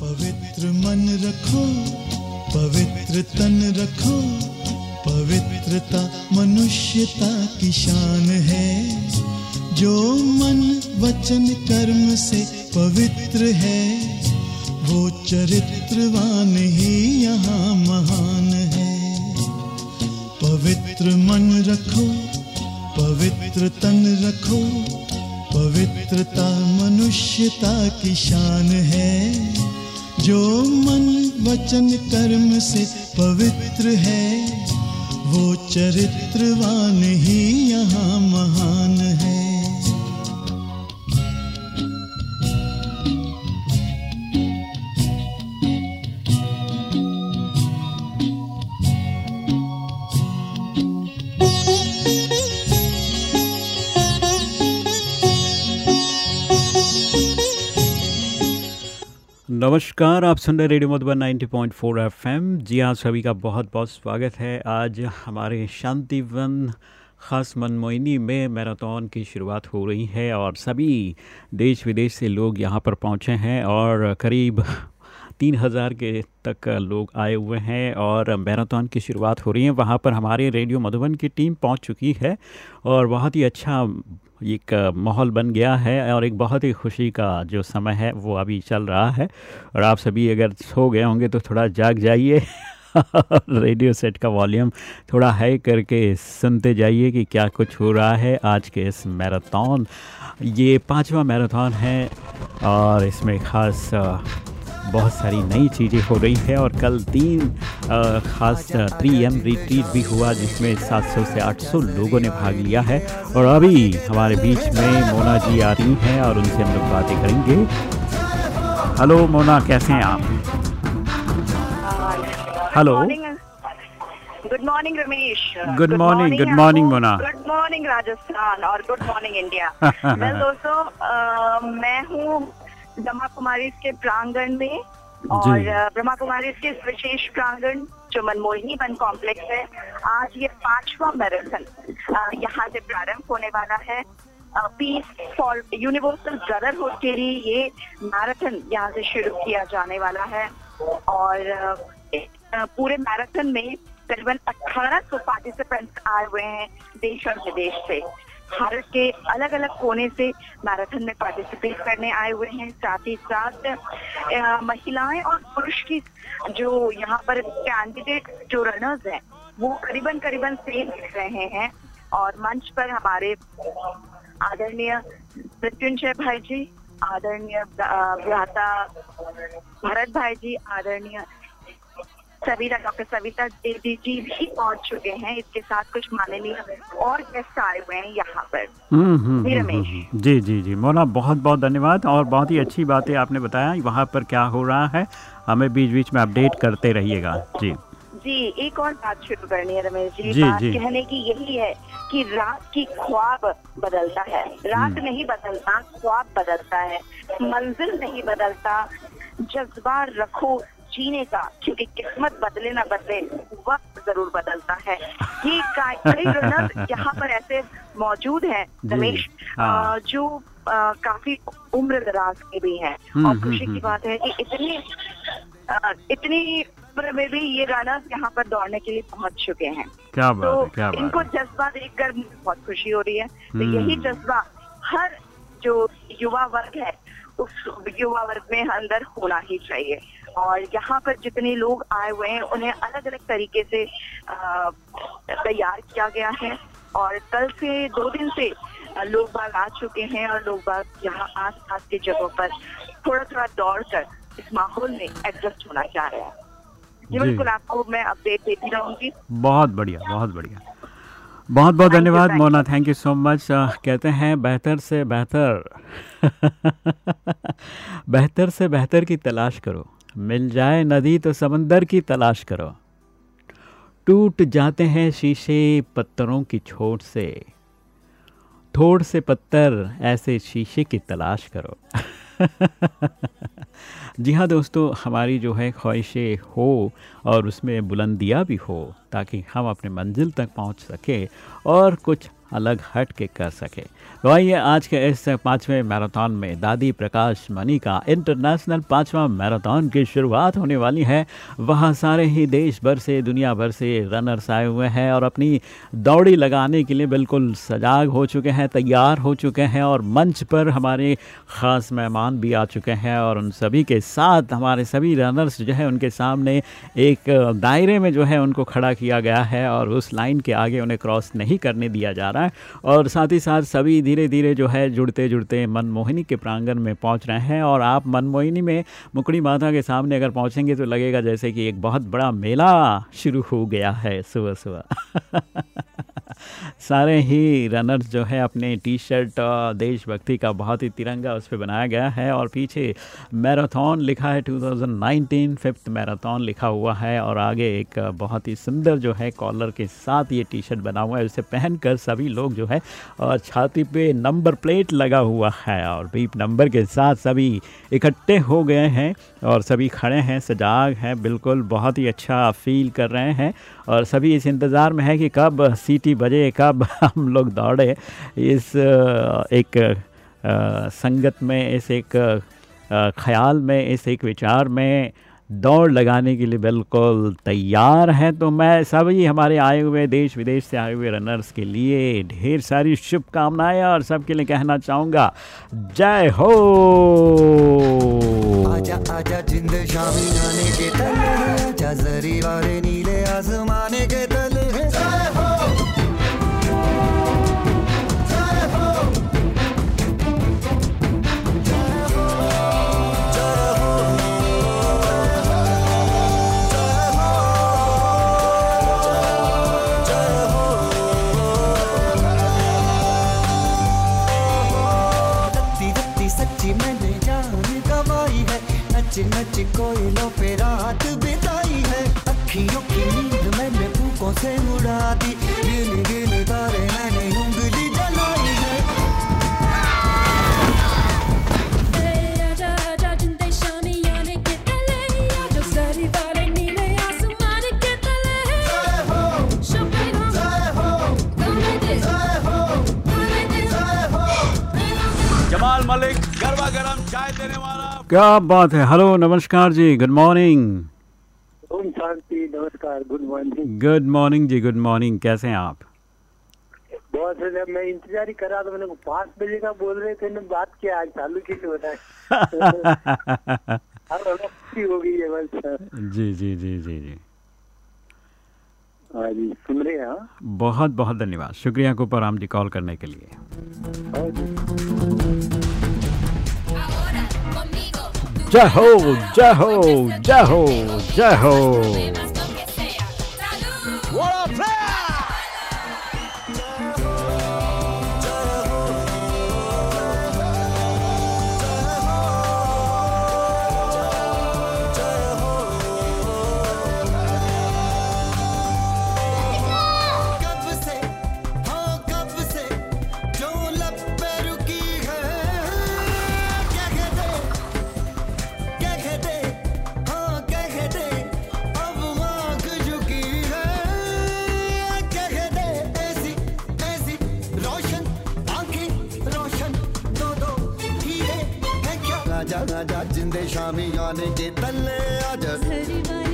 पवित्र मन रखो, पवित्र तन रखो, पवित्रता मनुष्यता की शान है। जो मन वचन कर्म से पवित्र है, वो चरित्रवान ही यहाँ महान है। पवित्र मन रखो, पवित्र तन रखो, पवित्रता मनुष्यता की शान है। जो मन वचन कर्म से पवित्र है वो चरित्रवान ही यहाँ महान है। नमस्कार, आप सुन रहे रेडियो मधुबन 90.4 एफएम। जी हाँ सभी का बहुत बहुत स्वागत है। आज हमारे शांतिवन, ख़ास मनमोइनी में मैराथन की शुरुआत हो रही है और सभी देश विदेश से लोग यहाँ पर पहुँचे हैं और करीब तीन हज़ार के तक लोग आए हुए हैं और मैराथन की शुरुआत हो रही है। वहाँ पर हमारे रेडियो मधुबन की टीम पहुँच चुकी है और बहुत ही अच्छा एक माहौल बन गया है और एक बहुत ही खुशी का जो समय है वो अभी चल रहा है। और आप सभी अगर सो गए होंगे तो थोड़ा जाग जाइए रेडियो सेट का वॉल्यूम थोड़ा हाई करके सुनते जाइए कि क्या कुछ हो रहा है आज के इस मैराथन। ये पांचवा मैराथन है और इसमें ख़ास बहुत सारी नई चीज़ें हो रही है और कल तीन ख़ास थ्री एम रिट्रीट भी हुआ जिसमें 700 से 800 लोगों ने भाग लिया है। और अभी हमारे बीच में मोना जी आ रही हैं और उनसे हम लोग बातें करेंगे। हेलो मोना कैसे हैं आप? Hello. Good morning Ramesh good morning good morning Mona good morning Rajasthan और गुड मॉर्निंग इंडिया वेल दोस्तों मैं हूँ ब्रह्मा कुमारी के प्रांगण में और ब्रह्मा कुमारी के विशेष प्रांगण जो मनमोहिनी वन कॉम्प्लेक्स है आज ये पांचवा मैराथन यहाँ से प्रारंभ होने वाला है। पीस फॉर यूनिवर्सल ब्रदरहुड के लिए ये मैराथन यहाँ से शुरू किया जाने वाला है। और पूरे मैराथन में करीबन 1800 पार्टिसिपेंट्स आए हुए हैं देश और विदेश से। भारत के अलग अलग कोने से मैराथन में पार्टिसिपेट करने आए हुए हैं। साथ ही साथ महिलाएँ और पुरुष की जो यहाँ पर कैंडिडेट जो रनर्स हैं, वो करीबन करीबन सेम दिख रहे हैं। और मंच पर हमारे आदरणीय मृत्युंजय भाई जी, आदरणीय भ्राता भरत भाई जी, आदरणीय सविता डॉक्टर सविता देवी जी भी पहुँच चुके हैं। इसके साथ कुछ माननीय और गेस्ट आए हुए हैं यहाँ पर। जी रमेश। जी जी जी। मोना बहुत बहुत धन्यवाद और बहुत ही अच्छी बातें आपने बताया। वहाँ पर क्या हो रहा है हमें बीच बीच में अपडेट करते रहिएगा। जी। जी एक और बात शुरू करनी है रमेश जी, जी बात जी. कहने की यही है कि रात की ख्वाब बदलता है। रात नहीं बदलता ख्वाब बदलता है। मंजिल नहीं बदलता। जज्बा रखो जीने का क्योंकि किस्मत बदले ना बदले वक्त ज़रूर बदलता है। ये कई रनर यहाँ पर ऐसे मौजूद हैं रमेश जो आ, काफ़ी उम्र दराज के भी हैं। और खुशी की बात है कि इतनी आ, इतनी उम्र में भी ये रनर्स यहाँ पर दौड़ने के लिए पहुँच चुके हैं। क्या बात तो है, क्या बात इनको जज्बा देखकर मुझे बहुत खुशी हो रही है। तो यही जज्बा हर जो युवा वर्ग है उस युवा वर्ग में अंदर होना ही चाहिए। और यहाँ पर जितने लोग आए हुए हैं उन्हें अलग अलग तरीके से तैयार किया गया है। और कल से दो दिन से लोग बाग आ चुके हैं और लोग बाग यहाँ आस पास की जगहों पर थोड़ा थोड़ा दौड़ कर इस माहौल में एडजस्ट होना चाह रहे हैं। जी बिल्कुल आपको मैं अपडेट देती रहूँगी। बहुत बढ़िया बहुत बढ़िया। बहुत बहुत धन्यवाद Mona thank you so much. कहते हैं बेहतर से बेहतर। बेहतर से बेहतर की तलाश करो। मिल जाए नदी तो समंदर की तलाश करो। टूट जाते हैं शीशे पत्थरों की छोट से। थोड़ से पत्थर ऐसे शीशे की तलाश करो। जी हाँ दोस्तों, हमारी जो है ख्वाहिशें हो और उसमें बुलंदियाँ भी हो ताकि हम अपने मंजिल तक पहुँच सके और कुछ अलग हट के कर सके। तो आइए आज के इस पाँचवें मैराथन में दादी प्रकाश मनी का इंटरनेशनल पाँचवा मैराथन की शुरुआत होने वाली है। वहाँ सारे ही देश भर से दुनिया भर से रनर्स आए हुए हैं और अपनी दौड़ी लगाने के लिए बिल्कुल सजाग हो चुके हैं, तैयार हो चुके हैं और मंच पर हमारे ख़ास मेहमान भी आ चुके हैं और उन सभी के साथ हमारे सभी रनर्स जो है उनके सामने एक दायरे में जो है उनको खड़ा किया गया है और उस लाइन के आगे उन्हें क्रॉस नहीं करने दिया जा रहा। है और साथ ही साथ सभी धीरे धीरे जो है जुड़ते जुड़ते मनमोहिनी के प्रांगण में पहुँच रहे हैं और आप मनमोहिनी में मुकड़ी माता के सामने अगर पहुँचेंगे तो लगेगा जैसे कि एक बहुत बड़ा मेला शुरू हो गया है सुबह सुबह। सारे ही रनर्स जो है अपने टी शर्ट देशभक्ति का बहुत ही तिरंगा उस पर बनाया गया है और पीछे मैराथन लिखा है 2019 फिफ्थ मैराथन लिखा हुआ है और आगे एक बहुत ही सुंदर जो है कॉलर के साथ ये टी शर्ट बना हुआ है, उसे पहनकर सभी लोग जो है और छाती पे नंबर प्लेट लगा हुआ है और बीप नंबर के साथ सभी इकट्ठे हो गए हैं और सभी खड़े हैं, सजाग हैं, बिल्कुल बहुत ही अच्छा फील कर रहे हैं और सभी इस इंतज़ार में है कि कब सीटी बजे, कब हम लोग दौड़े इस एक संगत में, इस एक ख्याल में, इस एक विचार में दौड़ लगाने के लिए बिल्कुल तैयार हैं। तो मैं सभी हमारे आए हुए देश विदेश से आए हुए रनर्स के लिए ढेर सारी शुभकामनाएँ और सबके लिए कहना चाहूँगा, जय हो! आजा आजा के कोयलों पे रात बिताई है। अखियों की नींद मैंने फूकों से उड़ा दी तारे मैंने उंगली जलाई है। जमाल मलिक, गरबा गरम चाय देने वाला। क्या बात है? हेलो नमस्कार जी गुड मॉर्निंग शांति नमस्कार गुड मॉर्निंग गुड मॉर्निंग जी गुड मॉर्निंग कैसे हैं आप? बहुत मैं इंतज़ार ही कर रहा था मैंने पाँच बजे का बोल रहे थे ना बात किया आज चालू कैसे होता है? हो गई है बस। जी जी जी जी जी। हाँ जी सुन रहे हैं बहुत बहुत धन्यवाद। शुक्रिया को राम जी कॉल करने के लिए। Jaho, Jaho, Jaho, Jaho. What up, आजा जिंदे शामी आने के तले आजा।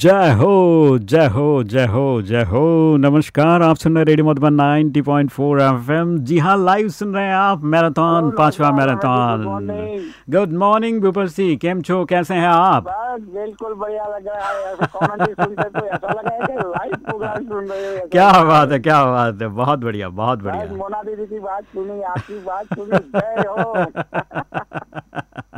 जय हो जय हो जय हो जय हो। नमस्कार आप सुन रहे रेडियो मधुबन 90.4 एफएम। जी हाँ लाइव सुन रहे हैं आप मैराथन पांचवा marathon. Good morning Bhupar Singh केम छो कैसे हैं आप? बिल्कुल बढ़िया लग रहा है तो क्या बात है। क्या बात है बहुत बढ़िया बहुत बढ़िया। मोना दीदी की बात सुनी आपकी बात सुनी जय हो।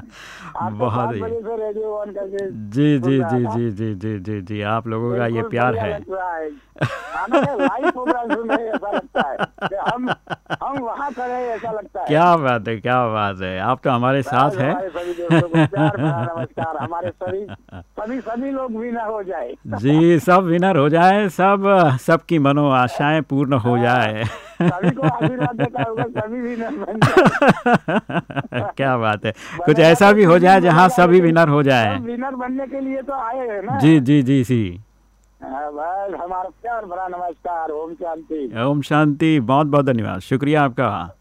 बहुत जी जी जी जी जी जी जी जी आप लोगों का ये प्यार है। है हैं, है हम हम वहाँ खड़े ऐसा लगता है। क्या बात है क्या बात है। आप तो हमारे साथ हैं। हमारे सभी सभी सभी लोग हो जाए। जी सब विनर हो जाए सब सबकी मनो आशाएँ पूर्ण हो। जाए। सभी को आशीर्वाद देता होगा सभी भी बन जाए। क्या बात है। कुछ ऐसा भी हो जाए जहाँ सभी विनर हो जाए। विनर बनने के लिए तो आए हैं ना। जी जी जी जी। हाँ, बस हमारा प्यार भरा नमस्कार ओम शांति। ओम शांति बहुत बहुत धन्यवाद। शुक्रिया आपका।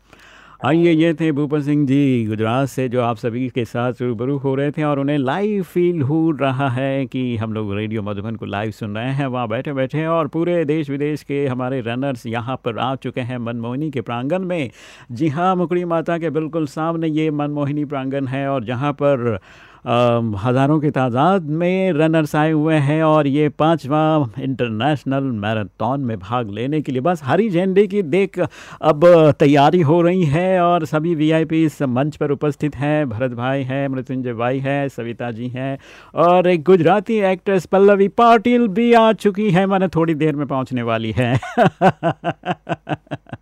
आइए ये थे भूपेंद्र सिंह जी, गुजरात से, जो आप सभी के साथ रूबरू हो रहे थे और उन्हें लाइव फील हो रहा है कि हम लोग रेडियो मधुबन को लाइव सुन रहे हैं। वहाँ बैठे बैठे और पूरे देश विदेश के हमारे रनर्स यहाँ पर आ चुके हैं मनमोहिनी के प्रांगण में। जी हाँ मुकड़ी माता के बिल्कुल सामने ये मनमोहिनी प्रांगण है और जहाँ पर हज़ारों की तादाद में रनर्स आए हुए हैं और ये पांचवा इंटरनेशनल मैराथन में भाग लेने के लिए बस हरी झंडे की देख अब तैयारी हो रही है और सभी वीआईपी इस मंच पर उपस्थित हैं। भरत भाई हैं, मृत्युंजय भाई हैं, सविता जी हैं और एक गुजराती एक्ट्रेस पल्लवी पाटिल भी आ चुकी है। मैंने थोड़ी देर में पहुँचने वाली है।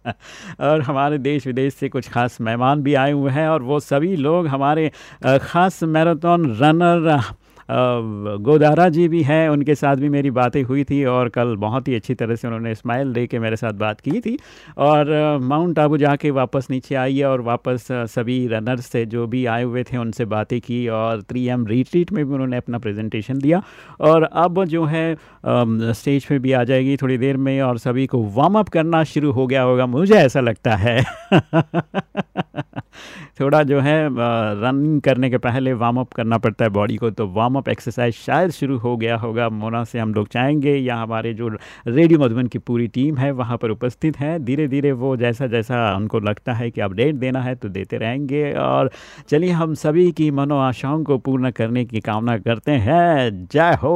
और हमारे देश विदेश से कुछ खास मेहमान भी आए हुए हैं और वो सभी लोग हमारे खास मैराथन रनर गोदारा जी भी हैं, उनके साथ भी मेरी बातें हुई थी और कल बहुत ही अच्छी तरह से उन्होंने स्माइल दे के मेरे साथ बात की थी। और माउंट आबू जाके वापस नीचे आई और वापस सभी रनर्स से जो भी आए हुए थे उनसे बातें की और थ्री एम रिट्रीट में भी उन्होंने अपना प्रेजेंटेशन दिया। और अब जो है स्टेज पे भी आ जाएगी थोड़ी देर में और सभी को वार्म अप करना शुरू हो गया होगा। मुझे ऐसा लगता है। थोड़ा जो है रनिंग करने के पहले वार्म अप करना पड़ता है बॉडी को तो वार्म अप एक्सरसाइज शायद शुरू हो गया होगा। मोना से हम लोग चाहेंगे या हमारे जो रेडियो मधुबन की पूरी टीम है, वहाँ पर उपस्थित है। धीरे धीरे वो जैसा जैसा उनको लगता है कि अपडेट देना है तो देते रहेंगे। और चलिए हम सभी की मनो आशाओं को पूर्ण करने की कामना करते हैं। जय हो।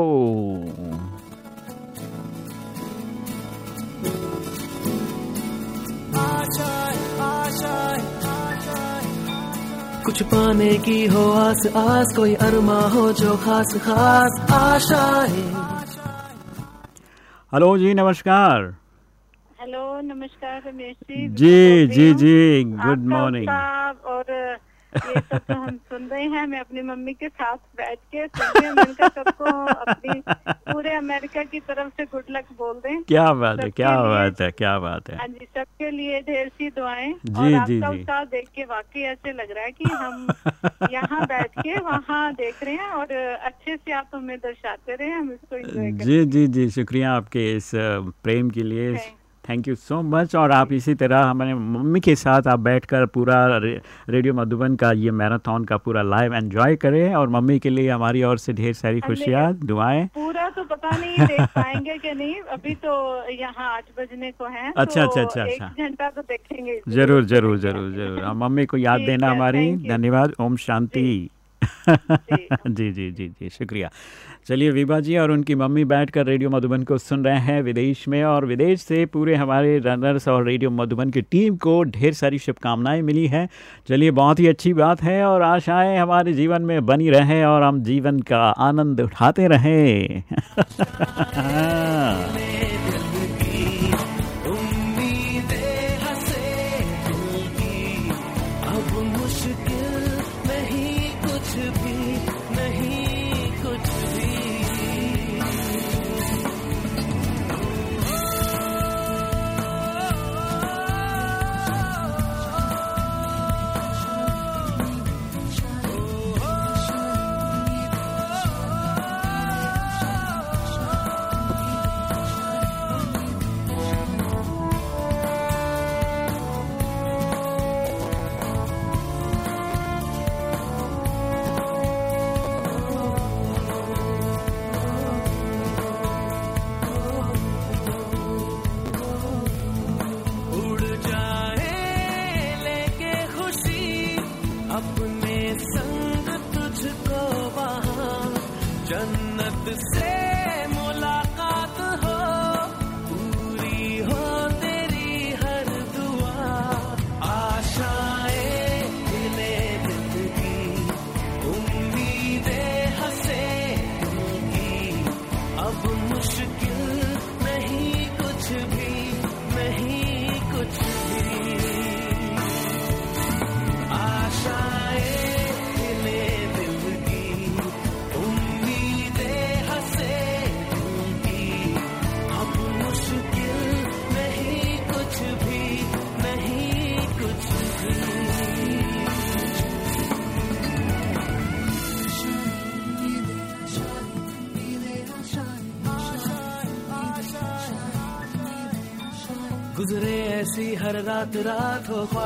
कुछ पाने की हो आस आस कोई अरमा हो जो खास खास आशा है। हेलो जी नमस्कार। हेलो नमस्कार रमेश जी। जी जी जी गुड मॉर्निंग। और ये सब जो हम सुन रहे हैं। मैं अपनी मम्मी के साथ बैठ के सबको अपनी पूरे अमेरिका की तरफ़ से गुड लक बोल दें। क्या बात है क्या बात है क्या बात है। हाँ जी सबके लिए ढेर सी दुआएँ। जी, और जी, आपका। उत्साह देख के वाकई ऐसे लग रहा है कि हम यहाँ बैठ के वहाँ देख रहे हैं और अच्छे से आप हमें दर्शाते रहे हम इसको जी जी जी शुक्रिया आपके इस प्रेम के लिए थैंक यू सो मच और आप इसी तरह हमारे मम्मी के साथ आप बैठकर पूरा रे, रेडियो मधुबन का ये मैराथन का पूरा लाइव एंजॉय करें और मम्मी के लिए हमारी ओर से ढेर सारी खुशियाँ दुआएँ। पूरा तो पता नहीं देख पाएँगे कि नहीं। अभी तो यहाँ आठ बजने को है अच्छा, तो अच्छा, अच्छा, अच्छा। घंटा तो देखेंगे ज़रूर ज़रूर ज़रूर ज़रूर। मम्मी को याद देना हमारी। धन्यवाद ओम शांति। जी। जी जी जी शुक्रिया। चलिए विभा जी और उनकी मम्मी बैठकर रेडियो मधुबन को सुन रहे हैं विदेश में और विदेश से पूरे हमारे रनर्स और रेडियो मधुबन की टीम को ढेर सारी शुभकामनाएँ मिली हैं। चलिए, बहुत ही अच्छी बात है और आशाएँ हमारे जीवन में बनी रहें और हम जीवन का आनंद उठाते रहें।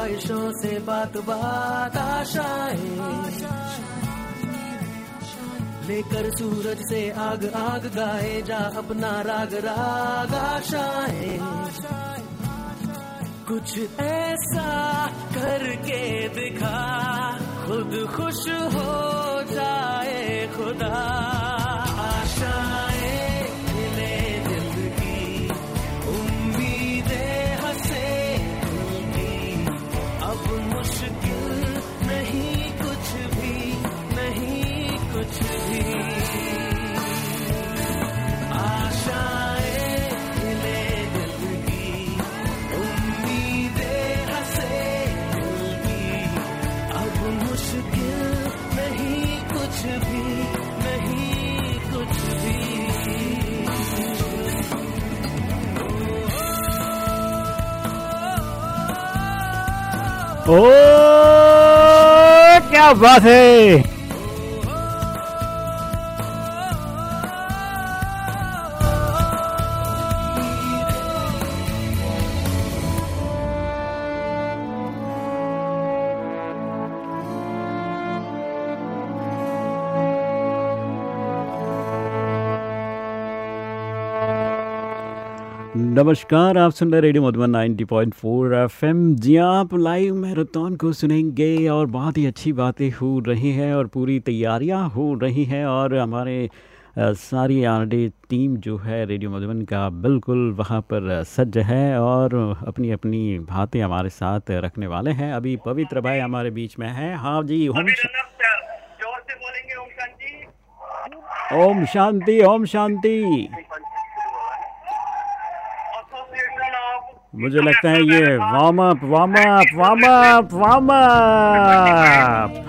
ख्वाहिशों से बात बात आशाएँ। लेकर सूरज से आग आग गाए, जा अपना राग राग आशाएँ। कुछ ऐसा करके दिखा, खुद खुश हो जाए खुदा। ओ क्या बात है। नमस्कार आप सुन रहे रेडियो मधुबन 90.4 एफएम। जी हाँ, आप लाइव मैराथन को सुनेंगे और बहुत ही अच्छी बातें हो रही हैं और पूरी तैयारियाँ हो रही हैं और हमारे सारी आरडी टीम जो है रेडियो मधुबन का बिल्कुल वहाँ पर सज्ज है और अपनी अपनी बातें हमारे साथ रखने वाले हैं। अभी पवित्र भाई हमारे बीच में हैं। हाँ जी ओम ओम शांति। ओम शांति ओम शांति एसोसिएशन ऑफ़ मुझे लगता है ये warm up warm up warm up warm up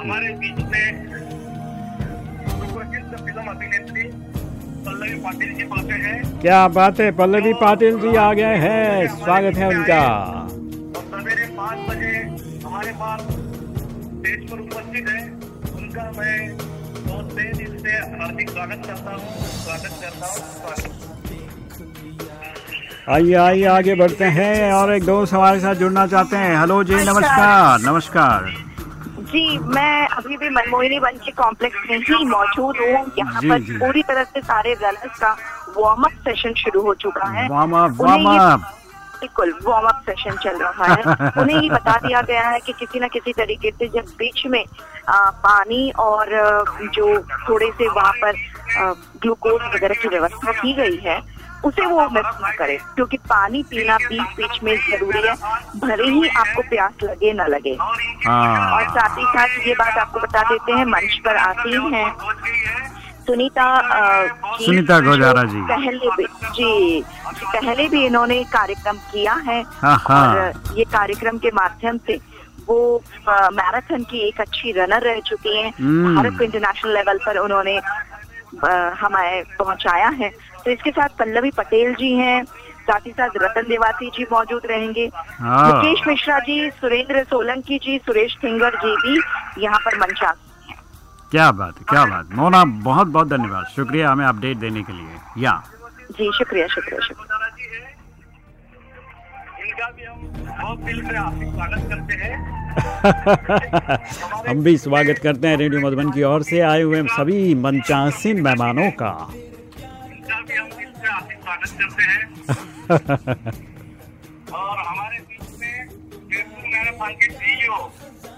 हमारे बीच में फ़िल्म अभिनेत्री पल्लवी पाटिल जी पहुँचे हैं क्या बात? है पल्लवी पाटिल जी आ गए हैं। स्वागत है उनका। सवेरे पाँच बजे हमारे पास स्टेज पर उपस्थित है। उनका मैं बहुत तहे दिल से हार्दिक स्वागत करता हूँ। स्वागत करता हूँ। स्वागत आइए आइए आगे बढ़ते हैं और एक दोस्त हमारे साथ जुड़ना चाहते हैं। हेलो जी नमस्कार। नमस्कार जी मैं अभी भी मनमोहिनी के कॉम्प्लेक्स में ही मौजूद हूँ। यहाँ पर पूरी तरह से सारे रनर्स का वार्म अप सेशन शुरू हो चुका है। वार्म अप वार्म अप बिल्कुल वार्म अप सेशन चल रहा है। उन्हें ये बता दिया गया है कि किसी न किसी तरीके से जब बीच में आ, पानी और जो थोड़े से वहाँ पर ग्लूकोज वगैरह की व्यवस्था की गई है उसे वो मिस न करे क्योंकि पानी पीना बीच बीच में ज़रूरी है। भले ही आपको प्यास लगे न लगे। और हाँ साथ ही साथ ये बात आपको बता देते हैं मंच पर आती हैं। सुनीता जी, सुनीता गोजारा जी। पहले भी जी पहले भी इन्होंने कार्यक्रम किया है हाँ, हाँ। और ये कार्यक्रम के माध्यम से वो मैराथन की एक अच्छी रनर रह चुकी हैं हम्म। भारत को इंटरनेशनल लेवल पर उन्होंने हमारे हमें पहुँचाया है तो इसके साथ पल्लवी पटेल जी हैं साथ ही साथ रतन देवासी जी मौजूद रहेंगे हाँ। मुकेश मिश्रा जी सुरेंद्र सोलंकी जी सुरेश थिंगर जी भी यहाँ पर मंचा क्या बात है क्या बात मोना बहुत बहुत धन्यवाद। शुक्रिया हमें अपडेट देने के लिए। या। जी शुक्रिया शुक्रिया शुक्रिया। दादा जी है इनका भी हम बहुत दिल से हार्दिक स्वागत करते हैं। हम भी स्वागत करते हैं रेडियो मधुबन की ओर से। आए हुए सभी मनचासीन मेहमानों का। इनका भी हम दिल से हार्दिक स्वागत करते हैं। और हमारे बीच में जयपुर मैराथन के सीईओ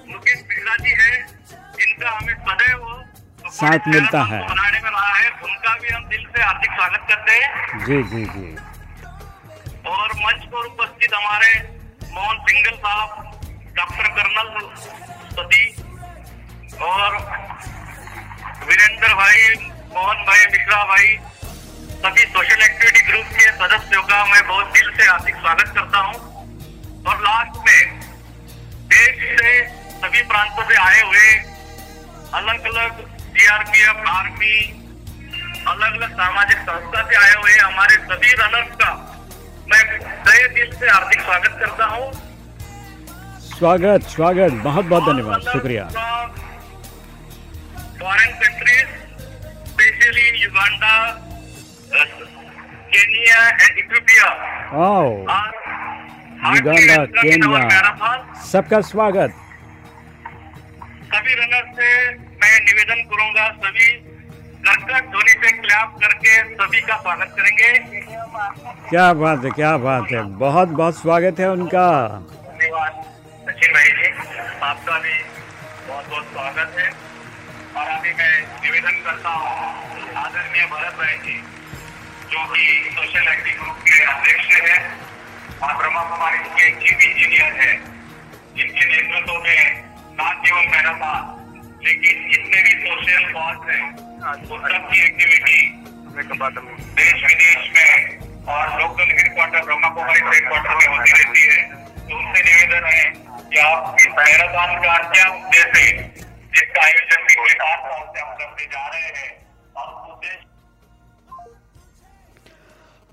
मुकेश बिरला जी हैं। हमें सदैव साथ मिलता है। बनाने में रहा है। उनका भी हम दिल से हार्दिक स्वागत करते हैं। जी जी जी। और मंच पर उपस्थित हमारे मोहन सिंगल साहब डॉक्टर कर्नल सती और वीरेंद्र भाई मोहन भाई मिश्रा भाई सभी सोशल एक्टिविटी ग्रुप के सदस्यों का मैं बहुत दिल से हार्दिक स्वागत करता हूँ। और लास्ट में देश से सभी प्रांतों से आए हुए अलग अलग सीआरपीएफ आर्मी अलग अलग सामाजिक संस्था से आए हुए हमारे सभी रनर्स का। मैं तहे दिल से हार्दिक स्वागत करता हूँ। स्वागत स्वागत बहुत बहुत धन्यवाद शुक्रिया। Foreign countries specially Uganda Kenya and Ethiopia Uganda Kenya सबका स्वागत। सभी रनर से मैं निवेदन करूँगा सभी कर्कट ध्वनि से क्लैप करके सभी का स्वागत करेंगे। क्या बात है क्या बात है। बहुत बहुत स्वागत है उनका। धन्यवाद सचिन भाई जी। आपका भी बहुत बहुत स्वागत है। और अभी मैं निवेदन करता हूँ आदरणीय भरत भाई जी जो कि सोशल एक्टिव ग्रुप के अध्यक्ष हैं और ब्रह्मा कुमारी के चीफ इंजीनियर है। जिनके नेतृत्व में न केवल मैराथन लेकिन जितने भी सोशल कॉज है सबकी एक्टिविटी देश विदेश में और local headquarter Brahma Kumari headquarter में होती रहती है। तो उनसे निवेदन है कि आप इस मैराथन का क्या उद्देश्य जिसका आयोजन पिछले पाँच साल से हम करते जा रहे हैं और उस उद्देश्य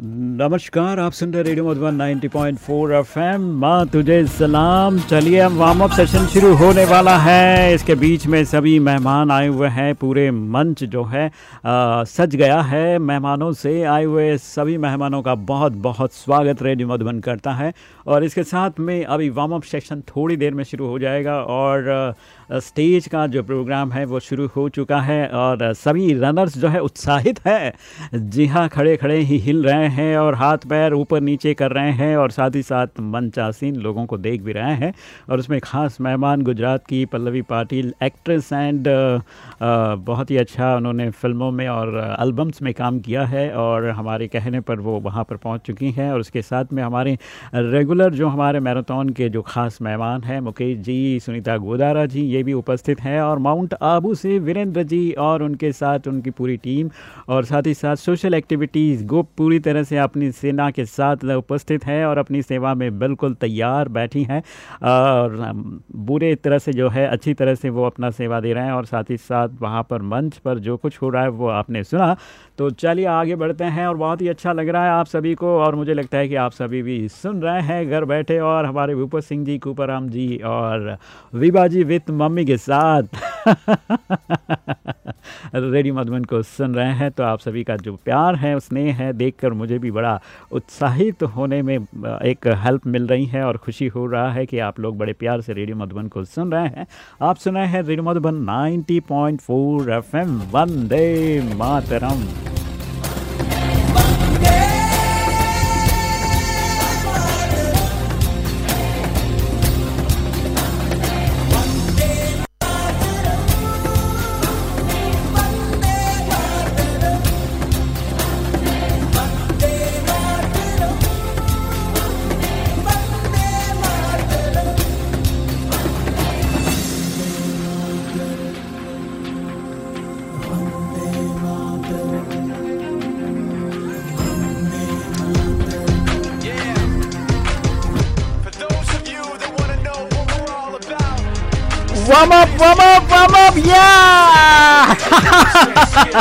नमस्कार आप सुन रहे रेडियो मधुबन 90.4 एफएम। माँ तुझे सलाम। चलिए अब वार्म अप सेशन शुरू होने वाला है। इसके बीच में सभी मेहमान आए हुए हैं पूरे मंच जो है आ, सज गया है मेहमानों से। आए हुए सभी मेहमानों का बहुत बहुत स्वागत रेडियो मधुबन करता है। और इसके साथ में अभी वार्म अप सेशन थोड़ी देर में शुरू हो जाएगा और आ, स्टेज का जो प्रोग्राम है वो शुरू हो चुका है और सभी रनर्स जो है उत्साहित हैं। जी हाँ खड़े खड़े ही हिल रहे हैं और हाथ पैर ऊपर नीचे कर रहे हैं और साथ ही साथ मनचासीन लोगों को देख भी रहे हैं और उसमें खास मेहमान गुजरात की पल्लवी पाटिल, एक्ट्रेस एंड बहुत ही अच्छा उन्होंने फ़िल्मों में और एल्बम्स में काम किया है और हमारे कहने पर वो वहाँ पर पहुँच चुकी हैं और उसके साथ में हमारे रेगुलर जो हमारे मैराथन के जो खास मेहमान हैं, मुकेश जी, सुनीता गोदारा जी, ये भी उपस्थित हैं और माउंट आबू से वीरेंद्र जी और उनके साथ उनकी पूरी टीम और साथ ही साथ सोशल एक्टिविटीज़ गो पूरी तरह से अपनी सेना के साथ उपस्थित हैं और अपनी सेवा में बिल्कुल तैयार बैठी हैं। और बुरे तरह से जो है, अच्छी तरह से वो अपना सेवा दे रहे हैं और साथ ही साथ वहाँ पर मंच पर जो कुछ हो रहा है वो आपने सुना। तो चलिए आगे बढ़ते हैं और बहुत ही अच्छा लग रहा है आप सभी को और मुझे लगता है कि आप सभी भी सुन रहे हैं घर बैठे और हमारे भूपत सिंह जी, कुपराम जी और विभा जी विथ मम्मी के साथ। रेडियो मधुबन को सुन रहे हैं तो आप सभी का जो प्यार है, स्नेह है, देखकर मुझे भी बड़ा उत्साहित होने में एक हेल्प मिल रही है और खुशी हो रहा है कि आप लोग बड़े प्यार से रेडियो मधुबन को सुन रहे हैं। आप सुन रहे हैं radio Madhuban 90.4 FM, Vande Mataram.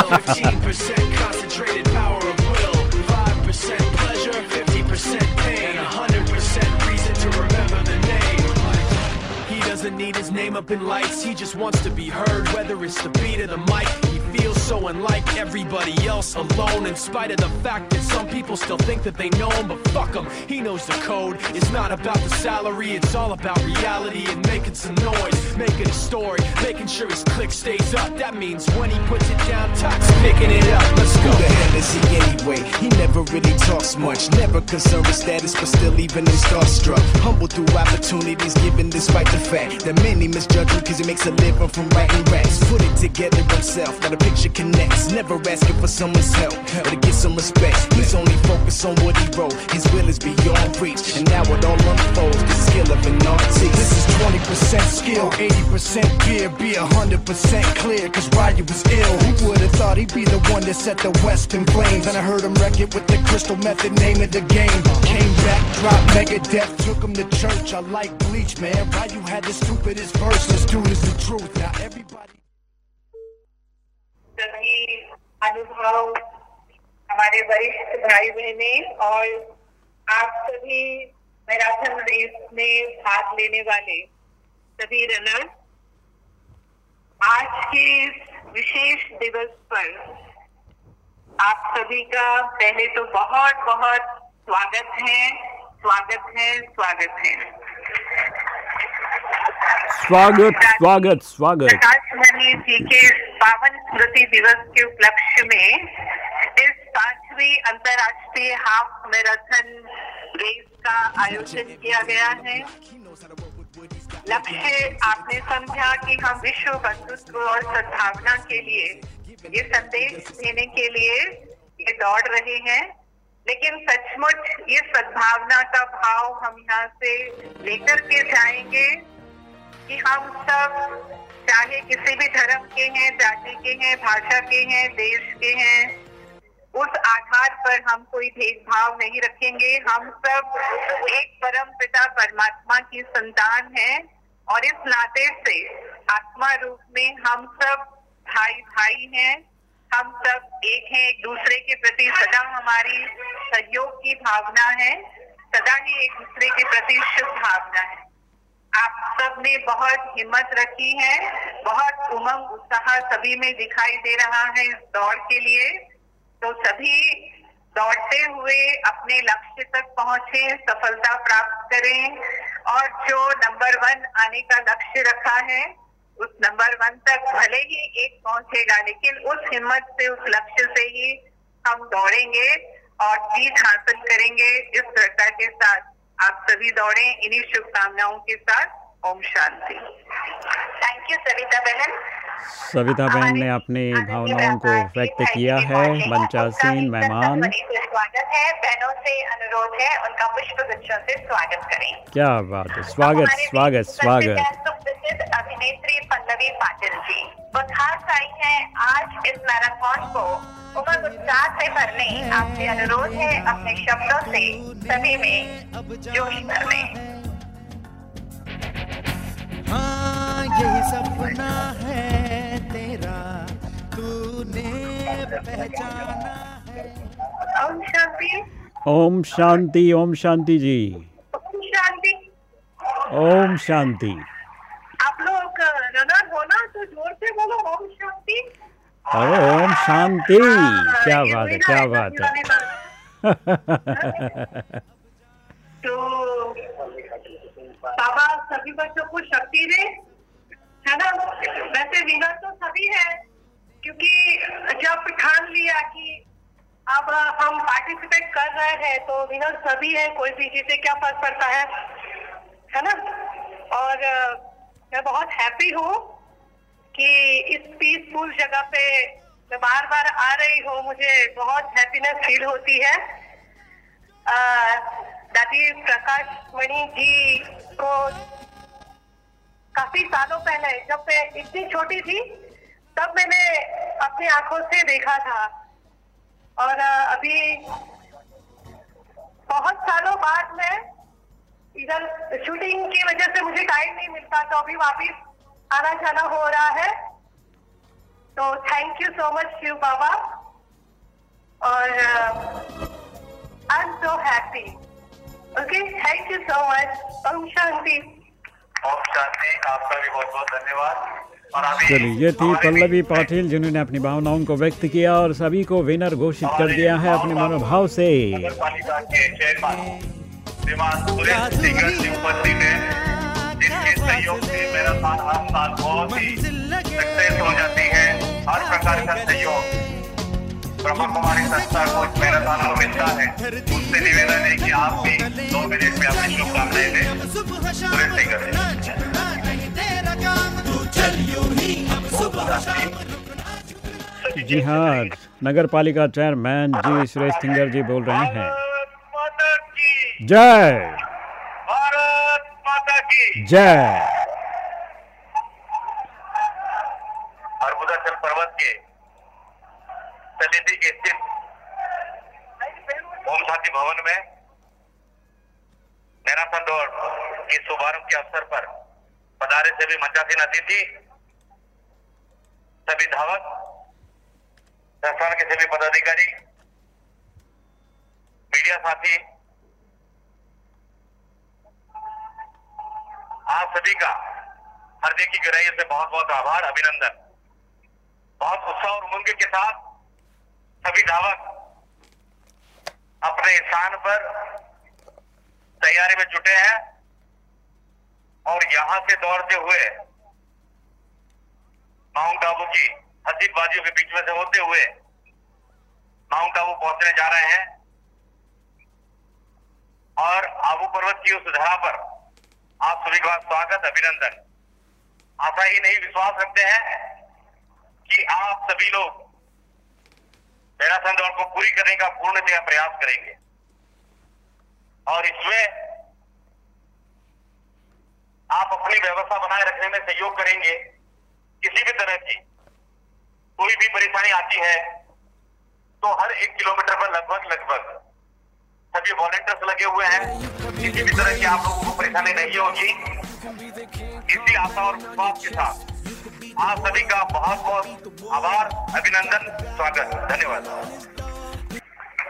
15% concentrated power of will, 5% pleasure, 50% pain, and 100% reason to remember the name. He doesn't need his name up in lights, he just wants to be heard, whether it's the beat of the mic. He feels so unlike everybody else alone, in spite of the fact that some people still think that they know him, but fuck him, he knows the code. It's not about the salary, it's all about reality and making some noise, making a story, making sure his click stays up. That means when he puts it down, Tox picking it up. Let's go. Who the hell is he anyway? He never really talks much, never concerned with status, but still even in starstruck. Humble through opportunities given despite the fact that many misjudge him because he makes a living from writing raps. Put it together himself, now a picture connects. Never asking for help, but to get some respect. He's only focused on what he wrote, his will is beyond reach, and now it all unfolds. The skill of an artist. This is 20% skill, 80% gear, be 100% clear, cause Ryu was ill. Who would've thought he'd be the one that set the West in flames? And I heard him wreck it with the crystal method, name of the game. Came back, dropped mega death, took him to church. I like Bleach, man. Ryu had the stupidest verse, this dude is the truth. Now everybody. सभी अनुभव हमारे वरिष्ठ भाई बहने और आप सभी marathon race में भाग लेने वाले सभी रनर्स आज के इस विशेष दिवस पर आप सभी का पहले तो बहुत बहुत स्वागत है स्वागत है स्वागत है। स्वागत स्वागत स्वागत। प्रकाश मणि जी के पावन स्मृति दिवस के उपलक्ष्य में इस पांचवी अंतर्राष्ट्रीय हाफ़ मैराथन रेस का आयोजन किया गया है। लक्ष्य आपने समझा कि हम विश्व बंधुत्व और सद्भावना के लिए ये संदेश देने के लिए ये दौड़ रहे हैं। लेकिन सचमुच ये सद्भावना का भाव हम यहाँ से लेकर के जाएँगे कि हम सब, चाहे किसी भी धर्म के हैं, जाति के हैं, भाषा के हैं, देश के हैं, उस आधार पर हम कोई भेदभाव नहीं रखेंगे। हम सब एक परम पिता परमात्मा की संतान हैं और इस नाते से आत्मा रूप में हम सब भाई भाई हैं। हम सब एक हैं, एक दूसरे के प्रति सदा हमारी सहयोग की भावना है, सदा ही एक दूसरे के प्रति शुभ भावना है। आप सबने बहुत हिम्मत रखी है, बहुत उमंग, उत्साह सभी में दिखाई दे रहा है इस दौड़ के लिए। तो सभी दौड़ते हुए अपने लक्ष्य तक पहुँचे, सफलता प्राप्त करें और जो नंबर वन आने का लक्ष्य रखा है उस नंबर वन तक भले ही एक पहुंचेगा, लेकिन उस हिम्मत से, उस लक्ष्य से ही हम दौड़ेंगे और जीत हासिल करेंगे इस दृढ़ता के साथ। आप सभी दौड़े, इन्हीं शुभकामनाओं के साथ। ओम शांति। थैंक यू सविता बहन। सविता बहन ने अपनी भावनाओं को व्यक्त किया है मंचासीन मेहमान। स्वागत है। बहनों से अनुरोध है उनका पुष्प गुच्छों से स्वागत करें। क्या बात है स्वागत स्वागत स्वागत। सुप्रसिद्ध अभिनेत्री पल्लवी पाटिल जी। वो खास आई है आज इस मैराथन को। उमंग उत्साह से भरने आपसे अनुरोध है अपने शब्दों से सभी में जोश भरने। यही सपना है तेरा तूने पहचाना है। ओम शांति। ओम शांति ओम शांति जी। ओम शांति। ओम शांति। आप लोग रनर हो ना तो ज़ोर से बोलो ओम शांति। अरे ओम शांति। हाँ, क्या बात है क्या बात है। तो बाबा सभी बच्चों को शक्ति दे। है ना वैसे विनर तो सभी है क्योंकि जब ठान लिया कि अब हम पार्टिसिपेट कर रहे हैं तो विनर सभी है कोई भी जीते क्या फ़र्क पड़ता है? है ना? और मैं बहुत हैप्पी हूँ कि इस पीसफुल जगह पे मैं बार बार आ रही हूँ मुझे बहुत हैप्पीनेस फील होती है। अ, दादी प्रकाश मणि जी को काफ़ी सालों पहले, जब मैं इतनी छोटी थी, तब मैंने अपनी आँखों से देखा था। और अभी बहुत सालों बाद मैं इधर शूटिंग की वजह से मुझे टाइम नहीं मिलता तो अभी वापिस आना जाना हो रहा है। तो thank you so much Shiv Baba. और I am so happy okay thank you so much ओम शांति। आपका भी बहुत बहुत धन्यवाद। चलिए ये थी पल्लवी पाटिल जिन्होंने अपनी भावनाओं को व्यक्त किया और सभी को विनर घोषित कर दिया है अपने मनोभाव से। मेरा साल हर साल बहुत ही सक्सेस हो जाती है। हर प्रकार का सहयोग। ब्रह्मा कुमारी संस्था को को मिलता है। उनसे निवेदन है कि आप भी दो मिनट में अपनी शुभकामनाएँ दें। जी। ही नगर पालिका चेयरमैन जी सुरेश सिंगर जी बोल रहे हैं। जय। भारत माता की जय पर्वत के समिति स्थित ओम शांति भवन में मैराथन दौड़ के शुभारंभ के अवसर पर पदारे पधारे सभी मंचासीन अतिथि, सभी धावक, संस्थान के सभी पदाधिकारी, मीडिया साथी, आप सभी का हृदय की गहराई से बहुत बहुत आभार, अभिनंदन। बहुत उत्साह और उमंग के साथ सभी धावक अपने स्थान पर तैयारी में जुटे हैं और यहाँ से दौड़ते हुए माउंट आबू की हसीब बाजियों के बीच में से होते हुए माउंट आबू पहुँचने जा रहे हैं और आबू पर्वत की उस धरा पर आप सभी का स्वागत, अभिनंदन। आशा ही नहीं, विश्वास रखते हैं कि आप सभी लोग मैराथन दौड़ को पूरी करने का पूर्णतया प्रयास करेंगे। और इसमें आप अपनी व्यवस्था बनाए रखने में सहयोग करेंगे, किसी भी तरह की कोई भी परेशानी आती है तो हर एक किलोमीटर पर लगभग लगभग सभी वॉलेंटियर्स लगे हुए हैं। किसी भी तरह की आप लोगों को परेशानी नहीं होगी। इसी आशा और विश्वास के साथ आप सभी का बहुत बहुत आभार अभिनंदन स्वागत धन्यवाद।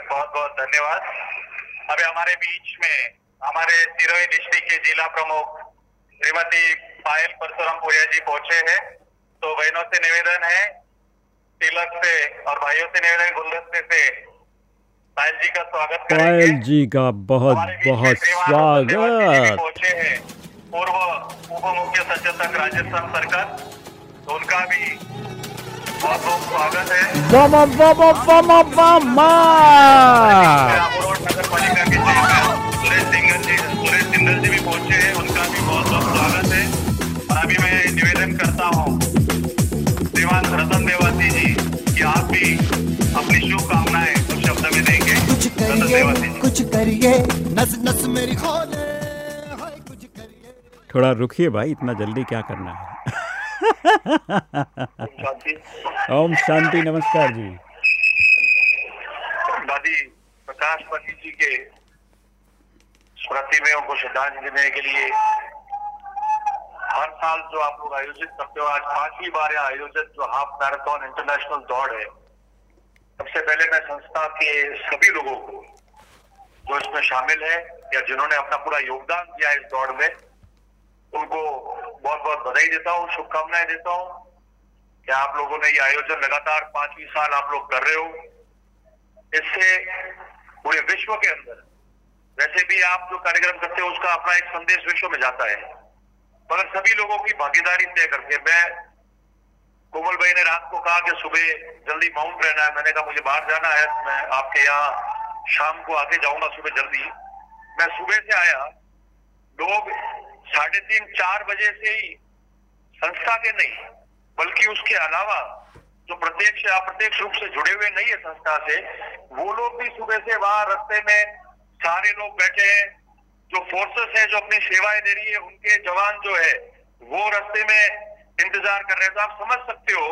बहुत बहुत धन्यवाद। अभी हमारे बीच में हमारे सिरोही डिस्ट्रिक्ट के जिला प्रमुख श्रीमती पायल परशुराम पुरिया जी पहुँचे हैं। तो बहनों से निवेदन है तिलक से और भाइयों से निवेदन गुलदस्ते से पायल जी का स्वागत पायल जी का बहुत बहुत स्वागत। पहुँचे हैं। पूर्व उप मुख्य सचेतक राजस्थान सरकार। उनका भी बहुत बहुत स्वागत है। वामा वामा वामा रोड नगर पालिका के सुरेश सिंगल जी सुरेश सिंगल जी भी पहुँचे हैं उनका भी बहुत बहुत स्वागत है। और अभी मैं निवेदन करता हूँ श्रीमान रतन देवासी जी कि आप भी अपनी शुभकामनाएँ कुछ शब्द में देंगे। कुछ करिए कुछ करिए नस नस मेरी खोले कुछ करिए। थोड़ा रुकिए भाई इतना जल्दी क्या करना है? ओम शांति नमस्कार जी। दादी प्रकाश पंडित जी के स्मृति में उनको श्रद्धांजलि देने के लिए हर साल जो आप लोग आयोजित करते हो आज पांचवी बार यह आयोजित जो हाफ़ मैराथन इंटरनेशनल दौड़ है सबसे पहले मैं संस्था के सभी लोगों को जो इसमें शामिल है या जिन्होंने अपना पूरा योगदान दिया इस दौड़ में उनको बहुत बहुत बधाई देता हूँ, शुभकामनाएँ देता हूँ कि आप लोगों ने ये आयोजन लगातार पांचवी साल आप लोग कर रहे हो। इससे पूरे विश्व के अंदर, वैसे भी आप जो कार्यक्रम करते हो, उसका अपना एक संदेश विश्व में जाता है। मगर सभी लोगों की भागीदारी तय करके, मैं कोमल भाई ने रात को कहा कि सुबह जल्दी माउंट रहना है। मैंने कहा, मुझे बाहर जाना है मैं आपके यहाँ शाम को आके जाऊँगा सुबह जल्दी। मैं सुबह से आया, लोग साढ़े तीन, चार बजे से ही संस्था के नहीं, बल्कि उसके अलावा जो प्रत्यक्ष, अप्रत्यक्ष रूप से जुड़े हुए नहीं है संस्था से, वो लोग भी सुबह से वहाँ रस्ते में सारे लोग बैठे हैं। जो फोर्सेस है, जो अपनी सेवाएँ दे रही है, उनके जवान जो है, वो रस्ते में इंतज़ार कर रहे हैं। तो आप समझ सकते हो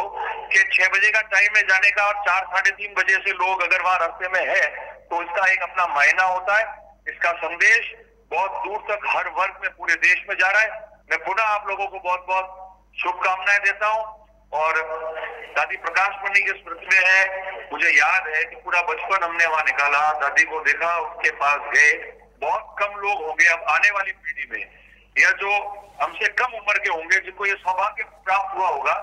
कि छह बजे का टाइम है जाने का और चार, साढ़े तीन बजे से लोग अगर वहाँ रास्ते में है तो इसका एक अपना मायना होता है, इसका संदेश बहुत दूर तक हर वर्ग में पूरे देश में जा रहा है। मैं पुनः आप लोगों को बहुत बहुत शुभकामनाएँ देता हूँ। और दादी प्रकाश पंडित की स्मृति में है, मुझे याद है कि पूरा बचपन हमने वहाँ निकाला। दादी को देखा, उसके पास गए। बहुत कम लोग होंगे अब आने वाली पीढ़ी में। या जो हमसे कम उम्र के होंगे, जिनको ये सौभाग्य प्राप्त हुआ होगा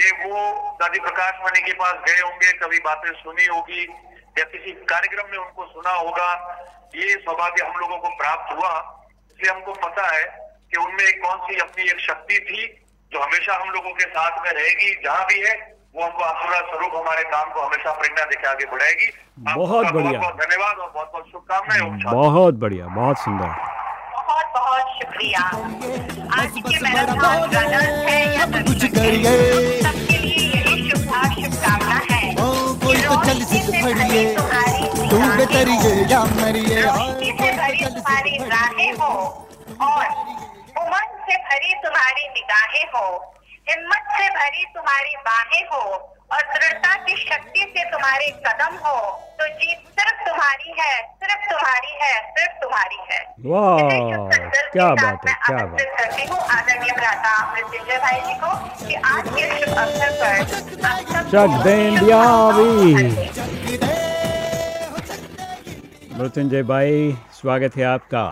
कि वो दादी प्रकाश मणि के पास गए होंगे, कभी बातें सुनी होगी या किसी कार्यक्रम में उनको सुना होगा ये सौभाग्य हम लोगों को प्राप्त हुआ। इसलिए हमको पता है कि उनमें एक कौन सी अपनी एक शक्ति थी जो हमेशा हम लोगों के साथ में रहेगी जहाँ भी है वो हमको आसुरा स्वरूप हमारे काम को हमेशा प्रेरणा देके आगे बढ़ाएगी। बहुत बढ़िया। बहुत बहुत धन्यवाद और बहुत बहुत शुभकामनाएँ बहुत बढ़िया बहुत सुंदर। बहुत बहुत शुक्रिया। आज के मैराथन रनर्स है या कुछ करिए तो चल सिख फड़िए तू बेतरिए या मरिए से भरी तुम्हारी राहें हो और उमंग से भरी तुम्हारी निगाहें हो हिम्मत से भरी तुम्हारी बाहें हो और दृढ़ता की शक्ति से तुम्हारे कदम हो। तो जीत सिर्फ़ तुम्हारी है सिर्फ़ तुम्हारी है सिर्फ़ तुम्हारी है। वाह क्या बात है क्या बात करती हूँ आदरणीय भ्राता मृत्युंजय भाई जी को कि आज के शुभ अवसर पर चक भी मृत्युंजय भाई स्वागत है आपका।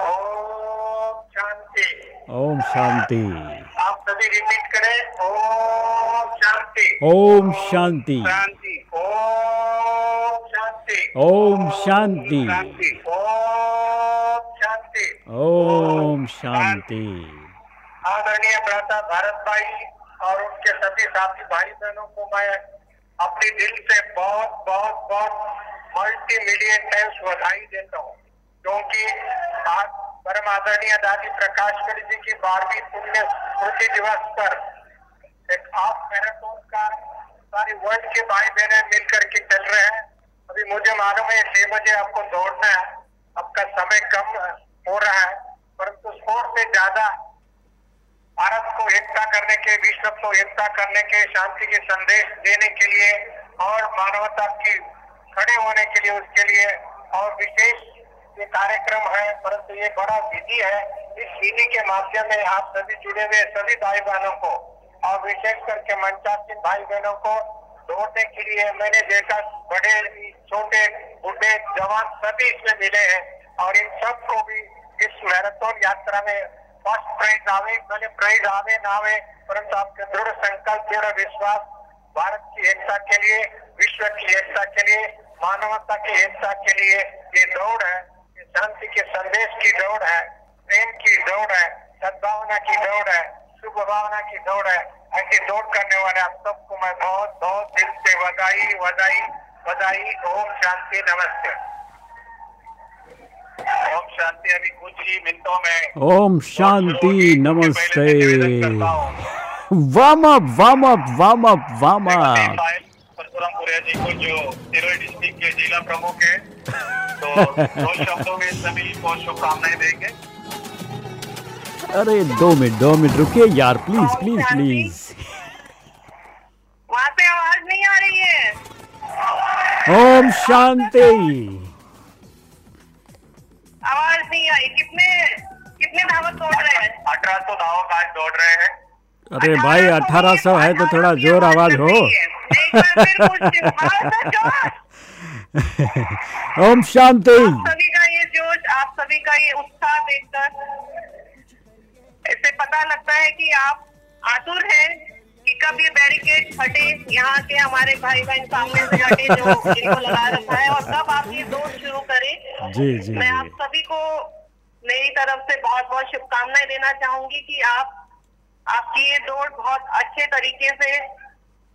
ओम शांति। ओम शांति। ओम शांति। शांति। ओम शांति। ओम शांति। आदरणीय भ्राता भारत भाई और उनके सभी साथी भाई बहनों को मैं अपने दिल से बहुत बहुत बहुत मल्टी मिलियन टाइम्स बधाई देता हूँ। क्योंकि आज परम आदरणीय दादी प्रकाश जी की बारहवीं पुण्य स्मृति दिवस पर एक हाफ़ मैराथन का सारी वर्ल्ड के भाई बहने मिल करके चल रहे हैं। अभी मुझे मालूम है, छह बजे आपको दौड़ना है। आपका समय कम हो रहा है, परंतु स्पोर्ट से ज़्यादा भारत को एकता करने के, विश्व को एकता करने के, शांति के संदेश देने के लिए और मानवता की खड़े होने के लिए, उसके लिए और विशेष ये कार्यक्रम है, परंतु ये बड़ा विधि है। इस विधि के माध्यम में आप सभी जुड़े हुए सभी भाई बहनों को। और विशेष करके मंचासीन भाई बहनों को दौड़ने के लिए मैंने देखा बड़े छोटे बूढ़े जवान सभी इसमें मिले हैं और इन सबको भी इस मैराथन यात्रा में फ़र्स्ट प्राइज आवे भले प्राइज आवे ना आवे, परंतु आपके दृढ़ संकल्प दृढ़ विश्वास भारत की एकता के लिए, विश्व की एकता के लिए, मानवता की एकता के लिए ये दौड़ है, ये शांति के संदेश की दौड़ है, प्रेम की दौड़ है, सद्भावना की दौड़ है शुभ भावना की दौड़ है। ऐसी दौड़ करने वाले आप सबको मैं बहुत बहुत दिल से बधाई बधाई बधाई। ओम शांति नमस्ते। ओम शांति अभी कुछ ही मिनटों में ओम शांति नमस्ते। वाम अप वाम अप वाम अप वाम अप परशुरामपुरिया जी को जो सिरोही डिस्ट्रिक्ट के जिला प्रमुख है तो दो शब्दों में सभी को शुभकामनाएँ देंगे। अरे दो मिनट दो मिनट रुकिए यार प्लीज़ प्लीज़ प्लीज़ वहाँ पे आवाज़ नहीं आ रही है। ओम शांति। आवाज़ नहीं आई कितने कितने धावक दौड़ रहे हैं? अठारह सौ धावक आज दौड़ रहे हैं। अरे भाई अठारह सौ है तो थोड़ा ज़ोर आवाज़ हो। ओम शांति। आप सभी का ये जोश आप सभी का ये उत्साह देखकर इससे पता लगता है कि आप आतुर हैं कि कब ये बैरिकेड हटे यहाँ के हमारे भाई बहन सामने से हटे जो इनको लगा रखा है और कब आप ये दौड़ शुरू करें। जी जी मैं आप सभी को मेरी तरफ़ से बहुत बहुत शुभकामनाएँ देना चाहूँगी कि आप आपकी ये दौड़ बहुत अच्छे तरीके से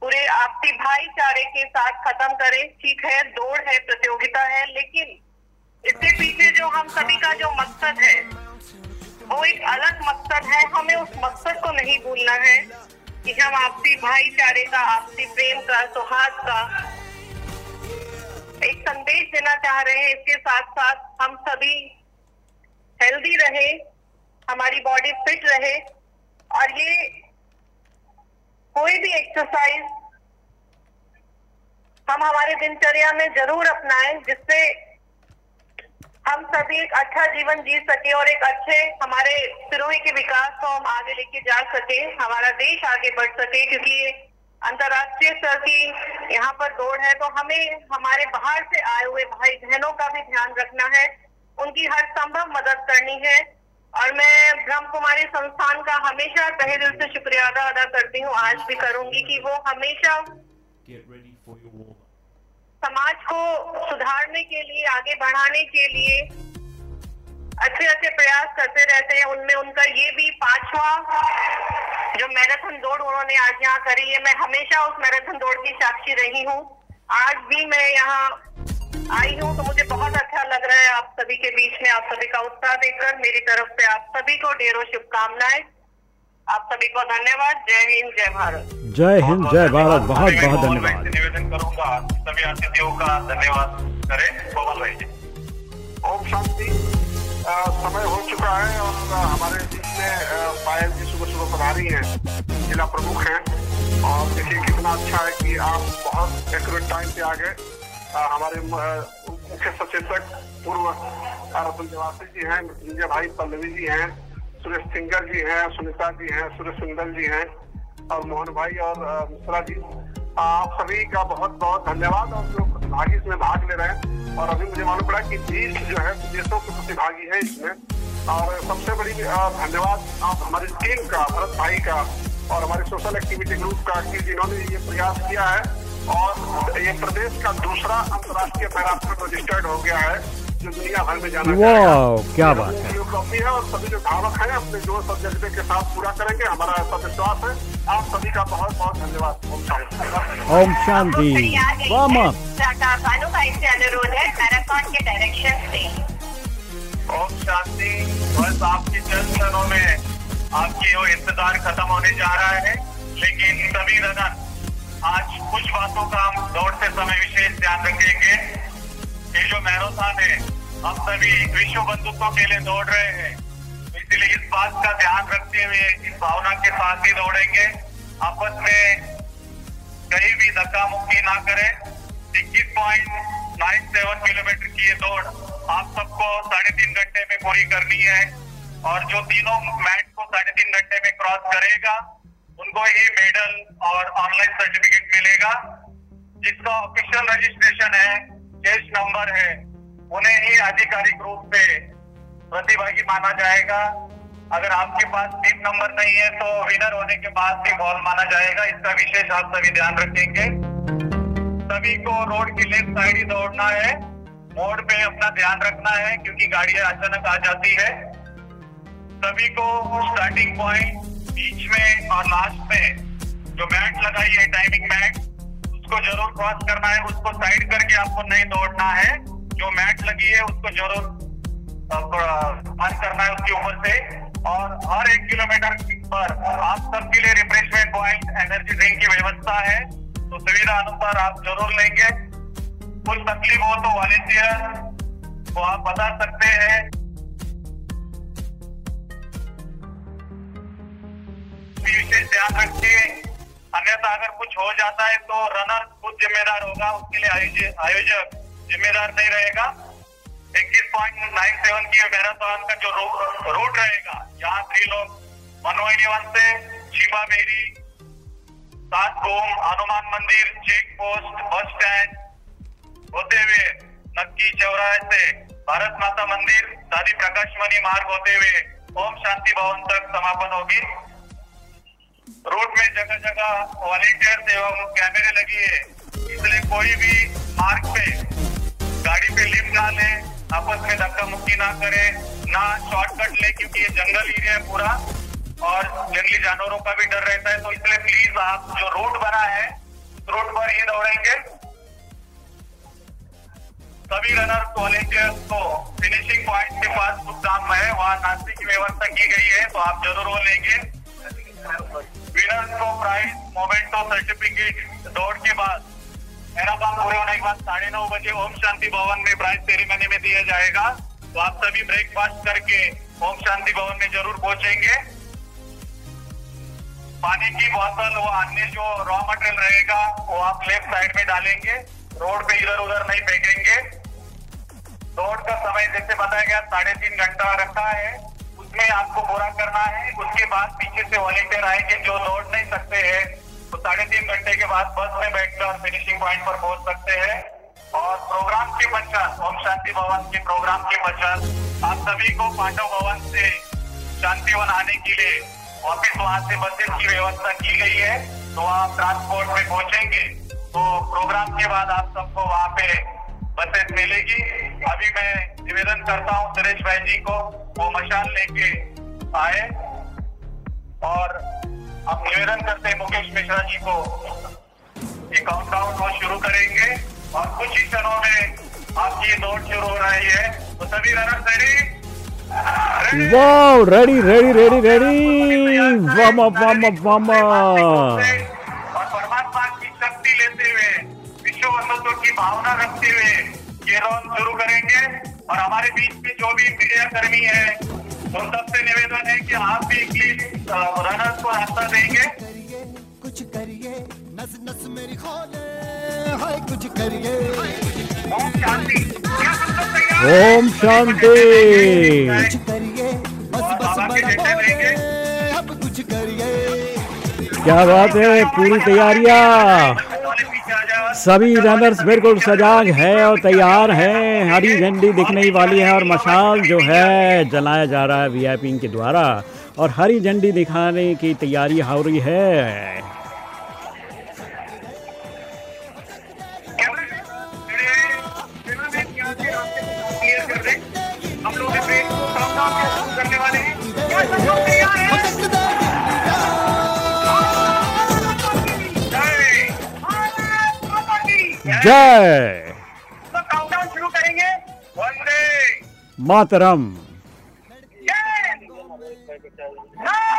पूरे आपसी भाईचारे के साथ खत्म करें। ठीक है दौड़ है प्रतियोगिता है लेकिन इसके पीछे जो हम सभी का जो मकसद है वो एक अलग मकसद है। हमें उस मकसद को नहीं भूलना है कि हम आपसी भाईचारे का, आपसी प्रेम का, सौहार्द का एक संदेश देना चाह रहे हैं। इसके साथ साथ हम सभी हेल्दी रहे, हमारी बॉडी फिट रहे और ये कोई भी एक्सरसाइज हम हमारे दिनचर्या में ज़रूर अपनाएँ, जिससे हम सभी एक अच्छा जीवन जी सके और एक अच्छे हमारे सिरोही के विकास को हम आगे लेके जा सके, हमारा देश आगे बढ़ सके, क्योंकि अंतर्राष्ट्रीय स्तर की यहाँ पर दौड़ है तो हमें हमारे बाहर से आए हुए भाई बहनों का भी ध्यान रखना है। उनकी हर संभव मदद करनी है। और मैं ब्रह्म कुमारी संस्थान का हमेशा तहे दिल से शुक्रिया अदा करती हूँ। आज भी करूँगी कि वो हमेशा समाज को सुधारने के लिए, आगे बढ़ाने के लिए अच्छे अच्छे प्रयास करते रहते हैं। उनमें उनका ये भी पांचवा जो मैराथन दौड़ उन्होंने आज यहाँ करी है, मैं हमेशा उस मैराथन दौड़ की साक्षी रही हूँ। आज भी मैं यहाँ आई हूँ तो मुझे बहुत अच्छा लग रहा है। आप सभी के बीच में आप सभी का उत्साह देखकर मेरी तरफ़ से आप सभी को ढेरों शुभकामनाएँ। आप सभी को धन्यवाद। जय हिंद जय भारत। जय हिंद जय भारत। बहुत बहुत धन्यवाद। निवेदन करूँगा सभी अतिथियों का धन्यवाद करें। गोपाल भाई ओम शांति। समय हो चुका है और हमारे बीच में अ, पायल जी सुबह सुबह पधारी हैं जिला प्रमुख हैं। और देखिए कितना अच्छा है कि आप बहुत एक्यूरेट टाइम पे आ गए। हमारे मुख्य सचेतक पूर्व रतन निवासी जी हैं मृत्युंजय भाई पल्लवी जी हैं। सुरेश सिंगर जी हैं, सुनीता जी हैं, सुरेश सुंदर जी हैं, और मोहन भाई और मिश्रा जी। आप सभी का बहुत बहुत धन्यवाद और जो प्रतिभागी इसमें भाग ले रहे हैं। और अभी मुझे मालूम पड़ा कि बीस जो है विदेशों के प्रतिभागी है इसमें। और सबसे बड़ी धन्यवाद आप हमारी टीम का, भरत भाई का, और हमारे सोशल एक्टिविटी ग्रुप का कि जिन्होंने ये प्रयास किया है। और ये प्रदेश का दूसरा अंतर्राष्ट्रीय मैराथन रजिस्टर्ड हो गया है। दुनिया भर में जाना वाह क्या बात है। है है और सभी जो धावक हैं अपने जोश और जज्बे के साथ पूरा करेंगे हमारा ऐसा विश्वास है। आप सभी का बहुत बहुत धन्यवाद। ओम शांति। भाई से अनुरोध है मैराथन के डायरेक्शन से ओम शांति। बस आपके चंद क्षणों में आपकी वो इंतज़ार खत्म होने जा रहा है। लेकिन सभी रनर आज कुछ बातों का हम दौड़ते समय विशेष ध्यान रखेंगे। ये जो मैराथन है, हम सभी विश्व बंधुत्व के लिए दौड़ रहे हैं। इसलिए इस बात का ध्यान रखते हुए, इस भावना के साथ ही दौड़ेंगे। आपस में कहीं भी धक्का मुक्की ना करें। इक्कीस पॉइंट नाइन सेवन किलोमीटर की ये दौड़ आप सबको साढ़े तीन घंटे में पूरी करनी है। और जो तीनों मैच को साढ़े तीन घंटे में क्रॉस करेगा, उनको ही मेडल और ऑनलाइन सर्टिफिकेट मिलेगा। जिसका ऑफिशियल रजिस्ट्रेशन है चेस नंबर है। उन्हें ही आधिकारिक रूप से प्रतिभागी माना जाएगा। अगर आपके पास टीम नंबर नहीं है तो विनर होने के बाद भी बॉल माना जाएगा। इसका विशेष आप सभी ध्यान रखेंगे। सभी को रोड की लेफ़्ट साइड ही दौड़ना है। मोड़ पे अपना ध्यान रखना है, क्योंकि गाड़ियाँ अचानक आ जाती है। सभी को स्टार्टिंग पॉइंट बीच में और लास्ट में जो मैट लगाई है टाइमिंग मैट उसको ज़रूर क्रॉस करना है, उसको साइड करके आपको नहीं दौड़ना है। जो मैट लगी है, उसको ज़रूर पास करना है उसके ऊपर से। और हर एक किलोमीटर पर आप सबके लिए रिफ्रेशमेंट पॉइंट एनर्जी ड्रिंक की व्यवस्था है। तो सुविधा अनुसार आप ज़रूर लेंगे। कुछ तकलीफ़ हो तो वॉलेंटियर को आप बता सकते हैं। विशेष ध्यान रखिए। अन्यथा अगर कुछ हो जाता है तो रनर खुद जिम्मेदार होगा, उसके लिए आयोजक जिम्मेदार नहीं रहेगा। इक्कीस पॉइंट नाइन सेवन की मैराथन का जो रूट रहेगा, यहाँ थ्री लोग मनोहिनी वन से शिवा मेरी, सात गोम हनुमान मंदिर चेक पोस्ट बस स्टैंड होते हुए नक्की चौराहे से भारत माता मंदिर दादी प्रकाशमणि मार्ग होते हुए ओम शांति भवन तक समापन होगी। रूट में जगह जगह वॉलेंटियर्स एवं कैमरे लगी है। इसलिए कोई भी मार्ग पे गाड़ी पे लिफ्ट ना ले, आपस में धक्का मुक्की ना करे, ना शॉर्टकट ले, क्योंकि ये जंगल एरिया है पूरा और जंगली जानवरों का भी डर रहता है। तो इसलिए प्लीज़ आप जो रूट बना है रूट पर ही दौड़ेंगे। सभी रनर वॉलेंटियर्स को फिनिशिंग पॉइंट के पास कुछ काम है, वहाँ नाश्ते की व्यवस्था की गई है तो आप ज़रूर वो लेंगे। विनर्स को प्राइज मोमेंटो सर्टिफिकेट दौड़ के बाद। मेरा काम पूरे होने के बाद साढ़े नौ बजे ओम शांति भवन में प्राइज सेरेमनी में दिया जाएगा। तो आप सभी ब्रेकफास्ट करके ओम शांति भवन में ज़रूर पहुँचेंगे। पानी की बोतल वो अन्य जो रॉ मटेरियल रहेगा, वो आप लेफ़्ट साइड में डालेंगे। रोड पे इधर उधर नहीं फेंकेंगे। दौड़ का समय, जैसे बताया गया, साढ़े तीन घंटा रखा है। उसमें आपको पूरा करना है। उसके बाद पीछे से वॉलेंटियर आएँगे जो दौड़ नहीं सकते हैं। तो साढ़े तीन घंटे के बाद बस में बैठकर फिनिशिंग पॉइंट पर पहुँच सकते हैं। और प्रोग्राम के पश्चात ओम शांति भवन के प्रोग्राम के पश्चात आप सभी को पांडव भवन से शांतिवन आने के लिए वापिस वहाँ से बसेस की व्यवस्था की गई है। तो आप ट्रांसपोर्ट में पहुँचेंगे। तो प्रोग्राम के बाद आप सबको वहाँ पे बसेस मिलेगी। अभी मैं निवेदन करता हूँ सुरेश भाई जी को वो मशाल लेके आए। और हम निवेदन करते हैं मुकेश मिश्रा जी को ये काउंटडाउन वो शुरू करेंगे। और कुछ ही क्षणों में आपकी दौड़ शुरू हो रही है। तो सभी runners ready wow ready ready ready ready वामा वामा वामा और परमात्मा की शक्ति लेते हुए विश्व की भावना रखते हुए ये रौन शुरू करेंगे। और हमारे बीच में जो भी मीडिया कर्मी है उन सबसे निवेदन है कि आप भी प्लीज़ रनर्स को रास्ता देंगे। कुछ करिए नस नस मेरी खोले हाय कुछ करिए। ओम शांति। क्या सब लोग तैयार ओम शांति। कुछ करिए बस बस बड़ा बोले अब कुछ करिए। क्या बात है पूरी तैयारियाँ। सभी रनर्स बिल्कुल सजाग है और तैयार है। हरी झंडी दिखने ही वाली है और मशाल जो है, जलाया जा रहा है वीआईपी के द्वारा। और हरी झंडी दिखाने की तैयारी हो रही है। जय तो काउंटडाउन शुरू करेंगे Vande Mataram start start start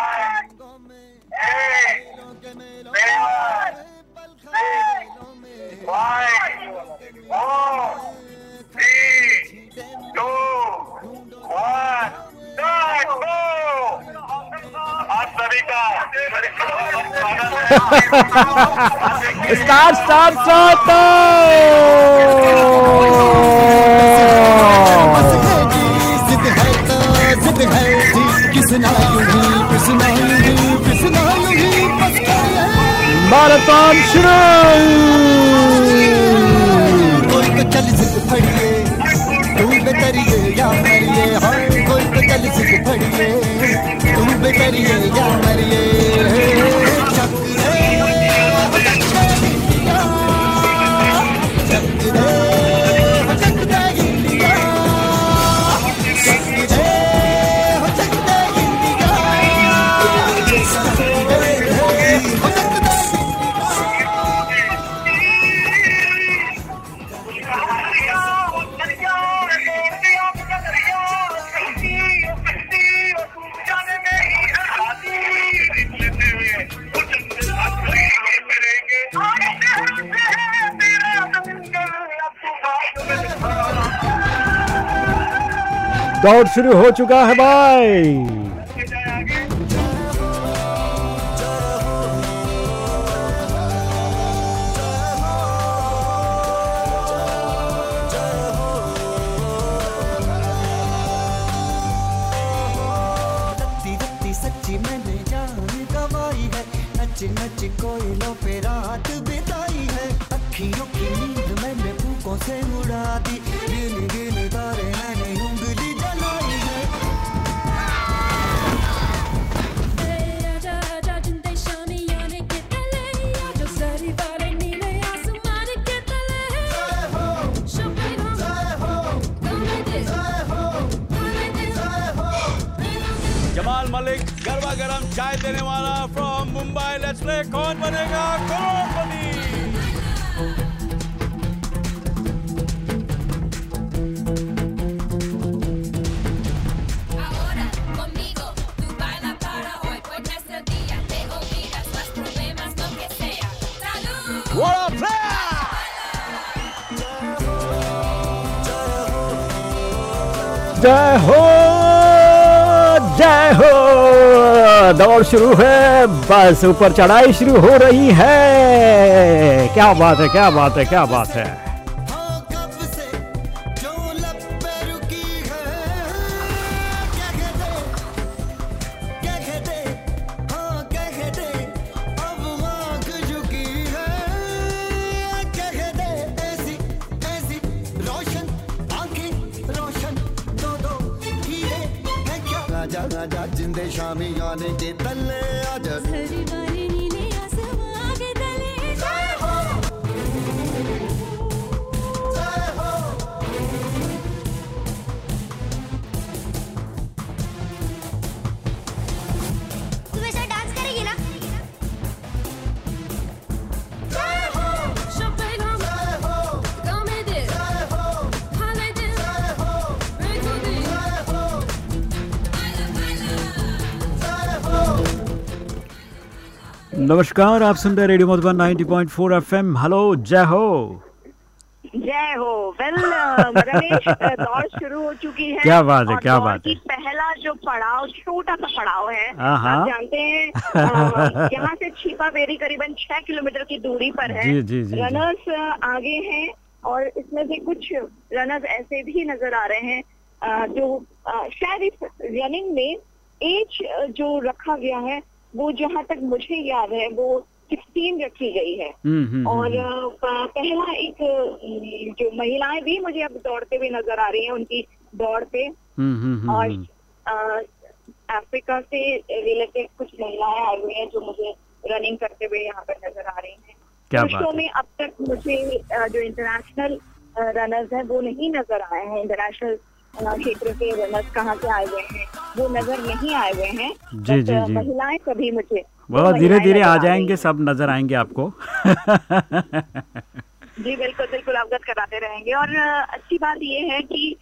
तो ही बस क्या मैराथन शुरू! कोई तो चल जिद फड़िए मरिए हाँ तो चल फड़िए तुम बेतरिए या मरिए। दौड़ शुरू हो चुका है भाई। दौड़ शुरू है, बस ऊपर चढ़ाई शुरू हो रही है। क्या बात है, क्या बात है, क्या बात है। नमस्कार आप सुन रहे रेडियो मधुबन 90.4 एफएम हेलो जय हो जय हो वेल रमेश दौड़ शुरू हो चुकी है क्या बात है, क्या बात है। पहला जो पड़ाव छोटा सा पड़ाव है हाँ, हाँ। आप जानते हैं यहाँ से छिपा बेरी करीबन छह किलोमीटर की दूरी पर है जी, जी, जी। रनर्स आगे हैं और इसमें से कुछ रनर्स ऐसे भी नज़र आ रहे हैं जो शायद इस रनिंग में एज जो रखा गया है वो जहाँ तक मुझे याद है वो सिक्सटीन रखी गई है। हम्म, हम्म, और हम्म, प- पहला एक जो महिलाएँ भी मुझे अब दौड़ते हुए नज़र आ रही हैं उनकी दौड़ पे। और। अफ्रीका से रिलेटेड कुछ महिलाएँ आई हुई हैं जो मुझे रनिंग करते हुए यहाँ पर नज़र आ रही हैं। क्या है। में अब तक मुझे जो इंटरनेशनल रनर्स हैं वो नहीं नज़र आए हैं। इंटरनेशनल क्षेत्र के रनर्स कहाँ से आए हुए हैं? वो नज़र नहीं आए हुए हैं जी, जी, जी। महिलाएँ सभी मुझे बहुत धीरे धीरे आ जाएँगे सब नज़र आएँगे आपको। जी बिल्कुल बिल्कुल अवगत कराते रहेंगे। और अच्छी बात ये है कि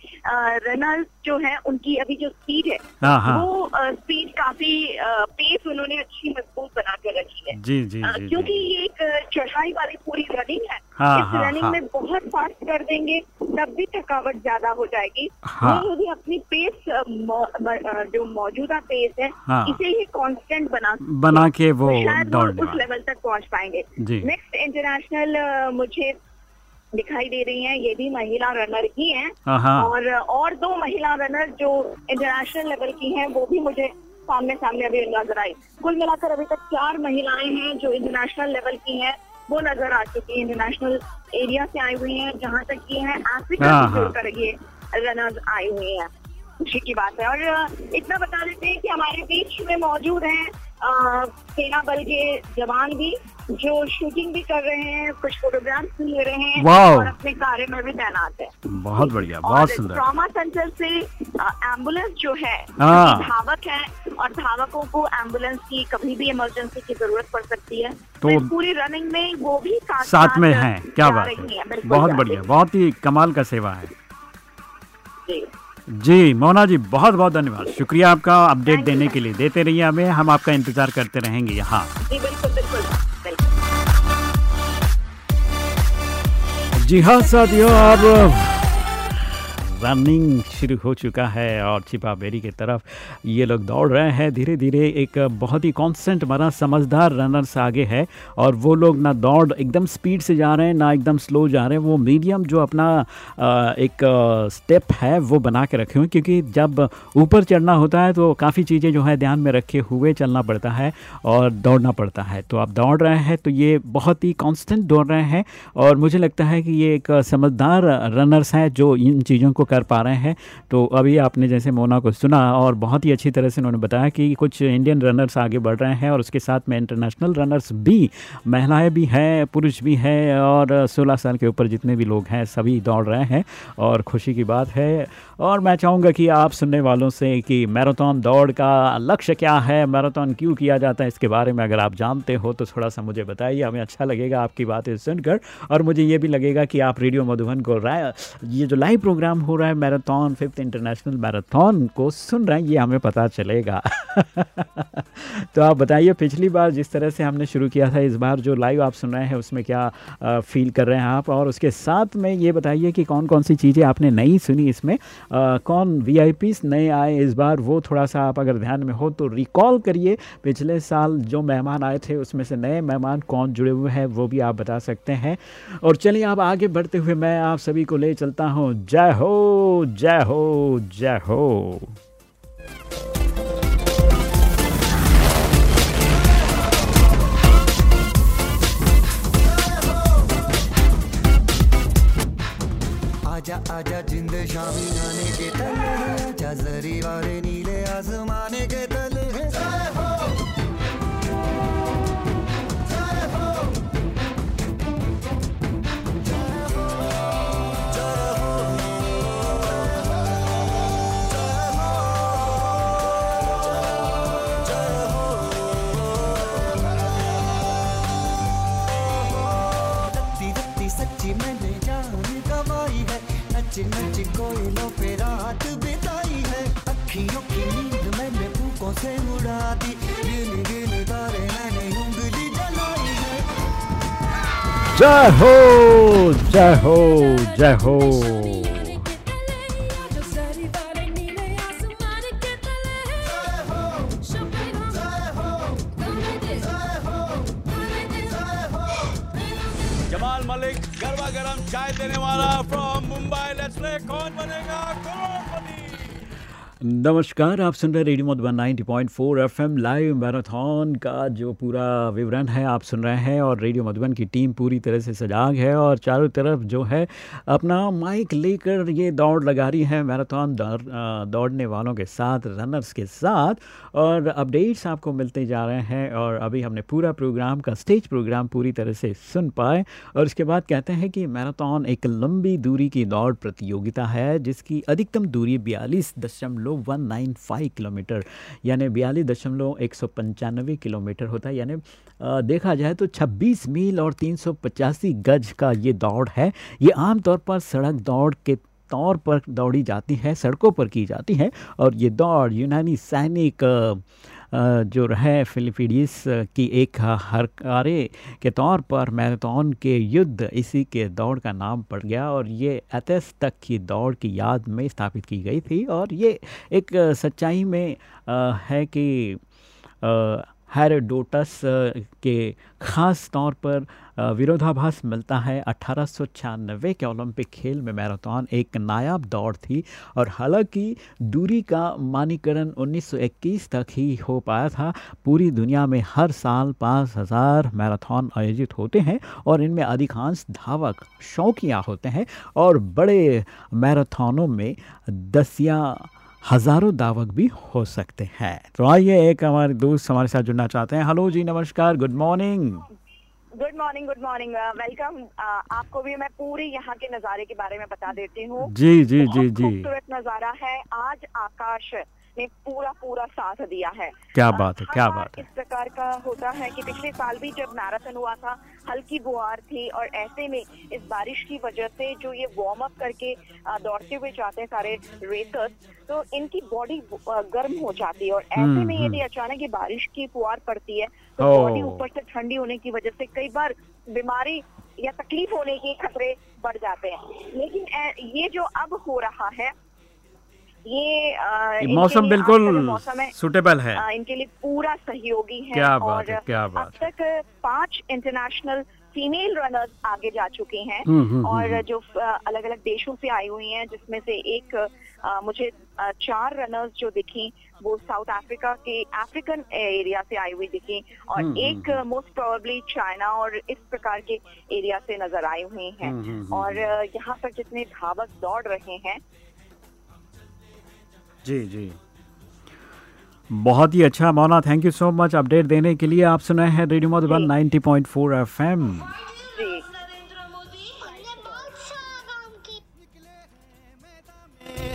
रनर्स जो है उनकी अभी जो स्पीड है हाँ, हाँ। वो स्पीड काफ़ी पेस उन्होंने अच्छी मज़बूत बना कर रखी है। जी जी जी क्योंकि ये एक चढ़ाई वाली पूरी रनिंग है हाँ, इस हाँ, रनिंग हाँ। में बहुत फास्ट कर देंगे तब भी थकावट ज़्यादा हो जाएगी हाँ। नहीं यदि अपनी पेस मौ- जो मौजूदा पेस है हाँ। इसे ही कांस्टेंट बना बना के वो तो शायद उस लेवल तक पहुँच पाएँगे नेक्स्ट इंटरनेशनल मुझे दिखाई दे रही हैं ये भी महिला रनर ही हैं हाँ। और और दो महिला रनर जो इंटरनेशनल लेवल की हैं वो भी मुझे सामने सामने अभी नज़र आई कुल मिलाकर अभी तक चार महिलाएँ हैं जो इंटरनेशनल लेवल की हैं वो नज़र आ चुकी है इंटरनेशनल एरिया से आई हुई है जहाँ तक ये है अफ्रीका हाँ, से हाँ। जुड़कर ये रनर्स आई हुई है खुशी की बात है और इतना बता देते हैं कि हमारे बीच में मौजूद हैं सेना बल के जवान भी जो शूटिंग भी कर रहे हैं कुछ फोटोग्राफ्स भी ले रहे हैं और अपने कार्य में भी तैनात है। बहुत बढ़िया बहुत सुंदर। ट्रॉमा सेंटर से एंबुलेंस जो है हाँ। धावक है और धावकों को एंबुलेंस की कभी भी इमरजेंसी की ज़रूरत पड़ सकती है। तो- तो पूरी रनिंग में वो भी साथ साथ में है क्या बात है। बहुत बढ़िया बहुत ही कमाल का सेवा है। जी। जी मोना जी बहुत बहुत धन्यवाद। शुक्रिया आपका अपडेट देने के लिए। देते रहिए हमें हम आपका इंतज़ार करते रहेंगे यहाँ। जी हाँ साथियों अब रनिंग शुरू हो चुका है और छिपा बेरी की तरफ़ ये लोग दौड़ रहे हैं। धीरे धीरे एक बहुत ही कांस्टेंट बना समझदार रनर्स आगे है और वो लोग ना दौड़ एकदम स्पीड से जा रहे हैं, ना एकदम स्लो जा रहे हैं। वो मीडियम जो अपना एक स्टेप है वो बना के रखे हुए क्योंकि जब ऊपर चढ़ना होता है तो काफ़ी चीज़ें जो है ध्यान में रखे हुए चलना पड़ता है और दौड़ना पड़ता है। तो आप दौड़ रहे हैं तो ये बहुत ही कांस्टेंट दौड़ रहे हैं और मुझे लगता है कि ये एक समझदार रनर्स हैं जो इन चीज़ों को कर पा रहे हैं। तो अभी आपने जैसे मोना को सुना और बहुत ही अच्छी तरह से उन्होंने बताया कि कुछ इंडियन रनर्स आगे बढ़ रहे हैं और उसके साथ में इंटरनेशनल रनर्स भी, महिलाएँ भी हैं, पुरुष भी हैं और 16 साल के ऊपर जितने भी लोग हैं सभी दौड़ रहे हैं और खुशी की बात है। और मैं चाहूँगा कि आप सुनने वालों से कि मैराथन दौड़ का लक्ष्य क्या है, मैराथन क्यों किया जाता है, इसके बारे में अगर आप जानते हो तो थोड़ा सा मुझे बताइए, हमें अच्छा लगेगा आपकी बातें सुनकर। और मुझे ये भी लगेगा कि आप रेडियो मधुबन को ये जो लाइव प्रोग्राम हो रहा है मैराथन फिफ्थ इंटरनेशनल मैराथन को सुन रहे हैं ये हमें पता चलेगा। तो आप बताइए पिछली बार जिस तरह से हमने शुरू किया था इस बार जो लाइव आप सुन रहे हैं उसमें क्या अ, फील कर रहे हैं आप? और उसके साथ में ये बताइए कि कौन कौन सी चीज़ें आपने नहीं सुनी इसमें? अ, कौन वी नए आए इस बार? वो थोड़ा सा आप अगर ध्यान में हो तो रिकॉल करिए। पिछले साल जो मेहमान आए थे उसमें से नए मेहमान कौन जुड़े हुए हैं वो भी आप बता सकते हैं। और चलिए आप आगे बढ़ते हुए मैं आप सभी को ले चलता हूँ। जय हो! जय हो जय हो। आजा आजा, जिंद शामी गाने के तले आजा, जरी वाले नीले आसमाने के तले से उड़ा दी गिन गिन तारे मैंने उंगली जलाई है जय हो जय हो जय हो जमाल मलिक गरबा गरम चाय देने वाला फ्रॉम मुंबई लेट्स प्ले कौन बनेगा? करोड़पति नमस्कार आप सुन रहे radio Madhuban 90.4 FM live marathon का जो पूरा विवरण है आप सुन रहे हैं और रेडियो मधुबन की टीम पूरी तरह से सजाग है और चारों तरफ़ जो है अपना माइक लेकर ये दौड़ लगा रही है मैराथन दौड़, दौड़ने वालों के साथ रनर्स के साथ और अपडेट्स आपको मिलते जा रहे हैं और अभी हमने पूरा प्रोग्राम का स्टेज प्रोग्राम पूरी तरह से सुन पाए और उसके बाद कहते हैं कि मैराथन एक लंबी दूरी की दौड़ प्रतियोगिता है जिसकी अधिकतम दूरी बयालीस दशमलव वन नाइन फाइव किलोमीटर यानी बयालीस दशमलव एक सौ पंचानवे किलोमीटर होता है। यानी देखा जाए तो 26 मील और तीन सौ पचासी गज का ये दौड़ है। ये आमतौर पर सड़क दौड़ के तौर पर दौड़ी जाती है सड़कों पर की जाती है और ये दौड़ यूनानी सैनिक अ, जो है फिलिपीडीस की एक हरकारे के तौर पर मैराथन के युद्ध, इसी के दौड़ का नाम पड़ गया और ये एथेस तक की दौड़ की याद में स्थापित की गई थी और ये एक सच्चाई में है कि हेरोडोटस अ, के ख़ास तौर पर विरोधाभास मिलता है अठारह के ओलंपिक खेल में मैराथन। एक नायाब दौड़ थी और हालाँकि दूरी का मानीकरण 1921 तक ही हो पाया था। पूरी दुनिया में हर साल 5000 मैराथन आयोजित होते हैं और इनमें अधिकांश धावक शौकिया होते हैं और बड़े मैराथनों में दस या हज़ारों दावक भी हो सकते हैं। तो आइए एक हमारे दोस्त हमारे साथ जुड़ना चाहते हैं। हेलो जी नमस्कार good morning. Good morning good morning welcome. आपको भी मैं पूरी यहाँ के नज़ारे के बारे में बता देती हूँ। जी, जी, जी, जी। खूबसूरत नज़ारा है। आज आकाश ने पूरा पूरा साथ दिया है क्या बात है, क्या बात है। इस प्रकार का होता है कि पिछले साल भी जब मैराथन हुआ था हल्की बुआर थी और ऐसे में इस बारिश की वजह से जो ये वार्म अप करके दौड़ते हुए जाते हैं सारे रेसर्स तो इनकी बॉडी गर्म हो जाती है और ऐसे हम्म, में यदि हम्म। अचानक ये बारिश की फुहार पड़ती है तो बॉडी ऊपर से ठंडी होने की वजह से कई बार बीमारी या तकलीफ़ होने के खतरे बढ़ जाते हैं लेकिन ये जो अब हो रहा है ये मौसम बिल्कुल मौसम है, है। इनके लिए पूरा सहयोगी है क्या बात और है, क्या अब तक पाँच इंटरनेशनल फीमेल रनर्स आगे जा चुके हैं हम्म, हम्म, और हम्म। जो अलग अलग देशों से आई हुई हैं जिसमें से एक अ, मुझे चार रनर्स जो दिखी वो साउथ अफ्रीका के अफ्रीकन एरिया से आई हुई दिखी और एक मोस्ट प्रोबेबली चाइना और इस प्रकार के एरिया से नज़र आई हुई हैं और यहाँ पर जितने धावक दौड़ रहे हैं जी जी। बहुत ही अच्छा Mona thank you so much update देने के लिए आप सुनाए हैं रेडियो मधुबन 90.4 एफएम जी।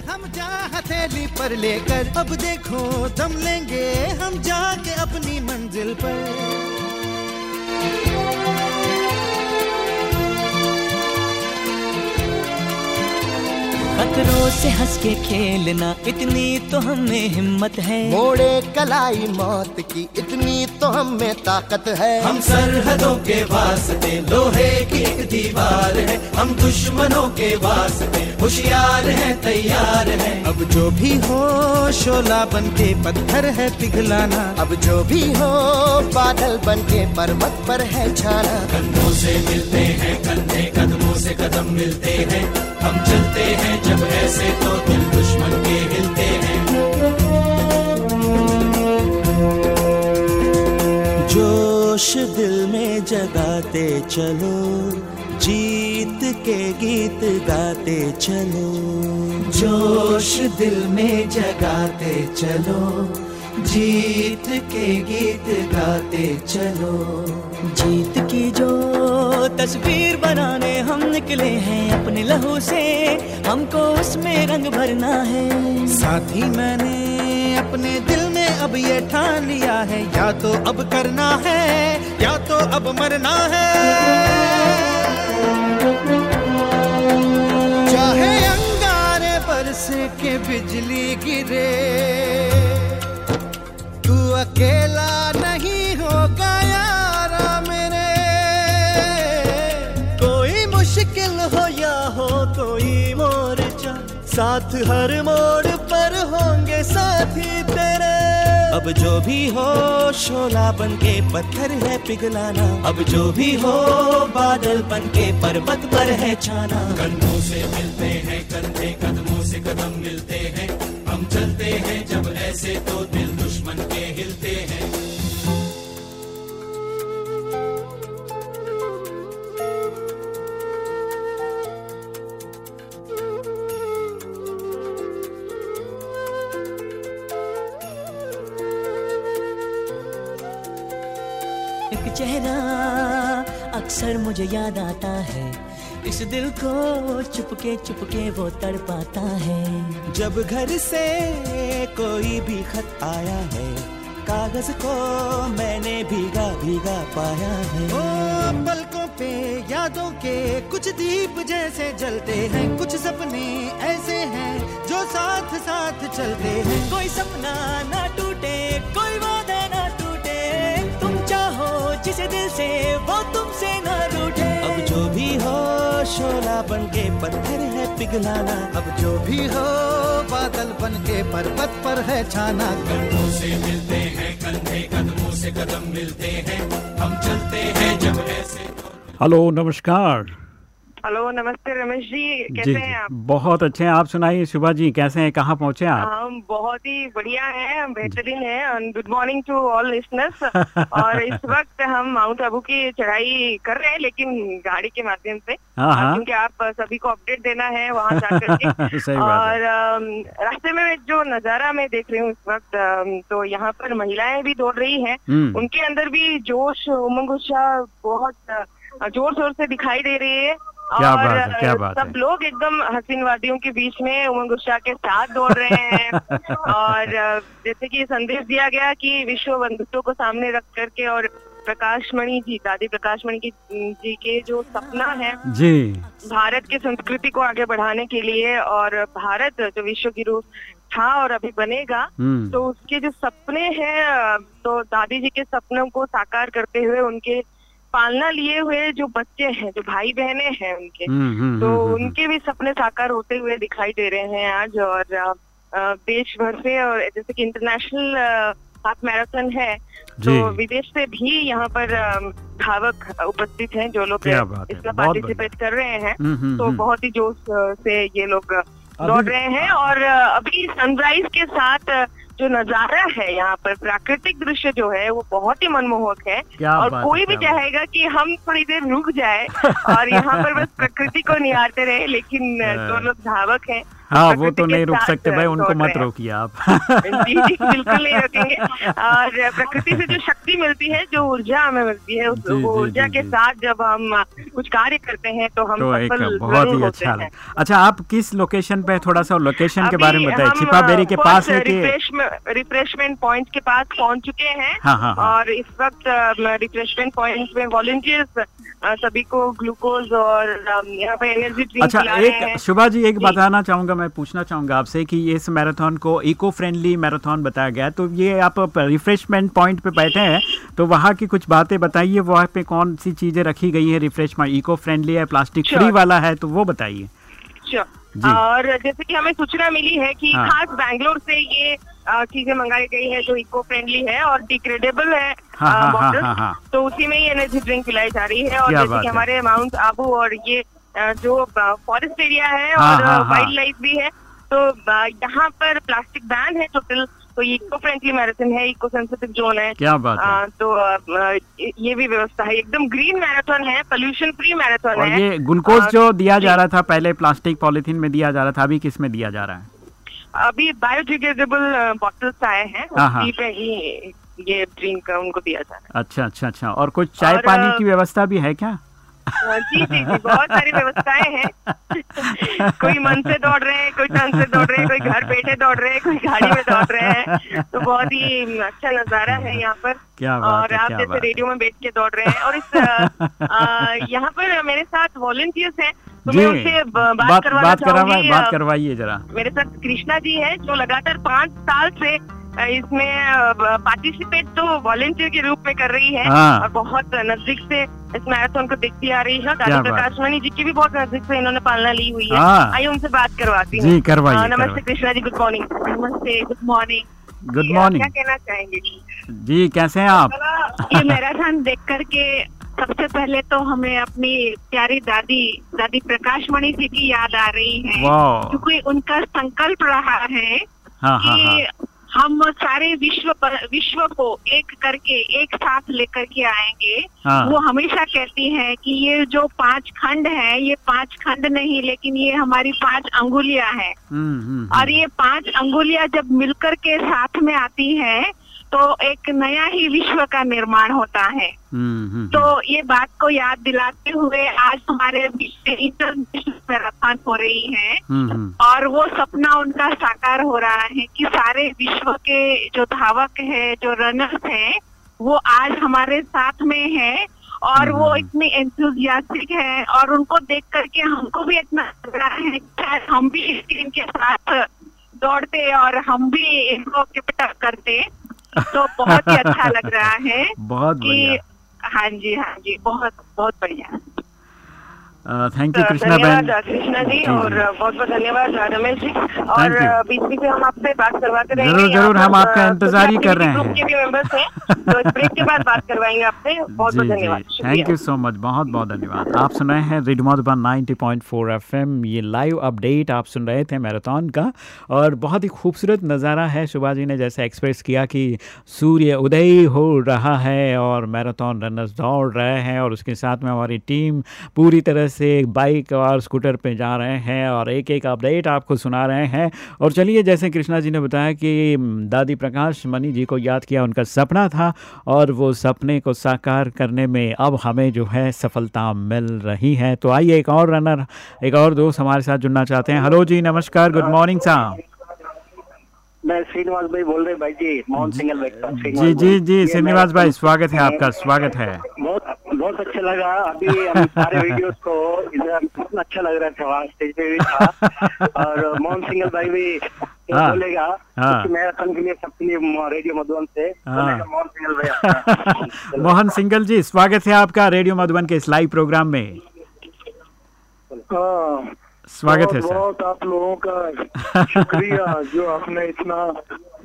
हम जा हथेली पर लेकर अब देखो दम लेंगे हम जाके अपनी मंजिल पर। खतरों से हंस के खेलना इतनी तो हमें हिम्मत है। मोड़े कलाई मौत की इतनी तो हमें ताकत है। हम सरहदों के वास्ते लोहे की एक दीवार है। हम दुश्मनों के वास्ते होशियार है तैयार है। अब जो भी हो शोला बन के पत्थर है पिघलाना। अब जो भी हो बादल बन के पर्वत पर है छाना। कंधों से मिलते हैं कंधे कदमों। से कदम मिलते हैं। हम चलते हैं, जब ऐसे तो दिल दुश्मन के हिलते हैं। जोश दिल में जगाते चलो, जीत के गीत गाते चलो। जोश दिल में जगाते चलो जीत के गीत गाते चलो। जीत की जो तस्वीर बनाने हम निकले हैं अपने लहू से हमको उसमें रंग भरना है। साथ ही मैंने अपने दिल में अब ये ठान लिया है या तो अब करना है या तो अब मरना है। चाहे अंगारे बरस के बिजली गिरे तू अकेला नहीं होगा यारा मेरे। कोई मुश्किल हो या हो कोई मोर्चा साथ हर मोड़ पर होंगे साथी तेरे। अब जो भी हो शोला बन के पत्थर है पिघलाना। अब जो भी हो बादल बन के पर्वत पर है छाना। कंधों से मिलते हैं कंधे कदमों से कदम मिलते हैं। हम चलते हैं जब ऐसे तो दिल दुश्मन के हिलते हैं। चेहरा अक्सर मुझे याद आता है। इस दिल को चुपके चुपके वो तड़पाता है। जब घर से कोई भी खत आया है कागज़ को मैंने भीगा भीगा पाया है। ओ पलकों पे यादों के कुछ दीप जैसे जलते हैं कुछ सपने ऐसे हैं जो साथ साथ चलते हैं। कोई सपना ना टूटे कोई वादा ना टूटे तुम चाहो जिसे दिल से वो तुमसे ना रूठे। शोला बन के पत्थर है पिघलाना। अब जो भी हो बादल बन के पर्वत पर है छाना। कंधों से मिलते हैं कंधे कदमों से कदम मिलते हैं। हम चलते हैं जब ऐसे हेलो नमस्कार। हेलो नमस्ते रमेश जी कैसे जी हैं आप? बहुत अच्छे हैं। आप सुनाइए सुबह जी कैसे हैं? कहाँ पहुँचे आप? हम बहुत ही बढ़िया हैं बेहतरीन हैं। Good morning to all listeners और इस वक्त हम माउंट आबू की चढ़ाई कर रहे हैं लेकिन गाड़ी के माध्यम से। हाँ, हाँ। क्योंकि आप सभी को अपडेट देना है वहाँ जाकर के। और रास्ते में जो नज़ारा मैं देख रही हूँ इस वक्त तो यहाँ पर महिलाएँ भी दौड़ रही हैं। हम्म। उनके अंदर भी जोश उमंग उत्साह बहुत ज़ोर शोर से दिखाई दे रही है। क्या बात है, क्या बात सब लोग एकदम हसीन वादियों के बीच में उमंग उत्साह के साथ दौड़ रहे हैं। और जैसे कि संदेश दिया गया कि विश्व बंधुत्व को सामने रख करके और प्रकाश मणि जी दादी प्रकाश मणि की जी के जो सपना है जी। भारत की संस्कृति को आगे बढ़ाने के लिए और भारत जो विश्व गुरु था और अभी बनेगा हम्म। तो उसके जो सपने हैं तो दादी जी के सपनों को साकार करते हुए उनके पालना लिए हुए जो बच्चे हैं जो भाई बहने हैं उनके हम्म, हम्म, तो हम्म। उनके भी सपने साकार होते हुए दिखाई दे रहे हैं आज और देश भर से और जैसे कि इंटरनेशनल हाफ़ मैराथन है जी। तो विदेश से भी यहाँ पर धावक उपस्थित हैं जो लोग इसमें पार्टिसिपेट कर रहे हैं तो। बहुत ही जोश से ये लोग दौड़ रहे हैं और अभी सनराइज के साथ जो नज़ारा है यहाँ पर प्राकृतिक दृश्य जो है वो बहुत ही मनमोहक है। और कोई भी चाहेगा कि हम थोड़ी देर रुक जाए और यहाँ पर बस प्रकृति को निहारते रहे लेकिन जो लोग धावक हैं। हाँ वो तो नहीं रुक सकते भाई उनको मत रोकिए आप। जी जी बिल्कुल नहीं रोकेंगे। और प्रकृति से जो शक्ति मिलती है जो ऊर्जा हमें मिलती है उस ऊर्जा के साथ जब हम कुछ कार्य करते हैं तो हम तो एक बहुत ही अच्छा अच्छा आप किस लोकेशन पे थोड़ा सा लोकेशन के बारे में बताइए। हम, छिपा बेरी के पास है कि रिफ्रेशमेंट पॉइंट के पास पहुँच चुके हैं। हाँ, हाँ, हाँ। और इस वक्त रिफ्रेशमेंट पॉइंट में वॉलंटियर्स सभी को ग्लूकोज और यहाँ पे एनर्जी ड्रिंक अच्छा हैं एक शुभा जी एक बताना चाहूँगा मैं पूछना चाहूँगा आपसे कि इस मैराथन को इको फ्रेंडली मैराथन बताया गया तो ये आप रिफ्रेशमेंट पॉइंट पे बैठे हैं तो वहाँ की कुछ बातें बताइए वहाँ पे कौन सी चीज़ें रखी गई है रिफ्रेशमेंट इको फ्रेंडली है प्लास्टिक फ्री वाला है तो वो बताइए। और जैसे कि हमें सूचना मिली है कि हाँ। खास बैंगलोर से ये चीज़ें मंगाई गई है जो इको फ्रेंडली है और डिग्रेडेबल है हाँ, हाँ, हाँ, हाँ, हाँ। तो उसी में ही एनर्जी ड्रिंक पिलाई जा रही है और जैसे कि हमारे माउंट आबू और ये जो फॉरेस्ट एरिया है हाँ, और हाँ, हाँ। वाइल्ड लाइफ भी है। तो यहाँ पर प्लास्टिक बैन है टोटल तो ये इको फ्रेंडली मैराथन है इको सेंसिटिव जोन है। क्या बात है। अ, तो अ, ये भी व्यवस्था है। एकदम ग्रीन मैराथन है पोल्यूशन फ्री मैराथन है। ये ग्लूकोज जो दिया जा रहा था पहले प्लास्टिक पॉलिथीन में दिया जा रहा था अभी किसमें दिया जा रहा है? अभी बायोडिग्रेडेबल बॉटल्स आए हैं हाँ, हाँ। उसी पे ही ये ड्रिंक उनको दिया जा रहा है। अच्छा अच्छा अच्छा। और कुछ चाय और, पानी की व्यवस्था भी है क्या? है जी जी जी बहुत सारी व्यवस्थाएँ हैं। कोई मन से दौड़ रहे हैं कोई तन से दौड़ रहे हैं कोई घर बैठे दौड़ रहे हैं कोई गाड़ी में दौड़ रहे हैं। तो बहुत ही अच्छा नज़ारा है यहाँ पर। क्या बात और है, आप जैसे रेडियो में बैठ के दौड़ रहे हैं और इस यहाँ पर मेरे साथ वॉलंटियर्स हैं तो जी मैं उनसे बात बात करवाना बात करवाइए जरा। मेरे साथ कृष्णा जी है जो लगातार पाँच साल से इसमें पार्टिसिपेट तो वॉलेंटियर के रूप में कर रही है हाँ। और बहुत नज़दीक से इस मैराथन को देखती आ रही है दादी। प्रकाश मणि जी की भी बहुत नज़दीक से इन्होंने पालना ली हुई है। हाँ। आइए उनसे बात करवाती हूँ। करवाइए, नमस्ते कृष्णा जी गुड मॉर्निंग नमस्ते गुड मॉर्निंग गुड मॉर्निंग क्या कहना चाहेंगे? जी कैसे हैं आप? ये मैराथन देख करके सबसे पहले तो हमें अपनी प्यारी दादी दादी प्रकाश मणि जी की याद आ रही है। क्योंकि उनका संकल्प रहा है हाँ कि हाँ। हाँ कि हम सारे विश्व पर, विश्व को एक करके एक साथ लेकर के आएँगे। हाँ। वो हमेशा कहती हैं कि ये जो पाँच खंड है ये पाँच खंड नहीं लेकिन ये हमारी पाँच अंगुलियाँ हैं। हम्म, हम्म, और ये पाँच अंगुलियाँ जब मिलकर के साथ में आती हैं तो एक नया ही विश्व का निर्माण होता है। हम्म, हम्म, तो ये बात को याद दिलाते हुए आज हमारे बीच में इंटरनेशनल मैराथन हो रही है। हम्म, हम्म, और वो सपना उनका साकार हो रहा है कि सारे विश्व के जो धावक है जो रनर्स हैं वो आज हमारे साथ में है और वो इतने एंथुजियास्टिक है और उनको देख करके हमको भी इतना लग रहा है शायद हम भी इस टीम के साथ दौड़ते और हम भी इनको किपटअप करते। तो बहुत ही अच्छा लग रहा है बहुत कि बढ़िया। हाँ जी हाँ जी बहुत बहुत बढ़िया। थैंक यू कृष्णा बहन कृष्णा जी और बहुत बहुत धन्यवाद रमेश जी. और बीच बीच में हम आपसे बात करवाते रहेंगे. ज़रूर, ज़रूर, हम आपका इंतज़ार ही कर रहे हैं। के भी मेंबर्स हैं तो इस ब्रेक के बाद बात करवाएँगे आपसे. बहुत बहुत धन्यवाद. थैंक यू सो मच बहुत बहुत धन्यवाद. आप सुन रहे हैं रेडियो मधुबन 90.4 एफएम. ये लाइव अपडेट आप सुन रहे थे मैराथन का. और बहुत ही खूबसूरत नज़ारा है सुभा जी ने जैसे एक्सप्रेस किया कि सूर्य उदय हो रहा है और मैराथन रनर्स दौड़ रहे हैं और उसके साथ में हमारी टीम पूरी तरह से बाइक और स्कूटर पे जा रहे हैं और एक एक अपडेट आपको सुना रहे हैं। और चलिए जैसे कृष्णा जी ने बताया कि दादी प्रकाश मणि जी को याद किया उनका सपना था और वो सपने को साकार करने में अब हमें जो है सफलता मिल रही है। तो आइए एक और रनर एक और दोस्त हमारे साथ जुड़ना चाहते हैं। हेलो जी नमस्कार गुड मॉर्निंग साहब मैं श्रीनिवास भाई बोल रहे भाई जी मोहन सिंगल जी जी जी श्रीनिवास भाई स्वागत है आपका स्वागत है। बहुत बहुत अच्छा लगा। अभी हम सारे वीडियोस को इधर कितना अच्छा लग रहा था वहाँ स्टेज पे भी था। और मोहन सिंगल भाई भी हाँ, बोलेगा हाँ। क्योंकि मैराथन के लिए सबके लिए रेडियो मधुबन से हाँ। मोहन सिंगल भाई मोहन सिंगल जी स्वागत है आपका रेडियो मधुबन के इस लाइव प्रोग्राम में। हाँ। स्वागत है सर बहुत आप लोगों का शुक्रिया जो आपने इतना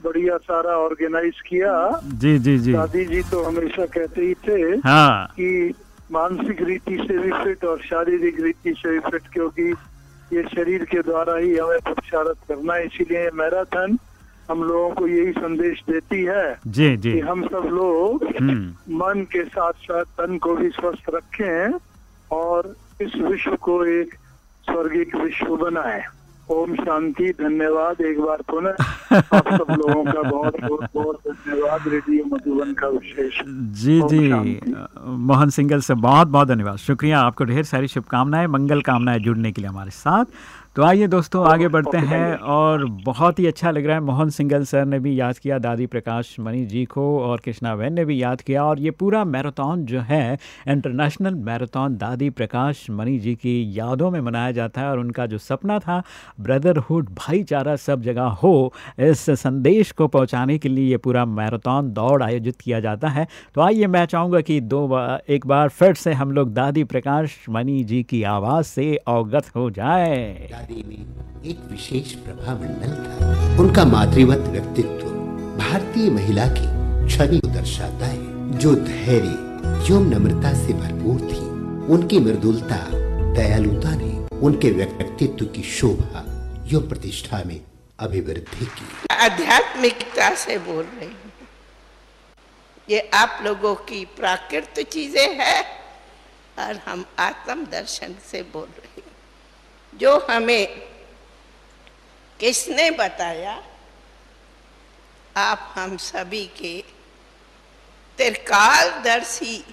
बढ़िया सारा ऑर्गेनाइज किया। जी जी जी। दादी जी तो हमेशा कहते ही थे हाँ। कि मानसिक रीति से भी फिट और शारीरिक रीति से भी फिट क्योंकि ये शरीर के द्वारा ही हमें पुरुषारत करना है। इसीलिए मैराथन हम लोगों को यही संदेश देती है जी जी। कि हम सब लोग हम्म। मन के साथ साथ तन को भी स्वस्थ रखें और इस विश्व को एक स्वर्गिक विश्व बनाए। ओम शांति धन्यवाद एक बार पुनः आप सब लोगों का बहुत बहुत बहुत धन्यवाद रेडियो मधुबन का विशेष। जी जी। मोहन सिंगल से बहुत बहुत धन्यवाद। शुक्रिया आपको ढेर सारी शुभकामनाएँ मंगल कामनाएँ जुड़ने के लिए हमारे साथ। तो आइए दोस्तों आगे बढ़ते हैं और बहुत ही अच्छा लग रहा है। मोहन सिंगल सर ने भी याद किया दादी प्रकाश मणि जी को और कृष्णा बहन ने भी याद किया और ये पूरा मैराथन जो है इंटरनेशनल मैराथन दादी प्रकाश मणि जी की यादों में मनाया जाता है और उनका जो सपना था ब्रदरहुड भाईचारा सब जगह हो इस संदेश को पहुँचाने के लिए ये पूरा मैराथन दौड़ आयोजित किया जाता है। तो आइए मैं चाहूँगा कि दो बार एक बार फिर से हम लोग दादी प्रकाश मणि जी की आवाज़ से अवगत हो जाए। दादी में एक विशेष प्रभा मंडल था। उनका मातृवत व्यक्तित्व भारतीय महिला की छवि को दर्शाता है। जो धैर्य एवं नम्रता से भरपूर थी, उनकी मृदुलता, दयालुता ने उनके व्यक्तित्व की शोभा एवं प्रतिष्ठा में अभिवृद्धि की। आध्यात्मिकता से बोल रही हूँ। ये आप लोगों की प्राकृत चीज़ें हैं और हम आत्म दर्शन से बोल रहे हैं। जो हमें किसने बताया, आप हम सभी के त्रिकालदर्शी,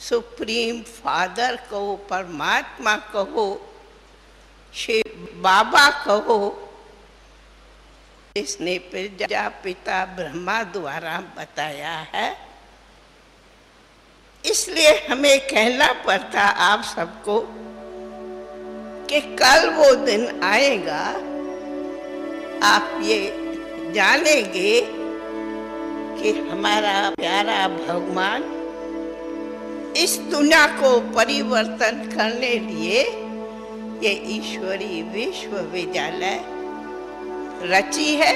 सुप्रीम फादर कहो, परमात्मा कहो, शिव बाबा कहो इसने प्रजा पिता ब्रह्मा द्वारा बताया है। इसलिए हमें कहना पड़ता आप सबको कि कल वो दिन आएगा, आप ये जानेंगे कि हमारा प्यारा भगवान इस दुनिया को परिवर्तन करने लिए ये ईश्वरी विश्वविद्यालय रची है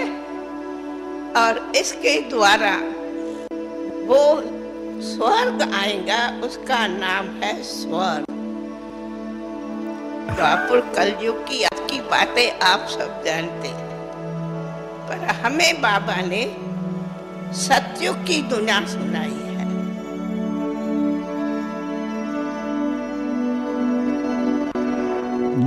और इसके द्वारा वो स्वर्ग आएगा, उसका नाम है स्वर्ग। द्वापुर कलयुग की आपकी बातें आप सब जानते हैं। पर हमें बाबा ने सत्युग की दुनिया सुनाई।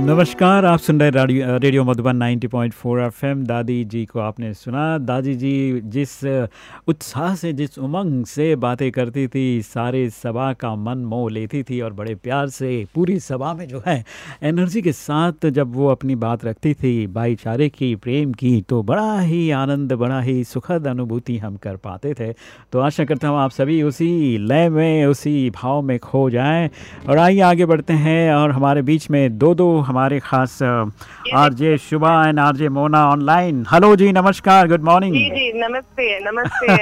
नमस्कार, आप सुन रहे रेडियो मधुबन 90.4 एफएम। दादी जी को आपने सुना। दादी जी जिस उत्साह से, जिस उमंग से बातें करती थी, सारे सभा का मन मोह लेती थी और बड़े प्यार से पूरी सभा में जो है, एनर्जी के साथ जब वो अपनी बात रखती थी, भाईचारे की, प्रेम की तो बड़ा ही आनंद, बड़ा ही सुखद अनुभूति हम कर पाते थे। तो आशा करता हूँ आप सभी उसी लय में, उसी भाव में खो जाएँ। और आइए आगे बढ़ते हैं और हमारे बीच में दो दो हमारे खास RJ Shubha and RJ Mona online hello जी नमस्कार गुड मॉर्निंग जी जी नमस्ते नमस्ते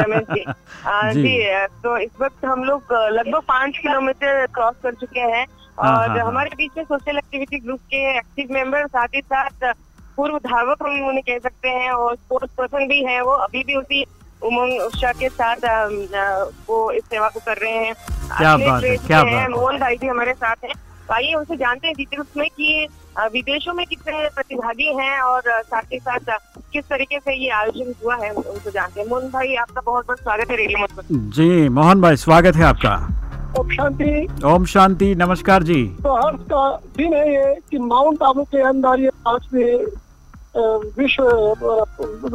रमेश जी आ, जी। जी तो इस वक्त हम लोग लगभग पाँच किलोमीटर क्रॉस कर चुके हैं हाँ, और हाँ, हाँ। हमारे बीच में सोशल एक्टिविटी ग्रुप के एक्टिव मेंबर साथ ही साथ पूर्व धावक हम उन्हें कह सकते हैं और स्पोर्ट्स पर्सन भी हैं वो अभी भी उसी उमंग उत्साह के साथ वो इस सेवा को कर रहे हैं क्या बात है, क्या बात है। मोहन भाई भी हमारे साथ हैं तो आइए उनसे जानते हैं डिटेल्स में कि विदेशों में कितने प्रतिभागी हैं और साथ ही साथ किस तरीके से ये आयोजन हुआ है उन- उनको जानते हैं। मोहन भाई आपका बहुत बहुत स्वागत है रेडियो मधुबन जी मोहन भाई स्वागत है आपका। ओम शांति। ओम शांति नमस्कार जी। तो हर्ष का दिन है ये कि माउंट आबू के अंदर ये पांचवी विश्व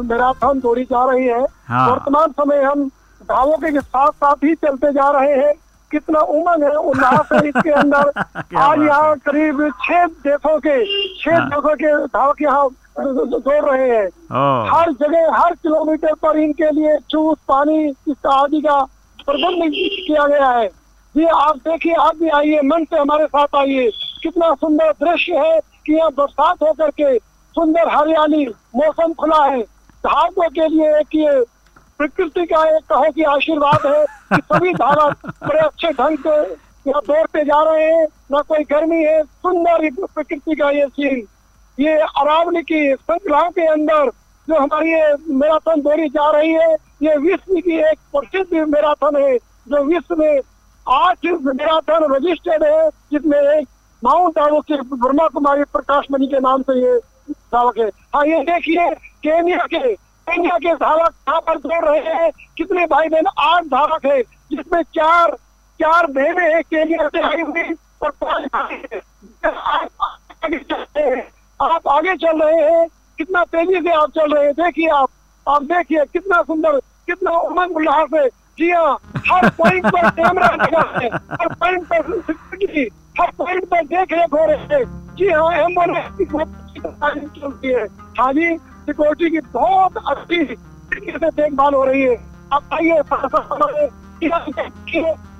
मैराथन दौड़ी जा रही है। हाँ। वर्तमान समय हम धावों के साथ साथ ही चलते जा रहे हैं। कितना उमंग है उल्लास है इसके अंदर। आज यहाँ करीब छह देशों के छह हाँ। देशों के धावक यहाँ दौड़ रहे हैं। हर जगह हर किलोमीटर पर इनके लिए चूस पानी आदि का प्रबंध किया गया है। ये आप देखिए आप भी आइए मन से हमारे साथ आइए। कितना सुंदर दृश्य है कि यहाँ बरसात होकर के सुंदर हरियाली मौसम खुला है। धावकों के लिए एक ये प्रकृति का एक कहो कि आशीर्वाद है कि सभी धावक बड़े अच्छे ढंग से यहाँ दौड़ते जा रहे हैं। न कोई गर्मी है। सुंदर प्रकृति का ये सीन ये अरावली की श्रृंखलाओं के अंदर जो हमारी ये मैराथन दौड़ी जा रही है, ये विश्व की एक प्रसिद्ध मैराथन है, जो विश्व में आठ मैराथन रजिस्टर्ड है, जिसमें एक माउंट आबू के ब्रह्मा कुमारी प्रकाश मणि के नाम से ये धावक है। हाँ ये देखिए, केनिया के केनिया के धावक यहाँ पर दौड़ रहे हैं? कितने भाई बहन आठ धावक है, जिसमें चार चार बहनें हैं केनिया से आई हुई और पाँच भाई आप आगे चल रहे हैं, कितना तेज़ी से आप चल रहे हैं, देखिए आप आप देखिए कितना सुंदर, कितना उमंग उल्लास है। जी हाँ हर पॉइंट पर कैमरा लगा है, हर पॉइंट पर सिक्योरिटी हर पॉइंट पर देख रेख हो रहे हैं। जी हाँ की अच्छी तैयारी चलती है। हाँ जी सिक्योरिटी की बहुत अच्छी तरीके से देखभाल हो रही है। आप आइए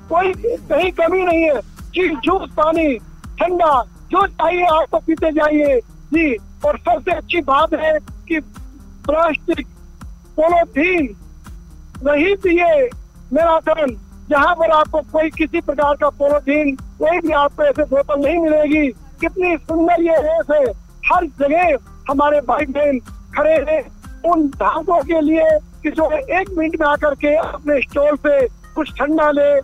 कोई कहीं कमी नहीं है। जी, जूस, पानी, ठंडा जो चाहिए आपको पीते जाइए। जी, और सबसे अच्छी बात है कि प्लास्टिक, पोलोथीन नहीं पिए, मेरा मैराथन जहाँ पर आपको कोई किसी प्रकार का पोलोथीन, कोई भी आपको ऐसे बोतल नहीं मिलेगी। कितनी सुंदर ये रेस है। हर जगह हमारे भाई बहन खड़े हैं। उन धावकों के लिए कि जो एक मिनट में आकर के अपने स्टॉल पे कुछ ठंडा ले।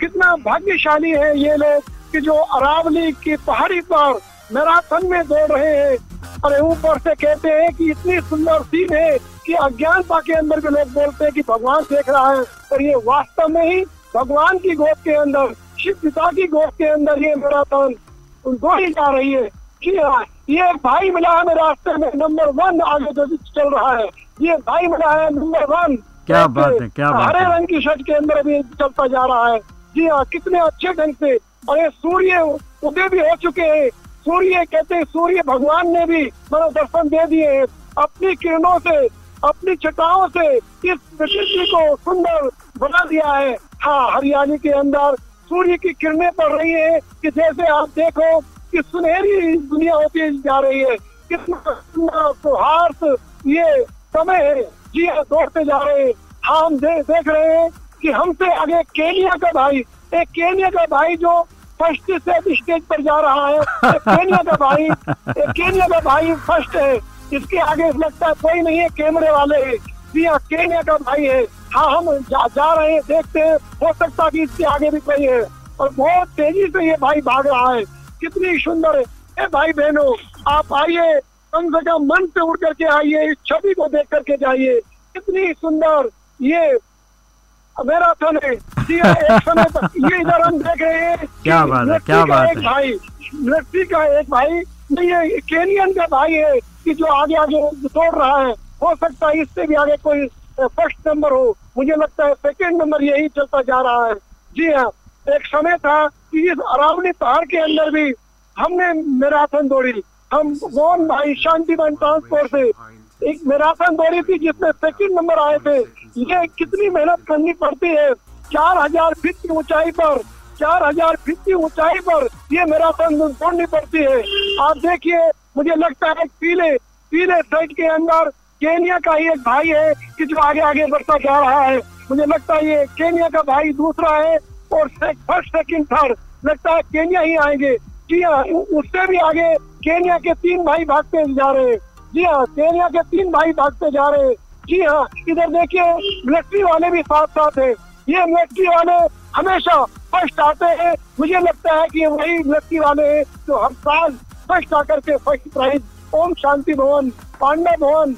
कितना भाग्यशाली है ये लोग कि जो अरावली की पहाड़ी पर मैराथन में दौड़ रहे हैं। और ऊपर से कहते हैं कि इतनी सुंदर सीन है कि अज्ञानता के अंदर भी लोग बोलते हैं कि भगवान देख रहा है। और ये वास्तव में ही भगवान की गोद के अंदर, शिव पिता की गोद के अंदर ये मैराथन दौड़ी जा रही है। जी हाँ। ये भाई मिला है मेरे रास्ते में नंबर वन आगे जो चल रहा है। ये भाई मिला है नंबर वन क्या बात है, क्या बात हरे रंग की शर्ट के अंदर भी चलता जा रहा है। जी हाँ कितने अच्छे ढंग से। और ये सूर्य उदय भी हो चुके हैं। सूर्य कहते हैं सूर्य भगवान ने भी मनो दर्शन दे दिए। हैं अपनी किरणों से अपनी छटाओं से इस प्रकृति को सुंदर बना दिया है। हाँ हरियाली के अंदर सूर्य की किरणें पड़ रही है कि जैसे आप देखो कि सुनहरी दुनिया होती जा रही है। कितना सौहार्द ये समय है। जी हाँ दौड़ते जा रहे हैं। हाँ हम दे, देख रहे हैं कि हमसे आगे केनिया का भाई एक केनिया का भाई जो फ़र्स्ट से स्टेज पर जा रहा है। एक केनिया का भाई एक केनिया का भाई फ़र्स्ट है। इसके आगे लगता है कोई नहीं है कैमरे वाले है। जी हाँ केन्या का भाई है। हाँ हम जा, जा रहे हैं देखते हैं। हो सकता है कि इसके आगे भी कोई है। और बहुत तेज़ी से ये भाई भाग रहा है। कितनी सुंदर है। भाई बहनों आप आइए कम से कम मन से उड़ करके आइए इस छवि को देख करके जाइए। कितनी सुंदर ये मैराथन है। हाँ, एक समय पर ये इधर हम देख रहे हैं क्या बात है, क्या बात है। भाई मिलिट्री का एक भाई नहीं ये केनियन का भाई है कि जो आगे आगे दौड़ रहा है। हो सकता है इससे भी आगे कोई फ़र्स्ट नंबर हो। मुझे लगता है सेकेंड नंबर यही चलता जा रहा है। जी हाँ एक समय था कि इस अरावली पहाड़ के अंदर भी हमने मैराथन दौड़ी। हम मोहन भाई शांतिवन ट्रांसपोर्ट से एक मैराथन दौड़ी थी जिसमें सेकंड नंबर आए थे। ये कितनी मेहनत करनी पड़ती है। चार हज़ार फीट की ऊंचाई पर, चार हज़ार फीट की ऊंचाई पर ये मैराथन दौड़नी पड़ती है। आप देखिए, मुझे लगता है पीले पीले साइड के अंदर केनिया का ही एक भाई है कि जो आगे आगे बढ़ता जा रहा है। मुझे लगता है ये केनिया का भाई दूसरा है। और फ़र्स्ट, सेकंड, थर्ड। लगता है केनिया ही आएँगे। जी हाँ उससे भी आगे केनिया के तीन भाई भागते जा रहे हैं। जी हाँ केनिया के तीन भाई भागते जा रहे हैं। जी हाँ इधर देखिए मिलिट्री वाले भी साथ साथ है। ये मिलिट्री वाले हमेशा फ़र्स्ट आते हैं। मुझे लगता है कि वही मिलिट्री वाले हैं जो हर साल फ़र्स्ट आकर के फ़र्स्ट प्राइज ओम शांति भवन पांडा भवन,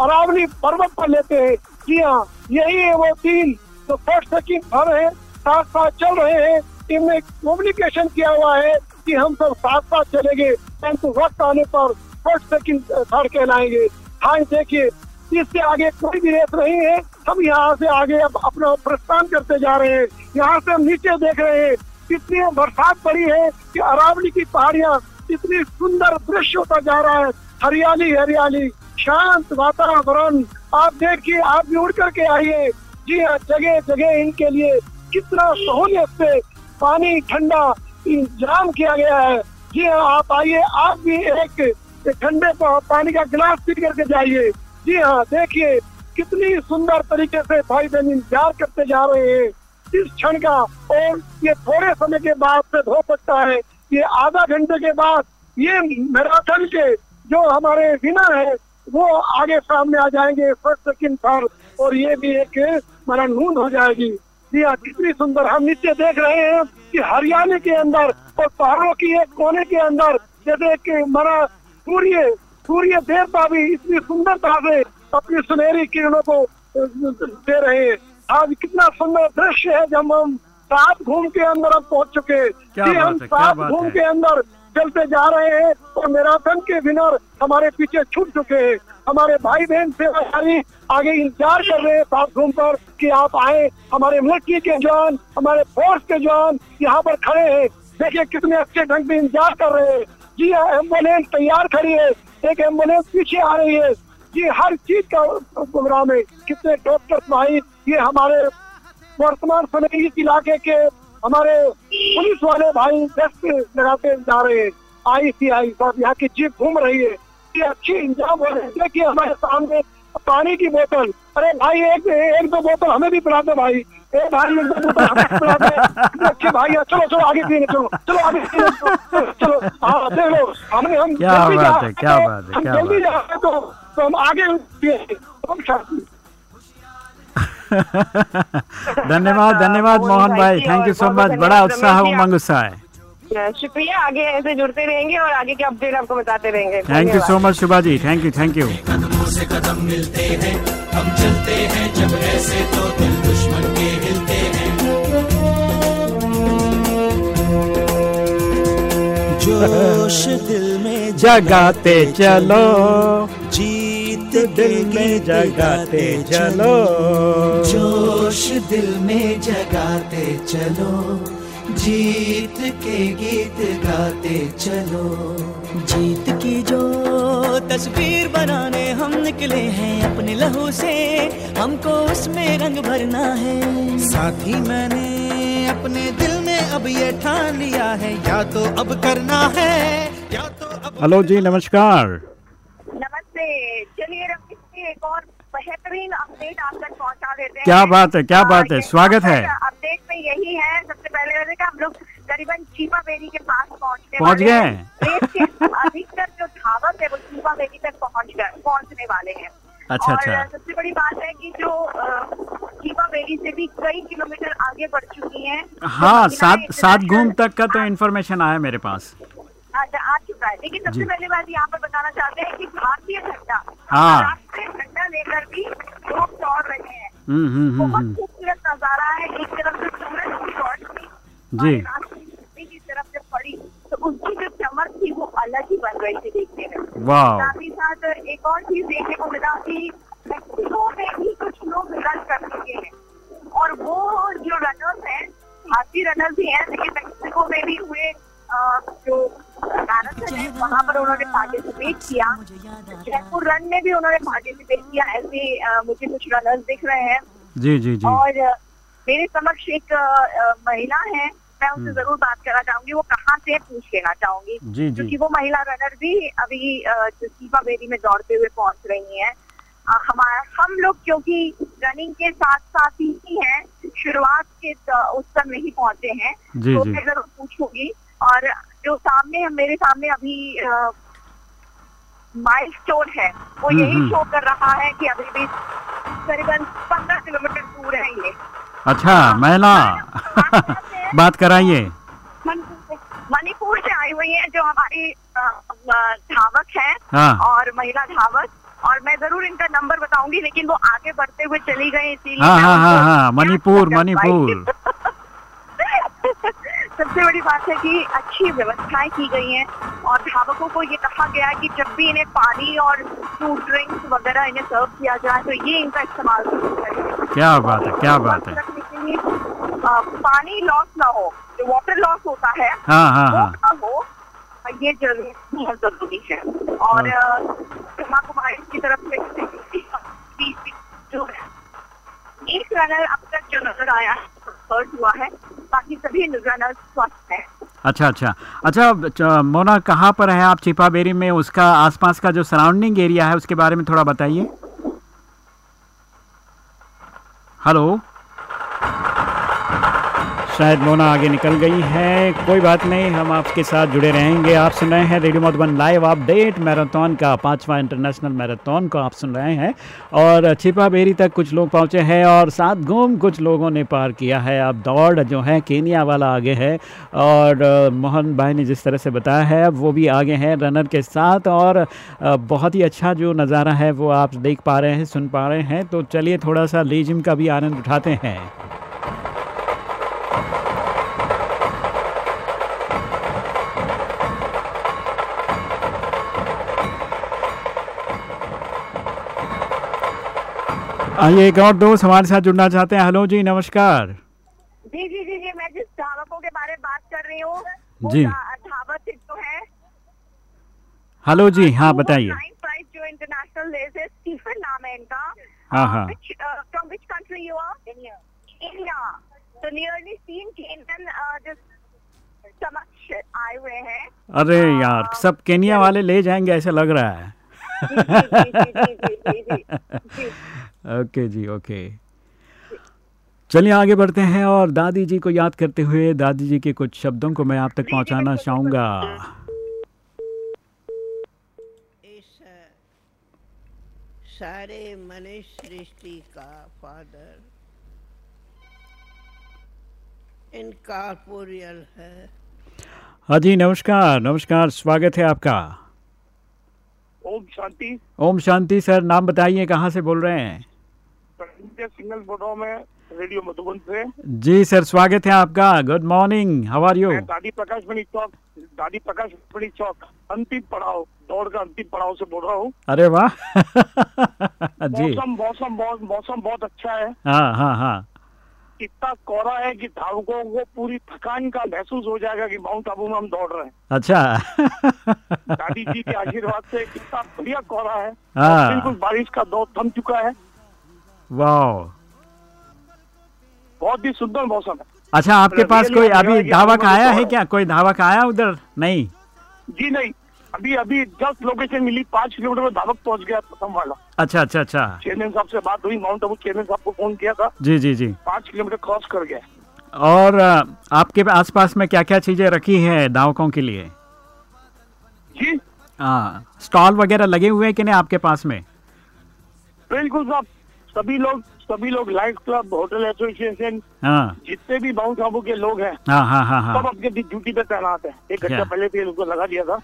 अरावली पर्वत पर लेते हैं। जी हाँ यही है वो तीन जो फ़र्स्ट सेकंड थर्ड है। साथ साथ चल रहे हैं। इनमें कम्युनिकेशन किया हुआ है कि हम सब साथ साथ चलेंगे परंतु वक्त आने पर फ़र्स्ट सेकंड थर्ड कहलाएँगे। हाँ देखिए, इससे आगे कोई भी रेस नहीं है। हम यहाँ से आगे अब अपना प्रस्थान करते जा रहे हैं। यहाँ से हम नीचे देख रहे हैं। कितनी बरसात पड़ी है कि अरावली की पहाड़ियाँ इतनी सुंदर दृश्य होता जा रहा है। हरियाली हरियाली, शांत वातावरण। आप देखिए, आप भी उड़ करके आइए। जी हाँ जगह जगह इनके लिए कितना सहूलियत से पानी ठंडा इंतज़ाम किया गया है। जी हाँ आप आइए, आप भी एक ठंडे पानी का गिलास पी करके जाइए। जी हाँ देखिए, कितनी सुंदर तरीके से भाई बहन इंतज़ार करते जा रहे हैं। इस क्षण का, और ये थोड़े समय के बाद से हो सकता है ये आधा घंटे के बाद ये मैराथन के जो हमारे विनर है, वो आगे सामने आ जाएँगे, फ़र्स्ट, सेकंड, थर्ड, और ये भी एक हमारा नून हो जाएगी। जी हाँ कितनी सुंदर हम नीचे देख रहे हैं कि हरियाणा के अंदर और पहाड़ों की एक कोने के अंदर जैसे कि हमारा सूर्य सूर्य देवता भी इतनी सुंदरता से अपनी सुनहरी किरणों को दे रहे हैं। आज कितना सुंदर दृश्य है जब हम सात घूम के अंदर अब पहुँच चुके हैं। जी, हम सात घूम के अंदर चलते जा रहे हैं और मैराथन के विनर हमारे पीछे छूट चुके हैं। हमारे भाई बहन सेवाधारी आगे इंतज़ार कर रहे हैं घूम पर कि आप आए, हमारे मिलिट्री के जवान, हमारे फोर्स के जवान यहाँ पर खड़े हैं। देखिए कितने अच्छे ढंग से इंतज़ार कर रहे हैं। जी हाँ एंबुलेंस तैयार खड़ी है। एक एंबुलेंस पीछे आ रही है। जी, हर चीज़ का प्रोग्राम है। कितने डॉक्टर भाई, ये हमारे वर्तमान समय इस इलाके के हमारे पुलिस वाले भाई गश्त लगाते जा रहे हैं। आई सी आई सब यहाँ की जीप घूम रही है। ये अच्छी इंतज़ाम हो रहे हैं देखिए हमारे सामने पानी की बोतल। अरे भाई एक एक दो बोतल हमें भी पिला दो भाई। ए भाई एक दो बोतल हमें भी पिला दे। अच्छे भाई चलो चलो आगे पीने चलो। चलो आगे पीने चलो। चलो हाँ देख लो हमने हम क्या जल्दी बात जा है, क्या रहे बात है, क्या जल्दी जा रहे तो तो हम आगे पिए धन्यवाद धन्यवाद मोहन भाई। थैंक यू सो मच बड़ा उत्साह उमंग उत्साह है। शुक्रिया। आगे ऐसे जुड़ते रहेंगे और आगे के अपडेट आपको बताते रहेंगे। Thank you so much Shubha ji thank you thank you कदमों से कदम मिलते हैं हम चलते हैं जब ऐसे तो दिल दुश्मन के हिलते हैं। जोश दिल में जगाते चलो। जीत दिल में जगाते चलो। जोश दिल में जगाते चलो। जीत के गीत गाते चलो। जीत की जो तस्वीर बनाने हम निकले हैं अपने लहू से हमको उसमें रंग भरना है। साथ ही मैंने अपने दिल में अब ये ठान लिया है या तो अब करना है या तो अब हेलो जी नमस्कार। नमस्ते चलिए रमेश जी एक और बेहतरीन अपडेट आप तक पहुँचा देते हैं। क्या बात है क्या बात है स्वागत है। अपडेट में यही है। सबसे पहले मैंने कहा हम लोग करीबन चीपा बेरी के पास पहुँचने पहुँच गए। हैं। अधिकतर जो धावक है वो चीपा बेरी तक पहुँच गए पहुँचने वाले हैं। अच्छा, और अच्छा। सबसे बड़ी बात है कि जो कीपा बेरी से भी कई किलोमीटर आगे बढ़ चुकी है। हाँ तो सात सात घूम तक का तो इन्फॉर्मेशन आया मेरे पास। अच्छा, आ चुका है। लेकिन सबसे पहले बात यहाँ पर बताना चाहते हैं कि भारतीय झंडा हाँ। राष्ट्रीय झंडा लेकर भी लोग दौड़ रहे हैं। हम्म हम्म हम्म बहुत खूबसूरत नज़ारा है। एक तरफ़ से सूरज की रोशनी जी। की तरफ़ से पड़ी तो उसकी जो चमक थी वो अलग ही बन रही थी देखने में। साथ ही साथ एक और चीज़ देखने को मिला की मेक्सिको में भी कुछ लोग रन कर चुके हैं। और वो जो रनर्स हैं भारतीय रनर्स भी हैं लेकिन मेक्सिको में भी हुए जो है वहाँ पर उन्होंने पार्टिसिपेट किया जयपुर रन में भी उन्होंने पार्टिसिपेट किया ऐसे मुझे कुछ रनर्स दिख रहे हैं जी जी जी और मेरे समक्ष एक महिला है मैं उनसे हम्म। ज़रूर बात करना चाहूँगी वो कहाँ से पूछ लेना चाहूँगी। क्योंकि वो महिला रनर भी अभी सीपा बेरी में दौड़ते हुए पहुँच रही है हमारा हम लोग क्योंकि रनिंग के साथ साथ ही हैं शुरुआत के उस पर नहीं पहुँचे हैं तो। मैं ज़रूर पूछूँगी और जो सामने मेरे सामने अभी माइल स्टोन है वो हम्म, यही हम्म। शो कर रहा है कि अभी भी करीबन पंद्रह किलोमीटर दूर है ये अच्छा महिला बात कराइए मणिपुर से- आई हुई है जो हमारी धावक है हाँ। और महिला धावक और मैं ज़रूर इनका नंबर बताऊँगी लेकिन वो आगे बढ़ते हुए चली गई इसीलिए हाँ हाँ हाँ हाँ मणिपुर। मणिपुर सबसे बड़ी बात है कि अच्छी व्यवस्थाएँ की गई हैं और धावकों को ये कहा गया है कि जब भी इन्हें पानी और फ्रूट ड्रिंक्स वगैरह इन्हें सर्व किया जाए तो ये इनका इस्तेमाल करें क्या बात है क्या बात है। पानी लॉस ना हो जो वाटर लॉस होता है हाँ, हाँ, हाँ। ना हो ये ज़रूरी बहुत ज़रूरी है। और कुमारी की तरफ़ से जो है एक रनर अब तक जो नज़र आया है हर्ट हुआ है बाकी सभी रनर स्वस्थ है। अच्छा अच्छा। अच्छा मोना, कहाँ पर है आप? चिपाबेरी में उसका आसपास का जो सराउंडिंग एरिया है, उसके बारे में थोड़ा बताइए। हेलो शायद मोना आगे निकल गई है। कोई बात नहीं, हम आपके साथ जुड़े रहेंगे। आप सुन रहे हैं radio Madhuban live update marathon का पांचवा इंटरनेशनल मैराथन को आप सुन रहे हैं। और छिपा बेरी तक कुछ लोग पहुँचे हैं और सात घूम कुछ लोगों ने पार किया है। अब दौड़ जो है, केनिया वाला आगे है। और मोहन भाई ने जिस तरह से बताया है वो भी आगे हैं रनर के साथ। और बहुत ही अच्छा जो नज़ारा है, वो आप देख पा रहे हैं, सुन पा रहे हैं। तो चलिए थोड़ा सा लेजिम का भी आनंद उठाते हैं। आइए एक और दोस्त हमारे साथ जुड़ना चाहते हैं हेलो जी नमस्कार जी जी जी जी मैं जिस धावकों के बारे में बात कर रही हूँ जी। धावक जो है हेलो जी हाँ बताइए जो इंटरनेशनल रेस है स्टीफन नाम है इनका हाँ हाँ from which country you are Kenya तो नियरली तीन केनियन जिस समक्ष आए हुए हैं अरे यार सब केनिया वाले ले जाएँगे ऐसा लग रहा है ओके जी ओके। चलिए आगे बढ़ते हैं और दादी जी को याद करते हुए दादी जी के कुछ शब्दों को मैं आप तक पहुंचाना चाहूँगा। सारे मनुष्य सृष्टि का फादर। इनकॉर्पोरियल है। हाँ जी नमस्कार नमस्कार स्वागत है आपका। ओम शांति। ओम शांति सर नाम बताइए कहाँ से बोल रहे हैं? संजय सिंगल बोल रहा हूँ मैं रेडियो मधुबन से। जी सर स्वागत है आपका। Good morning how are you दादी प्रकाश मणि चौक दादी प्रकाश मणि चौक अंतिम पड़ाव दौड़ का अंतिम पड़ाव से बोल रहा हूँ। अरे वाह। जी। मौसम मौसम बहुत मौसम बहुत अच्छा है। हाँ हाँ हाँ। इतना कोहरा है कि धावकों को पूरी थकान का महसूस हो जाएगा कि माउंट आबू में हम दौड़ रहे हैं। अच्छा। दादी जी के आशीर्वाद से इतना बढ़िया कोहरा है। हाँ। बिल्कुल बारिश का दौर थम चुका है। वाह बहुत ही सुंदर मौसम है। अच्छा आपके मतलब पास कोई अभी धावक आया है क्या? कोई धावक आया उधर? नहीं? जी नहीं। अभी अभी जस्ट लोकेशन मिली पाँच किलोमीटर में धावक पहुँच गया प्रथम वाला। अच्छा अच्छा अच्छा। चेयरमैन साहब से बात हुई माउंट आबू चेयरमैन साहब को फ़ोन किया था। जी जी जी। पाँच किलोमीटर क्रॉस कर गया। और आपके आसपास में क्या क्या चीज़ें रखी है धावकों के लिए? जी। हाँ। स्टॉल वगैरह लगे हुए हैं कि नहीं आपके पास में? बिल्कुल साहब सभी लोग सभी लोग लाइफ क्लब होटल एसोसिएशन जितने भी बाउंस आबू के लोग हैं हाँ हाँ हाँ सब अपने ड्यूटी पे तैनात है। एक घंटा पहले भी उनको लगा दिया था।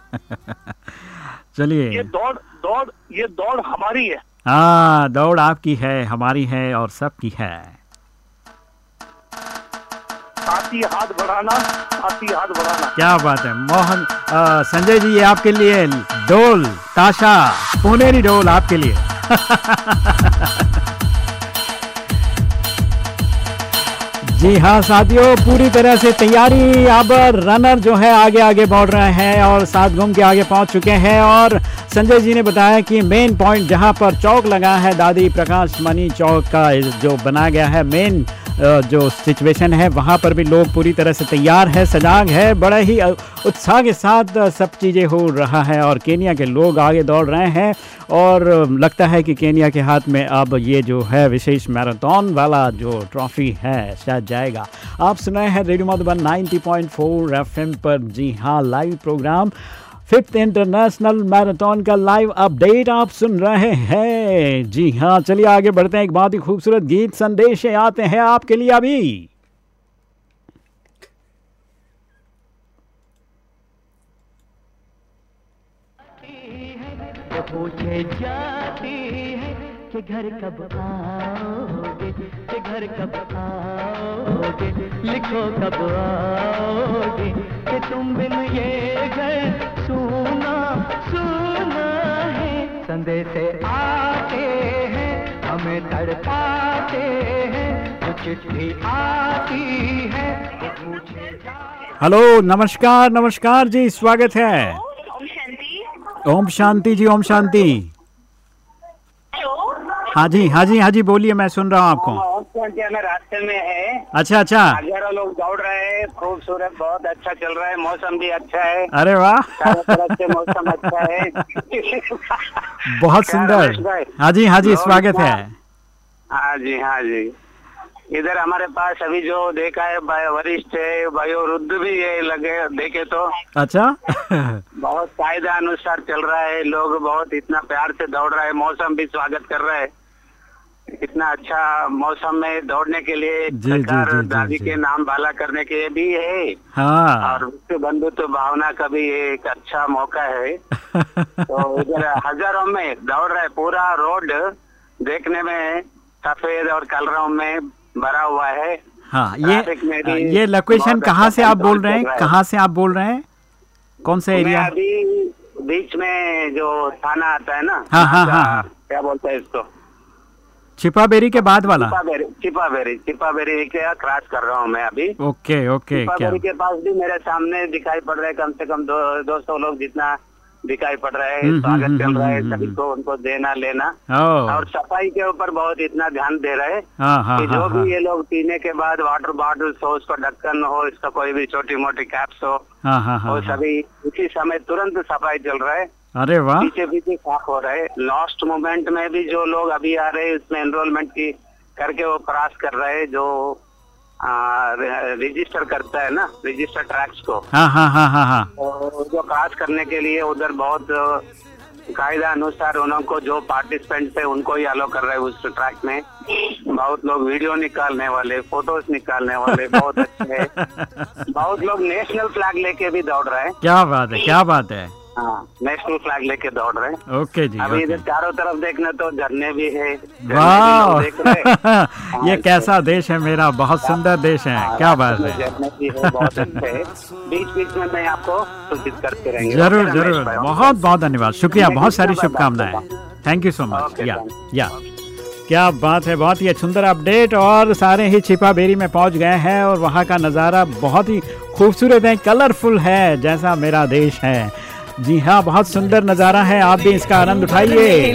चलिए। ये दौड़ दौड़ ये दौड़ हमारी है। हाँ दौड़ आपकी है हमारी है और सबकी है। साथ ही हाथ बढ़ाना साथ ही हाथ बढ़ाना। क्या बात है, मोहन संजय जी, ये आपके लिए डोल, ताशा, पुनेरी डोल आपके लिए। जी हाँ साथियों, पूरी तरह से तैयारी, अब रनर जो है, आगे आगे बढ़ रहे हैं और सात घूम के आगे पहुँच चुके हैं और संजय जी ने बताया कि मेन पॉइंट जहाँ पर चौक लगा है, दादी प्रकाश मनी चौक का, जो बनाया गया है मेन जो सिचुएशन है, वहाँ पर भी लोग पूरी तरह से तैयार है, सजाग है, बड़े ही उत्साह के साथ सब चीज़ें हो रहा है और केनिया के लोग आगे दौड़ रहे हैं और लगता है कि केनिया के हाथ में अब ये जो है विशेष मैराथन वाला जो ट्रॉफी है, शायद जाएगा। आप सुनाए हैं रेडियो मधुबन 90.4 एफएम पर। जी हाँ live program. Fifth international marathon का लाइव अपडेट आप सुन रहे हैं। जी हाँ चलिए आगे बढ़ते हैं। एक बहुत ही खूबसूरत गीत संदेश आते हैं आपके लिए अभी। पूछे जाती है कि घर कब आओगे, कि घर कब आओगे, लिखो कब आओगे कि तुम बिन ये घर सुना सुना है। संदेश आते हैं हमें तड़पाते हैं जो चिट्ठी आती है हेलो नमस्कार नमस्कार जी स्वागत है। ओम शांति। जी ओम शांति। हाँ जी हाँ जी हाँ जी बोलिए मैं सुन रहा हूँ आपको। में रास्ते में है। अच्छा अच्छा। हज़ारों लोग दौड़ रहे हैं खूबसूरत बहुत अच्छा चल रहा है मौसम भी अच्छा है। अरे वाह। मौसम अच्छा है। बहुत सुंदर। हाँ जी हाँ जी स्वागत। है। हाँ जी हाँ जी। इधर हमारे पास अभी जो देखा है वरिष्ठ है भाई वयोवृद्ध भी है लगे देखे तो। अच्छा। बहुत कायदा अनुसार चल रहा है लोग बहुत इतना प्यार से दौड़ रहे हैं मौसम भी स्वागत कर रहा है। इतना अच्छा मौसम में दौड़ने के लिए सरकार दादी के नाम बाला करने के लिए भी है। हाँ। और विश्व बंधुत्व भावना का भी एक अच्छा मौका है। तो इधर हज़ारों में दौड़ रहे पूरा रोड देखने में सफ़ेद और कलरों में भरा हुआ है। हाँ ये ये लोकेशन कहाँ से अच्छा आप बोल रहे हैं? है। कहाँ से आप बोल रहे हैं? कौन सा एरिया अभी बीच में जो थाना आता है ना हाँ, हाँ, हाँ, हाँ। क्या बोलते हैं इसको? छिपाबेरी के बाद वाला? चिपाबेरी चिपाबेरी चिपाबेरी के क्रॉस कर रहा हूँ मैं अभी। ओके ओके क्या? चिपाबेरी के पास भी मेरे सामने दिखाई पड़ रहे हैं कम से कम दो दो सौ लोग जितना दिखाई पड़ रहा है हम्म, स्वागत हम्म, चल रहा है हम्म, सभी को उनको देना लेना। और सफ़ाई के ऊपर बहुत इतना ध्यान दे रहे हैं हाँ हाँ कि जो हाँ हाँ। भी ये लोग पीने के बाद वाटर बॉटल हो उसका ढक्कन हो इसका कोई भी छोटी मोटी कैप्स हो हाँ हाँ हाँ वो हाँ। सभी उसी समय तुरंत सफ़ाई चल रहा है। अरे वाह। पीछे पीछे साफ़ हो रहे लास्ट मोमेंट में भी जो लोग अभी आ रहे हैं इसमें एनरोलमेंट की करके वो क्रॉस कर रहे हैं जो रजिस्टर करता है ना रजिस्टर ट्रैक्स को। हाँ हाँ हाँ हाँ हाँ। तो जो क्रॉस करने के लिए उधर बहुत कायदा अनुसार उनको जो पार्टिसिपेंट थे उनको ही अलो कर रहे हैं उस ट्रैक में। बहुत लोग वीडियो निकालने वाले फ़ोटोज़ निकालने वाले बहुत अच्छे हैं। बहुत लोग नेशनल फ्लैग लेके भी दौड़ रहे हैं। क्या बात है क्या बात हाँ। नेशनल फ्लैग लेके दौड़ रहे हैं। ओके जी अभी इधर चारों तरफ़ देखना तो झरने भी है वाह! हैं। ये कैसा देश है मेरा बहुत सुंदर देश है क्या बात है। है बीच बीच में मैं आपको सूचित करते रहेंगे। ज़रूर ज़रूर। बहुत बहुत धन्यवाद। शुक्रिया बहुत सारी शुभकामनाएँ। थैंक यू सो मच या या क्या बात है बहुत ही सुंदर अपडेट और सारे ही छिपा बेरी में पहुँच गए हैं और वहाँ का नज़ारा बहुत ही खूबसूरत है कलरफुल है जैसा मेरा देश है। जी हाँ बहुत सुंदर नज़ारा है, आप भी इसका आनंद उठाइए।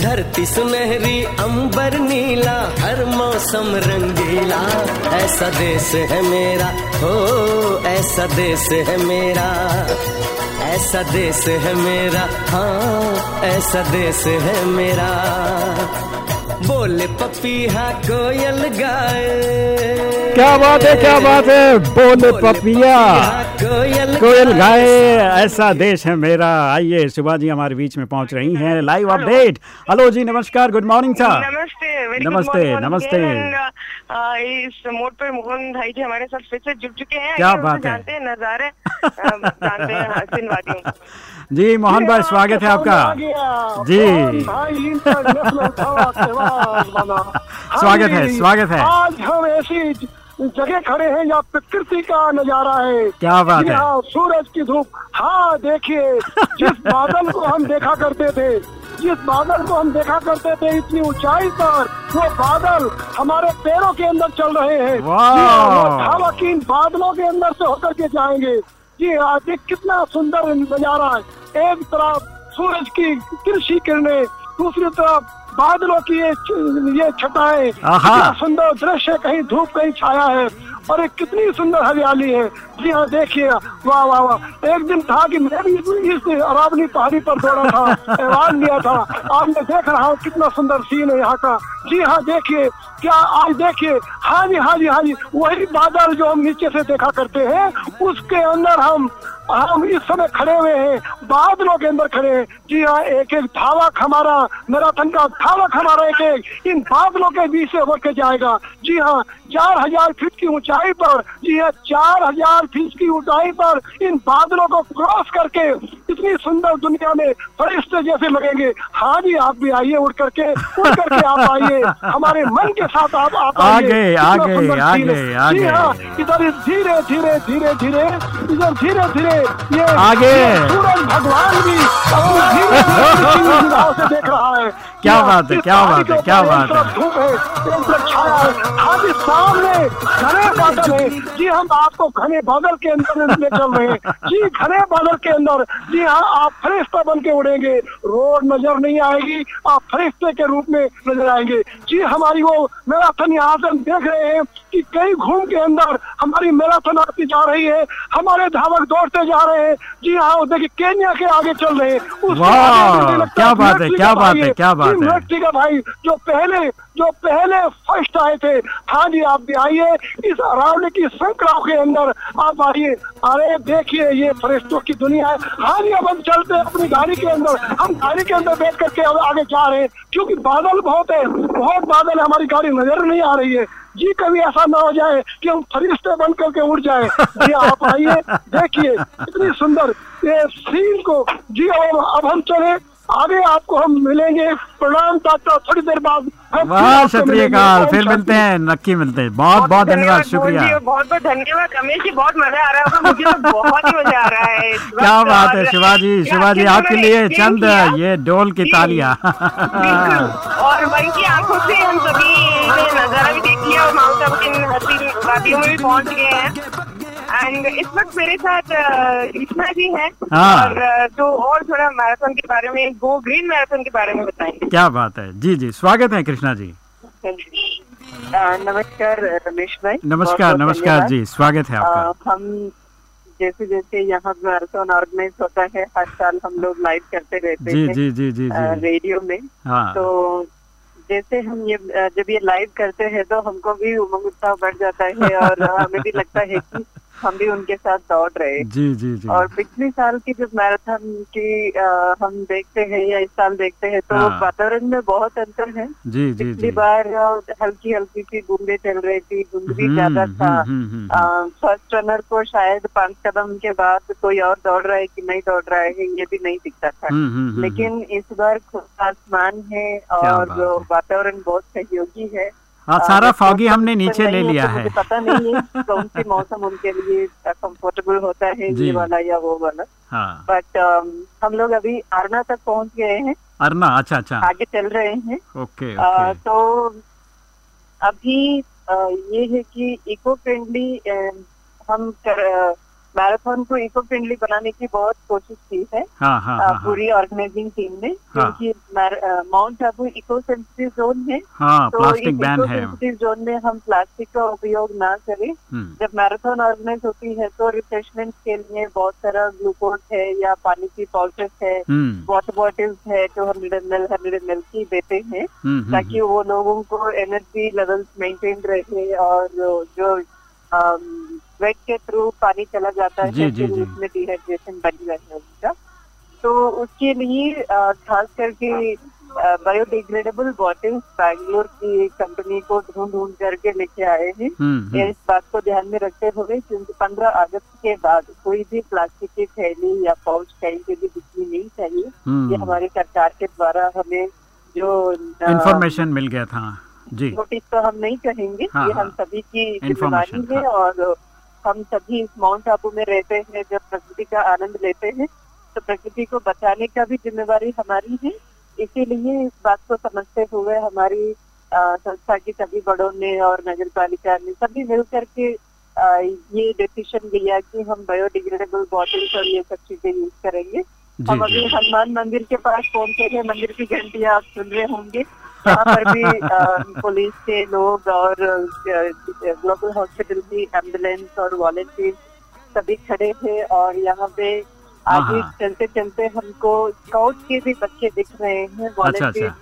धरती सुनहरी, अंबर नीला, हर मौसम रंगीला। ऐसा देश है मेरा, हो, ऐसा देश है मेरा। ऐसा देश है मेरा हाँ ऐसा देश है मेरा। बोले पपीहा कोयल गाए। क्या बात है क्या बात है? बोले पपिया कोयल कोयल गाए। ऐसा देश है मेरा। आइए सुबह जी हमारे बीच में पहुँच रही हैं। लाइव अपडेट हेलो जी नमस्कार गुड मॉर्निंग सर नमस्ते नमस्ते नमस्ते। इस मोड पर मोहन भाई जी हमारे साथ फिर से जुड़ चुके हैं। क्या बात है। जानते हैं नजारे जानते हैं हसीन वादियों को। जी मोहन भाई स्वागत है आपका। जी। स्वागत है स्वागत है। आज हम ऐसी जगह खड़े हैं यहाँ प्रकृति का नज़ारा है। क्या बात है। हाँ सूरज की धूप। हाँ देखिए जिस बादल को हम देखा करते थे जिस बादल को हम देखा करते थे इतनी ऊंचाई पर वो बादल हमारे पैरों के अंदर चल रहे हैं। हाँ, बादलों के अंदर से होकर के जाएँगे। जी हाँ ये कितना सुंदर नज़ारा है। एक तरफ़ सूरज की कृषि किरणें दूसरी तरफ़ बादलों की ये ये छटाएँ सुंदर दृश्य कहीं धूप कहीं छाया है। और एक कितनी सुंदर हरियाली है। जी हाँ देखिए वाह वाह वाह। एक दिन था कि मैं भी इस अरावली पहाड़ी पर दौड़ा था ऐलान लिया था। आज मैं देख रहा हूँ कितना सुंदर सीन है यहाँ का। जी हाँ देखिए क्या आज देखिए हाँ जी हाँ जी हाँ जी वही बादल जो हम नीचे से देखा करते हैं उसके अंदर हम हम इस समय खड़े हुए हैं। बादलों के अंदर खड़े हैं। जी हाँ एक एक धावक हमारा मैराथन का धावक हमारा एक एक इन बादलों के बीच से होकर के जाएगा। जी हाँ चार हज़ार फीट की ऊंचाई पर जी हाँ चार हज़ार फीट की ऊंचाई पर इन बादलों को क्रॉस करके इतनी सुंदर दुनिया में फरिश्ते जैसे लगेंगे। हाँ जी आप भी आइए उड़ करके उड़ करके आप आइए। हमारे मन के साथ आप आप आइए। हाँ। इधर धीरे धीरे धीरे धीरे इधर धीरे धीरे ये आगे। भगवान भी देख रहा है। क्या बात है, क्या बात है, क्या बात है। सामने घने बादल है। जी हम आपको घने बादल के अंदर ले चल रहे हैं। जी घने बादल के अंदर जी हाँ आप फरिश्ता बन के उड़ेंगे। रोड नज़र नहीं आएगी आप फरिश्ते के रूप में नज़र आएँगे। जी हमारी वो मैराथन यहाँ से हम देख रहे हैं कि कई घूम के अंदर हमारी मैराथन आती जा रही है। हमारे धावक दौड़ते जा रहे हैं। जी हाँ देखिए केन्या के आगे चल रहे हैं। वाह, क्या बात है, क्या बात है, क्या बात है। मिलिट्री का भाई जो पहले जो पहले फ़र्स्ट आए थे। हाँ जी आप भी आइए। इस अरावली की श्रृंखलाओं के अंदर आप आइए। अरे देखिए ये फरिश्तों की दुनिया है। हाँ जी अब हम चलते हैं अपनी गाड़ी के अंदर। हम गाड़ी के अंदर बैठ करके आगे जा रहे हैं। क्योंकि बादल बहुत है। बहुत बादल है हमारी गाड़ी नज़र नहीं आ रही है। जी कभी ऐसा ना हो जाए कि हम फरिश्ते बन करके उड़ जाए। जी, आप आइए, देखिए, इतनी सुंदर ये सीन को। जी, अब अब हम चले। आगे आपको हम मिलेंगे। प्रणाम चाचा थोड़ी देर बाद हम फिर वाह आपसे शुक्रिया काल फिर मिलते हैं नक्की मिलते हैं। बहुत बहुत धन्यवाद शुक्रिया। बहुत बहुत धन्यवाद। रमेश जी बहुत मज़ा आ रहा मुझे तो बहुत ही मज़ा आ रहा है क्या बात है शिवाजी शिवाजी आपके लिए चंद ये डोल की तालियाँ। और मन की आँखों से हम सभी ने नज़ारा भी देख लिया और माउंट आबू की हसीन वादियों में भी पहुँच गए हैं। एंड इस वक्त मेरे साथ अ, जी हैं। हाँ। और जो और थोड़ा मैराथन के बारे में गो ग्रीन मैराथन के बारे में बताएँगे। क्या बात है। जी जी स्वागत है कृष्णा जी। नमस्कार रमेश भाई। नमस्कार नमस्कार जी स्वागत है आपका। हम जैसे जैसे यहाँ मैराथन ऑर्गेनाइज होता है हर साल हम लोग लाइव करते रहते हैं जी जी जी जी। रेडियो में। हाँ। तो जैसे हम ये जब ये लाइव करते हैं तो हमको भी उमंग उत्साह बढ़ जाता है और हमें भी लगता है कि हम भी उनके साथ दौड़ रहे जी जी जी। और पिछले साल की जब मैराथन की अ, हम देखते हैं या इस साल देखते हैं तो हाँ। वातावरण में बहुत अंतर है। जी जी पिछली बार हल्की हल्की सी बूंदे चल रही थी धुंध भी हम्म, ज़्यादा था। हम्म, हम्म, हम्म, फ़र्स्ट रनर को शायद पाँच कदम के बाद कोई और दौड़ रहा है कि नहीं दौड़ रहा है ये भी नहीं दिखता था। हम्म, हम्म, हम्म, लेकिन इस बार खुला आसमान है और वातावरण बहुत सहयोगी है। हाँ सारा फॉगी हमने नीचे ले लिया तो है। पता नहीं है कौन सी मौसम उनके लिए कंफर्टेबल होता है ये वाला या वो वाला। हाँ। बट हम लोग अभी अरना तक पहुँच गए हैं। अरना अच्छा अच्छा। आगे चल रहे हैं। ओके तो अभी ये है कि इको फ्रेंडली हम कर, मैराथन को इको फ्रेंडली बनाने की बहुत कोशिश की है। हाँ हाँ हाँ हाँ। पूरी ऑर्गेनाइजिंग टीम ने हाँ। क्योंकि Mount Abu eco sensitive zone है। हाँ, तो प्लास्टिक इस इको सेंसिटिव जोन में हम प्लास्टिक का उपयोग ना करें। हम्म, जब मैराथन ऑर्गेनाइज होती है तो रिफ्रेशमेंट के लिए बहुत सारा ग्लूकोज है या पानी की पाउचेस है हम्म। वाटर बॉटल्स है two hundred M L hundred M L की देते हैं। हम्म, हम्म, ताकि वो लोगों को एनर्जी लेवल्स मेंटेन रहे और जो स्वेट के थ्रू पानी चला जाता है जी, जी, जी। उसमें डिहाइड्रेशन बनी रहती है उनका तो उसके लिए खास करके बायोडिग्रेडेबल बॉटल्स बैंगलोर की कंपनी को ढूंढ ढूंढ करके लेके आए हैं हम्म, हम्म। ये इस बात को ध्यान में रखते हुए क्योंकि पंद्रह अगस्त के बाद कोई भी प्लास्टिक की थैली या पाउच कहीं पे भी बिकनी नहीं चाहिए हम्म। ये हमारी सरकार के द्वारा हमें जो इंफॉर्मेशन मिल गया था जी नोटिस तो हम नहीं कहेंगे हाँ, ये हाँ। हम सभी की ज़िम्मेदारी है और हम सभी इस माउंट आबू में रहते हैं जब प्रकृति का आनंद लेते हैं तो प्रकृति को बचाने का भी जिम्मेवारी हमारी है। इसीलिए इस बात को समझते हुए हमारी संस्था की सभी बड़ों ने और नगर पालिका ने सभी मिल करके ये डिसीशन लिया कि हम बायोडिग्रेडेबल बॉटल्स और ये सब चीज़ें यूज़ करेंगे। जी, हम अभी हनुमान मंदिर के पास पहुँचे हैं मंदिर की घंटी आप सुन रहे होंगे। यहाँ पर भी पुलिस के लोग और ग्लोबल हॉस्पिटल की एंबुलेंस और वॉलेंटियर सभी खड़े थे और यहाँ पे आगे हाँ। चलते चलते हमको स्काउट के भी बच्चे दिख रहे हैं अच्छा वॉलेंटियर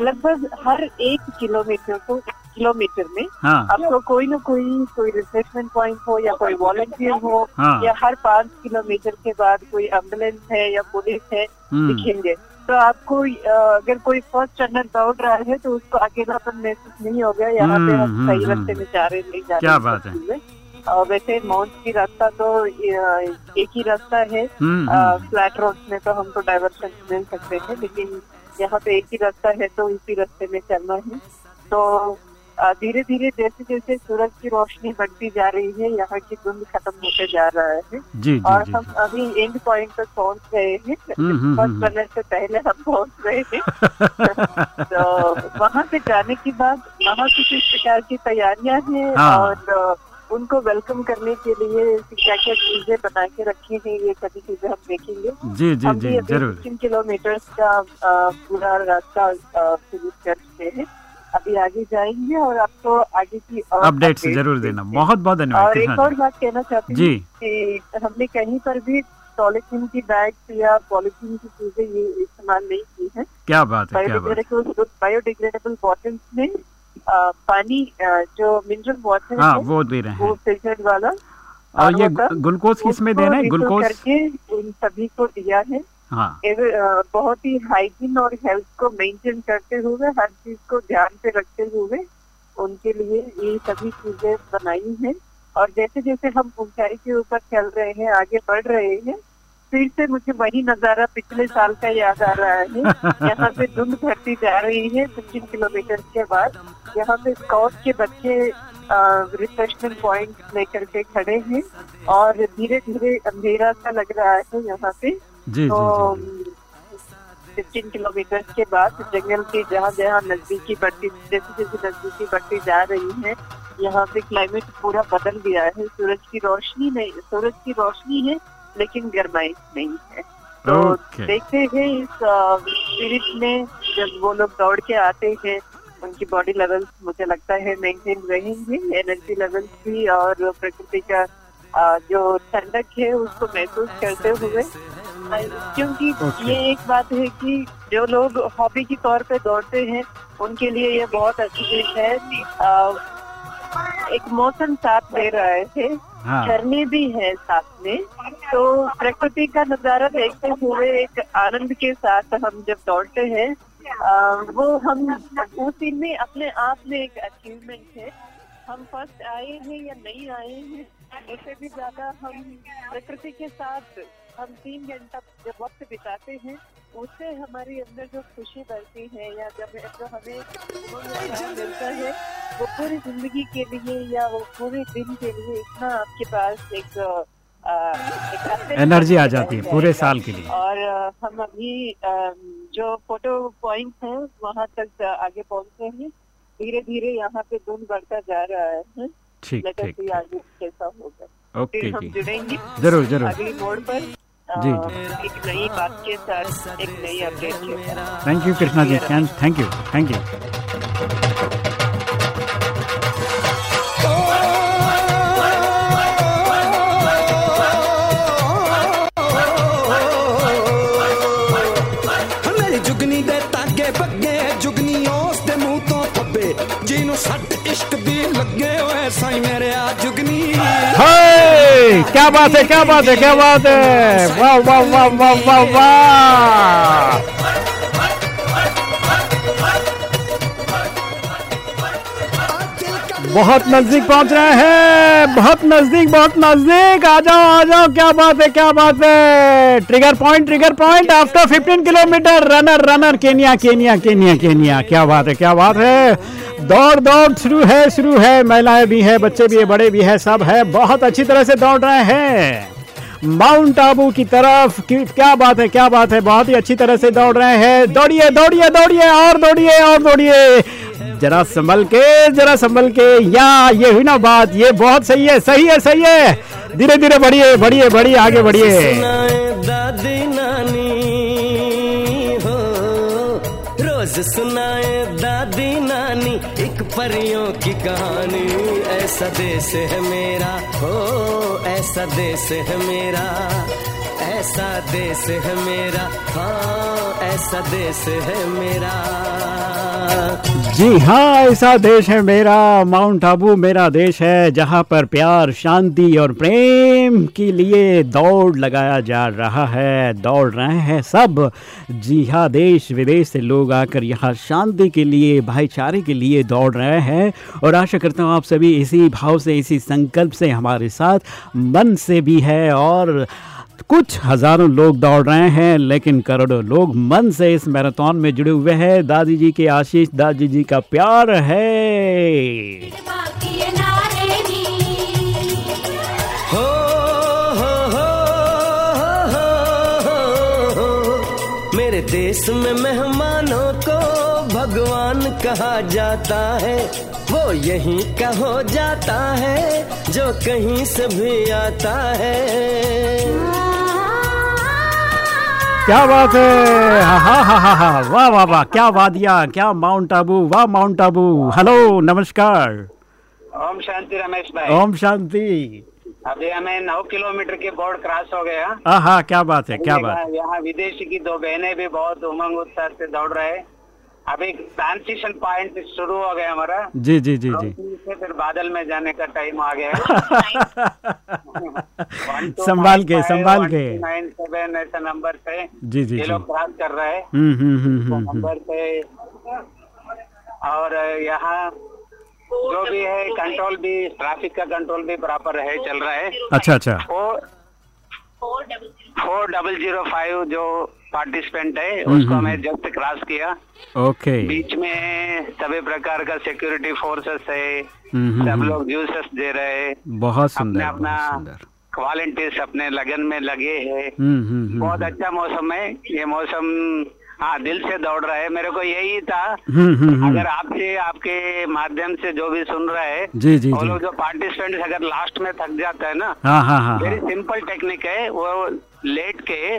लगभग हर एक किलोमीटर को किलोमीटर में हाँ। आपको कोई ना कोई कोई रिफ्रेशमेंट पॉइंट हो या कोई वॉलेंटियर हो हाँ। या हर पाँच किलोमीटर के बाद कोई एंबुलेंस है या पुलिस है हम्म। दिखेंगे तो आपको अगर कोई फ़र्स्ट स्टैंडर्ड दौड़ रहा है तो उसको अकेलापन महसूस नहीं होगा यहाँ पे हम हम्म, सही हम्म, रास्ते में जा रहे नहीं जा रहे क्या बात है। और वैसे माउंट की रास्ता तो एक ही रास्ता है हम्म, हम्म। फ्लैट रोड में तो हमको डाइवर्सन मिल सकते हैं लेकिन यहाँ पे एक ही रास्ता है तो इसी रास्ते में चलना है तो धीरे धीरे जैसे जैसे सूरज की रोशनी बढ़ती जा रही है यहाँ की धुंध खत्म होते जा रहा है जी, जी, और जी, हम जी. अभी एंड पॉइंट तक पहुँच गए हैं हम्म, हम्म, फ़र्स्ट हम्म। से पहले हम पहुँच गए हैं तो वहाँ से जाने के बाद वहाँ की किस प्रकार की तैयारियाँ हैं हाँ। और उनको वेलकम करने के लिए क्या क्या चीज़ें बना के रखी हैं ये सभी चीज़ें हम देखेंगे जी, जी, हम जी, ज़रूर। किलोमीटर का पूरा रास्ता फिनिश कर चुके हैं अभी आगे जाएँगे और आपको आगे की और अपडेट्स ज़रूर देना। बहुत बहुत धन्यवाद। और एक और बात कहना चाहती। हूँ कि हमने कहीं पर भी पॉलिथीन की बैग या पॉलिथीन की चीज़ें ये इस्तेमाल नहीं की है। क्या बात है बायोडिग्रेडेबल बायोडिग्रेडेबल बॉटल्स में पानी जो मिनरल वाटर हाँ है वो दे रहे वो हैं। फिल्टर्ड वाला और ये ग्लूकोज किसमें उसको देना है? ग्लूकोज करके उन सभी को दिया है। हाँ। बहुत ही हाइजीन और हेल्थ को मेंटेन करते हुए, हर चीज़ को ध्यान पे रखते हुए उनके लिए ये सभी चीज़ें बनाई हैं। और जैसे जैसे हम ऊंचाई के ऊपर चल रहे हैं, आगे बढ़ रहे हैं, फिर से मुझे वही नज़ारा पिछले साल का याद आ रहा है। यहाँ पे धुंध भरती जा रही है फिफ्टीन किलोमीटर के बाद। यहाँ पे स्कॉट के बच्चे रिफ्रेशमेंट पॉइंट लेकर के खड़े हैं और धीरे धीरे अंधेरा सा लग रहा है यहाँ पे। जी, तो फिफ्टीन किलोमीटर के बाद जंगल के जहाँ जहाँ नजदीकी बढ़ती जैसे जैसे नजदीकी बढ़ती जा रही है यहाँ पे क्लाइमेट पूरा बदल गया है। सूरज की रोशनी नहीं सूरज की रोशनी है लेकिन गर्माइश नहीं है। तो ओके। देखते हैं इस स्पिरिट में जब वो लोग दौड़ के आते हैं उनकी बॉडी लेवल्स मुझे लगता है मेंटेन रहेंगे। एनर्जी लेवल्स भी और प्रकृति का जो ठंडक है उसको महसूस करते हुए। क्योंकि ओके। ये एक बात है कि जो लोग हॉबी के तौर पे दौड़ते हैं उनके लिए ये बहुत अच्छी चीज़ है। अ, एक मौसम साथ दे रहे थे। हाँ। भी है साथ में। तो प्रकृति का नज़ारा देखते हुए एक आनंद के साथ हम जब दौड़ते हैं वो हम उसी में अपने आप में एक अचीवमेंट है। हम फ़र्स्ट आए हैं या नहीं आए हैं उससे भी ज़्यादा हम प्रकृति के साथ हम तीन घंटा जब वक्त बिताते हैं उससे हमारे अंदर जो खुशी बढ़ती है या जब जो हमें मिलता है वो पूरी ज़िंदगी के लिए या वो पूरे दिन के लिए इतना आपके पास एक एक एनर्जी आ जाती है पूरे साल के लिए। और हम अभी जो फ़ोटो पॉइंट है वहाँ तक आगे पहुँचे हैं। धीरे धीरे यहाँ पे धुंध बढ़ता जा रहा है। ठीक, Let us ठीक, see आगे कैसा होगा ओके फिर हम जी। जुड़ेंगे जरूर, जरूर। अगली मोड़ पर अ, जी, एक नई बात के साथ एक नई अपडेट के साथ thank you Krishna ji thank you thank you ਮੇਰੀ ਜੁਗਨੀ लगे हुए साई मेरे आ जुगनी क्या बात है, क्या बात है, क्या बात है। वाह वाह वाह वाह वाह वाह। बहुत नज़दीक पहुँच रहे हैं। बहुत नज़दीक बहुत नज़दीक। आ जाओ आ जाओ। क्या बात है, क्या बात है। Trigger point trigger point after 15 kilometre runner runner Kenya Kenya Kenya Kenya क्या बात है, क्या बात है। दौड़ दौड़ शुरू है शुरू है। महिलाएँ भी है, बच्चे भी है, बड़े भी है, सब है। बहुत अच्छी तरह से दौड़ रहे हैं। माउंट आबू की तरफ़ क्या बात है, क्या बात है? बहुत ही अच्छी तरह से दौड़ रहे हैं। दौड़िए दौड़िए दौड़िए, और दौड़िए और दौड़िए। जरा संभल के, जरा संभल के। या, ये हुई ना बात, ये बहुत सही है सही है सही है। धीरे धीरे बढ़िए बढ़िए बढ़िए, आगे बढ़िए। दादी नानी, हो। रोज सुनाए दादी नानी, एक परियों की कहानी। ऐसा देश है मेरा हो ऐसा देश है मेरा। ऐसा देश है मेरा हाँ ऐसा देश है मेरा। जी हाँ ऐसा देश है मेरा, माउंट आबू मेरा देश है, जहाँ पर प्यार, शांति और प्रेम के लिए दौड़ लगाया जा रहा है। दौड़ रहे हैं सब। जी हाँ देश विदेश से लोग आकर यहाँ शांति के लिए, भाईचारे के लिए दौड़ रहे हैं। और आशा करता हूँ आप सभी इसी भाव से, इसी संकल्प से हमारे साथ, मन से भी है। और कुछ हज़ारों लोग दौड़ रहे हैं, लेकिन करोड़ों लोग मन से इस मैराथन में जुड़े हुए हैं। दादी जी के आशीष, दादी जी का प्यार है। मेरे देश में मेहमानों को भगवान कहा जाता है। वो यहीं का हो जाता है, जो कहीं से भी आता है। क्या बात है? हा हा हा हा हा। वाह वाह वाह क्या वादिया क्या माउंट आबू वाह माउंट आबू हेलो नमस्कार। ओम शांति रमेश भाई। ओम शांति। अभी हमें नौ किलोमीटर के बोर्ड क्रॉस हो गया। हाँ हाँ क्या बात है क्या बात। यहाँ- यहाँ विदेशी की दो बहनें भी बहुत उमंग उत्साह से दौड़ रहे अभी ट्रांसिशन पॉइंट शुरू हो गया हमारा। जी जी जी जी। फिर बादल में जाने का टाइम आ गया संभाल के संभाल के। नाइन सेवन ऐसा नंबर से जी, जी, ये लोग क्रॉस कर रहे हैं। हम्म हम्म हम्म हम्म, नंबर से और यहाँ जो भी है कंट्रोल भी ट्रैफ़िक का कंट्रोल भी बराबर है चल रहा है। अच्छा अच्छा। फोर डबल ज़ीरो फाइव जो पार्टिसिपेंट है हम्म, उसको हमें जब तक क्रॉस किया ओके बीच में सभी प्रकार का सिक्योरिटी फोर्सेस है हम्म, हम्म, सब। लोग जूसेस दे रहे हैं। बहुत सुंदर अपना वॉलेंटियर्स अपने लगन में लगे हैं। बहुत अच्छा मौसम है। ये मौसम हाँ दिल से दौड़ रहा है मेरे को यही था हम्म, हम्म, हम्म। अगर आपसे आपके माध्यम से जो भी सुन रहा है जी, जी, जी। लोग जो पार्टिसिपेंट अगर लास्ट में थक जाता है ना हाँ हाँ हाँ वेरी सिंपल टेक्निक है वो लेट के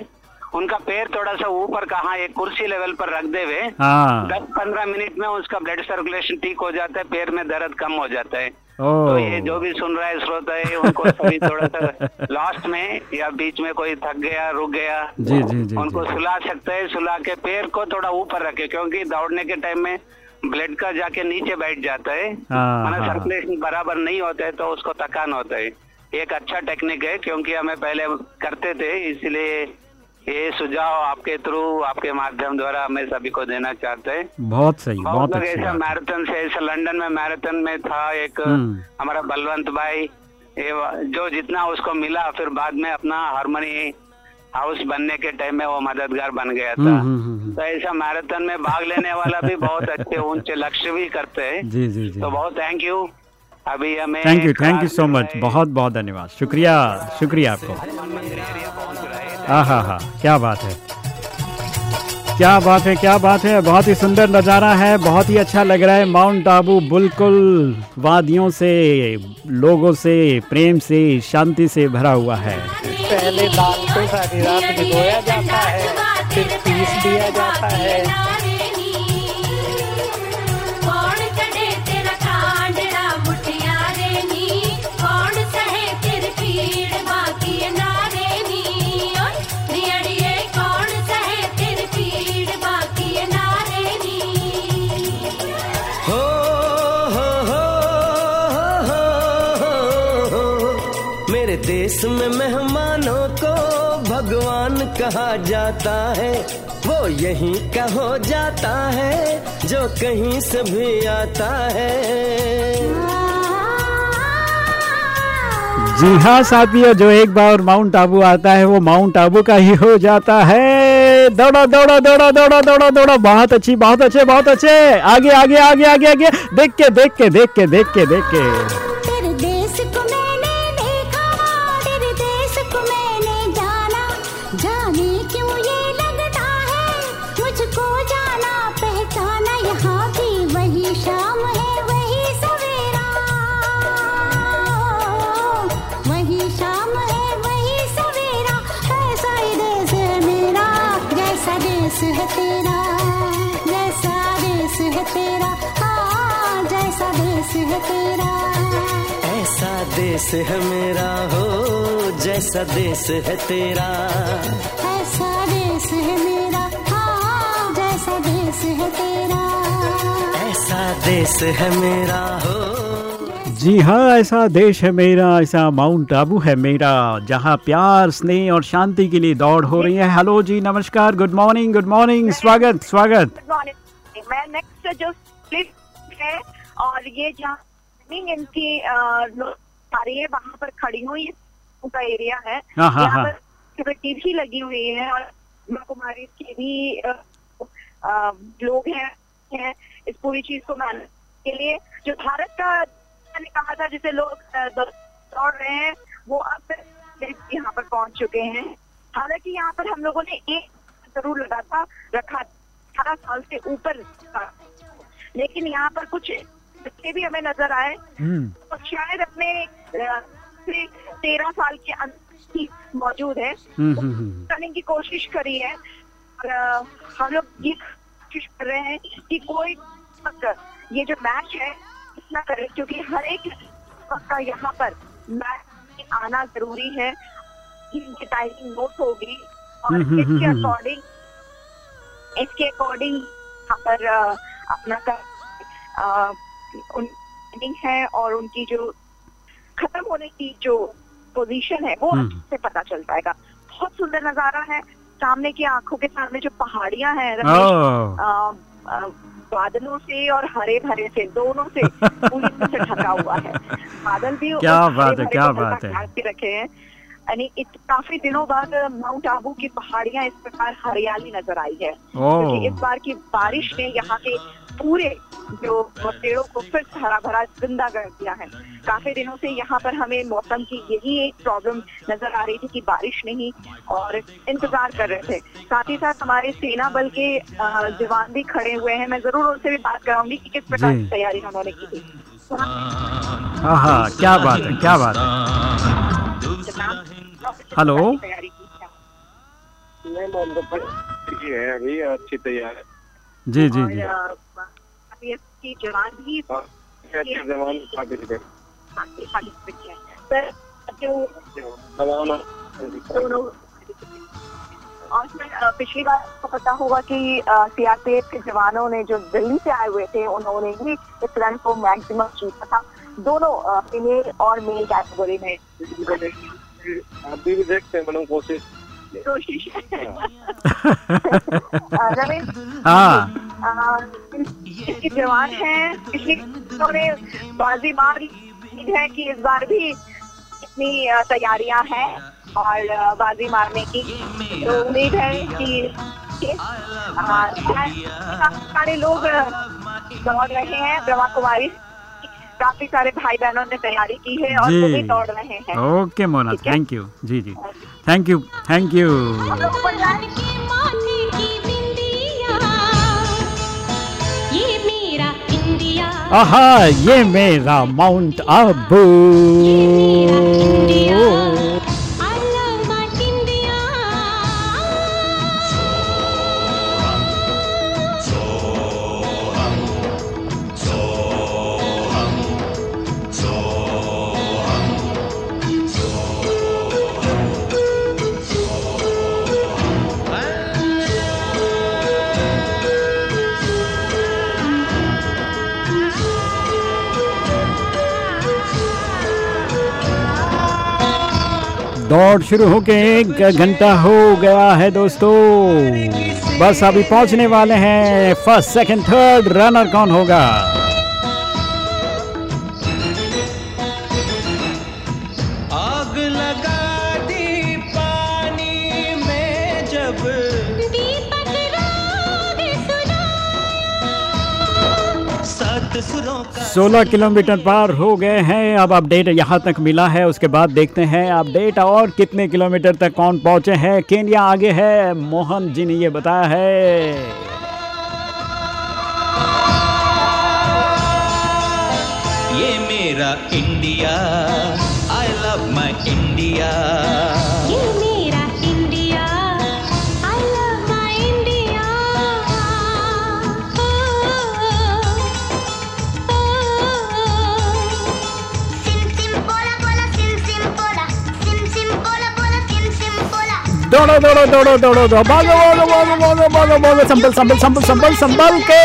उनका पैर थोड़ा सा ऊपर कहाँ एक कुर्सी लेवल पर रख दे हुए हाँ। दस पंद्रह मिनट में उसका ब्लड सर्कुलेशन ठीक हो जाता है पैर में दर्द कम हो जाता है तो ये जो भी सुन रहा है श्रोता है उनको सभी थोड़ा सा लास्ट में या बीच में कोई थक गया रुक गया जी जी जी उनको सुला सकते हैं सुला के पैर को थोड़ा ऊपर रखे क्योंकि दौड़ने के टाइम में ब्लड का जाके नीचे बैठ जाता है। हाँ, माना हाँ। सर्कुलेशन बराबर नहीं होता है तो उसको थकान होता है। एक अच्छा टेक्निक है क्योंकि हमें पहले करते थे इसलिए ये सुझाव आपके थ्रू आपके माध्यम द्वारा हमें सभी को देना चाहते हैं। बहुत सही बहुत अच्छी ऐसा मैराथन से ऐसा लंदन में मैराथन में था एक हम्म। हमारा बलवंत भाई ये जो जितना उसको मिला फिर बाद में अपना हारमोनी हाउस बनने के टाइम में वो मददगार बन गया था। हम्म, हम्म, तो ऐसा मैराथन में भाग लेने वाला भी बहुत अच्छे ऊँचे लक्ष्य भी करते हैं। जी जी जी। तो बहुत थैंक यू अभी हमें thank you thank you so much बहुत बहुत धन्यवाद। शुक्रिया शुक्रिया आपको। हाँ हा हाँ क्या बात है। क्या बात है, क्या बात है। बहुत ही सुंदर नज़ारा है, बहुत ही अच्छा लग रहा है माउंट आबू बिल्कुल। वादियों से, लोगों से, प्रेम से, शांति से भरा हुआ है। पहले दाल को सारी रात भिगोया जाता है, फिर पीस दिया जाता है। मेरे देश में मेहमानों को भगवान कहा जाता है, वो यहीं का हो जाता है, जो कहीं से भी आता है। जी हाँ साथियों, जो एक बार माउंट आबू आता है, वो माउंट आबू का ही हो जाता है। दौड़ा दौड़ा दौड़ा दौड़ा दौड़ा दौड़ा, बहुत अच्छी, बहुत अच्छे बहुत अच्छे। आगे आगे आगे आगे आगे, देख के देख के देख के देख के देख के। तेरे देश है तेरा जैसा देश है तेरा हाँ जैसा देश है तेरा। ऐसा देश है मेरा हो जैसा देश है तेरा। ऐसा देश है मेरा हाँ जैसा देश है तेरा। ऐसा देश है मेरा हो जी हाँ ऐसा देश है मेरा ऐसा माउंट आबू है मेरा जहाँ प्यार स्नेह और शांति के लिए दौड़ हो रही है। हेलो जी नमस्कार गुड मॉर्निंग गुड मॉर्निंग स्वागत स्वागत। मैं नेक्स्ट जो है और ये जहाँ इनकी आ रही है वहाँ पर खड़ी हूँ ये उनका एरिया है। हाँ, हाँ, यहाँ हाँ। पर सिक्योरिटी लगी हुई है और कुमारी के भी लोग हैं हैं इस पूरी चीज़ को मानने के लिए। जो भारत का मैंने कहा था जिसे लोग दौड़ रहे हैं वो अब यहाँ पर पहुँच चुके हैं। हालाँकि यहाँ पर हम लोगों ने एक ज़रूर लगा था रखा अठारह साल से ऊपर लेकिन यहाँ पर कुछ बच्चे भी हमें नज़र आए। और शायद अपने तेरह साल के अंदर ही मौजूद है। हम्म, हम्म, हम्म। करने की कोशिश करी है। और हम लोग ये कोशिश कर रहे हैं कि कोई ये जो मैच है इतना करे क्योंकि हर एक वक्त का यहाँ पर मैच आना ज़रूरी है। इनकी टाइमिंग नोट होगी और हम्म, हम्म, इसके हम्म, अकॉर्डिंग इसके अकॉर्डिंग यहाँ पर अपना का है और उनकी जो खत्म होने की जो पोजीशन है वो हम्म। से पता चल जाएगा बहुत सुंदर नज़ारा है। सामने की आँखों के सामने जो पहाड़ियाँ हैं बादलों से और हरे भरे से दोनों से पूरी तरह से ढका हुआ है बादल भी क्या बात है, क्या बात है। रखे हैं यानी काफ़ी दिनों बाद माउंट आबू की पहाड़ियाँ इस प्रकार हरियाली नज़र आई है। क्योंकि इस बार की बारिश ने यहाँ के पूरे जो पेड़ों को फिर से हरा भरा ज़िंदा कर दिया है। काफ़ी दिनों से यहाँ पर हमें मौसम की यही एक प्रॉब्लम नज़र आ रही थी कि बारिश नहीं और इंतज़ार कर रहे थे। साथ ही साथ हमारे सेना बल के जवान भी खड़े हुए हैं। मैं ज़रूर उनसे भी बात कराऊँगी कि किस प्रकार की तैयारी उन्होंने की थी। हाँ हाँ क्या बात है क्या बात है। हेलो। तो है अच्छी तैयार। है जी जी। जी और जवान भी अच्छे है। सर जो जवान दोनों और पिछली बार आपको पता होगा कि सीआरपीएफ के जवानों ने जो दिल्ली से आए हुए थे उन्होंने ही इस रन को मैक्सिमम जीता था। दोनों फीमेल और मेल कैटेगरी में। अभी भी देखते हैं मैडम कोशिश कोशिश रमेश हाँ जवान है उन्होंने बाजी मार है कि इस बार भी इतनी तैयारियाँ हैं, और बाजी मारने की तो उम्मीद है कि सारे लोग दौड़ रहे हैं ब्रह्मा कुमारी। काफ़ी सारे भाई बहनों ने तैयारी की है और वो भी जी। दौड़ रहे हैं। ओके मोना थैंक यू जी जी। थैंक यू थैंक यू ये मेरा आहा ये मेरा माउंट आबू दौड़ शुरू होके एक घंटा हो गया है दोस्तों। बस अभी पहुँचने वाले हैं। फ़र्स्ट सेकंड थर्ड रनर कौन होगा? 16 किलोमीटर पार हो गए हैं। अब अपडेट यहाँ तक मिला है, उसके बाद देखते हैं अपडेट और कितने किलोमीटर तक कौन पहुँचे हैं। केनिया आगे है, मोहन जी ने ये बताया है। ये मेरा India I love my India दौड़ो दौड़ो दौड़ो दौड़ो दौड़ो भागो भागो भागो भागो भागो भागो संभल संभल संभल संभल संभल के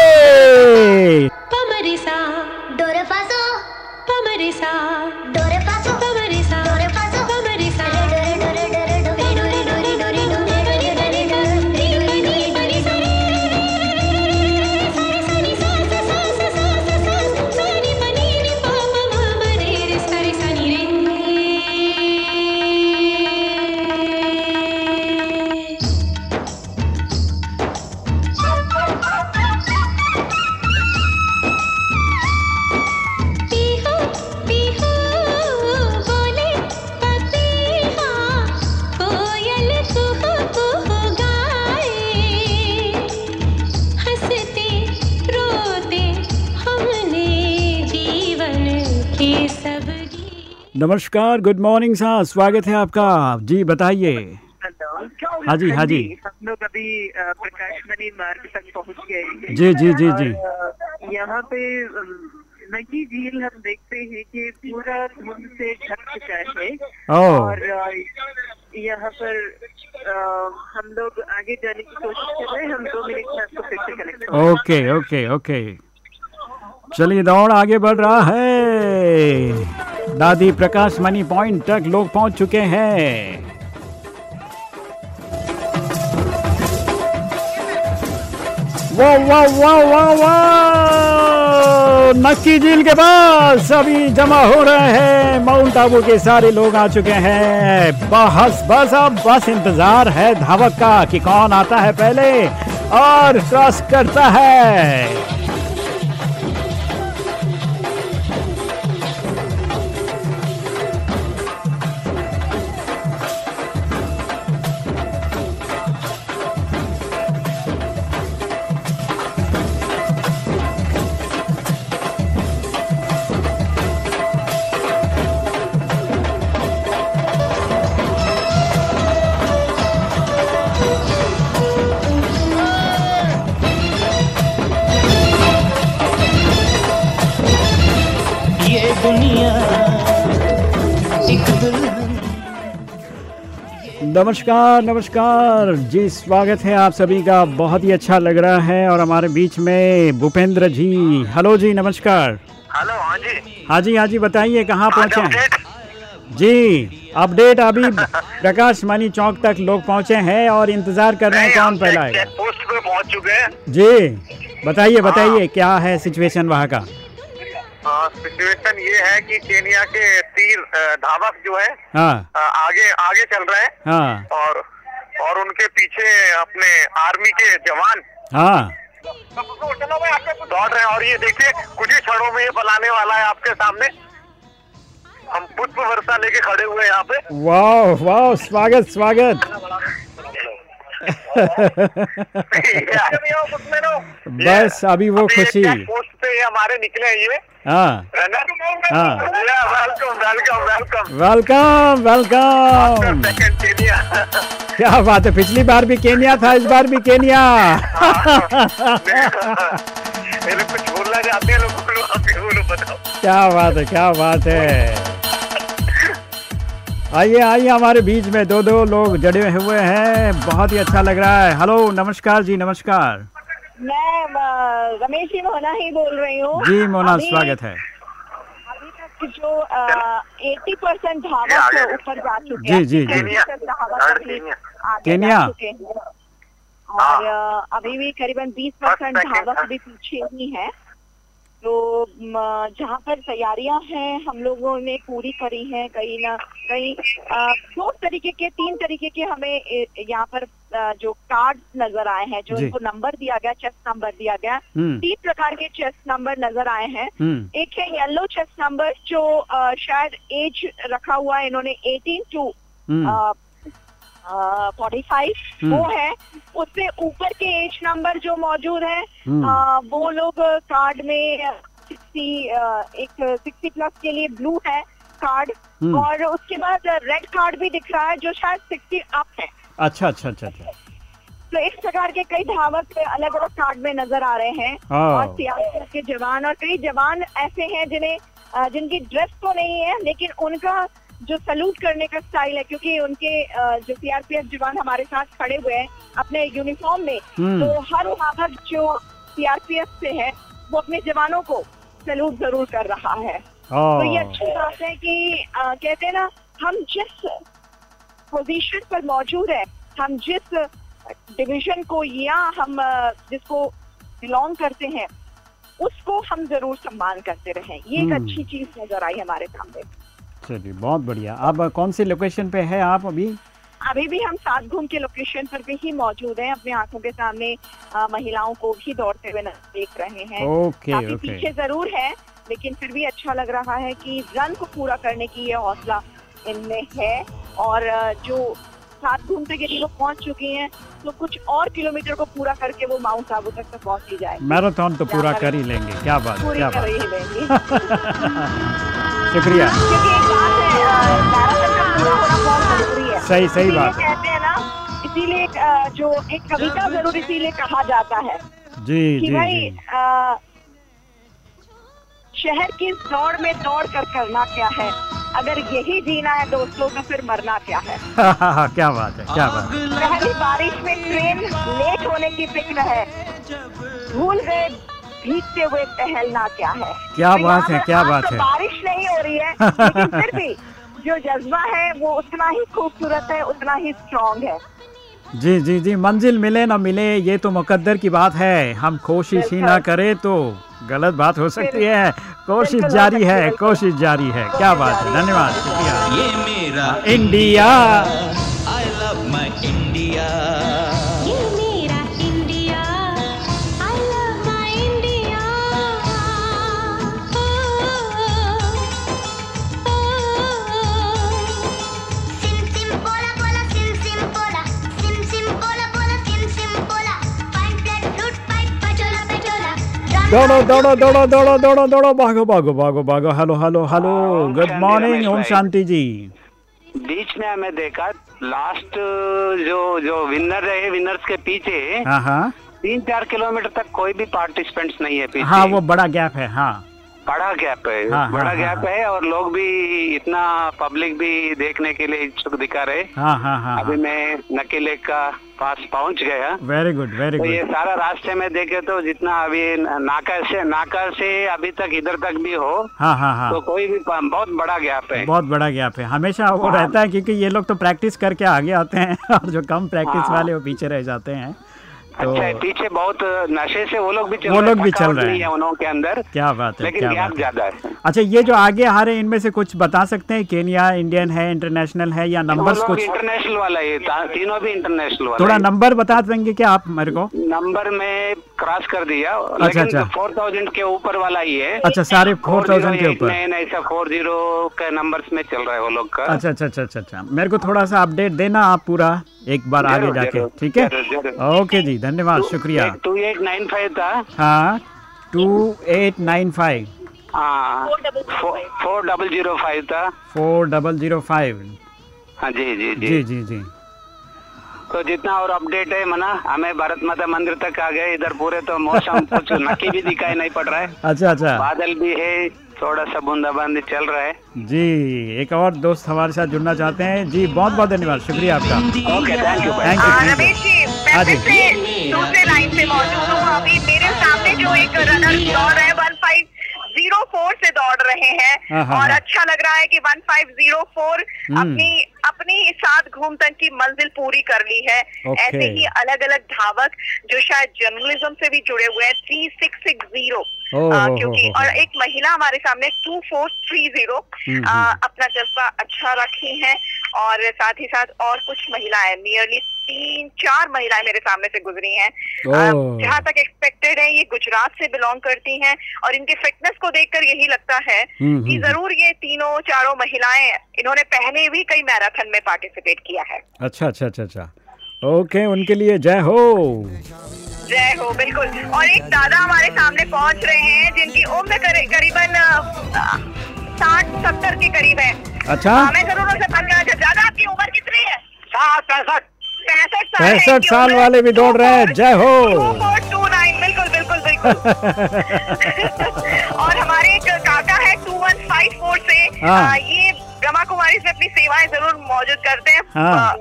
नमस्कार गुड मॉर्निंग साहब स्वागत है आपका। जी बताइए। हाँ जी हाँ जी। हम लोग अभी प्रकाश मणि मार्ग तक पहुँच गए जी, जी, जी, जी। यहाँ पे नगी झील हम देखते हैं कि पूरा धुंध से ढक चुका है। और यहाँ पर हम लोग आगे जाने की कोशिश कर रहे हैं। हम दो मिनट में आपको फिर से कनेक्ट ओके ओके ओके। चलिए दौड़ आगे बढ़ रहा है। दादी प्रकाश मनी पॉइंट तक लोग पहुँच चुके हैं। वाह वाह वाह वाह वाह। नक्की झील के पास अभी जमा हो रहे हैं। माउंट आबू के सारे लोग आ चुके हैं। बस बस अब बस इंतज़ार है धावक का कि कौन आता है पहले और क्रॉस करता है। नमस्कार नमस्कार। जी स्वागत है आप सभी का। बहुत ही अच्छा लग रहा है और हमारे बीच में भूपेंद्र जी। हेलो जी नमस्कार। हेलो हाँ जी। हाँ जी हाँ जी बताइए कहाँ पहुँचे हैं? जी अपडेट अभी प्रकाश मानी चौक तक लोग पहुँचे हैं और इंतज़ार कर रहे हैं कौन पहला है पोस्ट पे पहुँच चुके हैं। जी बताइए बताइए क्या है सिचुएशन वहाँ का? सिचुएशन ये है कि केनिया के तीर धावक जो है हाँ। आगे आगे चल रहे हैं। हाँ। और और उनके पीछे अपने आर्मी के जवान। हाँ। दौड़ रहे हैं। और ये देखिए कुछ ही क्षणों में ये पलाने वाला है आपके सामने। हम पुष्प वर्षा लेके खड़े हुए हैं यहाँ पे। वाह वाह स्वागत स्वागत। बस अभी वो खुशी। पोस्ट पे हमारे निकले हैं ये। हाँ। हाँ। Welcome welcome welcome welcome welcome क्या बात है पिछली बार भी केनिया था इस बार भी केनिया कुछ बोलना चाहते हैं क्या बात है क्या बात है। आइए आइए हमारे बीच में दो दो लोग जड़े हुए हैं। बहुत ही अच्छा लग रहा है। हेलो नमस्कार जी नमस्कार। मैं रमेश जी मोहना ही बोल रही हूँ। जी मोना स्वागत है। अभी तक जो एट्टी परसेंट धावक ऊपर जा चुके जी, हैं जी, जी। 20% अभी आगे केन्या। चुके हैं। और अभी भी करीबन बीस परसेंट धावक भी पीछे ही हैं। तो जहाँ पर तैयारियाँ हैं हम लोगों ने पूरी करी हैं कहीं ना कहीं दो तरीके के तीन तरीके के हमें यहाँ पर जो कार्ड नज़र आए हैं जो। इनको नंबर दिया गया चेस्ट नंबर दिया गया हम्म। तीन प्रकार के चेस्ट नंबर नज़र आए हैं हम्म। एक है येलो चेस्ट नंबर जो शायद एज रखा हुआ है इन्होंने 18 टू। फोर्टी फाइव हम्म। वो है उससे ऊपर के एज नंबर जो मौजूद है हम्म। अ, वो लोग कार्ड में सिक्सटी एक सिक्सटी प्लस के लिए ब्लू है कार्ड हम्म। और उसके बाद रेड कार्ड भी दिख रहा है जो शायद सिक्सटी अप है अच्छा अच्छा अच्छा अच्छा तो इस प्रकार के कई धावक अलग अलग कार्ड में नज़र आ रहे हैं हाँ। और सीआरपीएफ के जवान और कई जवान ऐसे हैं जिन्हें जिनकी ड्रेस तो नहीं है लेकिन उनका जो सलूट करने का स्टाइल है क्योंकि उनके जो सीआरपीएफ जवान हमारे साथ खड़े हुए हैं अपने यूनिफॉर्म में हम्म। तो हर धावक जो सीआरपीएफ से है वो अपने जवानों को सलूट ज़रूर कर रहा है तो ये अच्छी बात है कि अ, कहते हैं ना हम जिस पोजीशन पर मौजूद है हम जिस डिवीज़न को या हम जिसको बिलोंग करते हैं उसको हम ज़रूर सम्मान करते रहें ये एक हम्म। अच्छी चीज़ नज़र आई हमारे सामने चलिए बहुत बढ़िया। अब कौन सी लोकेशन पे है आप अभी? अभी भी हम सात घूम के लोकेशन पर भी ही मौजूद हैं। अपने आँखों के सामने आ, महिलाओं को भी दौड़ते हुए देख रहे हैं। ओके, काफ़ी ओके। पीछे ज़रूर है लेकिन फिर भी अच्छा लग रहा है कि रन को पूरा करने की ये हौसला इनमें है। और जो सात घूम तक यदि वो पहुँच चुकी हैं तो कुछ और किलोमीटर को पूरा करके वो माउंट आबू तक तक पहुँच ही जाए मैराथन तो पूरा कर ही लेंगे क्या बात क्या बात ही शुक्रिया। सही- सही बात है। कहते हैं ना इसीलिए जो एक कविता ज़रूर इसीलिए कहा जाता है जी कि जी भाई जी। शहर की इस दौड़ में दौड़ कर करना क्या है? अगर यही जीना है दोस्तों तो फिर मरना क्या है? क्या बात है क्या बात है। पहली बारिश में ट्रेन लेट होने की फ़िक्र है। भूल गए भीगते हुए टहलना क्या है? क्या तो बात है, क्या बात तो है। बारिश नहीं हो रही है लेकिन फिर भी जो जज्बा है वो उतना ही खूबसूरत है उतना ही स्ट्रांग है। जी जी जी मंजिल मिले ना मिले ये तो मुकद्दर की बात है। हम कोशिश ही ना करें तो गलत बात हो सकती है। कोशिश जारी है कोशिश जारी है। क्या बात है। धन्यवाद शुक्रिया। ये मेरा India. I love my India दौड़ो दौड़ो दौड़ो दौड़ो दौड़ो दौड़ो भागो भागो भागो भागो। Hello hello hello good morning ओम शांति जी। बीच में हमें देखा लास्ट जो जो विनर रहे विनर्स के पीछे हाँ हाँ। तीन चार किलोमीटर तक कोई भी पार्टिसिपेंट्स नहीं है पीछे। हाँ वो बड़ा गैप है हाँ। बड़ा गैप है हाँ, बड़ा हाँ, गैप हाँ। है और लोग भी इतना पब्लिक भी देखने के लिए इच्छुक दिखा रहे हाँ। हाँ हाँ अभी मैं नकेले का पास पहुँच गया। वेरी गुड वेरी तो ये सारा रास्ते में देखे तो जितना अभी नाका से नाका से अभी तक इधर तक भी हो हाँ हाँ हाँ। तो कोई भी बहुत बड़ा गैप है। बहुत बड़ा गैप है। हमेशा वो हाँ। रहता है क्योंकि ये लोग तो प्रैक्टिस करके आगे आते हैं और जो कम प्रैक्टिस हाँ। वाले वो पीछे रह जाते हैं। तो अच्छा पीछे बहुत नशे से वो लोग भी चल वो रहे लोग भी चल रहे हैं। है। उन्हों के अंदर क्या बात है लेकिन क्या बात ज़्यादा है। अच्छा ये जो आगे आ रहे हैं इनमें से कुछ बता सकते हैं? केनिया इंडियन है इंटरनेशनल है या नंबर कुछ? इंटरनेशनल वाला ता- तीनों भी इंटरनेशनल वाला थोड़ा नंबर बता देंगे क्या आप मेरे को? नंबर में क्रॉस कर दिया अच्छा, अच्छा। फोर थाउज़ेंड के ऊपर वाला ही है। अच्छा सारे फोर थाउज़ेंड के ऊपर। ऐसा फोर ज़ीरो के नंबर्स में चल रहा है वो लोग का। अच्छा अच्छा अच्छा अच्छा अच्छा। मेरे को थोड़ा सा अपडेट देना आप पूरा एक बार आगे जाके ठीक है। ओके जी धन्यवाद शुक्रिया। टू एट नाइन फाइव था? हाँ टू एट नाइन फाइव। हाँ फोर डबल ज़ीरो फाइव था। Four double zero five. हाँ जी जी जी। जी जी जी। तो जितना और अपडेट है मना हमें भारत माता मंदिर तक आ गए इधर पूरे तो मौसम कुछ नकी भी दिखाई नहीं पड़ रहा है। अच्छा अच्छा। बादल भी है थोड़ा सा बूंदाबांदी चल रहा है। जी एक और दोस्त हमारे साथ जुड़ना चाहते हैं। जी बहुत बहुत धन्यवाद शुक्रिया आपका। Okay thank you thank you Ramesh ji हाँ जी। से दूसरे लाइन पे मौजूद हूँ। अभी मेरे सामने जो एक रनर दौड़ रहे वन फाइव ज़ीरो फोर से दौड़ रहे हैं। हाँ, हाँ, और हाँ। अच्छा लग रहा है कि 1504 हम्म। अपनी अपनी सात घूम तक की मंजिल पूरी कर ली है। ऐसे ही अलग अलग धावक जो शायद जर्नलिज्म से भी जुड़े हुए हैं थ्री सिक्स सिक्स ज़ीरो क्योंकि और एक महिला हमारे सामने टू फोर थ्री ज़ीरो हम्म, हम्म। अपना जज्बा अच्छा रखी है और साथ ही साथ और कुछ महिलाएँ नियरली तीन चार महिलाएँ मेरे सामने से गुजरी हैं। जहाँ तक एक्सपेक्टेड है ये गुजरात से बिलोंग करती हैं और इनके फिटनेस को देखकर यही लगता है हम्म, कि हम्म, ज़रूर ये तीनों चारों महिलाएँ इन्होंने पहले भी कई मैराथन में पार्टिसिपेट किया है। अच्छा अच्छा अच्छा अच्छा। ओके उनके लिए जय हो। जय हो बिल्कुल। और एक दादा हमारे सामने पहुँच रहे हैं जिनकी उम्र करी- करीबन साठ सत्तर के करीब है। अच्छा। हाँ, मैं ज़रूर उनसे बात करना चाहती दादा आपकी उम्र कितनी है? साठ पैंसठ। पैंसठ साल पैंसठ साल वाले भी दौड़ रहे हैं। जय हो। फोर टू नाइन बिल्कुल बिल्कुल बिल्कुल। और हमारे एक काका है टू वन फाइव फोर से। हाँ। आ, ये ब्रह्मा कुमारी से अपनी सेवाएँ ज़रूर मौजूद करते हैं। हाँ।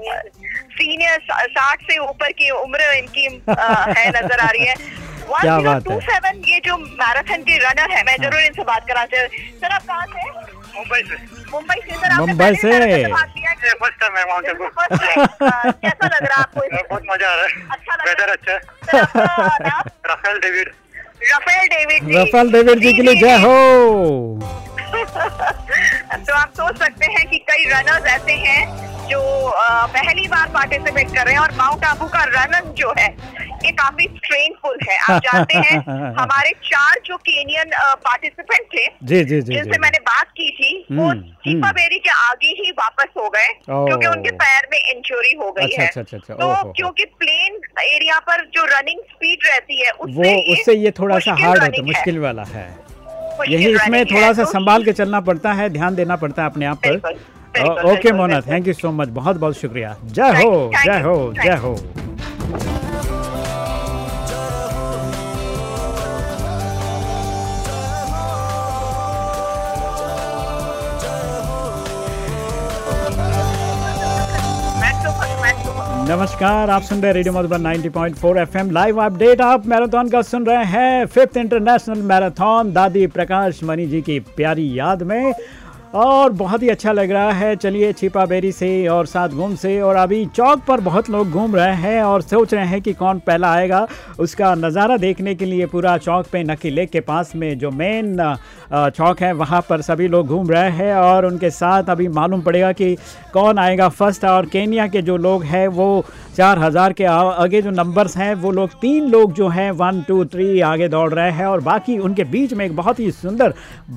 सीनियर साठ से ऊपर की उम्र इनकी आ, है नज़र आ रही है। क्या बात है। 1027 ये जो मैराथन के रनर है मैं ज़रूर इनसे बात करना चाहती हूँ। सर आप कहाँ से? मुंबई से। मुंबई से सर आपने मुंबई से। है? फ़र्स्ट टाइम है आ, कैसा लग रहा है आपको बहुत मज़ा आ रहा है। अच्छा वेदर अच्छा है। Rafael David. राफेल डेविड जी। रफेल डेविड जी के लिए जय हो। तो आप सोच सकते हैं कि कई रनर्स ऐसे हैं जो पहली बार पार्टिसिपेट कर रहे हैं और माउंट आबू का रनन जो है ये काफ़ी स्ट्रेनफुल है आप जानते हैं हमारे चार जो केनियन पार्टिसिपेंट थे जी जी जी जिनसे मैंने बात की थी वो हम्म, चीपा हम्म। बेरी के आगे ही वापस हो गए। क्योंकि उनके पैर में इंजरी हो गई अच्छा है अच्छा अच्छा अच्छा तो क्योंकि प्लेन एरिया पर जो रनिंग स्पीड रहती है उससे ये उससे ये थोड़ा सा हार्ड होता है। मुश्किल वाला है यही इसमें थोड़ा सा तो- संभाल के चलना पड़ता है ध्यान देना पड़ता है अपने आप पर। Okay Mona thank you so much बहुत बहुत शुक्रिया। जय हो जय हो जय हो। नमस्कार, आप सुन रहे radio Madhuban 90.4 FM live update आप मैराथन का सुन रहे हैं फिफ्थ इंटरनेशनल मैराथन दादी प्रकाश मणि जी की प्यारी याद में। और बहुत ही अच्छा लग रहा है। चलिए छिपा बेरी से और सात घूम से और अभी चौक पर बहुत लोग घूम रहे हैं और सोच रहे हैं कि कौन पहला आएगा। उसका नज़ारा देखने के लिए पूरा चौक पे नकी लेक के पास में जो मेन चौक है, वहाँ पर सभी लोग घूम रहे हैं और उनके साथ अभी मालूम पड़ेगा कि कौन आएगा फ़र्स्ट और केनिया के जो लोग हैं वो चार हज़ार के आगे जो नंबर्स हैं वो लोग तीन लोग जो हैं वन टू थ्री आगे दौड़ रहे हैं और बाकी उनके बीच में एक बहुत ही सुंदर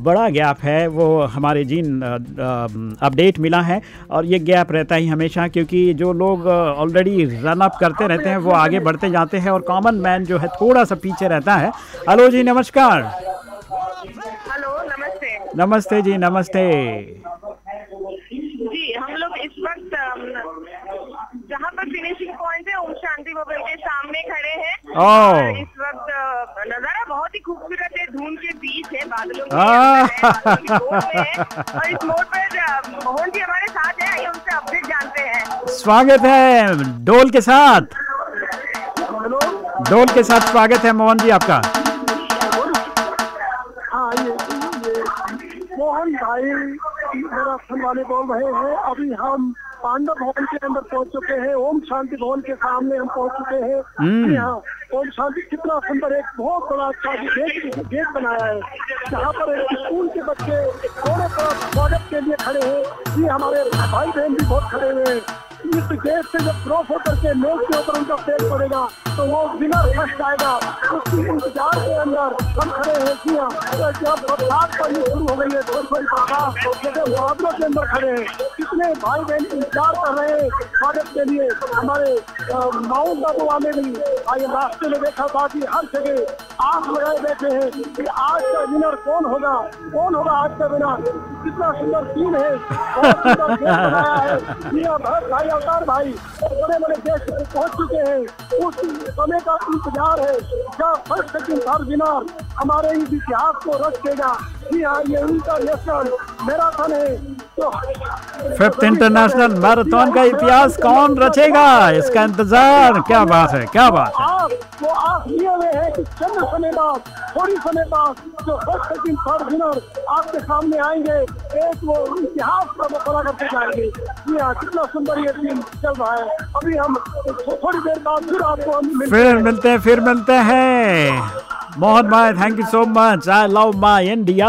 बड़ा गैप है वो हमारे जिन अपडेट मिला है और ये गैप रहता ही हमेशा क्योंकि जो लोग ऑलरेडी रन अप करते रहते हैं वो आगे बढ़ते जाते हैं और कॉमन मैन जो है थोड़ा सा पीछे रहता है। हेलो जी नमस्कार। हेलो नमस्ते। नमस्ते जी नमस्ते। जी हम लोग इस वक्त अम, जहाँ पर फिनिशिंग पॉइंट है ओम शांति भवन के सामने खड़े हैं। और इस वक्त नज़ारा बहुत ही खूबसूरत है। धुंध के बीच है बादलों। है, और इस मोड़ पर मोहन जी हमारे साथ है आइए उनसे अपडेट जानते हैं। स्वागत है डोल के साथ। डोल के साथ स्वागत है मोहन जी आपका। हाँ मोहन भाई मेरा बोल रहे हैं। अभी हम पांडव भवन के अंदर पहुँच चुके हैं। ओम शांति भवन के सामने हम पहुँच चुके हैं। यहाँ जी हाँ। ओम शांति कितना सुंदर एक बहुत बड़ा अच्छा गेट गेट बनाया है, जहाँ पर स्कूल के बच्चे थोड़े स्वागत के लिए खड़े हैं। ये हमारे भाई बहन भी बहुत खड़े हुए हैं। इस गेट से जब क्रॉस होकर के मेज के ऊपर उनका पेड़ पड़ेगा तो वो विनर फ़र्स्ट आएगा। उसकी इंतज़ार के अंदर हम खड़े हैं जी हाँ तो जब बरसात पड़नी शुरू हो गई है थोड़ी थोड़ी बरसात जैसे के अंदर खड़े हैं। कितने भाई बहन इंतज़ार कर रहे हैं स्वागत के लिए। हमारे माउंट आबू वाले भी आइए रास्ते में देखा बाकी हर जगह। आग लगाए बैठे हैं कि आज का विनर कौन होगा? कौन होगा आज का विनर कितना सुंदर टीम है भरत भाई अवतार भाई बड़े बड़े देश पहुँच चुके हैं। उस समय का इंतज़ार है जब फ़र्स्ट सेकंड थर्ड विनर हमारे इस इतिहास को रच देगा। फिफ्थ इंटरनेशनल मैराथन का इतिहास कौन रचेगा? इसका इंतज़ार। क्या बात है, क्या बात है। वो आप लिए हुए हैं कि चंद समय बाद थोड़ी समय बाद जो फ़र्स्ट सेकंड थर्ड विनर आपके सामने आएँगे एक वो इतिहास का खड़ा करके जाएँगे जी हाँ कितना सुंदर ये टीम चल रहा है अभी हम थोड़ी देर बाद फिर आपको हम मिलते फिर मिलते हैं, फिर मिलते हैं। मोहन भाई thank you so much I love my India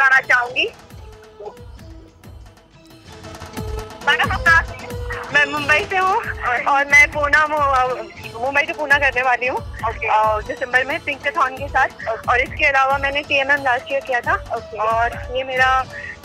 कराना चाहूँगी। मैडम? मैं मुंबई से हूँ और मैं पूना मुंबई से पूना करने वाली हूँ। दिसंबर में पिंक थॉन के साथ। और इसके अलावा मैंने T M M last year किया था। और ये मेरा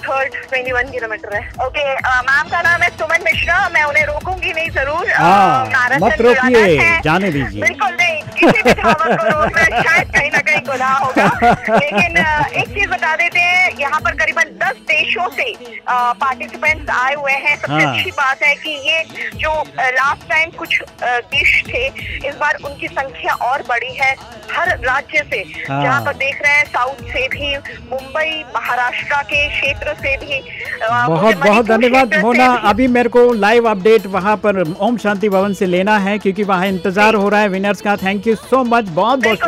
थर्ड ट्वेंटी वन किलोमीटर है ओके मैम का नाम है सुमन मिश्रा मैं उन्हें रोकूँगी नहीं ज़रूर। हाँ मत रोकिए जाने दीजिए। बिल्कुल नहीं किसी भी शायद कहीं ना कहीं होगा। लेकिन एक चीज़ बता देते हैं यहाँ पर करीबन 10 देशों से पार्टिसिपेंट्स आए हुए हैं। सबसे हाँ। अच्छी बात है कि ये जो लास्ट टाइम कुछ देश थे इस बार उनकी संख्या और बढ़ी है हर राज्य से। हाँ। जहाँ पर देख रहे हैं साउथ से भी मुंबई महाराष्ट्र के क्षेत्र से भी बहुत बहुत धन्यवाद। मोना अभी मेरे को लाइव अपडेट वहाँ पर ओम शांति भवन से लेना है क्योंकि वहाँ इंतज़ार हो रहा है विनर्स का। थैंक यू सो मच बहुत बहुत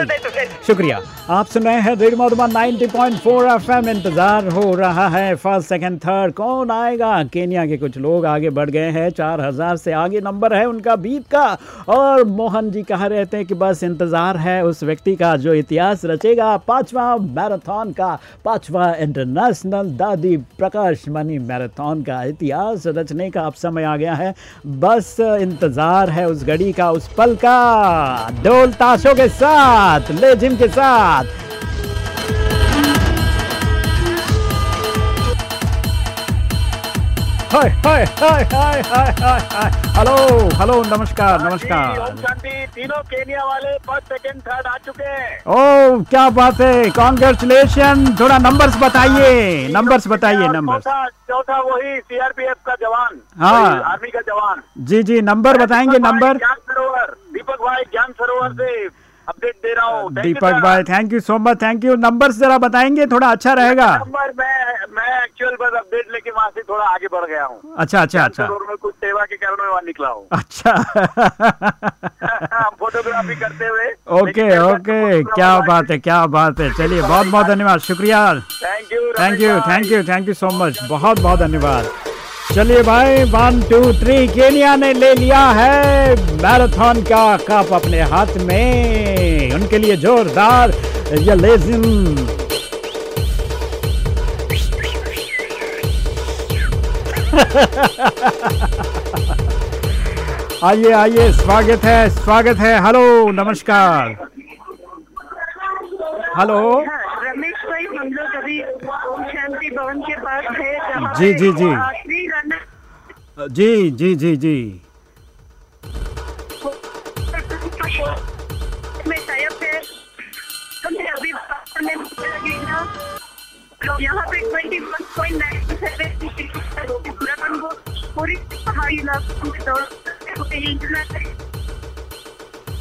शुक्रिया। आप सुन रहे हैं रेडियो मधुबन 90.4 एफएम। इंतज़ार हो रहा है। फ़र्स्ट, सेकंड, थर्ड, कौन आएगा? केनिया के कुछ लोग आगे बढ़ गए हैं। चार हज़ार से आगे नंबर है उनका बीत का। और मोहन जी कह रहे थे कि बस इंतज़ार है उस व्यक्ति का जो इतिहास रचेगा। पांचवा मैराथन का, पांचवा इंटरनेशनल दादी प्रकाश मणि मैराथन का इतिहास रचने का अब समय आ गया है। बस इंतज़ार है उस घड़ी का, उस पल का। ढोल ताशों के साथ लेजिम के साथ। हाय हाय हाय हाय हाय हाय हाय। हेलो हेलो नमस्कार नमस्कार। तीनों केनिया वाले फ़र्स्ट सेकंड थर्ड आ चुके हैं। ओ क्या बात है। कॉन्ग्रेचुलेशन थोड़ा नंबर्स बताइए। नंबर्स बताइए नंबर चौथा चौथा वही सीआरपीएफ का जवान हाँ। आर्मी का जवान। जी जी नंबर बताएँगे नंबर ज्ञान सरोवर दीपक भाई ज्ञान सरोवर से अपडेट दे रहा हूँ। दीपक भाई thank you so much thank you number जरा बताएँगे थोड़ा अच्छा रहेगा। नंबर मैं मैं एक्चुअल बस अपडेट लेके वहाँ से थोड़ा आगे बढ़ गया हूँ। अच्छा अच्छा अच्छा। में कुछ सेवा के कारण मैं वहाँ निकला हूँ। अच्छा। फोटोग्राफी करते हुए। ओके ओके क्या बात है क्या बात है। चलिए बहुत बहुत धन्यवाद शुक्रिया। Thank you thank you thank you thank you so much बहुत बहुत धन्यवाद। चलिए भाई वन टू थ्री केनिया ने ले लिया है मैराथन का कप अपने हाथ में। उनके लिए जोरदार ये आइए आइए, स्वागत है स्वागत है। हेलो, नमस्कार। हेलो। हाँ, रमेश भाई हम लोग अभी ओम शांति भवन के पास है जी, जी, जी। जी जी जी जी। में टाइप है। हमने अभी तो यहाँ पे twenty one point nine seven पूरा पूरी पहाड़ी इलाकों में दौड़ इंटरनेट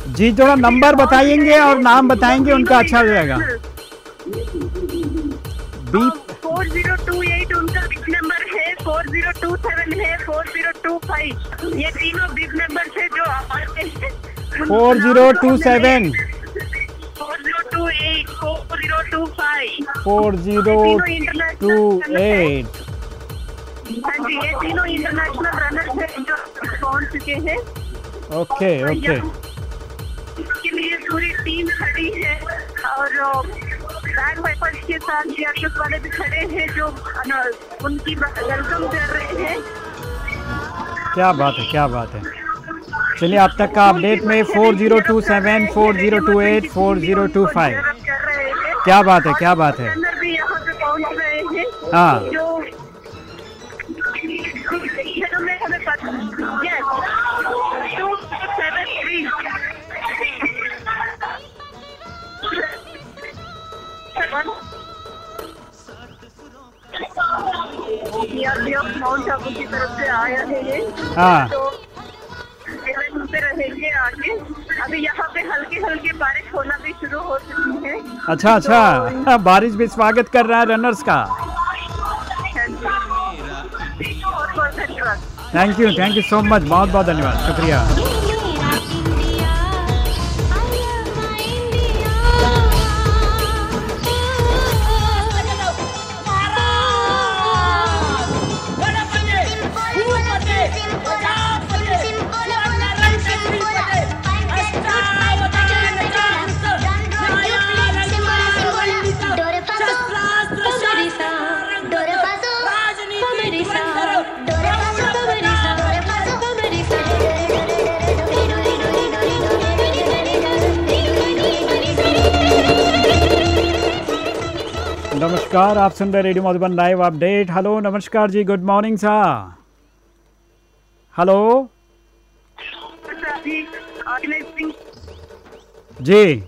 जी थोड़ा नंबर बताएँगे और नाम बताएँगे उनका अच्छा हो जाएगा। B four zero two eight उनका बिग नंबर है फोर ज़ीरो टू सेवन है फोर ज़ीरो टू फाइव ये तीनों बिग नंबर है जो four zero two seven four zero two eight four zero two five four zero two eight हाँ जी ये तीनों इंटरनेशनल रनर्स हैं जो पहुँच चुके हैं। ओके ओके इसके लिए पूरी टीम खड़ी है और बैग वेपर्स के साथ सीआरपीएफ वाले भी खड़े हैं जो उनकी वेलकम कर रहे हैं। क्या बात है क्या बात है। चलिए अब तक का अपडेट में 4027, 4028, 4025 क्या बात है क्या बात है। हाँ। हमें जो एवरीवन माउंट आबू की तरफ़ से आया है ये। हाँ। तो सुनते रहेंगे आगे। अभी यहाँ पे हल्की हल्की बारिश होना भी शुरू हो चुकी है। अच्छा अच्छा। हाँ, बारिश भी स्वागत कर रहा है रनर्स का। Thank you thank you so much बहुत बहुत धन्यवाद। शुक्रिया। नमस्कार आप सुन रहे radio Madhuban live update. Hello नमस्कार जी गुड मॉर्निंग सा। हेलो। जी।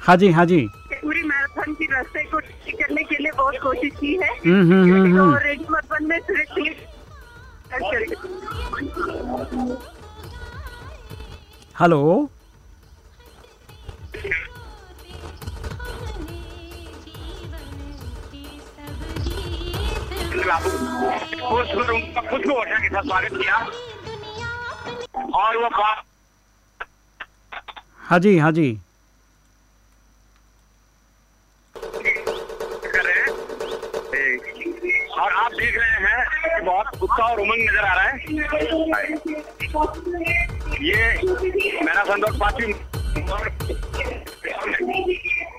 हाँ जी हाँ जी। पूरी मैराथन की रास्ते को ठीक करने के लिए बहुत कोशिश की है। हम्म, हम्म, हम्म, तो। रेडियो मधुबन में सिर्फ़ तीन हेलो पुष्प उनका पुष्प वर्षा के साथ स्वागत किया। और वो बात हाँ जी हाँ जी। और आप देख रहे हैं कि बहुत उत्साह और उमंग नज़र आ रहा है। ये मैराथन दौड़ पांचवी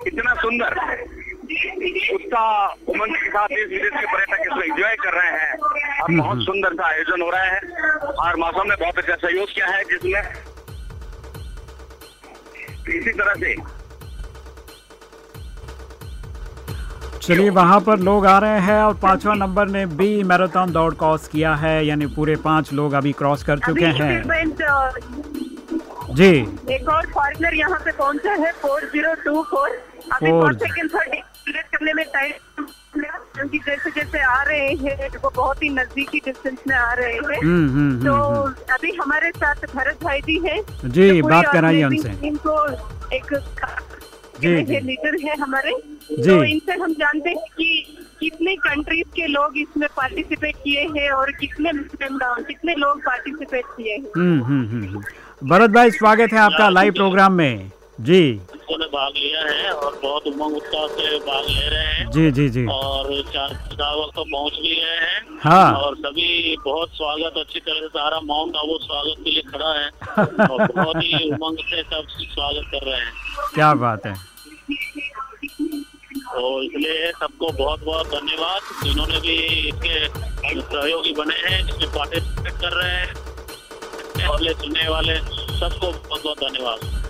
इतना सुंदर उत्साह उमंग के साथ देश विदेश के पर्यटक इसमें एंजॉय कर रहे हैं। और बहुत सुंदर सा आयोजन हो रहा है और मौसम ने बहुत अच्छा सहयोग किया है जिसमें इसी तरह से चलिए वहाँ पर लोग आ रहे हैं और पांचवा नंबर ने भी मैराथन दौड़ क्रॉस किया है यानी पूरे पाँच लोग अभी क्रॉस कर चुके हैं। जी। एक और फॉरनर यहाँ पे पहुँचा है फोर ज़ीरो टू फोर अभी पाँच सेकंड थर्ड डिक्लेयर करने में टाइम क्योंकि जैसे जैसे आ रहे हैं वो बहुत ही नजदीकी डिस्टेंस में आ रहे हैं हम्म, हम्म, तो हम्म, अभी हमारे साथ भरत भाई जी हैं जी, पूरी बात कराइए organizing उनसे। टीम को एक जी, जी। लीडर है हमारे जी। तो इनसे हम जानते हैं कि कितने कंट्रीज़ के लोग इसमें पार्टिसिपेट किए हैं और कितने कितने लोग पार्टिसिपेट किए हैं हम्म हम्म हम्म हम्म। भरत भाई स्वागत है आपका लाइव प्रोग्राम में जी। ने भाग लिया है और बहुत उमंग उत्साह से भाग ले रहे हैं। जी जी जी। और चार दावक तो पहुँच भी गए हैं। हाँ। और सभी बहुत स्वागत अच्छी तरह से सारा माउंट आबू स्वागत के लिए खड़ा है। और बहुत ही उमंग से सब स्वागत कर रहे हैं। क्या बात है। तो इसलिए सबको बहुत बहुत धन्यवाद। जिन्होंने भी इसके सहयोगी बने हैं जिसमें पार्टिसिपेट कर रहे हैं। सुनने वाले सबको बहुत बहुत धन्यवाद।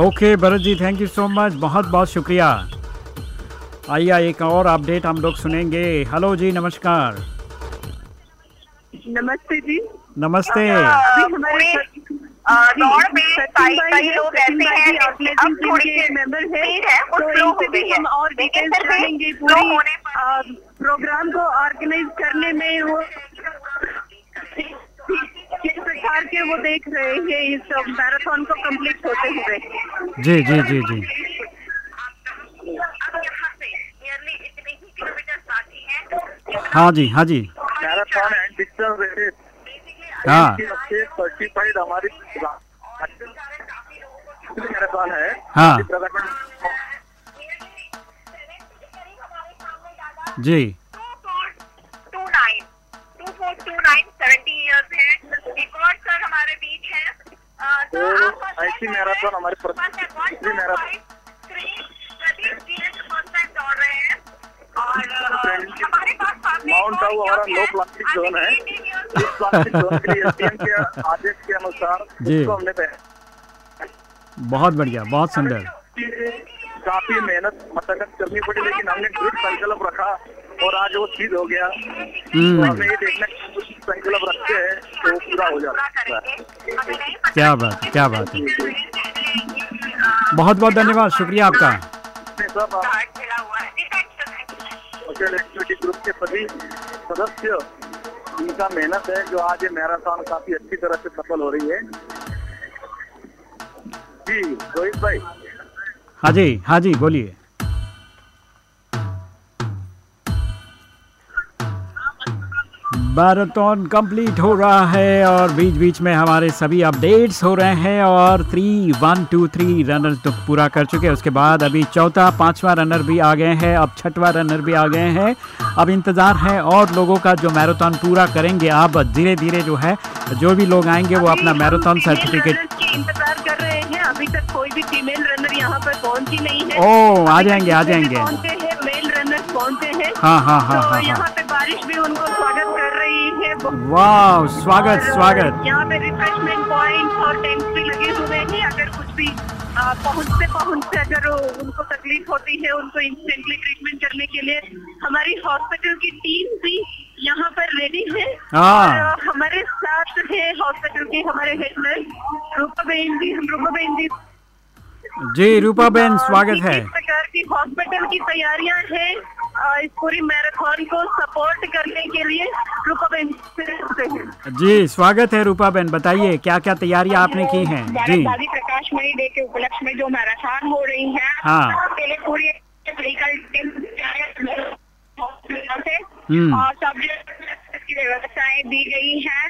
Okay Bharat ji thank you so much बहुत बहुत शुक्रिया। आइए एक और अपडेट हम लोग सुनेंगे। हेलो जी नमस्कार। नमस्ते जी। नमस्ते। अभी हमारे दौड़ में कई कई लोग ऐसे हैं अब थोड़ी सी मेंबर है तो इनसे भी हम और डिटेल्स जानेंगे पूरी। प्रोग्राम को ऑर्गेनाइज करने में वो किस प्रकार के वो देख रहे हैं इस मैराथन को कंप्लीट होते हुए। जी जी जी जी। हाँ जी हाँ जी। मैराथन एंड डिस्टेंस रेस हाँ। सर्टिफाइड हमारी मैराथन है। हाँ। जी। Four two nine seventy years है सर हमारे बीच है। और आप ऐसी मैराथन हमारे माउंट आबू प्लास्टिक जोन है। इस प्लास्टिक जोन के लिए आदेश के अनुसार हमने बहुत बढ़िया बहुत सुंदर। काफ़ी मेहनत मशक्कत करनी पड़ी लेकिन हमने दृढ़ संकल्प रखा और आज वो चीज़ हो गया। तो हमें ये देखना है संकल्प रखते हैं तो पूरा हो जाता है। क्या बात क्या बात है। बहुत बहुत धन्यवाद शुक्रिया आपका। सब सोशल एक्टिविटी ग्रुप के सभी सदस्य इनका मेहनत है जो आज ये मैराथन काफ़ी अच्छी तरह से सफल हो रही है। जी रोहित भाई। हाँ जी हाँ जी बोलिए। मैराथन कंप्लीट हो रहा है और बीच बीच में हमारे सभी अपडेट्स हो रहे हैं और three one two three runner तो पूरा कर चुके हैं। उसके बाद अभी चौथा पांचवा रनर भी आ गए हैं अब छठवा रनर भी आ गए हैं। अब इंतज़ार है और लोगों का जो मैराथन पूरा करेंगे। अब धीरे धीरे जो है जो भी लोग आएँगे वो अपना मैराथन सर्टिफिकेट इंतज़ार कर रहे हैं। अभी तक कोई भी फीमेल रनर यहाँ पर पहुँची नहीं है। ओह, आ जाएँगे, आ जाएँगे। पहुँचे हैं मेल रनर्स पहुँचे हैं। हाँ, हाँ, हाँ, तो हाँ, यहाँ हाँ। पे बारिश भी उनको स्वागत है वाह स्वागत स्वागत। यहाँ पे रिफ्रेशमेंट पॉइंट और टेंट भी लगे हुए हैं अगर कुछ भी पहुँचते पहुँचते अगर उनको तकलीफ़ होती है उनको इंस्टेंटली ट्रीटमेंट करने के लिए हमारी हॉस्पिटल की टीम भी यहाँ पर रेडी है। हाँ। और हमारे साथ है हॉस्पिटल के हमारे हेड नर्स रूपा बहन जी हम रूपा बहन जी। जी रूपा बहन स्वागत है। किस प्रकार की हॉस्पिटल की तैयारियाँ हैं? इस पूरी मैराथन को सपोर्ट करने के लिए रूपा बहन से हैं। जी स्वागत है रूपा बहन बताइए क्या क्या तैयारियाँ आपने की हैं? जी। दादी प्रकाश मणि डे के उपलक्ष्य में जो मैराथन हो रही है हाँ। उसके लिए पूरी मेडिकल टीम हम्म। और सब की व्यवस्थाएँ दी गई हैं।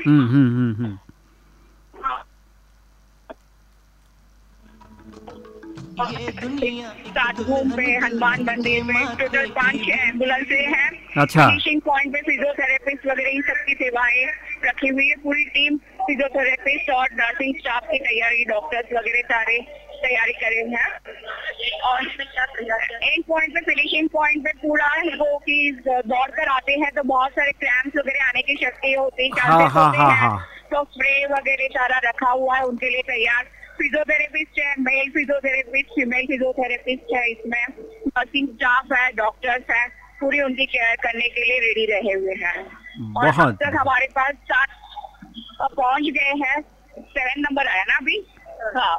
सात होम पे हनुमान मंदिर में टोटल पाँच छह एम्बुलेंसे हैं अच्छा। फिनिशिंग पॉइंट पे फिजियोथेरेपिस्ट वगैरह इन सबकी सेवाएँ रखी हुई है पूरी टीम फिजियोथेरेपिस्ट और नर्सिंग स्टाफ की तैयारी डॉक्टर्स वगैरह सारे तैयारी करे हैं और एंड पॉइंट पे फिनिशिंग पॉइंट पे पूरा वो की दौड़ कर आते हैं तो बहुत सारे क्रैम्स वगैरह आने की शक्ति होती है हाँ, हैं। हाँ। तो स्प्रे वगैरह सारा रखा हुआ है उनके लिए तैयार फिजियोथेरेपिस्ट है मेल फिजियोथेरेपिस्ट फीमेल फिजियोथेरेपिस्ट है इसमें। नर्सिंग स्टाफ है डॉक्टर्स है पूरी उनकी केयर करने के लिए रेडी रहे हुए हैं। और अब तक हमारे पास सात पहुँच गए हैं। सेवन नंबर आया ना अभी? हाँ।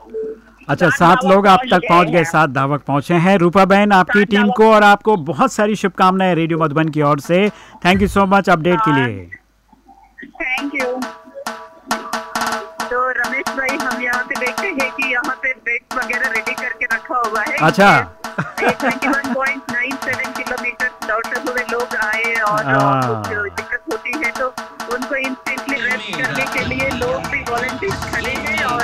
अच्छा सात लोग अब पहुँच तक पहुँच गए सात धावक पहुँचे हैं। रूपा बहन आपकी टीम को और आपको बहुत सारी शुभकामनाएँ रेडियो मधुबन की ओर से। Thank you so much update के लिए। थैंक यू पे वगैरह रेडी करके रखा हुआ है अच्छा twenty one point nine seven kilometre दौड़ते हुए लोग आए और हाँ। दिक्कत होती है तो उनको इंस्टेंटली रेस्ट करने के लिए लोग भी वॉलंटियर खड़े हैं और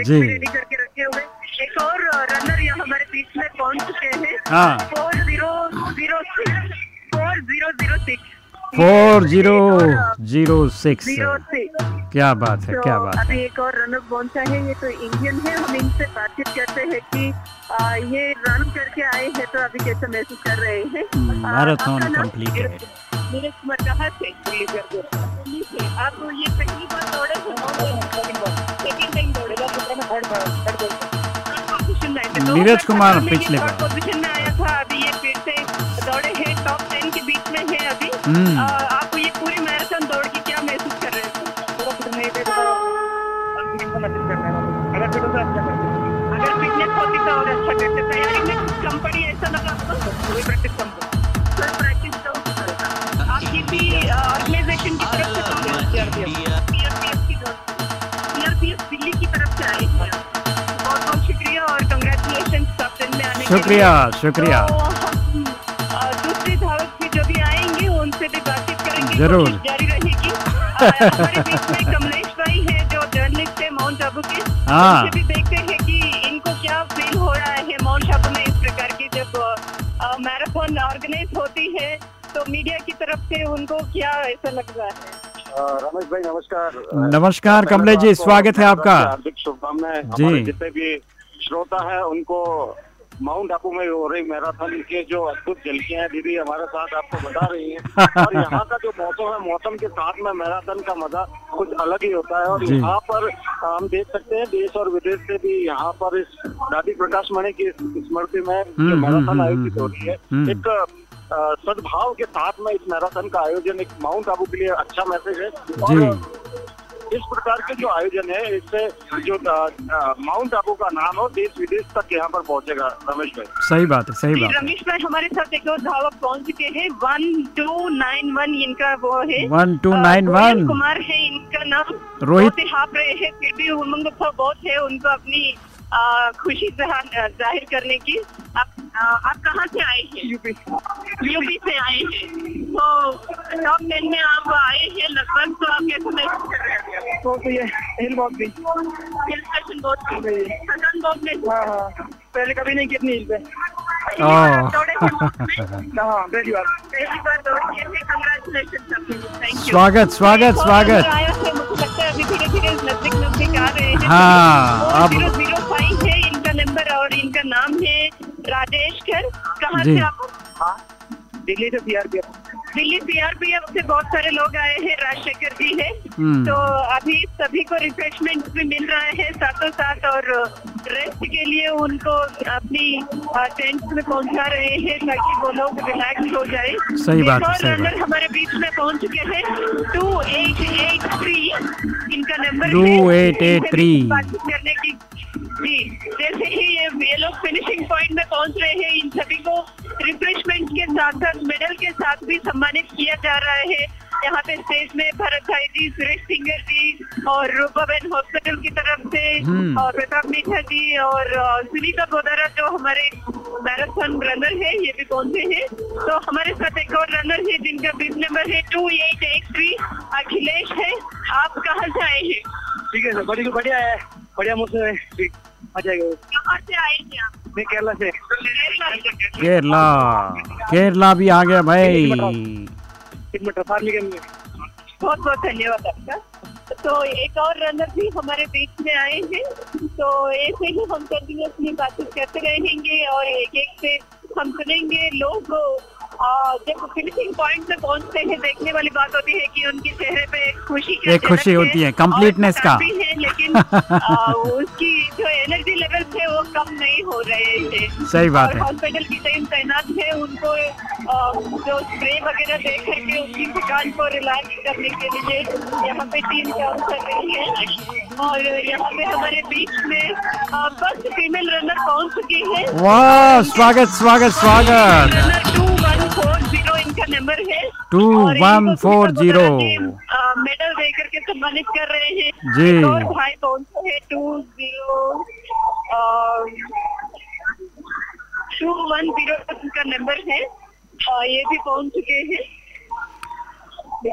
जी। रेडी करके रखे हुए एक और रनर यहाँ हमारे बीच में पहुँच चुके हैं हाँ। Four zero zero six four zero zero six four zero zero six क्या बात है तो क्या बात है अभी एक और रनर पहुँचा है ये तो इंडियन है हम इनसे बातचीत करते हैं कि आ, ये रन करके आए हैं तो अभी कैसे महसूस कर रहे हैं मैराथन आपका नाम? कंप्लीट है नीरज कुमार कहाँ से आप ये पहली बार दौड़े सेकंड टाइम दौड़े पोजीशन में आए थे। दो नीरज कुमार ये पिछले बार। पोजीशन में आया था अभी ये फिर से आ, आप ये पूरी मैराथन दौड़ के क्या महसूस कर रहे हैं? तो अगर अच्छा फिटनेस होती तो और अच्छा करते तैयारी में कुछ कम पड़ी ऐसा लगा आपको? कोई प्रैक्टिस तो ऑर्गेनाइजेशन की तरफ़ से सीआरपीएफ की सीआरपीएफ दिल्ली की तरफ़ से। बहुत बहुत शुक्रिया और कंग्रेचुलेशन टॉप में आने शुक्रिया शुक्रिया। आएँगे बातचीत करेंगे ज़रूर। कोशिश जारी रहेगी हमारे बीच में कमलेश भाई है जो जर्नलिस्ट है माउंट आबू के हाँ। भी देखते हैं कि इनको क्या फील हो रहा है माउंट आबू में इस प्रकार की जब मैराथन ऑर्गेनाइज होती है तो मीडिया की तरफ़ से उनको क्या ऐसा लग रहा है रमेश भाई नमस्कार नमस्कार कमलेश जी स्वागत है आपका हार्दिक शुभकामनाएँ जी। जितने भी श्रोता है उनको माउंट आबू में हो रही मैराथन के जो अद्भुत झलकियाँ हैं दीदी हमारे साथ आपको बता रही हैं। और यहाँ का जो मौसम है मौसम के साथ में मैराथन का मज़ा कुछ अलग ही होता है। और यहाँ पर हम देख सकते हैं देश और विदेश से भी यहाँ पर इस दादी प्रकाश मणि की स्मृति में हम्म, जो मैराथन हम्म, आयोजित हो हम्म, रही है। हम्म। एक सद्भाव के साथ में इस मैराथन का आयोजन एक माउंट आबू के लिए अच्छा मैसेज है। और इस प्रकार के जो आयोजन है इससे जो माउंट आबू का नाम हो देश विदेश तक यहाँ पर पहुँचेगा रमेश भाई। सही बात है सही बात है। रमेश भाई हमारे साथ एक और धावक पहुँच चुके हैं वन टू नाइन वन इनका वो है। 1291 गोयल कुमार है इनका नाम। रोहित- हाफ़ रहे हैं फिर भी उमंग बहुत है उनको अपनी आ, खुशी जहा- ज़ाहिर करने की। आप आ, आप कहाँ से आए हैं? यूपी यूपी से आए हैं। तो टॉप टेन में आप आए हैं लगभग तो आप कैसे महसूस कर रहे हैं? तो ये हिल बहुत भी हिल स्टेशन बहुत थकान बहुत महसूस हाँ हाँ। पहले कभी नहीं की इतनी हिल पे। ओह हाँ। पहली बार। पहली बार दौड़े थे कंग्रेचुलेशन थैंक यू स्वागत स्वागत स्वागत। आया है। है हैं। हाँ, अब- ज़ीरो ज़ीरो फाइव है। इनका नंबर और इनका नाम है राजेश कर कहाँ। से आप दिल्ली से सीआरपीएफ दिल्ली सीआरपीएफ से बहुत सारे लोग आए हैं राजशेखर जी है। हम्म। तो अभी सभी को रिफ्रेशमेंट भी मिल रहा है साथों साथ और रेस्ट के लिए उनको अपनी टेंट में पहुँचा रहे हैं ताकि वो लोग रिलैक्स हो जाए। सही बात है, सही रनर हमारे बीच में पहुँच चुके हैं टू एट एट थ्री इनका नंबर 2883 बातचीत करने की जी, जैसे ही ये ये लोग फिनिशिंग पॉइंट में पहुँच रहे हैं, इन सभी को रिफ्रेशमेंट के साथ साथ मेडल के साथ भी सम्मानित किया जा रहा है। यहाँ पे स्टेज में भरत भाई जी सुरेश सिंगर जी और रूपा बेन हॉस्पिटल की तरफ़ से हम्म। और प्रताप मीठा जी और सुनीता गोदारा जो हमारे मैराथन रनर है ये भी पहुँचे हैं? तो हमारे साथ एक और रनर है जिनका बिज नंबर है two eight eight three Akhilesh है। आप कहाँ से आए हैं? ठीक है सर बड़ी बढ़िया है। बढ़िया मौसम है। ठीक आ जाएगा कहाँ से आए हैं आप? मैं केरला से। केरला केरला भी आ गया भाई। बहुत बहुत धन्यवाद आपका। तो एक और रनर भी हमारे बीच में आए हैं। तो ऐसे ही हम कंटिन्यूसली बातचीत करते रहेंगे और एक एक से हम सुनेंगे। लोग जब फिनिशिंग पॉइंट में पहुँचते हैं? देखने वाली बात होती है कि उनके चेहरे पे एक खुशी एक खुशी होती है, कम्प्लीटनेस का। है लेकिन आ, उसकी जो एनर्जी लेवल थे वो कम नहीं हो रहे थे सही बात है। हॉस्पिटल की टीम तैनात है उनको आ, जो स्प्रे वगैरह दे करके उसकी थकान को रिलैक्स करने के लिए यहाँ पे टीम काम कर रही है। और यहाँ पे हमारे बीच में फ़र्स्ट फीमेल रनर पहुँच चुकी है। वाह स्वागत स्वागत स्वागत। टू वन फोर ज़ीरो इनका नंबर है। 2140 मेडल दे करके सम्मानित कर रहे हैं। जी। और भाई पहुँचे हैं? Two zero two one zero का नंबर है। अ, ये भी पहुँच चुके हैं।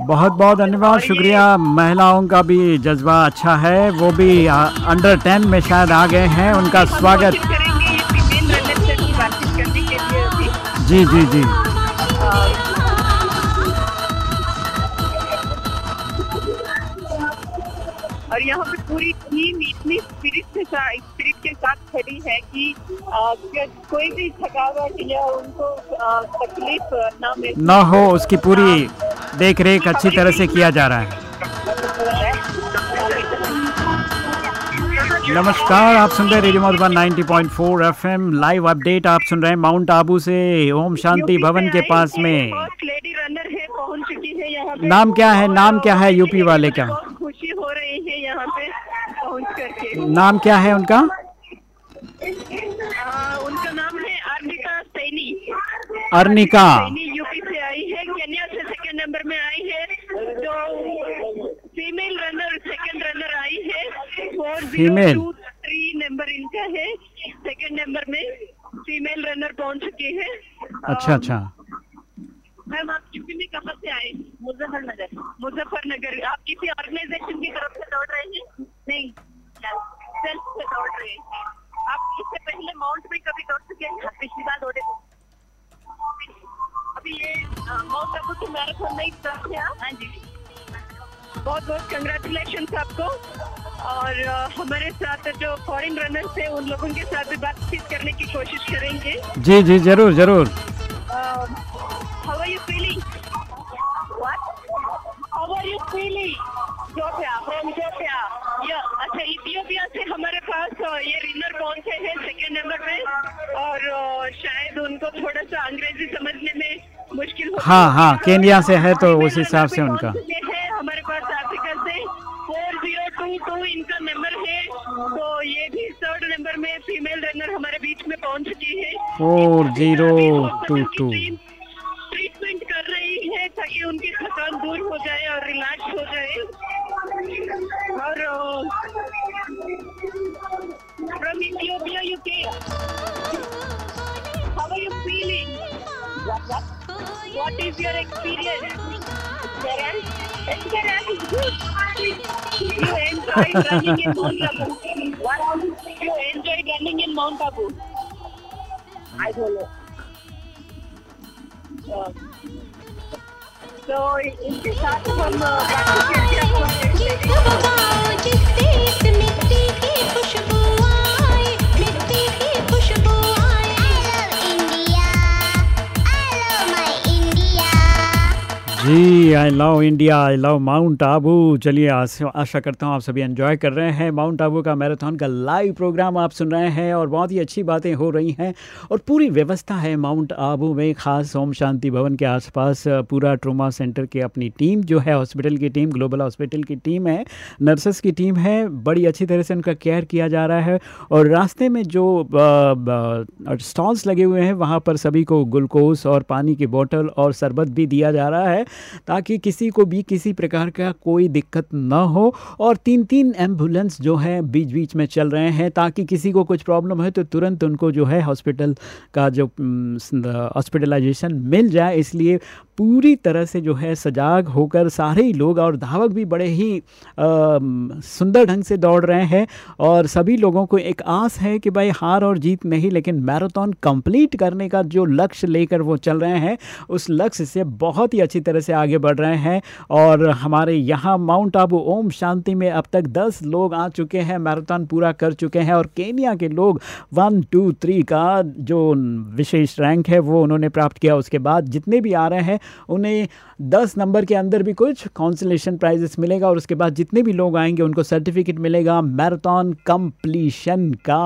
बहुत बहुत धन्यवाद शुक्रिया। महिलाओं का भी जज्बा अच्छा है। वो भी आ, अंडर टेन में शायद आ गए हैं। उनका स्वागत। से करने के लिए जी जी जी। यहाँ पे पूरी टीम इतनी स्पिरिट के साथ स्पिरिट के साथ खड़ी है कि कोई भी थकावट या उनको तकलीफ़ ना मिले। न हो उसकी पूरी देख रेख अच्छी तरह से किया जा रहा है। नमस्कार आप सुन रहे हैं radio Madhuban 90.4 FM. Live update आप सुन रहे हैं माउंट आबू से ओम शांति भवन के पास में। लेडी रनर है पहुँच चुकी है यहाँ पे। नाम क्या है नाम क्या है यूपी वाले का? खुशी हो यहाँ पे पहुँच करके। नाम क्या है उनका? आ, उनका नाम है अर्निका सैनी। अर्निका। यूपी से आई है केन्या से सेकंड नंबर में आई है तो फीमेल रनर सेकंड रनर आई है। फोर. टू थ्री नंबर इनका है सेकंड नंबर में फीमेल रनर पहुँच चुकी है। अच्छा अच्छा। मैम आप यूपी में कहाँ से आए मुजफ्फरनगर। मुजफ्फरनगर आप किसी ऑर्गेनाइजेशन की तरफ़ से दौड़ रहे हैं? नहीं। सेल्फ से दौड़ रहे हैं। आप इससे पहले माउंट में कभी दौड़ चुके हैं? पिछली बार दौड़े अभी ये माउंट आबू की मैराथन में ही हैं जी। बहुत बहुत कंग्रेचुलेशन आपको। और हमारे साथ जो फॉरेन रनर्स हैं उन लोगों के साथ भी बातचीत करने की कोशिश करेंगे। जी जी ज़रूर ज़रूर। How are you feeling? What? How are you feeling? Ethiopia, from Ethiopia. Yeah. अच्छा इथियोपिया से हमारे पास ये रिनर पहुँचे हैं सेकेंड नंबर पे और शायद उनको थोड़ा सा अंग्रेज़ी समझने में मुश्किल हो हाँ हाँ केनिया से है तो उस हिसाब से उनका है हमारे पास अफ्रीका से फोर ज़ीरो टू टू इनका नंबर है तो ये भी थर्ड नंबर में फीमेल रनर हमारे बीच में पहुँच चुकी है four zero two two treatment कर रही है ताकि उनकी थकान दूर हो जाए और रिलैक्स हो जाए और from Ethiopia UK how are you feeling what is your experience Experience is good. You enjoyed running in Mount Abu. You enjoyed running in Mount Abu. I don't know. Uh, तो इसके साथ हम जिससे इस मिट्टी की खुशबू जी I love India I love mount Abu चलिए आशा करता हूँ आप सभी एंजॉय कर रहे हैं माउंट आबू का मैराथन का लाइव प्रोग्राम आप सुन रहे हैं और बहुत ही अच्छी बातें हो रही हैं और पूरी व्यवस्था है माउंट आबू में, खास ओम शांति भवन के आसपास, पूरा ट्रोमा सेंटर की अपनी टीम जो है हॉस्पिटल की टीम ग्लोबल हॉस्पिटल की टीम है नर्सेस की टीम है, बड़ी अच्छी तरह से उनका केयर किया जा रहा है और रास्ते में जो स्टॉल्स लगे हुए हैं, वहाँ पर सभी को ग्लूकोज और पानी की बोतल और शरबत भी दिया जा रहा है। ताकि किसी को भी किसी प्रकार का कोई दिक्कत ना हो। और तीन तीन एंबुलेंस जो है बीच बीच में चल रहे हैं ताकि किसी को कुछ प्रॉब्लम है तो तुरंत उनको जो है हॉस्पिटल का जो हॉस्पिटलाइजेशन मिल जाए। इसलिए पूरी तरह से जो है सजाग होकर सारे ही लोग और धावक भी बड़े ही सुंदर ढंग से दौड़ रहे हैं। और सभी लोगों को एक आस है कि भाई हार और जीत नहीं, लेकिन मैराथन कंप्लीट करने का जो लक्ष्य लेकर वो चल रहे हैं, उस लक्ष्य से बहुत ही अच्छी तरह से आगे बढ़ रहे हैं और हमारे यहाँ माउंट आबू ओम शांति में अब तक 10 लोग आ चुके हैं, मैराथन पूरा कर चुके हैं और केनिया के लोग वन, टू, थ्री का जो विशेष रैंक है वो उन्होंने प्राप्त किया। उसके बाद जितने भी आ रहे हैं, उन्हें 10 नंबर के अंदर भी कुछ कॉन्सलेशन प्राइजेस मिलेगा और उसके बाद जितने भी लोग आएँगे, उनको सर्टिफिकेट मिलेगा। मैराथन कंप्लीशन का।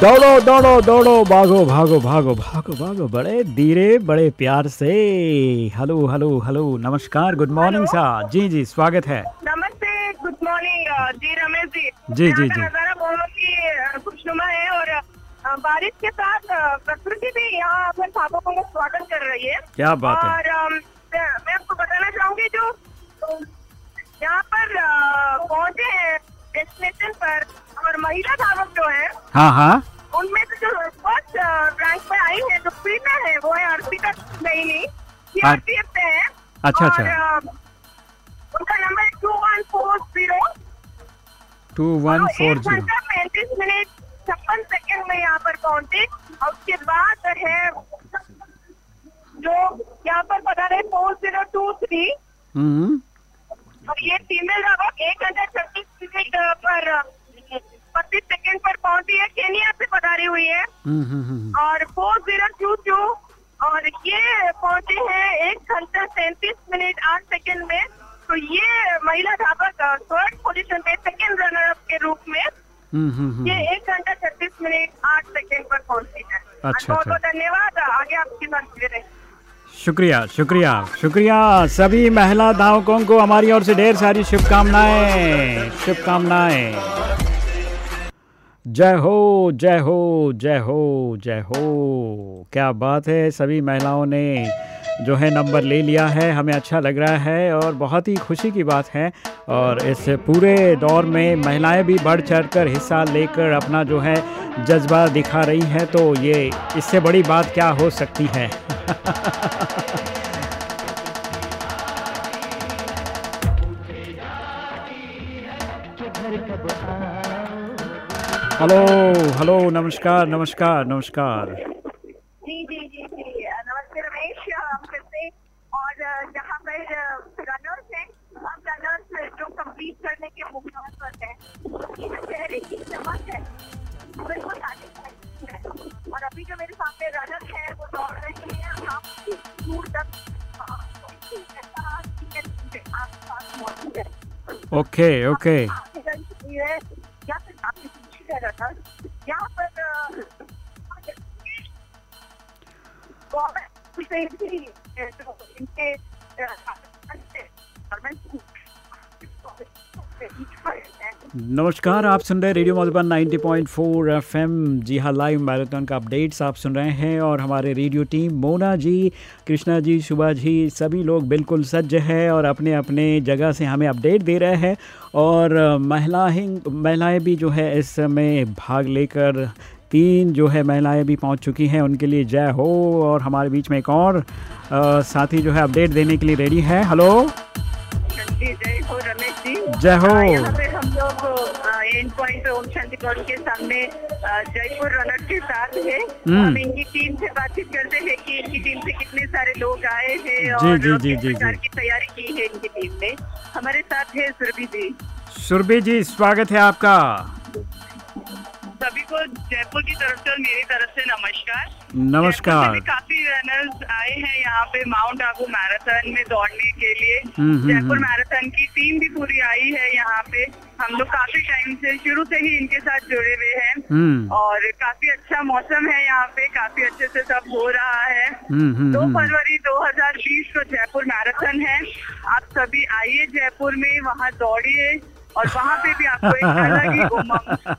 दौड़ो दौड़ो दौड़ो भागो भागो भागो भागो भागो बड़े धीरे बड़े प्यार से। हेलो हेलो हेलो नमस्कार गुड मॉर्निंग सा। जी जी स्वागत है। नमस्ते गुड मॉर्निंग जी रमेश जी। जी, जी, जी। बहुत ही खुशनुमा है और बारिश के साथ प्रकृति भी यहाँ अपने का स्वागत कर रही है। क्या बात है। और मैं आपको बताना चाहूँगी जो यहाँ पर पहुँचे हैं डेस्टिनेशन पर और महिला धावक जो है हाँ हाँ। उनमें से जो फ़र्स्ट रैंक पे आई है जो विनर है वो है अर्पिता नईनी ये हाँ। आरपीएफ से है। अच्छा, अच्छा। उनका number two one four zero two one four zero पैंतीस मिनट छप्पन सेकंड में यहाँ पर पहुँचे। और उसके बाद है जो यहाँ पर बता रहे फोर ज़ीरो टू थ्री हम्म। और ये फीमेल धावक एक घंटा छत्तीस मिनट पर पच्चीस सेकंड पर पहुँची है केनिया से पधारी हुई है हम्म, हम्म, हम्म। और फोर ज़ीरो टू टू और ये पहुँचे हैं एक घंटा सैंतीस मिनट आठ सेकंड में तो ये महिला धावक थर्ड पोजीशन पे सेकंड रनर अप के रूप में। ये एक घंटा छत्तीस मिनट आठ सेकंड पर पहुँची है अच्छा, बहुत अच्छा। बहुत धन्यवाद आगे आपके जुड़े रहे शुक्रिया शुक्रिया शुक्रिया। सभी महिला धावकों को हमारी ओर से ढेर सारी शुभकामनाएँ शुभकामनाएँ। जय हो जय हो जय हो जय हो। क्या बात है, सभी महिलाओं ने जो है नंबर ले लिया है, हमें अच्छा लग रहा है और बहुत ही खुशी की बात है। और इस पूरे दौर में महिलाएँ भी बढ़ चढ़ कर हिस्सा लेकर अपना जो है जज्बा दिखा रही हैं तो ये, इससे बड़ी बात क्या हो सकती है? हेलो हेलो नमस्कार नमस्कार नमस्कार। जी जी जी जी। नमस्ते रमेश हम फिर से और जहाँ पर रनर्स हैं हम रनर्स जो कंप्लीट करने के पर हैं। चेहरे की चमक है बिल्कुल और अभी जो मेरे सामने रनर्स हैं वो दौड़ रहे हैं हम दूर तक आसपास मौजूद है। ओके ओके या फिर काफ़ी पीछे यहाँ पर भी इनके गवर्नमेंट नमस्कार, आप सुन रहे हैं रेडियो मधुबन 90.4 एफएम। जी हाँ लाइव मैराथन का अपडेट्स आप सुन रहे हैं और हमारे रेडियो टीम मोना जी, कृष्णा जी सुबह जी, सभी लोग बिल्कुल सज्ज है और अपने अपने जगह से हमें अपडेट दे रहे हैं और महिलाएँ महिलाएँ भी जो है इस समय भाग लेकर तीन जो है महिलाएँ भी पहुँच चुकी हैं, उनके लिए जय हो। और हमारे बीच में एक और साथी जो है अपडेट देने के लिए रेडी है। हेलो? जय हो रमेश जी जय हो। यहाँ पे हम लोग एंड पॉइंट ओम शांति के सामने जयपुर रनर के साथ है हम्म। हम इनकी टीम से बातचीत करते हैं कि इनकी टीम से कितने सारे लोग आए हैं जी, और जी, जी, जी, प्रकार जी। की तैयारी की है इनकी टीम ने हमारे साथ है सुरभि जी सुरभि जी स्वागत है आपका सभी को जयपुर की तरफ़ से और मेरी तरफ़ से नमस्कार। नमस्कार। काफ़ी रनर्स आए हैं यहाँ पे माउंट आबू मैराथन में दौड़ने के लिए। हम्म, हम्म, जयपुर हम्म। मैराथन की टीम भी पूरी आई है यहाँ पे। हम लोग काफ़ी टाइम से शुरू से ही इनके साथ जुड़े हुए हैं। हम्म। और काफ़ी अच्छा मौसम है यहाँ पे काफ़ी अच्छे से सब हो रहा है। हम्म, हम्म, दो हम्म। फरवरी 2020 को जयपुर मैराथन है। आप सभी आइए जयपुर में वहाँ दौड़िए। और वहाँ पे भी आपको एक अलग ही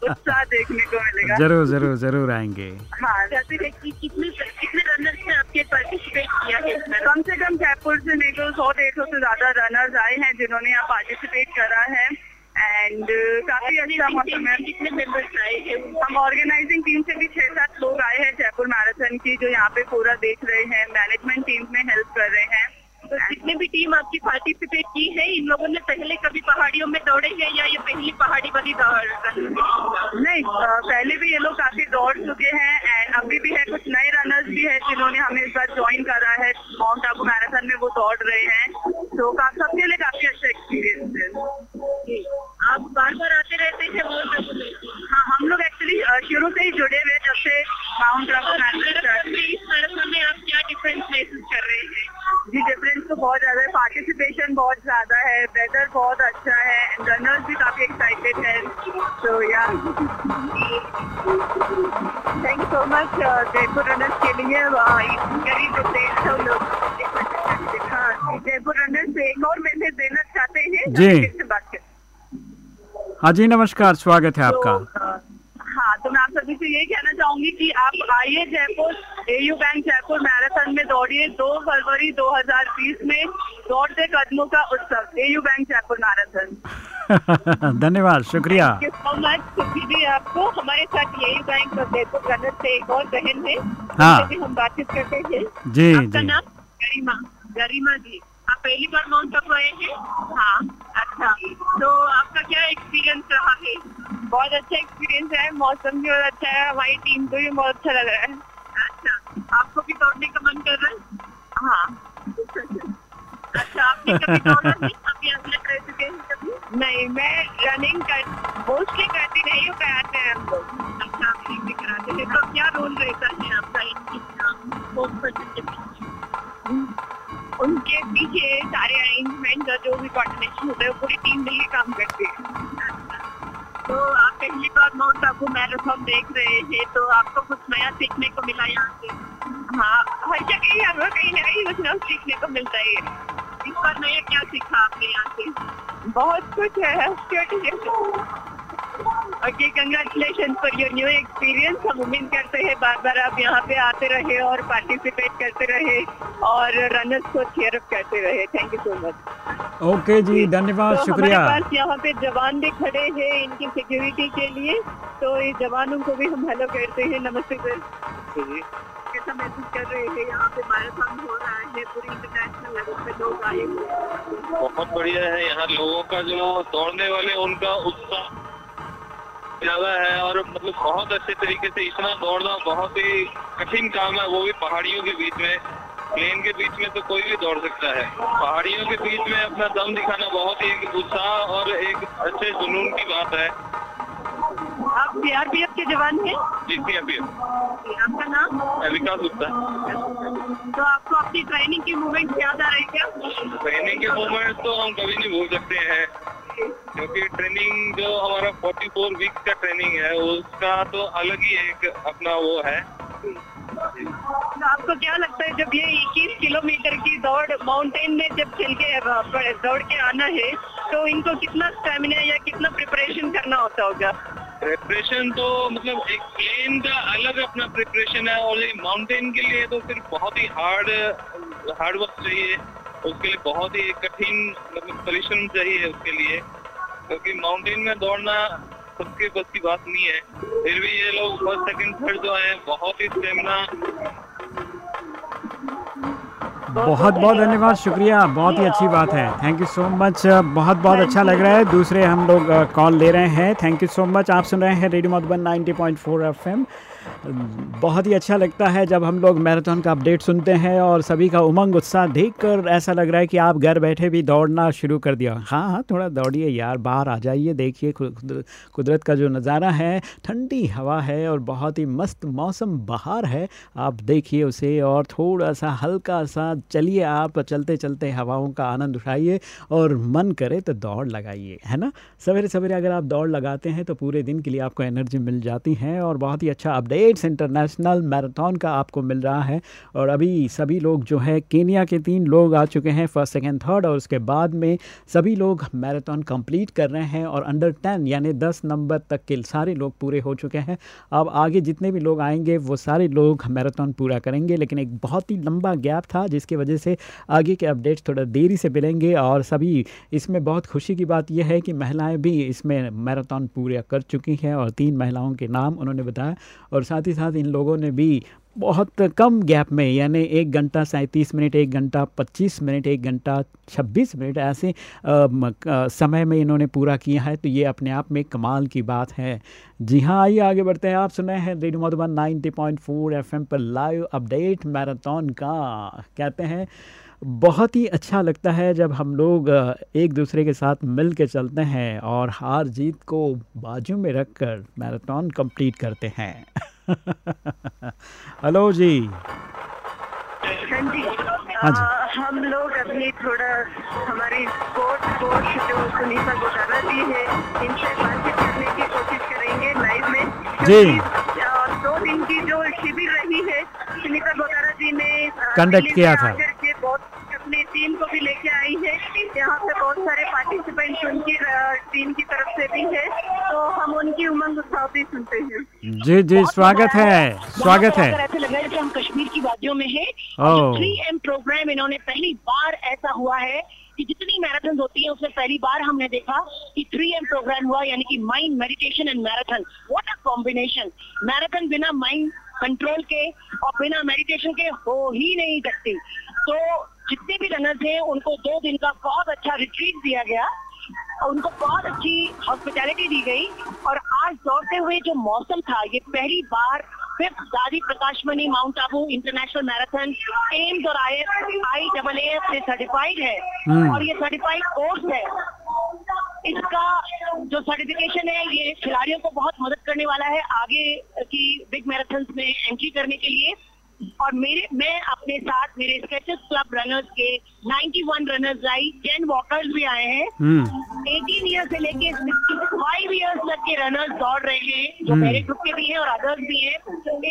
उत्साह देखने को मिलेगा। ज़रूर ज़रूर ज़रूर आएँगे। हाँ। कितने कितने रनर्स ने आपके पार्टिसिपेट किया है कम से कम जयपुर से मेरे को सौ डेढ़ सौ से ज़्यादा रनर्स आए हैं जिन्होंने यहाँ पार्टिसिपेट करा है। एंड काफ़ी अच्छा मौसम है। कितने मेंबर्स आए हैं? हम ऑर्गेनाइजिंग टीम से भी छह सात लोग आए हैं जयपुर मैराथन की जो यहाँ पे पूरा देख रहे हैं। मैनेजमेंट टीम में हेल्प कर रहे हैं। जितने भी टीम आपकी पार्टिसिपेट की है इन लोगों ने पहले कभी पहाड़ियों में दौड़े हैं या ये पहली पहाड़ी वाली दौड़ नहीं पहले भी ये लोग काफ़ी दौड़ चुके हैं एंड अभी भी है कुछ नए रनर्स भी है जिन्होंने हमें इस बार ज्वाइन करा है। माउंट आबू मैराथन में वो दौड़ रहे हैं। तो सबके लिए काफ़ी अच्छा एक्सपीरियंस है। आप बार बार आते रहते हैं वो हाँ। हम लोग एक्चुअली शुरू से ही जुड़े हुए जब से माउंट में आप क्या डिफरेंस महसूस कर रहे हैं? जी डिफरेंस तो बहुत ज़्यादा है। पार्टिसिपेशन बहुत ज़्यादा है। वेदर बहुत अच्छा है। रनर्स भी काफ़ी एक्साइटेड है। तो या thank you so much Jaipur runners के लिए। डेढ़ सौ लोग। हाँ जयपुर रनर्स से एक और मैसेज देना चाहते हैं। जी। फिर से बात करें। हाँ जी नमस्कार स्वागत है आपका। हाँ तो मैं आप सभी से यही कहना चाहूँगी कि आप आइए Jaipur AU bank Jaipur marathon में दौड़िए। 2 फरवरी 2020 में दौड़ते कदमों का उत्सव एयू बैंक जयपुर मैराथन। धन्यवाद शुक्रिया। सो मच आपको। हमारे साथ यही बैंक जयपुर रनर से एक और बहन है हाँ। हम बातचीत करते हैं। जी, आपका। नाम? गरिमा। गरिमा जी। आप पहली बार माउंट आबू आए हैं। हाँ अच्छा। तो आपका क्या एक्सपीरियंस रहा है? बहुत अच्छा एक्सपीरियंस है मौसम भी बहुत अच्छा है हमारी टीम को भी बहुत अच्छा लग रहा है। अच्छा आपको भी दौड़ने का मन कर रहा है? हाँ। अच्छा आपने कभी दौड़ा नहीं अभी आपने कर चुके हैं कभी? नहीं मैं रनिंग कर मोस्टली करती नहीं हूँ कराते हैं हम लोग अच्छा आप भी कराते हैं। तो क्या रोल रहता है आपका इनकी स्पोर्ट्स पर्सन के पीछे। उनके पीछे सारे अरेंजमेंट और जो भी कोऑर्डिनेशन होता है वो पूरी टीम मिलकर काम करती है तो आप पहली बार माउंट आबू मैराथन देख रहे हैं तो आपको कुछ नया सीखने को मिला यहाँ से? हाँ हर जगह ही हमें कहीं ना कहीं कुछ नया सीखने को मिलता है इस बार नया क्या सीखा आपने यहाँ से? बहुत कुछ है okay congratulation for your new experience हम उम्मीद करते हैं बार बार आप यहाँ पे आते रहे और पार्टिसिपेट करते रहे और रनर्स को चेयर अप करते रहे. Thank you so much okay जी धन्यवाद तो शुक्रिया। हमारे पास यहाँ पे जवान भी खड़े हैं इनकी सिक्योरिटी के लिए. तो ये जवानों को भी हम हेलो करते हैं. नमस्ते सर. कैसा महसूस कर रहे हैं? यहाँ पे मैराथन हो रहा है पूरी इंटरनेशनल लेवल पे लोग आए हुए बहुत बढ़िया है। यहाँ लोगों का जो दौड़ने वाले उनका उत्साह ज़्यादा है और मतलब बहुत अच्छे तरीके से इतना दौड़ना बहुत ही कठिन काम है वो भी पहाड़ियों के बीच में प्लेन के बीच में तो कोई भी दौड़ सकता है। पहाड़ियों के बीच में अपना दम दिखाना बहुत ही एक उत्साह और एक अच्छे जुनून की बात है। आप सीआरपीएफ के जवान हैं जी सी आर पी एफ़ आपका नाम? विकास गुप्ता। तो आपको अपनी ट्रेनिंग की मूवमेंट याद आ रही क्या? ट्रेनिंग के मूवमेंट तो हम कभी नहीं भूल सकते हैं। क्योंकि ट्रेनिंग जो हमारा 44 वीक्स का ट्रेनिंग है उसका तो अलग ही एक अपना वो है। तो आपको क्या लगता है जब ये 21 किलोमीटर की दौड़ माउंटेन में जब चल के दौड़ के आना है तो इनको कितना स्टेमिना या कितना प्रिपरेशन करना होता होगा? प्रिपरेशन तो मतलब एक प्लेन का अलग अपना प्रिपरेशन है और ये माउंटेन के लिए तो फिर बहुत ही हार्ड हार्ड वर्क चाहिए। उसके लिए बहुत ही कठिन मतलब परिश्रम चाहिए उसके लिए। क्योंकि माउंटेन में दौड़ना सबके बस की बात नहीं है। फिर भी ये लोग फ़र्स्ट सेकंड थर्ड जो है बहुत ही स्टेमिना बहुत बहुत धन्यवाद शुक्रिया। बहुत ही अच्छी बात है। थैंक यू सो मच बहुत बहुत अच्छा लग रहा है। दूसरे हम लोग कॉल ले रहे हैं। थैंक यू सो मच आप सुन रहे हैं रेडियो मधुबन 90.4 एफएम बहुत ही अच्छा लगता है जब हम लोग मैराथन का अपडेट सुनते हैं और सभी का उमंग उत्साह देखकर ऐसा लग रहा है कि आप घर बैठे भी दौड़ना शुरू कर दिया। हाँ हाँ थोड़ा दौड़िए यार, बाहर आ जाइए, देखिए कुदरत का जो नज़ारा है, ठंडी हवा है और बहुत ही मस्त मौसम बाहर है, आप देखिए उसे और थोड़ा सा हल्का सा चलिए आप चलते चलते हवाओं का आनंद उठाइए और मन करे तो दौड़ लगाइए, है ना? सवेरे सवेरे अगर आप दौड़ लगाते हैं तो पूरे दिन के लिए आपको एनर्जी मिल जाती है और बहुत ही अच्छा अपडेट्स, इंटरनेशनल मैराथन का आपको मिल रहा है। और अभी सभी लोग जो है, केनिया के तीन लोग आ चुके हैं, फ़र्स्ट, सेकेंड, थर्ड और उसके बाद में सभी लोग मैराथन कंप्लीट कर रहे हैं और अंडर टेन यानी दस नंबर तक के सारे लोग पूरे हो चुके हैं। अब आगे जितने भी लोग आएँगे, वो सारे लोग मैराथन पूरा करेंगे, लेकिन एक बहुत ही लंबा गैप था, जिसकी वजह से आगे के अपडेट्स थोड़ा देरी से मिलेंगे और सभी इसमें बहुत खुशी की बात यह है कि महिलाएँ भी इसमें मैराथन पूरा कर चुकी हैं और तीन महिलाओं के नाम उन्होंने बताया और साथ ही साथ इन लोगों ने भी बहुत कम गैप में यानी एक घंटा सैंतीस मिनट एक घंटा पच्चीस मिनट एक घंटा छब्बीस मिनट ऐसे म- अ, समय में इन्होंने पूरा किया है तो ये अपने आप में कमाल की बात है। जी हाँ आइए आगे बढ़ते हैं। आप सुन हैं रेडियो मधुबन 90.4 एफएम पर लाइव अपडेट मैराथन का। कहते हैं बहुत ही अच्छा लगता है जब हम लोग एक दूसरे के साथ मिल के चलते हैं और हार जीत को बाजू में रख कर मैराथन कंप्लीट करते हैं। हेलो जी। हाँ जी। हाँ हम लोग अभी थोड़ा हमारी स्पोर्ट्स कोच जो सुनीता गोटाना जी है। इनसे बातचीत करने की कोशिश करेंगे लाइव में। जी। दो दिन की जो शिविर रही है सुनीता गोटाना जी ने दिल्ली किया था। बहुत अपनी टीम को भी लेके आई है। यहाँ पे बहुत सारे पार्टिसिपेंट्स उनकी टीम की तरफ़ से भी है। तो हम उनकी उमंग उत्साह भी सुनते हैं। जी जी स्वागत है स्वागत है। ऐसे लग रहा है हम कश्मीर की वादियों में है। थ्री एम प्रोग्राम इन्होंने पहली बार ऐसा हुआ है कि जितनी मैराथन होती है उसमें पहली बार हमने देखा कि थ्री एम प्रोग्राम हुआ यानी कि mind meditation and marathon what a combination marathon बिना माइंड कंट्रोल के और बिना मेडिटेशन के हो ही नहीं सकती। तो जितने भी रनर्स हैं उनको दो दिन का बहुत अच्छा रिट्रीट दिया गया। उनको बहुत अच्छी हॉस्पिटैलिटी दी गई। और आज दौड़ते हुए जो मौसम था ये पहली बार fifth Dadi Prakash Mani mount Abu international marathon AIMS और आई आई डबल एफ़ से सर्टिफाइड है। हम्म। और ये सर्टिफाइड कोर्स है। इसका जो सर्टिफिकेशन है ये खिलाड़ियों को बहुत मदद करने वाला है आगे की बिग मैराथन में एंट्री करने के लिए। और मेरे मैं अपने साथ मेरे स्केचेस क्लब रनर्स के 91 रनर्स आई 10 वॉकर्स भी आए हैं। एटीन 18 ईयर से लेके 65 ईयर्स तक के रनर्स दौड़ रहे हैं जो हम्म। मेरे ग्रुप के भी हैं और अदर्स भी हैं।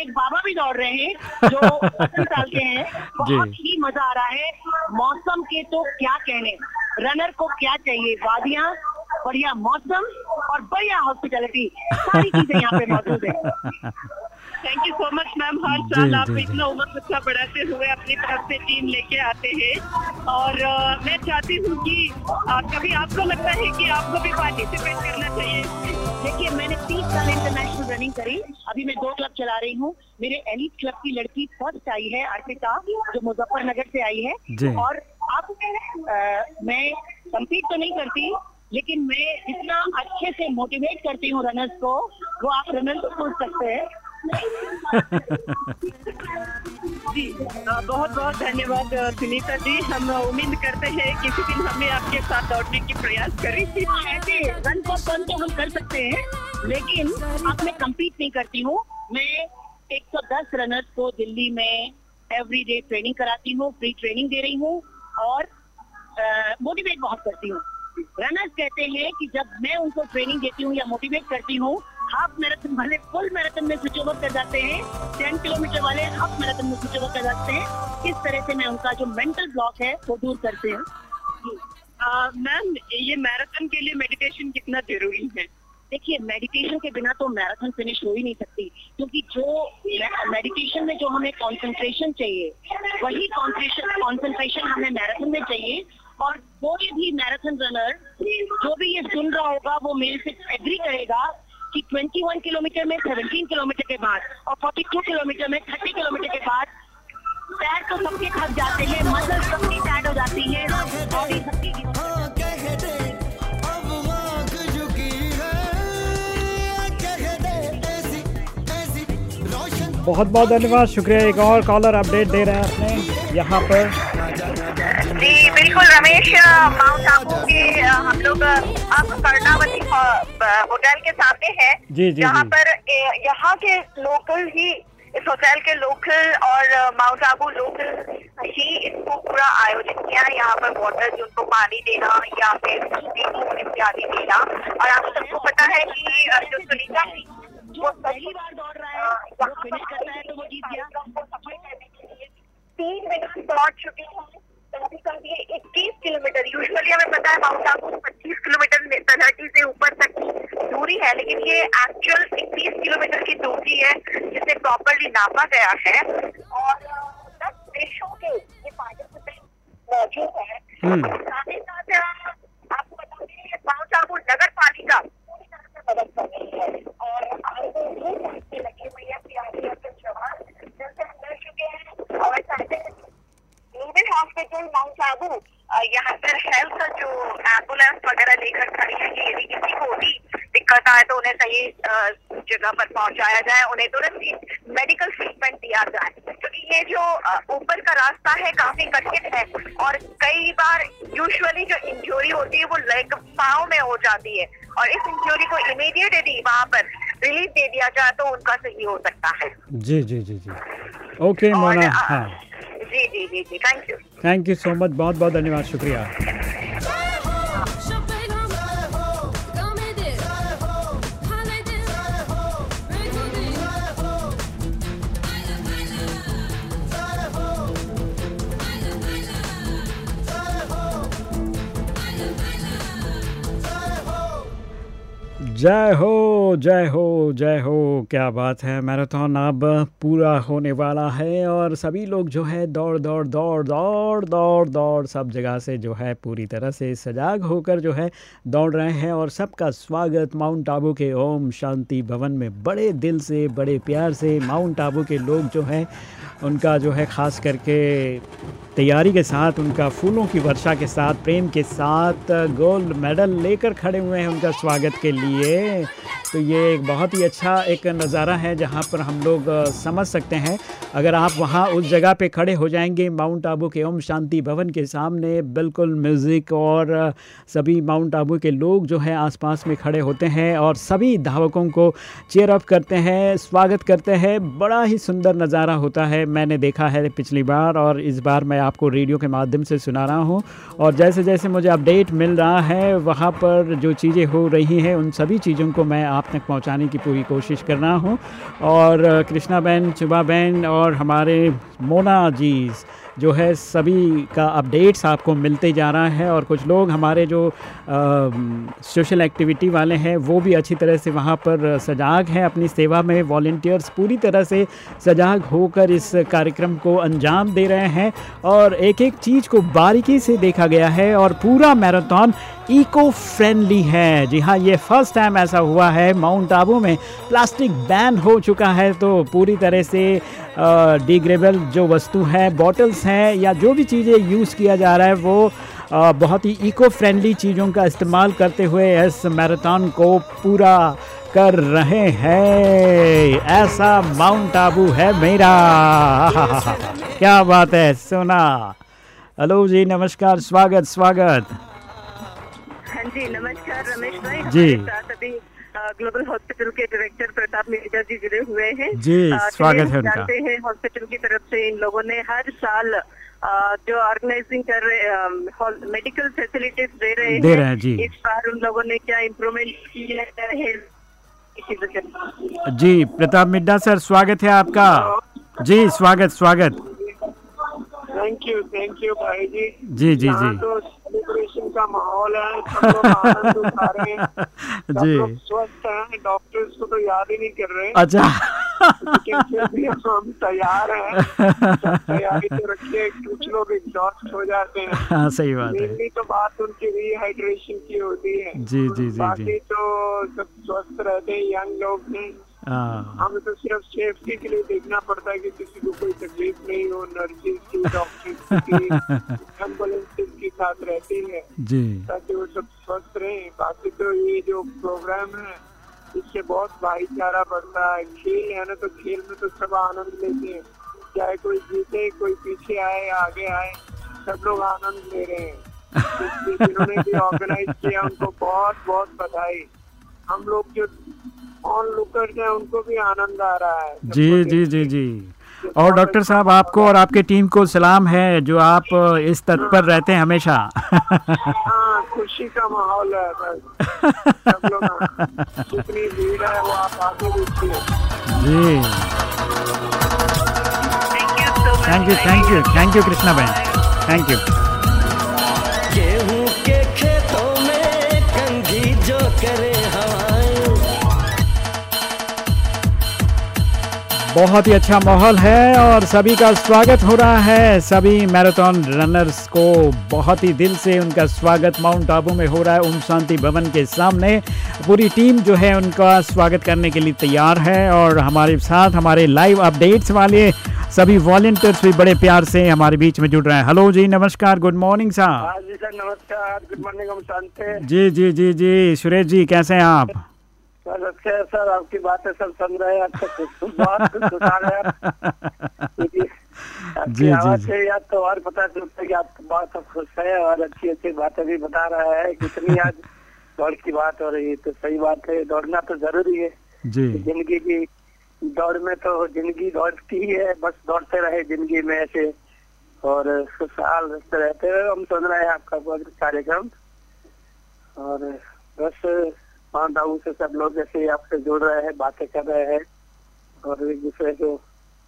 एक बाबा भी दौड़ रहे हैं जो 80 साल के हैं। बहुत ही मज़ा आ रहा है। मौसम के तो क्या कहने। रनर को क्या चाहिए? वादियाँ बढ़िया मौसम और बढ़िया हॉस्पिटैलिटी सारी चीज़ें यहाँ पे मौजूद है। Thank you so much ma'am हर साल आप इतना उम्र बच्चा बढ़ाते हुए अपनी तरफ़ से टीम लेके आते हैं। और मैं चाहती हूँ कि कभी आपको लगता है कि आपको भी पार्टिसिपेट करना चाहिए? देखिए मैंने तीस साल इंटरनेशनल रनिंग करी। अभी मैं दो क्लब चला रही हूँ। मेरे एलिट क्लब की लड़की फ़र्स्ट आई है अर्पिता जो मुजफ्फरनगर से आई है। और अब मैं कम्पीट तो नहीं करती लेकिन मैं इतना अच्छे से मोटिवेट करती हूँ रनर्स को वो आप रनर्स को पूछ सकते हैं। जी बहुत बहुत धन्यवाद सुनीता जी। हम उम्मीद करते हैं किसी दिन हमें आपके साथ दौड़ने की प्रयास करेंगे ऐसे रन फॉर फन तो हम कर सकते हैं, लेकिन अब मैं compete नहीं करती हूँ। मैं 110 रनर्स को दिल्ली में एवरी डे ट्रेनिंग कराती हूँ फ्री ट्रेनिंग दे रही हूँ और मोटिवेट बहुत करती हूँ। रनर्स कहते हैं कि जब मैं उनको ट्रेनिंग देती हूँ या मोटिवेट करती हूँ हाफ़ मैराथन वाले फुल मैराथन में स्विच ओवर कर जाते हैं। टेन किलोमीटर वाले हाफ़ मैराथन में स्विच ओवर कर जाते हैं। इस तरह से मैं उनका जो मेंटल ब्लॉक है वो दूर करते हैं। मैम ये मैराथन के लिए मेडिटेशन कितना ज़रूरी है? देखिए मेडिटेशन के बिना तो मैराथन फिनिश हो ही नहीं सकती। क्योंकि जो मेडिटेशन में जो हमें कंसंट्रेशन चाहिए वही कंसंट्रेशन कंसंट्रेशन हमें मैराथन में चाहिए। और कोई भी मैराथन रनर जो भी ये सुन रहा होगा वो मेरे से एग्री करेगा कि 21 किलोमीटर में 17 किलोमीटर के बाद और 42 किलोमीटर में 30 किलोमीटर के बाद पैर तो सबके थक जाते हैं मसल सबकी टाइट हो जाती है। बॉडी सबकी बहुत बहुत धन्यवाद शुक्रिया एक और कॉलर अपडेट दे रहे हैं अपने यहाँ पर जी बिल्कुल रमेश माउंट आबू के हम लोग अब कर्णावती होटल के सामने हैं। जी, जी, जहाँ पर यहाँ के लोकल ही इस होटल के लोकल और माउंट आबू लोकल ही इसको पूरा आयोजित किया। है यहाँ पर वाटर जो उनको पानी देना या फिर इत्यादि देना। और आप सबको पता है कि जो सुनीता थी वो पहली बार दौड़ रहा है वो फिनिश करता है तो वो जीत गया। तीन मिनट दौड़ चुके हैं इक्कीस किलोमीटर यूजुअली हमें पता है माउंट आबू पच्चीस किलोमीटर तलहटी से ऊपर तक की दूरी है लेकिन ये एक्चुअल इक्कीस किलोमीटर की दूरी है जिसे प्रॉपरली नापा गया है। और दस देशों के ये पार्टिसिपेंट मौजूद है। हम्म। साथ ही साथ आपको बता दें माउंट आबू नगर पालिका पूरी तरह से मदद कर रही है। और आगे भी लगी हुई है सीआरपीएफ के जवान जैसे अंदर चुके हैं। और साथ ही सिविल हॉस्पिटल माउंट आबू यहाँ पर हेल्थ जो एंबुलेंस वगैरह लेकर खड़ी है कि यदि किसी को भी दिक्कत आए तो उन्हें सही जगह पर पहुँचाया जाए उन्हें तुरंत ही मेडिकल ट्रीटमेंट दिया जाए। क्योंकि ये जो ऊपर का रास्ता है काफ़ी कठिन है और कई बार यूजुअली जो इंजरी होती है वो लेग पाँव में हो जाती है और इस इंजरी को इमीडिएट यदि वहाँ पर रिलीफ दे दिया जाए तो उनका सही हो सकता है। जी जी जी जी। ओके मोना हाँ। जी जी जी thank you thank you so much बहुत बहुत धन्यवाद शुक्रिया। जय हो जय हो जय हो। क्या बात है, मैराथन अब पूरा होने वाला है और सभी लोग जो है दौड़ दौड़ दौड़ दौड़ दौड़ दौड़, सब जगह से जो है पूरी तरह से सजाग होकर जो है दौड़ रहे हैं और सबका स्वागत माउंट आबू के ओम शांति भवन में बड़े दिल से, बड़े प्यार से माउंट आबू के लोग जो हैं, उनका जो है ख़ास करके तैयारी के साथ, उनका फूलों की वर्षा के साथ, प्रेम के साथ गोल्ड मेडल लेकर खड़े हुए हैं उनका स्वागत के लिए। bem. तो ये एक बहुत ही अच्छा एक नज़ारा है जहाँ पर हम लोग समझ सकते हैं। अगर आप वहाँ उस जगह पे खड़े हो जाएँगे, माउंट आबू के ओम शांति भवन के सामने, बिल्कुल म्यूज़िक और सभी माउंट आबू के लोग जो है आसपास में खड़े होते हैं और सभी धावकों को चेयर अप करते हैं, स्वागत करते हैं। बड़ा ही सुंदर नज़ारा होता है, मैंने देखा है पिछली बार और इस बार मैं आपको रेडियो के माध्यम से सुना रहा हूँ। और जैसे जैसे मुझे अपडेट मिल रहा है, वहाँ पर जो चीज़ें हो रही हैं, उन सभी चीज़ों को मैं आप तक पहुँचाने की पूरी कोशिश कर रहा हूँ। और कृष्णा बहन चुबा बहन और हमारे मोना जी जो है, सभी का अपडेट्स आपको मिलते जा रहा है और कुछ लोग हमारे जो सोशल एक्टिविटी वाले हैं, वो भी अच्छी तरह से वहाँ पर सजाग हैं, अपनी सेवा में वॉल्टियर्स पूरी तरह से सजाग होकर इस कार्यक्रम को अंजाम दे रहे हैं। और एक एक चीज़ को बारीकी से देखा गया है और पूरा मैराथन इको फ्रेंडली है। जी हाँ ये फ़र्स्ट टाइम ऐसा हुआ है। माउंट आबू में प्लास्टिक बैन हो चुका है तो पूरी तरह से डिग्रेबल जो वस्तु है बॉटल्स हैं या जो भी चीज़ें यूज़ किया जा रहा है वो आ, बहुत ही इको फ्रेंडली चीज़ों का इस्तेमाल करते हुए इस मैराथन को पूरा कर रहे हैं। ऐसा माउंट आबू है मेरा। क्या बात है सोना। हेलो जी नमस्कार स्वागत स्वागत। हाँ जी नमस्कार रमेश भाई। जी। अभी ग्लोबल हॉस्पिटल के डायरेक्टर प्रताप मिर्ज़ा जी जुड़े हुए हैं। जी, स्वागत है उनका। जानते हैं हॉस्पिटल की तरफ़ से इन लोगों ने हर साल जो ऑर्गेनाइजिंग कर रहे मेडिकल फैसिलिटीज़ दे रहे दे रहे हैं, जी। इस बार उन लोगों ने क्या इम्प्रूवमेंट की है? जी प्रताप मिड्डा सर स्वागत है आपका। जी स्वागत स्वागत। थैंक यू थैंक यू भाई जी। जी जी जी। तो सेलिब्रेशन का माहौल है सब लोग आनंद उठा रहे हैं। सब जी। लोग स्वस्थ हैं डॉक्टर्स को तो याद ही नहीं कर रहे। अच्छा। भी हम तैयार हैं तैयारी तो रखिए कुछ लोग एग्जॉस्ट हो जाते हैं। हाँ सही बात है। तो बात उनकी रिहाइड्रेशन की होती है। जी जी जी बाकी तो सब स्वस्थ रहते हैं यंग लोग हैं। हाँ। हमें तो सिर्फ़ सेफ्टी के लिए देखना पड़ता है कि किसी को कोई तकलीफ़ नहीं हो नर्सेज की डॉक्टर्स की एम्बुलेंसेज के। साथ रहती है जी। ताकि वो सब स्वस्थ रहे। बाकी तो ये जो प्रोग्राम है इससे बहुत भाईचारा बढ़ता है। खेल है ना तो खेल में तो सब आनंद लेते हैं। चाहे कोई जीते कोई पीछे आए आगे आए सब लोग आनंद ले रहे हैं। जिन्होंने भी ऑर्गेनाइज किया उनको बहुत बहुत बधाई। हम लोग जो ऑन लुकर्स हैं उनको भी आनंद आ रहा है। जी जी जी जी। और डॉक्टर साहब आपको और आपके टीम को सलाम है जो आप इस तत्पर रहते हैं हमेशा। हाँ खुशी का माहौल है जितनी भीड़ है वो आप आगे जी। Thank you thank you thank you Krishna बहन थैंक यू बहुत ही अच्छा माहौल है और सभी का स्वागत हो रहा है। सभी मैराथन रनर्स को बहुत ही दिल से उनका स्वागत माउंट आबू में हो रहा है ओम शांति भवन के सामने। पूरी टीम जो है उनका स्वागत करने के लिए तैयार है और हमारे साथ हमारे लाइव अपडेट्स वाले सभी वॉलेंटियर्स भी बड़े प्यार से हमारे बीच में जुड़ रहे हैं। हेलो जी नमस्कार गुड मॉर्निंग साहब जी सर नमस्कार गुड मॉर्निंग जी जी जी जी सुरेश जी कैसे हैं आप? सर अच्छे हैं सर आपकी बातें सब सुन रहे हैं अच्छा बहुत हैं। क्योंकि आपकी जी, आवाज़। से याद तो और पता चलता है कि आप बहुत सब खुश है और अच्छी अच्छी बातें भी बता रहा है कितनी आज दौड़ की बात हो रही है तो सही बात है दौड़ना तो ज़रूरी है। जी। ज़िंदगी की दौड़ में तो ज़िंदगी दौड़ती ही है बस दौड़ते रहे ज़िंदगी में ऐसे। और खुशहाल रहते रहते हम सुन रहे हैं आपका कार्यक्रम। और बस माउंट आबू से सब लोग जैसे आपसे जुड़ रहे हैं बातें कर रहे हैं और एक दूसरे को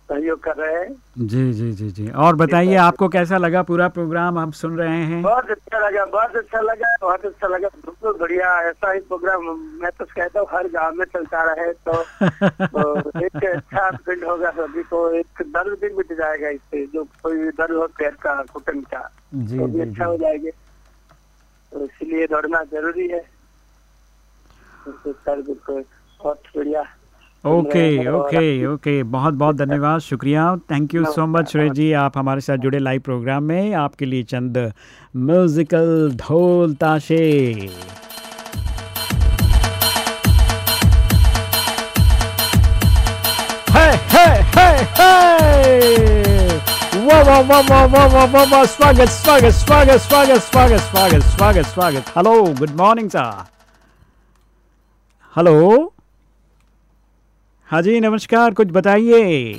सहयोग कर रहे हैं। जी जी जी जी। और बताइए आपको कैसा लगा पूरा प्रोग्राम? हम सुन रहे हैं। बहुत अच्छा लगा बहुत अच्छा लगा बहुत अच्छा लगा। बिल्कुल बढ़िया ऐसा ही प्रोग्राम मैं तो कहता हूँ हर गाँव में चलता रहे तो, तो एक अच्छा फ़ील्ड होगा सभी को एक दर्द भी मिट जाएगा इससे जो कोई दर्द हो पैर का घुटन का जी, तो भी जी, अच्छा। हो जाएगा। तो इसलिए दौड़ना ज़रूरी है। बिल्कुल बहुत बढ़िया ओके ओके ओके बहुत बहुत धन्यवाद शुक्रिया। Thank you so much Suresh ji आप हमारे साथ जुड़े लाइव प्रोग्राम में। आपके लिए चंद म्यूजिकल ढोल ताशे। हे हे हे हे स्वागत स्वागत स्वागत स्वागत स्वागत स्वागत स्वागत स्वागत hello good morning sir hello हाँ जी नमस्कार कुछ बताइए।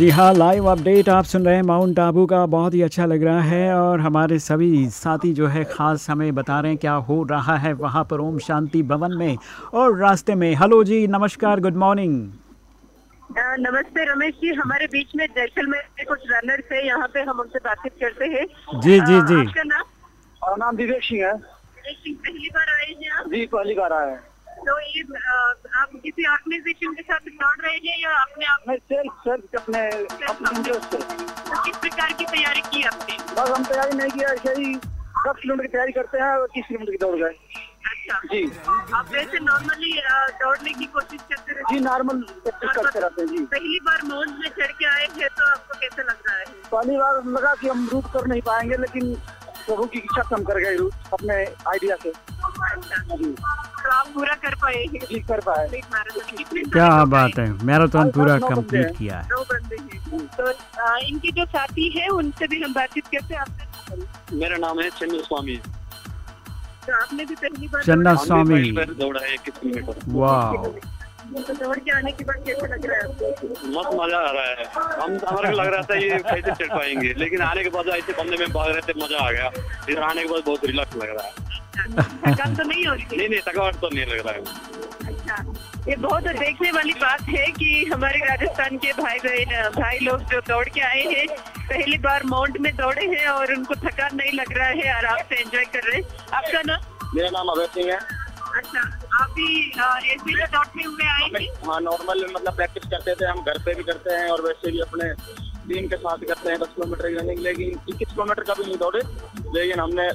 जी हाँ लाइव अपडेट आप सुन रहे हैं माउंट आबू का। बहुत ही अच्छा लग रहा है और हमारे सभी साथी जो है खास हमें बता रहे हैं क्या हो रहा है वहाँ पर ओम शांति भवन में और रास्ते में। हेलो जी नमस्कार गुड मॉर्निंग नमस्ते रमेश जी। हमारे बीच में जैसलमेर के कुछ रनर्स है यहाँ पे हम उनसे बातचीत करते हैं। जी, जी, जी। आपका नाम? और नाम विवेक सिंह है। विवेक सिंह पहली बार आए जी पहली बार आए तो ये आप किसी ऑर्गेनाइजेशन के साथ दौड़ रहे हैं या अपने आप मैं सेल्फ सेल्फ अपने अपने तो किस प्रकार की तैयारी की आपने? बस हम तैयारी नहीं किया ऐसे ही दस किलोमीटर की तैयारी करते हैं और तीस किलोमीटर की दौड़ गए। अच्छा। जी। आप वैसे नॉर्मली दौड़ने की कोशिश करते रहते जी नॉर्मल प्रैक्टिस करते रहते हैं जी। पहली बार माउंट में चढ़ के आए हैं तो आपको कैसा लग रहा है? पहली बार लगा कि हम रूट कर नहीं पाएँगे लेकिन प्रभु की इच्छा से हम कर गए अपने आइडिया से। तो आप पूरा कर पाए जी कर पाए। क्या बात है मैराथन पूरा कंप्लीट किया है। दो बंदे तो इनके जो साथी हैं उनसे भी हम बातचीत करते हैं। आपसे मेरा नाम है चंद्र स्वामी। तो आपने भी पहली बार चंदा स्वामी। दौड़ा है इक्कीस किलोमीटर वाह दौड़ के आने के बाद कैसा लग रहा है आपको मस्त मज़ा आ रहा है। हम हमारे को लग रहा था ये कैसे चढ़ पाएँगे। लेकिन आने के बाद ऐसे बंदे में भाग रहे थे मज़ा आ गया। इधर आने के बाद बहुत रिलैक्स लग रहा है। थकान तो नहीं हो रही नहीं नहीं थकावट तो नहीं लग रहा है। अच्छा ये बहुत देखने वाली बात है कि हमारे राजस्थान के भाई बहन भाई लोग जो दौड़ के आए हैं पहली बार माउंट में दौड़े हैं और उनको थकान नहीं लग रहा है आराम से एंजॉय कर रहे हैं। आपका नाम? मेरा नाम अभय सिंह है। अच्छा आप भी ऐसे ही दौड़ते हुए आए हाँ नॉर्मल मतलब प्रैक्टिस करते थे हम घर पे भी करते हैं और वैसे भी अपने टीम के साथ करते हैं दस किलोमीटर की रनिंग लेकिन इक्कीस किलोमीटर का भी नहीं दौड़े। लेकिन हमने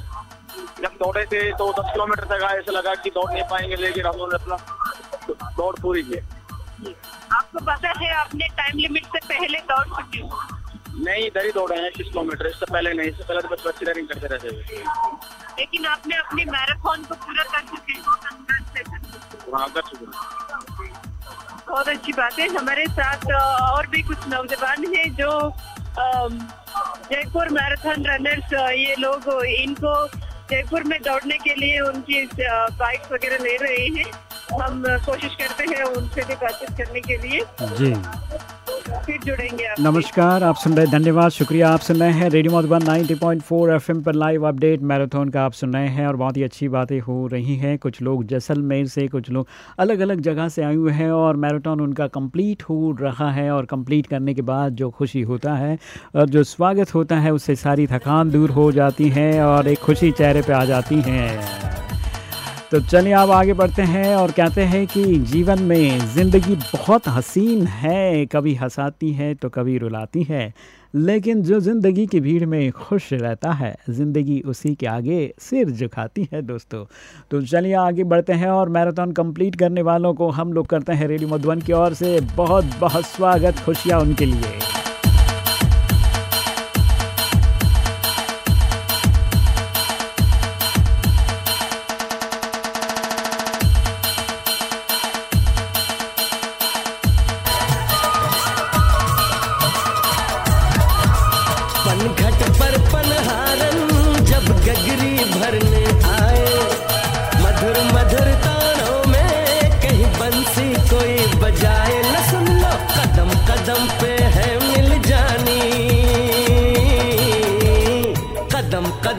जब दौड़े थे तो दस किलोमीटर तक ऐसा लगा कि दौड़ नहीं पाएँगे लेकिन हम लोगों ने अपना दौड़ पूरी की। आपको पता है आपने टाइम लिमिट से पहले दौड़ चुके नहीं इधर ही दौड़े हैं छह किलोमीटर। इससे पहले नहीं इससे पहले तो बस बच्चे रनिंग करते रहते थे। लेकिन आपने अपने मैराथन को पूरा कर चुके हैं Congratulations. कर चुके हैं। बहुत अच्छी बात है। हमारे साथ और भी कुछ नौजवान हैं जो जयपुर मैराथन रनर्स ये लोग इनको जयपुर में दौड़ने के लिए उनकी बाइक वगैरह ले रहे हैं। हम कोशिश करते हैं उनसे भी बातचीत करने के लिए। जी। फिर जुड़ेंगे आप। नमस्कार आप सुन रहे धन्यवाद शुक्रिया। आप सुन रहे हैं रेडियो मधुबन 90.4 एफएम पर लाइव अपडेट मैराथन का आप सुन रहे हैं और बहुत ही अच्छी बातें हो रही हैं। कुछ लोग जैसलमेर से कुछ लोग अलग अलग जगह से आए हुए हैं और मैराथन उनका कंप्लीट हो रहा है और कंप्लीट करने के बाद जो खुशी होता है और जो स्वागत होता है उससे सारी थकान दूर हो जाती है और एक खुशी चेहरे पे आ जाती हैं। तो चलिए आप आगे बढ़ते हैं और कहते हैं कि जीवन में ज़िंदगी बहुत हसीन है। कभी हंसाती है तो कभी रुलाती है। लेकिन जो ज़िंदगी की भीड़ में खुश रहता है, ज़िंदगी उसी के आगे सिर झुकाती है दोस्तों। तो चलिए आगे बढ़ते हैं और मैराथन कंप्लीट करने वालों को हम लोग करते हैं रेडियो मधुबन की ओर से। बहुत बहुत स्वागत, खुशियाँ उनके लिए।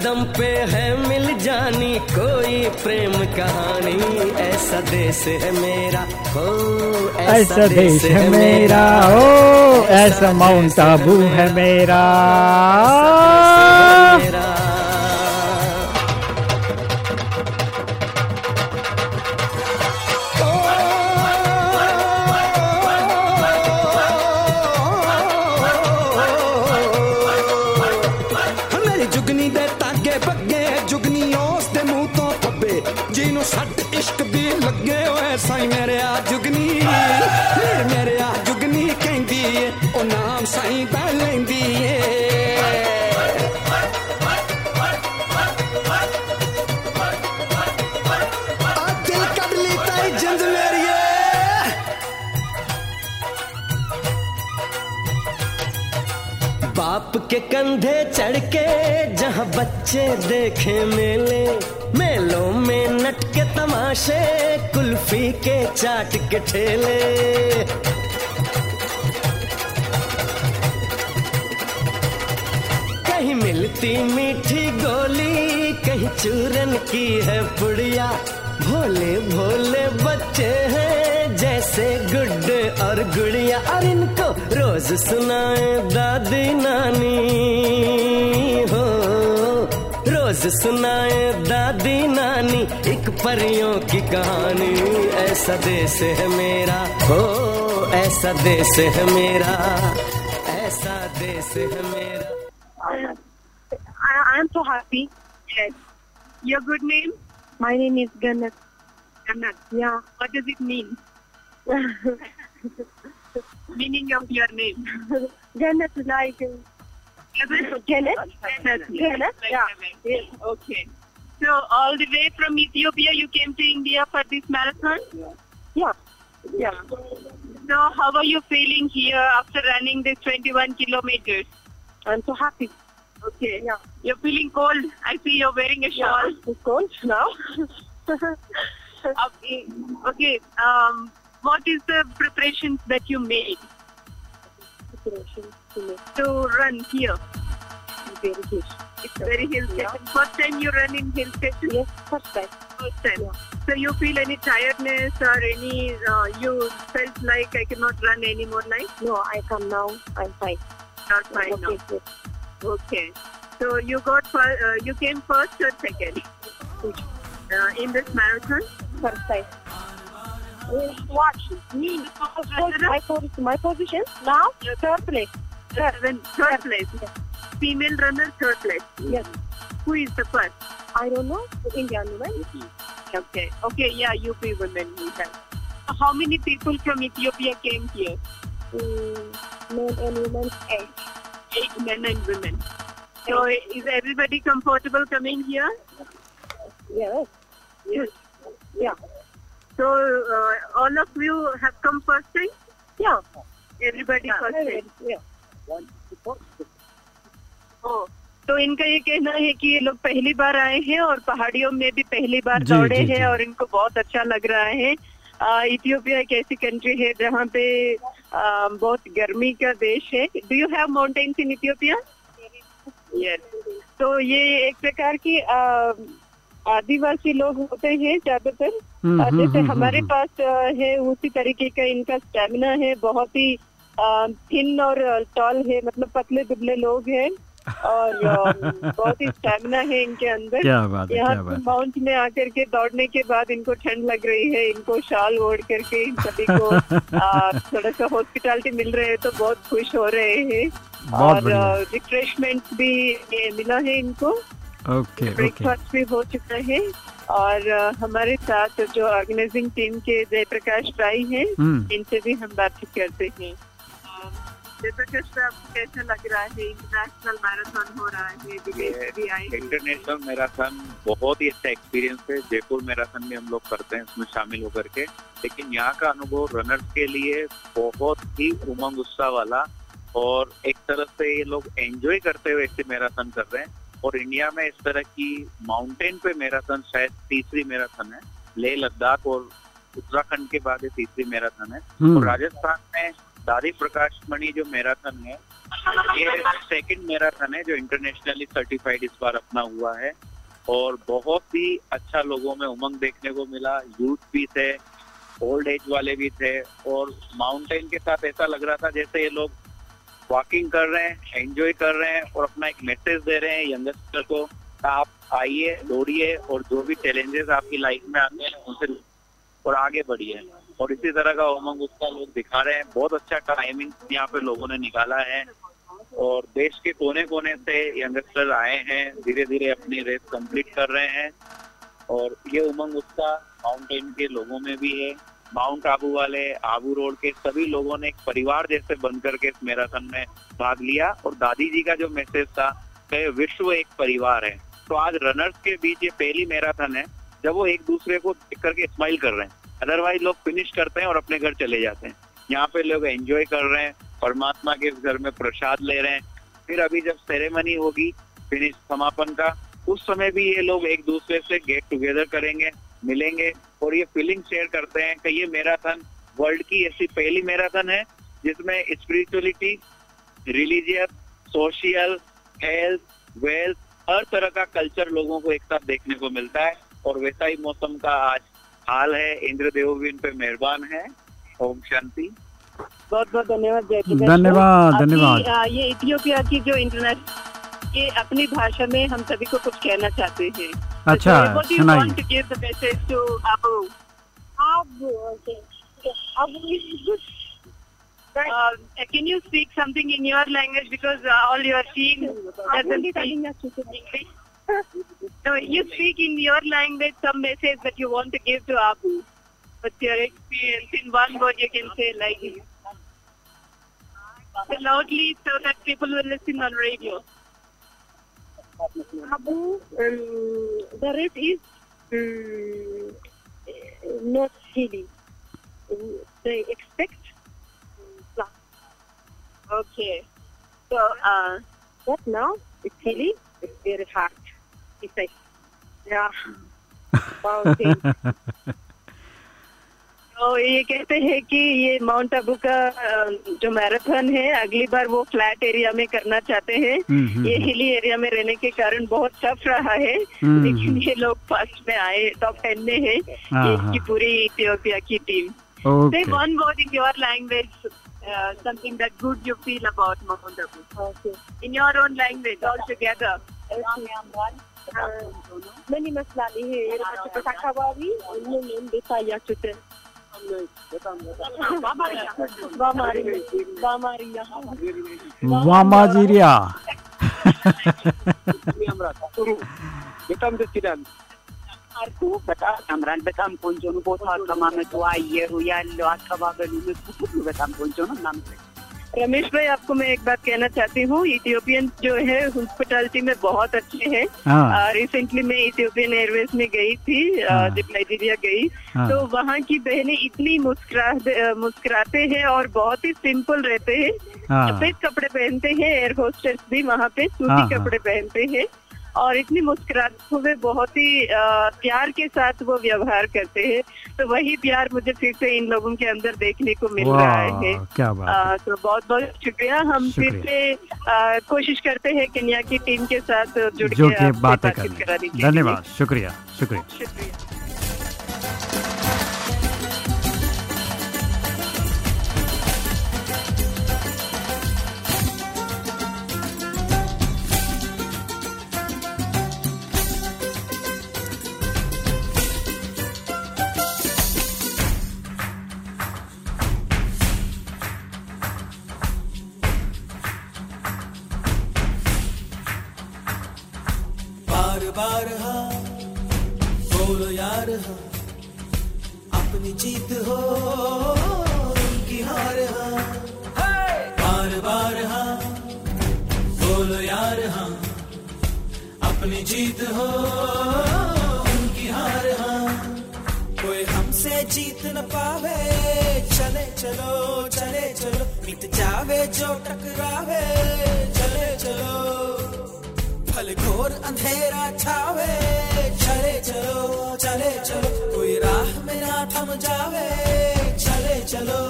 कदम पे है मिल जानी कोई प्रेम कहानी। ऐसा देश है मेरा हो ऐसा देश है मेरा। हो ऐसा माउंट आबू है मेरा। कंधे चढ़ के जहाँ बच्चे देखे मेले, मेलों में नट के तमाशे, कुल्फी के चाट के ठेले। कहीं मिलती मीठी गोली, कहीं चूरन की है पुड़िया, भोले भोले बच्चे हैं। जैसे गुड्डे और गुड़िया और इनको रोज सुनाए दादी नानी हो रोज सुनाए दादी नानी एक परियों की कहानी ऐसा देश है मेरा हो ऐसा देश है मेरा ऐसा देश है मेरा I am so happy. Yes. Your good name? My name is Ganat. Ganat. Yeah. What does it mean? Meaning of your name? Ganat like Ganat? Ganat. Ganat. Ganat. Yeah. Yes. Okay. So all the way from Ethiopia you came to India for this marathon? Yeah. Yeah. So how are you feeling here after running this 21 kilometers? I'm so happy. Okay. Yeah. You're feeling cold. I see you're wearing a shawl. Yeah. It's cold now. okay. Okay. Um, what is the preparations that you made Preparation to make to run here? very good. It's very hill station. First time you run in hill station? Yes, first time. First time. So you feel any tiredness or any, uh, you felt like I cannot run anymore like? No, I come now. I'm fine. Not fine okay, now. good. Okay. So you got, uh, you came first or second? Uh, in this marathon? First time. Watch me. My, position, my position now, third place. Third, third place. Female runner, third place. Yes. Who is the first? I don't know. Indian woman. Okay. Okay, yeah, UP women. have. How many people from Ethiopia came here? Mm, men and women, eight. Eight men and women. So is everybody comfortable coming here? Yes. Yes. Yeah. So uh, all of you have come first time? Yeah. Everybody Yeah, first time? everybody, yeah. ओ, तो इनका ये कहना है कि ये लोग पहली बार आए हैं और पहाड़ियों में भी पहली बार दौड़े हैं और इनको बहुत अच्छा लग रहा है इथियोपिया एक ऐसी कंट्री है जहाँ पे आ, बहुत गर्मी का देश है do you have mountains in Ethiopia yes तो ये एक प्रकार की आ, आदिवासी लोग होते हैं ज़्यादातर जैसे हम्म, हमारे हम्म। पास है उसी तरीके का इनका स्टेमिना है बहुत ही थिन और टॉल है मतलब पतले दुबले लोग हैं और बहुत ही स्टेमिना है इनके अंदर क्या बात है, यहाँ। माउंट में आकर के दौड़ने के बाद इनको ठंड लग रही है इनको शाल ओढ़ करके इन सभी को थोड़ा सा हॉस्पिटलिटी मिल रहे हैं तो बहुत खुश हो रहे हैं और रिफ्रेशमेंट भी मिला है इनको ओके ओके ब्रेकफास्ट भी हो चुका है और हमारे साथ जो ऑर्गेनाइजिंग टीम के जयप्रकाश राय हैं हम्म। इनसे भी हम बातचीत करते हैं। जयप्रकाश आपको कैसा लग रहा है? इंटरनेशनल मैराथन हो रहा है हैं। इंटरनेशनल मैराथन बहुत ही अच्छा एक्सपीरियंस है। जयपुर मैराथन भी हम लोग करते हैं उसमें शामिल होकर के। लेकिन यहाँ का अनुभव रनर्स के लिए बहुत ही उमंग उत्साह वाला और एक तरह से ये लोग एंजॉय करते हुए ऐसे मैराथन कर रहे हैं। और इंडिया में इस तरह की माउंटेन पे मैराथन शायद तीसरी मैराथन है। लेह लद्दाख और उत्तराखंड के बाद ये तीसरी मैराथन है। हम्म। और राजस्थान में दारी प्रकाश मणि जो मैराथन है ये सेकंड मैराथन है जो इंटरनेशनली सर्टिफाइड इस बार अपना हुआ है। और बहुत ही अच्छा लोगों में उमंग देखने को मिला। यूथ भी थे ओल्ड एज वाले भी थे। और माउंटेन के साथ ऐसा लग रहा था जैसे ये लोग वॉकिंग कर रहे हैं एंजॉय कर रहे हैं और अपना एक मैसेज दे रहे हैं यंगस्टर को आप आइए, दौड़िए और जो भी चैलेंजेस आपकी लाइफ में आते हैं, उनसे और आगे बढ़िए। और इसी तरह का उमंग उसका लोग दिखा रहे हैं। बहुत अच्छा टाइमिंग यहाँ पे लोगों ने निकाला है। और देश के कोने कोने से यंगस्टर आए हैं धीरे धीरे अपनी रेस कंप्लीट कर रहे हैं। और ये उमंग उसका माउंटेन के लोगों में भी है। माउंट आबू वाले, आबू रोड के सभी लोगों ने एक परिवार जैसे बनकर के इस मैराथन में भाग लिया और दादी जी का जो मैसेज था कि विश्व एक परिवार है। तो आज रनर्स के बीच ये पहली मैराथन है, जब वो एक दूसरे को देख करके स्माइल कर रहे हैं। अदरवाइज़ लोग फिनिश करते हैं और अपने घर चले जाते हैं। यहाँ पे लोग एंजॉय कर रहे हैं, परमात्मा के घर में प्रसाद ले रहे हैं। फिर अभी जब सेरेमनी होगी फिनिश समापन का, उस समय भी ये लोग एक दूसरे से गेट टुगेदर करेंगे। मिलेंगे और ये फीलिंग शेयर करते हैं कि ये मैराथन वर्ल्ड की ऐसी पहली मैराथन है जिसमें spirituality religious social health wealth हर तरह का कल्चर लोगों को एक साथ देखने को मिलता है। और वैसा ही मौसम का आज हाल है। इंद्रदेव भी इन पे मेहरबान है। ओम शांति। बहुत बहुत धन्यवाद धन्यवाद, धन्यवाद। ये इथियोपिया की जो इंटरनेशनल कि अपनी भाषा में हम सभी को कुछ कहना चाहते हैं अच्छा, यू सुनाइए। Want to give the message to Abu Abu, okay. Abu is. Uh, can you speak something in your language because uh, all your team doesn't speak English? No, you speak in your language some message that you want to give to Abu. What's your experience? In one word, you can say like Say loudly so that people will listen on radio. Abu, um, the rate is um, not silly. They expect plus. Okay. So, uh, But now it's silly. It's very hard. It's like, yeah. Okay. ये कहते हैं कि ये mount Abu का जो marathon है अगली बार वो फ्लैट एरिया में करना चाहते हैं ये हिली एरिया में रहने के कारण बहुत टफ रहा है लेकिन ये लोग फ़र्स्ट में आए टॉप टेन में है इसकी पूरी इथियोपिया की team they one word in your language something that good you feel about mount Abu in your own language all together मैंने मसला नहीं है ዋማዚሪያ በጣም ደስ ይላል። ፓርኩ በጣም ያምራል። በጣም ቆንጆ ነው። ቦታው፣ አቀማመጡ፣ አየሩ ያለው አቀባበሉ፣ ምግቡ ሁሉ በጣም ቆንጆ ነው። እናመሰግናለን። रमेश भाई आपको मैं एक बात कहना चाहती हूँ इथियोपियन जो है हॉस्पिटलिटी में बहुत अच्छे हैं हाँ। रिसेंटली मैं इथियोपियन एयरवेज में गई थी हाँ। जब नाइजीरिया गई हाँ। तो वहाँ की बहने इतनी मुस्कुरा मुस्कुराते हैं और बहुत ही सिंपल रहते हैं हाँ। सफ़ेद कपड़े पहनते हैं एयर होस्टेस भी वहाँ पे सूती हाँ, हाँ। कपड़े पहनते हैं और इतनी मुस्कुराते हुए बहुत ही प्यार के साथ वो व्यवहार करते हैं। तो वही प्यार मुझे फिर से इन लोगों के अंदर देखने को मिल रहा है। क्या बात आ, तो बहुत बहुत शुक्रिया। हम फिर। से कोशिश करते हैं कन्या की टीम के साथ जुड़ के बातें बातचीत करने कराने के धन्यवाद। शुक्रिया। शुक्रिया। शुक्रिया। बार बार हाँ बोलो यार हाँ अपनी जीत हो उनकी हार हाँ। बार बार हाँ बोलो यार हाँ अपनी जीत हो उनकी हार हाँ। कोई हमसे जीत न पावे चले चलो चले चलो मिट जावे जो टकरावे चले चलो। फल घोर अंधेरा छावे। चले चलो चले चलो, कोई राह में ना थम जावे। चले चलो।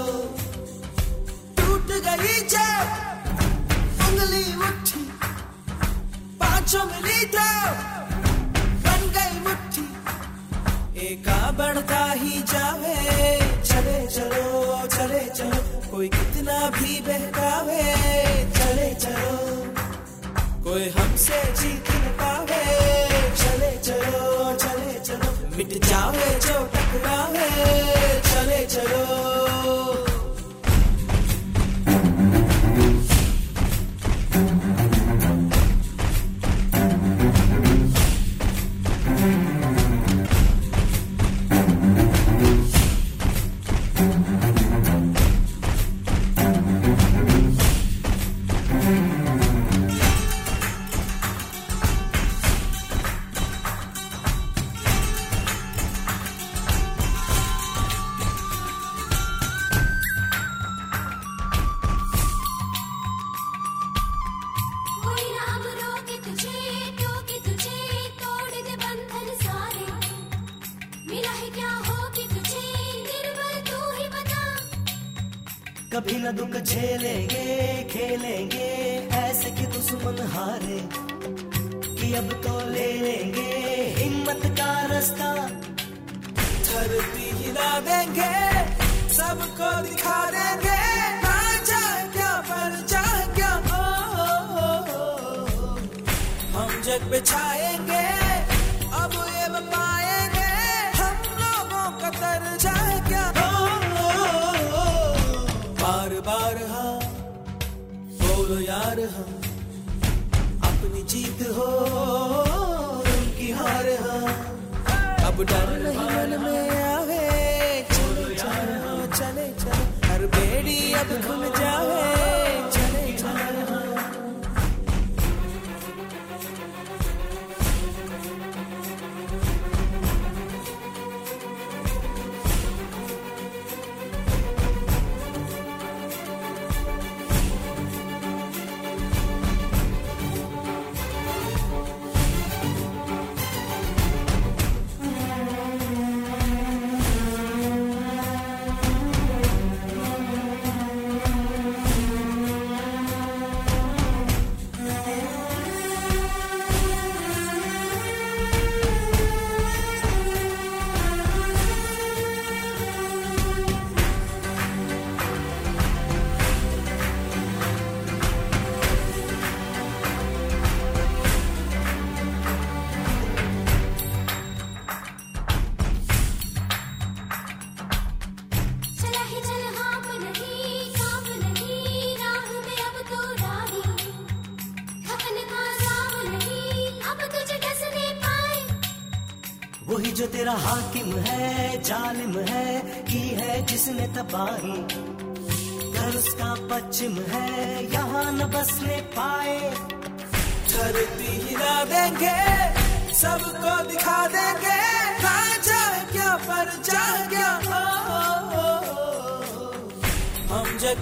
टूट गई जब उंगली मुट्ठी, पाँचों मिली तो बन गई मुट्ठी। एका बढ़ता ही जावे। चले चलो चले चलो, कोई कितना भी बहकावे। चले चलो। कोई हमसे जीत न पावे चले चलो चले चलो, मिट जावे जो टकरावे चले चलो। कभी न दुख झेलेंगे खेलेंगे। ऐसे कि दुश्मन हारे कि अब तो ले लेंगे। हिम्मत का रास्ता धरती हिला देंगे सबको दिखा देंगे। ना क्या पर जा क्या? ओ, ओ, ओ, ओ। जग पे छाएँगे अब ये पाएँगे। हम लोगों का दर्जा हम अपनी जीत हो, उनकी हार हम अब डर नहीं मन में आवे, चले चले हर बेड़ी अब खुल जावे।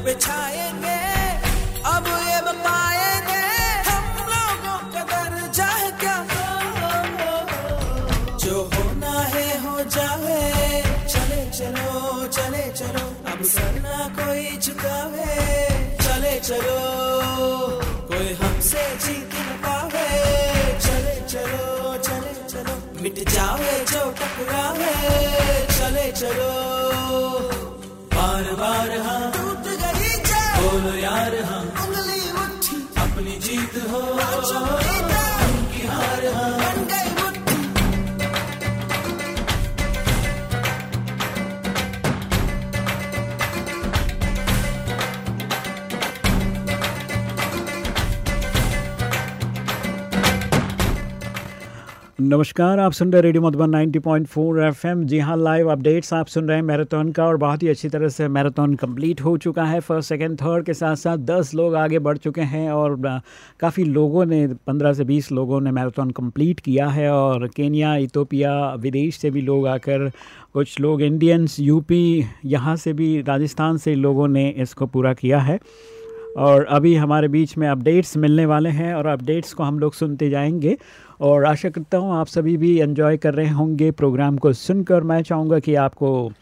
छाएँगे अब ये पाएँगे हम लोगों का दर्जा क्या। जो होना है हो जावे, चले चलो चले चलो, अब सरना कोई झुकावे, चले चलो, कोई हमसे जीत न पावे, चले चलो चले चलो, मिट जावे, जो टकरावे, चले चलो बार बार हाँ। टूट गई बोलो यार हाँ। अपनी जीत हो। नमस्कार, आप सुन रहे रेडियो मधुबन 90.4 एफएम। जी हाँ लाइव अपडेट्स आप सुन रहे हैं मैराथन का और बहुत ही अच्छी तरह से मैराथन कंप्लीट हो चुका है। फ़र्स्ट सेकंड थर्ड के साथ साथ 10 लोग आगे बढ़ चुके हैं और काफ़ी लोगों ने 15 से 20 लोगों ने मैराथन कंप्लीट किया है और केनिया इथोपिया विदेश से भी लोग आकर, कुछ लोग इंडियंस यूपी यहाँ से भी राजस्थान से लोगों ने इसको पूरा किया है। और अभी हमारे बीच में अपडेट्स मिलने वाले हैं और अपडेट्स को हम लोग सुनते जाएँगे। और आशा करता हूँ आप सभी भी एंजॉय कर रहे होंगे प्रोग्राम को सुनकर। मैं चाहूँगा कि आपको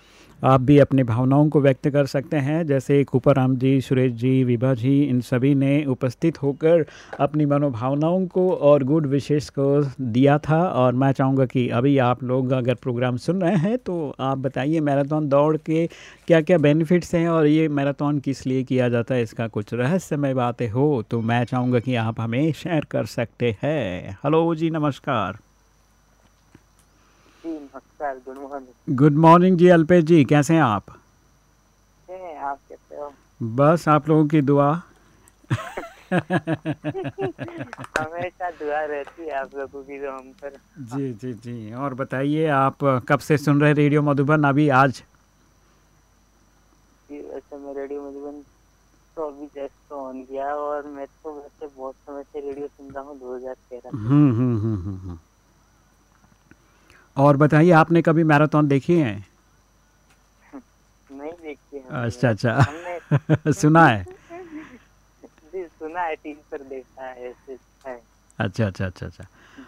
आप भी अपनी भावनाओं को व्यक्त कर सकते हैं। जैसे कुपराम जी, सुरेश जी, विभा जी, इन सभी ने उपस्थित होकर अपनी मनोभावनाओं को और गुड विशेष को दिया था। और मैं चाहूँगा कि अभी आप लोग अगर प्रोग्राम सुन रहे हैं तो आप बताइए मैराथन दौड़ के क्या क्या बेनिफिट्स हैं और ये मैराथन किस लिए किया जाता है, इसका कुछ रहस्यमय बातें हो तो मैं चाहूँगा कि आप हमें शेयर कर सकते हैं। हेलो जी, नमस्कार। गुड मॉर्निंग गुड मॉर्निंग जी अल्पेश जी कैसे हैं आप? हैं आप कैसे हो? बस आप लोगों की दुआ। हमेशा दुआ रहती है आप लोगों की तो हम पर। जी जी जी और बताइए आप कब से सुन रहे रेडियो मधुबन? अभी आज? जी वैसे मैं रेडियो मधुबन तो अभी जस्ट तो ऑन किया और मैं तो वैसे बहुत समय से रेडियो सुन रहा हूँ दो हज़ार तेरह। हम्म हम्म हम्म हम्म, हम्म। और बताइए आपने कभी मैराथन देखी है? नहीं देखी है। अच्छा अच्छा। सुना है। जी सुना है टीवी पर देखा है ऐसे है। अच्छा अच्छा अच्छा अच्छा।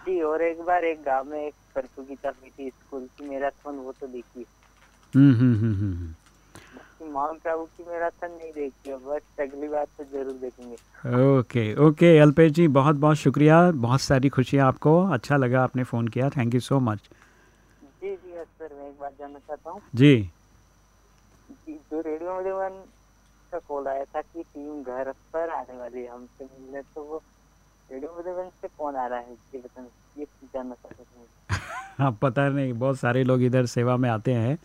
जी और एक बार एक गाँव में एक प्रतियोगिता हुई थी स्कूल की मैराथन वो तो देखी हम्म हम्म हम्म हम्म बाकी माउंट आबू की मैराथन नहीं देखी है बट अगली बार तो ज़रूर देखेंगे। ओके ओके अल्पेश जी बहुत बहुत शुक्रिया। बहुत सारी खुशियाँ आपको। अच्छा लगा आपने फ़ोन किया। थैंक यू सो मच जी जी यस सर मैं एक बात जानना चाहता हूँ। जी। जी जो रेडियो मधुबन का कॉल आया था कि टीम घर पर आने वाली है हमसे मिलने तो वो रेडियो मधुबन से कौन आ रहा है? ये बताना ये जानना चाहते थे हाँ पता नहीं बहुत सारे लोग इधर सेवा में आते हैं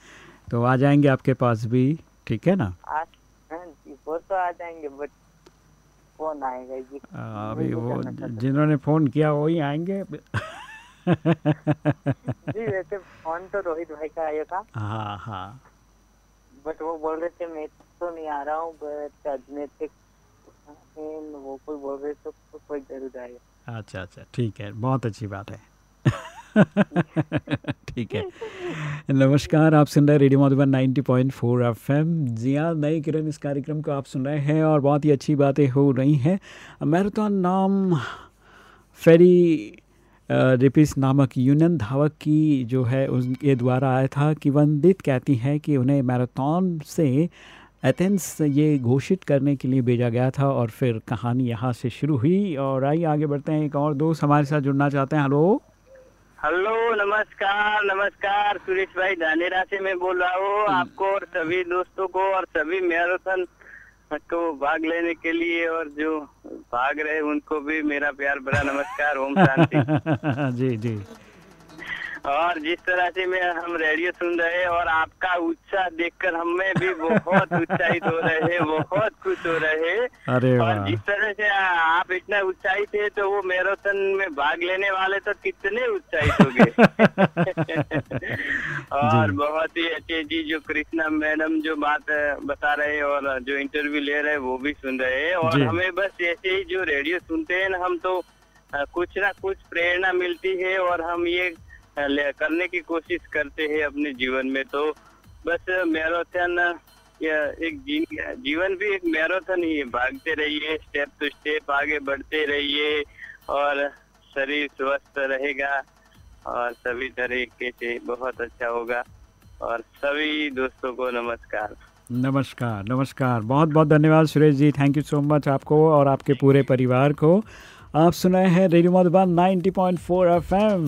तो आ जाएँगे आपके पास भी ठीक है ना? आज हाँ वो तो आ जाएँगे बट कौन आएगा? ये अभी वो। जिन्होंने फ़ोन किया वही आएँगे। जी वैसे फ़ोन तो रोहित भाई का आया था। हाँ हाँ। बट वो बोल रहे थे मैं तो नहीं आ रहा हूँ बट वो कोई बोल रहे तो, कोई ज़रूर आएगा अच्छा अच्छा ठीक है बहुत अच्छी बात है। ठीक है। नमस्कार आप सुन रहे हैं रेडियो मधुबन 90.4 एफएम। जी हाँ नई किरण इस कार्यक्रम को आप सुन रहे हैं और बहुत ही अच्छी बातें हो रही हैं। मैराथन नाम फेरी रिपिस नामक यूनियन धावक की जो है उनके द्वारा आया था कि वंदित कहती हैं कि उन्हें मैराथन से एथेंस ये घोषित करने के लिए भेजा गया था और फिर कहानी यहाँ से शुरू हुई। और आइए आगे बढ़ते हैं। एक और दोस्त हमारे साथ जुड़ना चाहते हैं। हेलो। हेलो नमस्कार नमस्कार। सुरेश भाई धानेरा से मैं बोल रहा हूँ। आपको और सभी दोस्तों को और सभी मैराथन को भाग लेने के लिए और जो भाग रहे उनको भी मेरा प्यार बड़ा नमस्कार, ओम शांति। जी जी। और जिस तरह से मैं हम रेडियो सुन रहे हैं और आपका उत्साह देखकर हमें भी बहुत उत्साहित हो रहे हैं बहुत खुश हो रहे हैं। और जिस तरह से आप इतना उत्साहित है तो वो मैराथन में भाग लेने वाले तो कितने उत्साहित हो गए। और बहुत ही अच्छे जी जो कृष्णा मैडम जो बात बता रहे हैं और जो इंटरव्यू ले रहे हैं वो भी सुन रहे हैं। और हमें बस ऐसे ही जो रेडियो सुनते हैं ना हम तो कुछ ना कुछ प्रेरणा मिलती है और हम ये करने की कोशिश करते हैं अपने जीवन में तो बस मैराथन, या एक जी- जीवन भी एक मैराथन ही है। भागते रहिए स्टेप टू स्टेप आगे बढ़ते रहिए और शरीर स्वस्थ रहेगा और सभी तरीके से बहुत अच्छा होगा। और सभी दोस्तों को नमस्कार। नमस्कार नमस्कार। बहुत बहुत धन्यवाद Suresh ji. Thank you so much आपको और आपके पूरे परिवार को। आप सुनाए हैं रेडियो मधुबन 90.4 एफएम।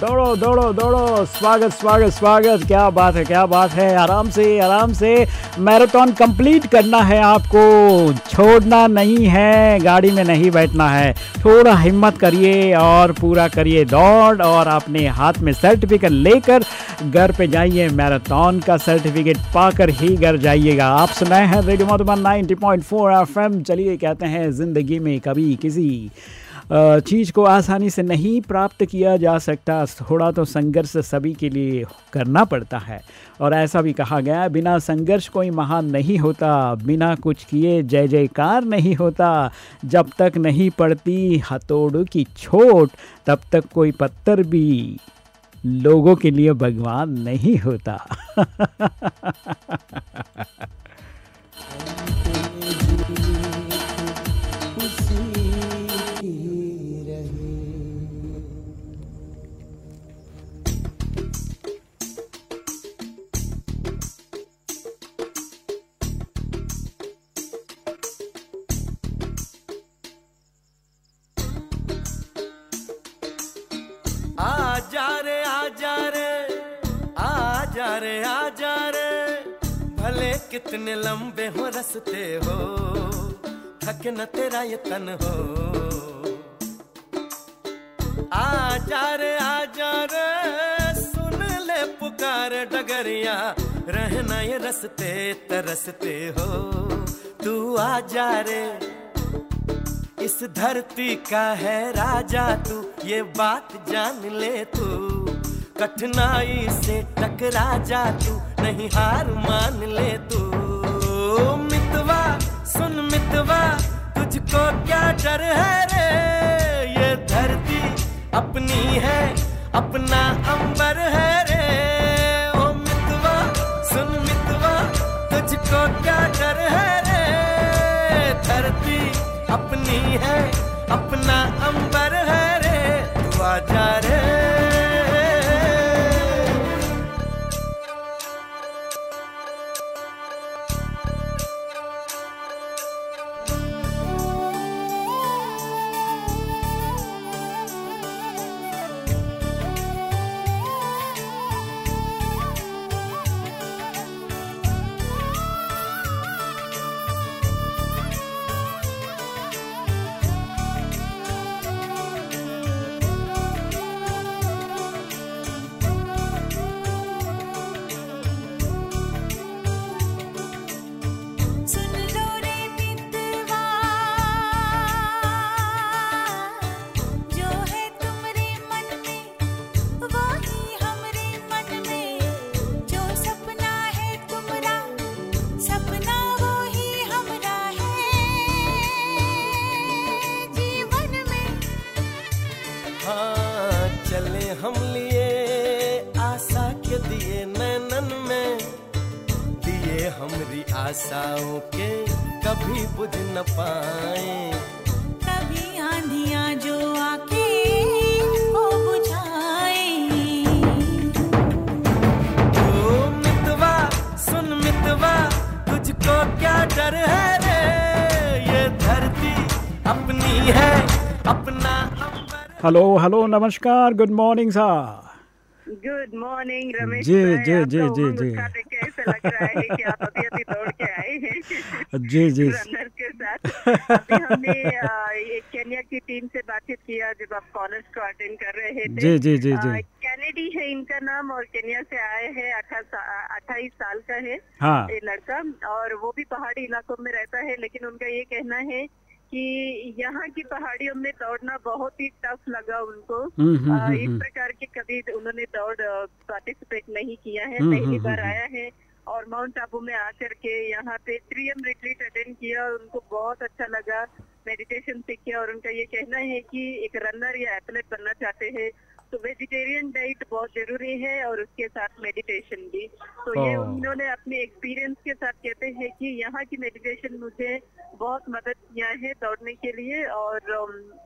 दौड़ो दौड़ो दौड़ो। स्वागत स्वागत स्वागत। क्या बात है, क्या बात है। आराम से आराम से मैराथन कंप्लीट करना है आपको। छोड़ना नहीं है, गाड़ी में नहीं बैठना है। थोड़ा हिम्मत करिए और पूरा करिए दौड़ और अपने हाथ में सर्टिफिकेट लेकर घर पे जाइए। मैराथन का सर्टिफिकेट पाकर ही घर जाइएगा। आप सुनाए हैं रेडियो मधुबन 90.4 एफएम। चलिए कहते हैं, ज़िंदगी में कभी किसी चीज़ को आसानी से नहीं प्राप्त किया जा सकता। थोड़ा तो संघर्ष सभी के लिए करना पड़ता है। और ऐसा भी कहा गया बिना संघर्ष कोई महान नहीं होता, बिना कुछ किए जय जयकार नहीं होता। जब तक नहीं पड़ती हथौड़ों की छोट, तब तक कोई पत्थर भी लोगों के लिए भगवान नहीं होता। धरती का है राजा तू, ये बात जान ले तू। कठिनाई से टकरा जा तू, नहीं हार मान ले तू। मितवा, सुन मितवा, तुझको क्या डर है रे? ये धरती अपनी है, अपना अंबर है रे। ओ मितवा, सुन मितवा, तुझको क्या डर है रे? धरती अपनी है अपना अंबर हेलो हेलो नमस्कार good morning sir good morning Ramesh ji, जी, जी, जी, जी। उत्साह देख के ऐसा लग रहा है कि आप अभी अभी दौड़ के आए हैं जी, जी। रनर के साथ अभी हमने ये केन्या की टीम से बातचीत किया जब आप कॉलेज को अटेंड कर रहे थे जी, जी, जी, जी। कैनेडी है इनका नाम और केन्या से आए हैं अट्ठाईस साल का है हाँ। ये लड़का और वो भी पहाड़ी इलाकों में रहता है लेकिन उनका ये कहना है कि यहाँ की पहाड़ियों में दौड़ना बहुत ही टफ लगा उनको। हम्म, हम्म, आ, इस हम्म। प्रकार के कभी उन्होंने दौड़ पार्टिसिपेट नहीं किया है। हम्म, पहली हम्म, बार हम्म। आया है और माउंट आबू में आकर के यहाँ पे ट्रियम रिट्रीट अटेंड किया और उनको बहुत अच्छा लगा। मेडिटेशन सीखा और उनका ये कहना है कि एक रनर या एथलेट बनना चाहते हैं तो वेजिटेरियन डाइट बहुत ज़रूरी है और उसके साथ मेडिटेशन भी। तो ये उन्होंने अपने एक्सपीरियंस के साथ कहते हैं कि यहाँ की मेडिटेशन मुझे बहुत मदद किया है दौड़ने के लिए और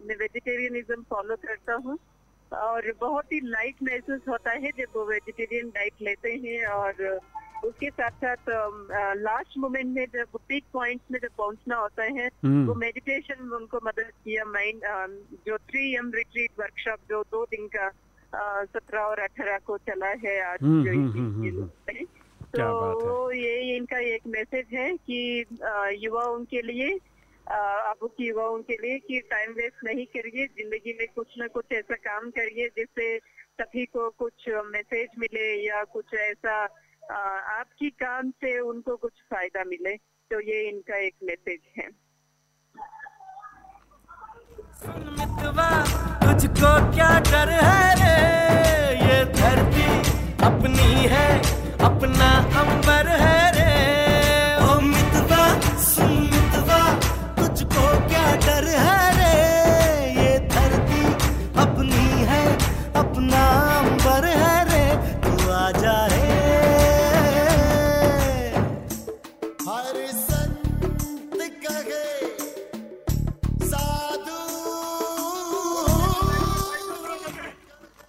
मैं वेजिटेरियनिज्म फॉलो करता हूँ। और बहुत ही लाइट महसूस होता है जब वो वेजिटेरियन डाइट लेते हैं और उसके साथ साथ लास्ट मोमेंट में जब पीक पॉइंट्स में जब पहुँचना होता है हम्म। वो मेडिटेशन उनको मदद किया माइंड जो थ्री एम रिट्रीट वर्कशॉप जो दो दिन का सत्रह और अठारह को चला है आज हम्म, जो क्या तो बात है। वो ये इनका एक मैसेज है कि युवाओं के लिए अब की युवाओं के लिए कि टाइम वेस्ट नहीं करिए ज़िंदगी में कुछ ना कुछ ऐसा काम करिए जिससे सभी को कुछ मैसेज मिले या कुछ ऐसा आपकी काम से उनको कुछ फ़ायदा मिले। तो ये इनका एक मैसेज है। तुझको क्या डर है रे? ये धरती अपनी है अपना अंबर है रे। ओ मितवा सुन मितवा तुझको क्या डर है रे? ये धरती अपनी है अपना अंबर है रे। तू आ जा रे। हर संत कहे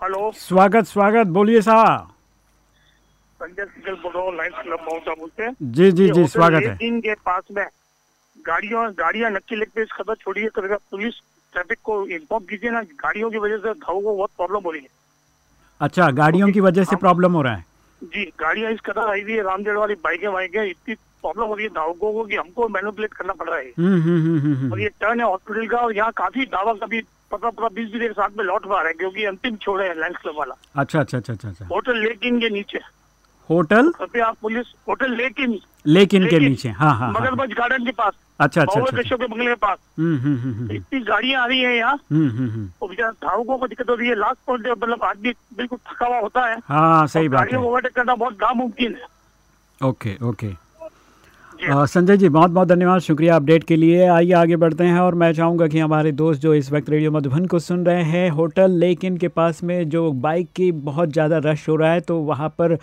हेलो। स्वागत स्वागत। बोलिए साहब। संजय सिंगल बोल रहा हूँ लाइन्स क्लब माउंट से जी, जी, जी, स्वागत है। लेकिन के पास में गाड़ियों गाड़ियाँ नक्की पे इस खबर छोड़िए करेगा पुलिस ट्रैफ़िक को इन्फॉर्म कीजिए ना गाड़ियों की वजह से धावों को बहुत प्रॉब्लम हो रही है। अच्छा गाड़ियों की वजह से प्रॉब्लम हो रहा है? जी गाड़ियाँ इस कदर आई हुई है रामजेड़ वाली बाइकें वाइकें इतनी प्रॉब्लम हो रही है धावकों को कि हमको मैनुपुलेट करना पड़ रहा है। हम्म हम्म हम्म, और। ये टर्न है हॉस्पिटल का और यहाँ काफ़ी दावा कभी पता पता बीस बीस के साथ में लौट पा रहे है क्योंकि अंतिम छोड़ हैं लाइन्स क्लब वाला। अच्छा अच्छा अच्छा अच्छा अच्छा। होटल लेकिन के नीचे। होटल? अभी आप पुलिस होटल लेकिन लेकिन के नीचे हाँ हाँ हाँ गार्डन के पास। अच्छा अच्छा अच्छा के बंगले के पास। हम्म हम्म हम्म हम्म, इतनी गाड़ियाँ आ रही है यहाँ। धावकों को दिक्कत हो रही है। लास्ट पॉइंट मतलब आदमी बिल्कुल थका हुआ होता है। हाँ सही बात है। ओवरटेक करना बहुत नामुमकिन है। Okay okay. संजय जी बहुत बहुत धन्यवाद। शुक्रिया अपडेट के लिए। आइए आगे बढ़ते हैं और मैं चाहूँगा कि हमारे दोस्त जो इस वक्त रेडियो मधुबन को सुन रहे हैं होटल लेकिन के पास में जो बाइक की बहुत ज़्यादा रश हो रहा है तो वहाँ पर अ,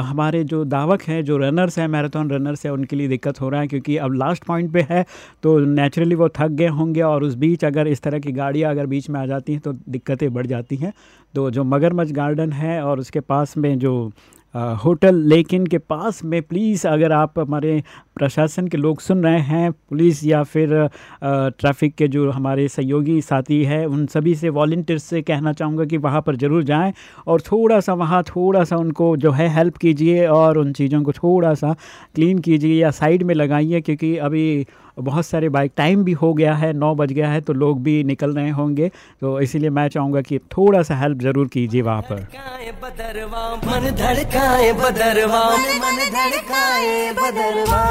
हमारे जो दावक हैं जो रनर्स हैं मैराथन रनर्स हैं उनके लिए दिक्कत हो रहा है क्योंकि अब लास्ट पॉइंट पे है तो नेचुरली वो थक गए होंगे और उस बीच अगर इस तरह की गाड़ियाँ अगर बीच में आ जाती हैं तो दिक्कतें बढ़ जाती हैं। तो जो मगरमच्छ गार्डन है और उसके पास में जो होटल, लेकिन के पास में प्लीज़ अगर आप हमारे प्रशासन के लोग सुन रहे हैं पुलिस या फिर ट्रैफ़िक के जो हमारे सहयोगी साथी हैं, उन सभी से वॉल्टियर्स से कहना चाहूँगा कि वहाँ पर ज़रूर जाएँ और थोड़ा सा वहाँ थोड़ा सा उनको जो है हेल्प कीजिए और उन चीज़ों को थोड़ा सा क्लीन कीजिए या साइड में लगाइए, क्योंकि अभी बहुत सारे बाइक टाइम भी हो गया है नौ बज गया है तो लोग भी निकल रहे होंगे। तो इसीलिए मैं चाहूँगा कि थोड़ा सा हेल्प ज़रूर कीजिए वहाँ पर। मन धड़काए बदरवा। मन धड़काए बदरवा।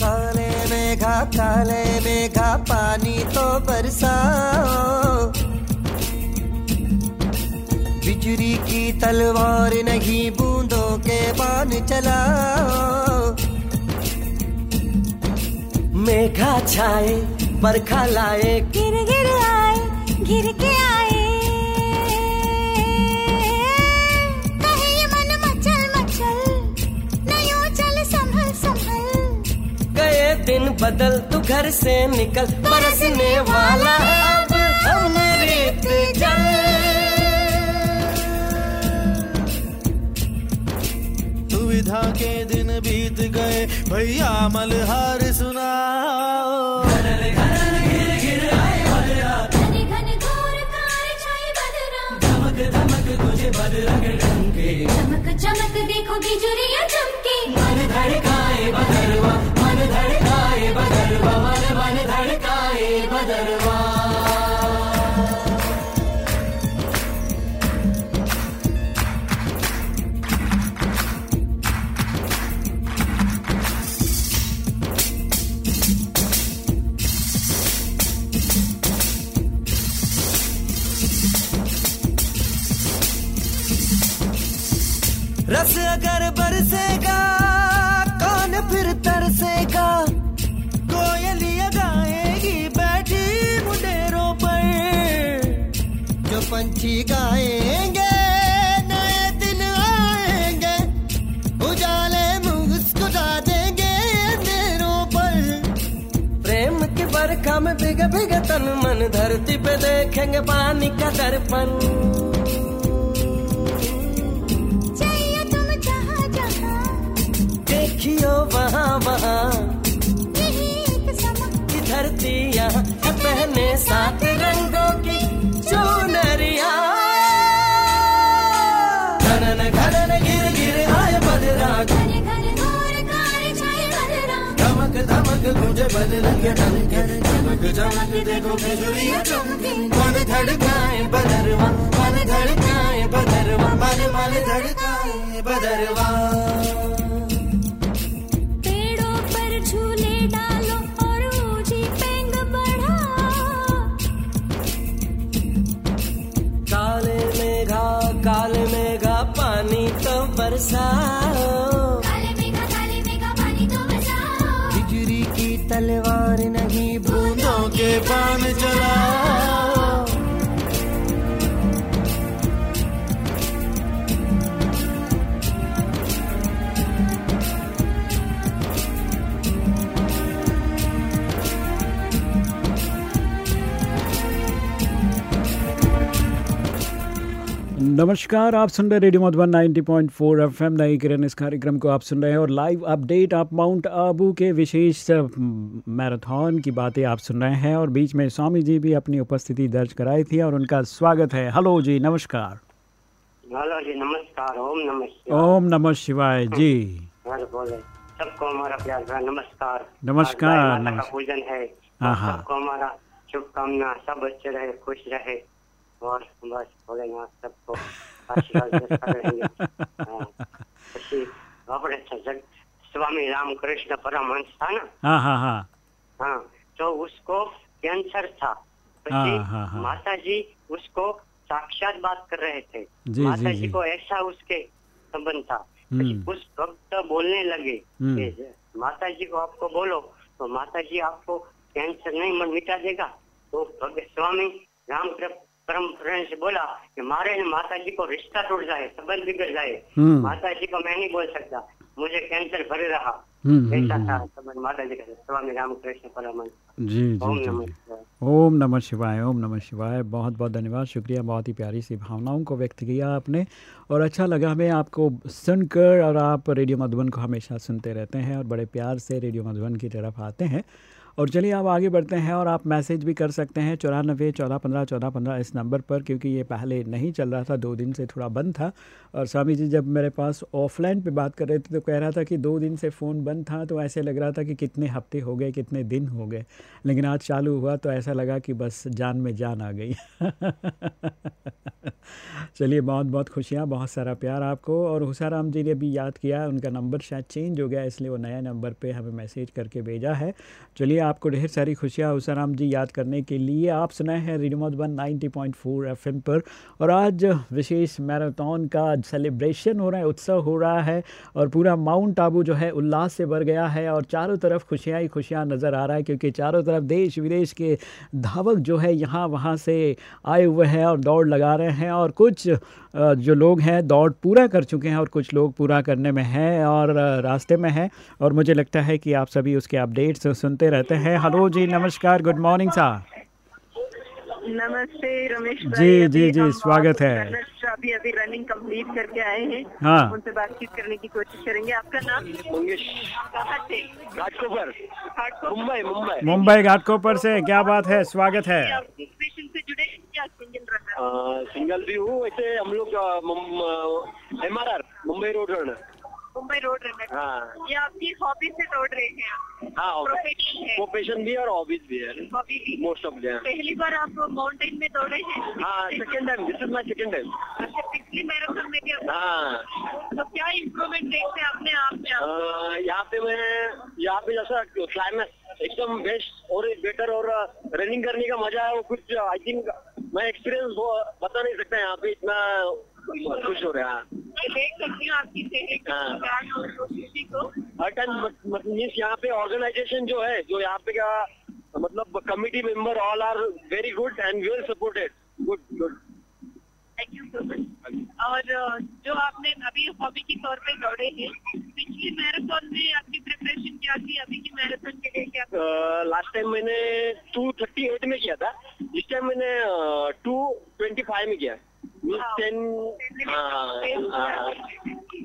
काले मेघा काले मेघा पानी तो बरसाओ। बिजली की तलवार नहीं, बूंदों के बान चलाओ। मेघा छाए, बरखा लाए। गिर गिर आए, गिर के दिन बदल तू घर से निकल बरसने वाला है अब अमृत जल दुविधा के दिन बीत गए भैया मलहार सुनाओ। घने घने घोर कार छाए बदरा धमक धमक तुझे बदरंग ढंगे चमक चमक देखो बिजुरियाँ चमके। मन धड़काए बदरवा। बदरवा रस अगर बरसेगा पंछी गाएँगे नए दिन आएँगे। उजाले मुस्कुरा देंगे अंधेरों पर। प्रेम की बरखा में भीग भीग तन मन धरती पे देखेंगे पानी का दर्पण। चाहिए तुम जहाँ जहाँ। देखियो वहाँ वहाँ। धरती यहाँ पहने सात रंगों की चुनरिया धमक मुझे बदरंग चमक चमक देखो चमके मन धड़काए बदरवा मन धड़काए बदरवा मन मन धड़काए बदरवा। पेड़ों पर झूले डालो और ऊँची पेंग बढ़ाओ काले मेघा काले मेघा पानी तो बरसाओ नमस्कार आप सुन रहे रेडियो मधुबन 90.4 एफएम नई किरण इस कार्यक्रम को आप सुन रहे हैं और लाइव अपडेट आप माउंट आबू के विशेष मैराथन की बातें आप सुन रहे हैं और बीच में स्वामी जी भी अपनी उपस्थिति दर्ज कराई थी और उनका स्वागत है। हेलो जी नमस्कार। हेलो जी नमस्कार ओम नमः ओम नमः शिवाय जी। सबको हमारा प्यार नमस्कार। नमस्कार। पूजन है। हाँ, हाँ। सबको हमारा शुभकामना सब अच्छे रहे खुश रहे। और बस भोलेनाथ सबको आशीर्वाद देता रहेंगे हाँ। પછી આપણે जग स्वामी रामकृष्ण परमहंस था ना हाँ हाँ हाँ हाँ तो उसको कैंसर था हाँ, પછી हाँ, हाँ। माता जी उसको साक्षात बात कर रहे थे जी, माता जी, जी जी। को ऐसा उसके संबंध था हम्म, उस वक्त बोलने लगे हम्म। कि माता जी को आपको बोलो तो माता जी आपको कैंसर नहीं मन मिटा देगा तो भगत स्वामी राम परम से बोला कि मारे ने माता जी को रिश्ता टूट जाए संबंध बिगड़ जाए। हम्म। माता जी को मैं नहीं बोल सकता। मुझे कैंसर भरे रहा। हम्म, ऐसा हम्म, था हम्म। संबंध माता जी का। स्वामी रामकृष्ण परमहंस। जी जी जी। जी। शिवाय। ओम नमः शिवाय ओम नमः शिवाय। बहुत बहुत धन्यवाद शुक्रिया। बहुत ही प्यारी सी भावनाओं को व्यक्त किया आपने। और अच्छा लगा हमें आपको सुनकर और आप रेडियो मधुबन को हमेशा सुनते रहते हैं और बड़े प्यार से रेडियो मधुबन की तरफ़ आते हैं। और चलिए अब आगे बढ़ते हैं और आप मैसेज भी कर सकते हैं चौरानबे, चौदह, पंद्रह चौदह, पंद्रह इस नंबर पर, क्योंकि ये पहले नहीं चल रहा था, दो दिन से थोड़ा बंद था। और स्वामी जी जब मेरे पास ऑफलाइन पे बात कर रहे थे तो कह रहा था कि दो दिन से फ़ोन बंद था तो ऐसे लग रहा था कि कितने हफ़्ते हो गए, कितने दिन हो गए। लेकिन आज चालू हुआ तो ऐसा लगा कि बस जान में जान आ गई। चलिए बहुत बहुत खुशियाँ, बहुत सारा प्यार आपको। और हुसाराम जी ने भी याद किया, उनका नंबर शायद चेंज हो गया, इसलिए वो नया नंबर पर हमें मैसेज करके भेजा है। चलिए आपको ढेर सारी खुशियाँ उसाराम जी याद करने के लिए आप सुनाए हैं रेडियो मधुबन 90.4 एफएम पर। और आज विशेष मैराथन का सेलिब्रेशन हो रहा है, उत्सव हो रहा है और पूरा माउंट आबू जो है, उल्लास से भर गया है और चारों तरफ़ खुशियाँ ही खुशियाँ नज़र आ रहा है क्योंकि चारों तरफ़ देश विदेश के धावक जो है, यहाँ वहाँ से आए हुए हैं और दौड़ लगा रहे हैं और कुछ जो लोग हैं, दौड़ पूरा कर चुके हैं और कुछ लोग पूरा करने में हैं और रास्ते में हैं। और मुझे लगता है कि आप सभी उसके अपडेट्स सुनते रहते हैं। हेलो जी नमस्कार गुड मॉर्निंग साहब नमस्ते रमेश जी, जी, जी, स्वागत है। अभी अभी रनिंग कंप्लीट करके आए हैं। हाँ। उनसे बातचीत करने की कोशिश करेंगे। आपका नाम? घाटकोपर। मुंबई मुंबई। मुंबई घाटकोपर से क्या बात है? स्वागत है। से जुड़े सिंगल भी हूँ। वैसे हम लोग M R R Mumbai road Mumbai road runner हाँ। ये आपकी हॉबी से दौड़ रहे हैं हाँ प्रोफेशन है। भी है और हॉबीज भी है। हॉबी भी। मोस्ट ऑफ़ द पहली बार आप माउंटेन में दौड़े हैं। हाँ second time this is my second time अच्छा पिछली मैराथन में क्या हाँ। तो क्या इम्प्रूवमेंट देखते हैं अपने आप में यहाँ पे मैं यहाँ पे जैसा क्लाइमेक्स एकदम बेस्ट और बेटर और रनिंग करने का मज़ा है वो कुछ आई थिंक मैं एक्सपीरियंस बता नहीं सकता यहाँ पे इतना खुश हो रहा। हर टाइम मीन्स यहाँ पे ऑर्गेनाइजेशन जो है जो यहाँ पे का मतलब committee member all are very good and well supported good good thank you so much और, जो आपने अभी हॉबी के तौर पे दौड़े हैं, पिछली मैराथन में आपकी प्रिपरेशन क्या थी? अभी की मैराथन के लिए क्या? लास्ट टाइम मैंने टू थर्टी एट में किया था। इस टाइम मैंने टू ट्वेंटी फाइव में किया means ten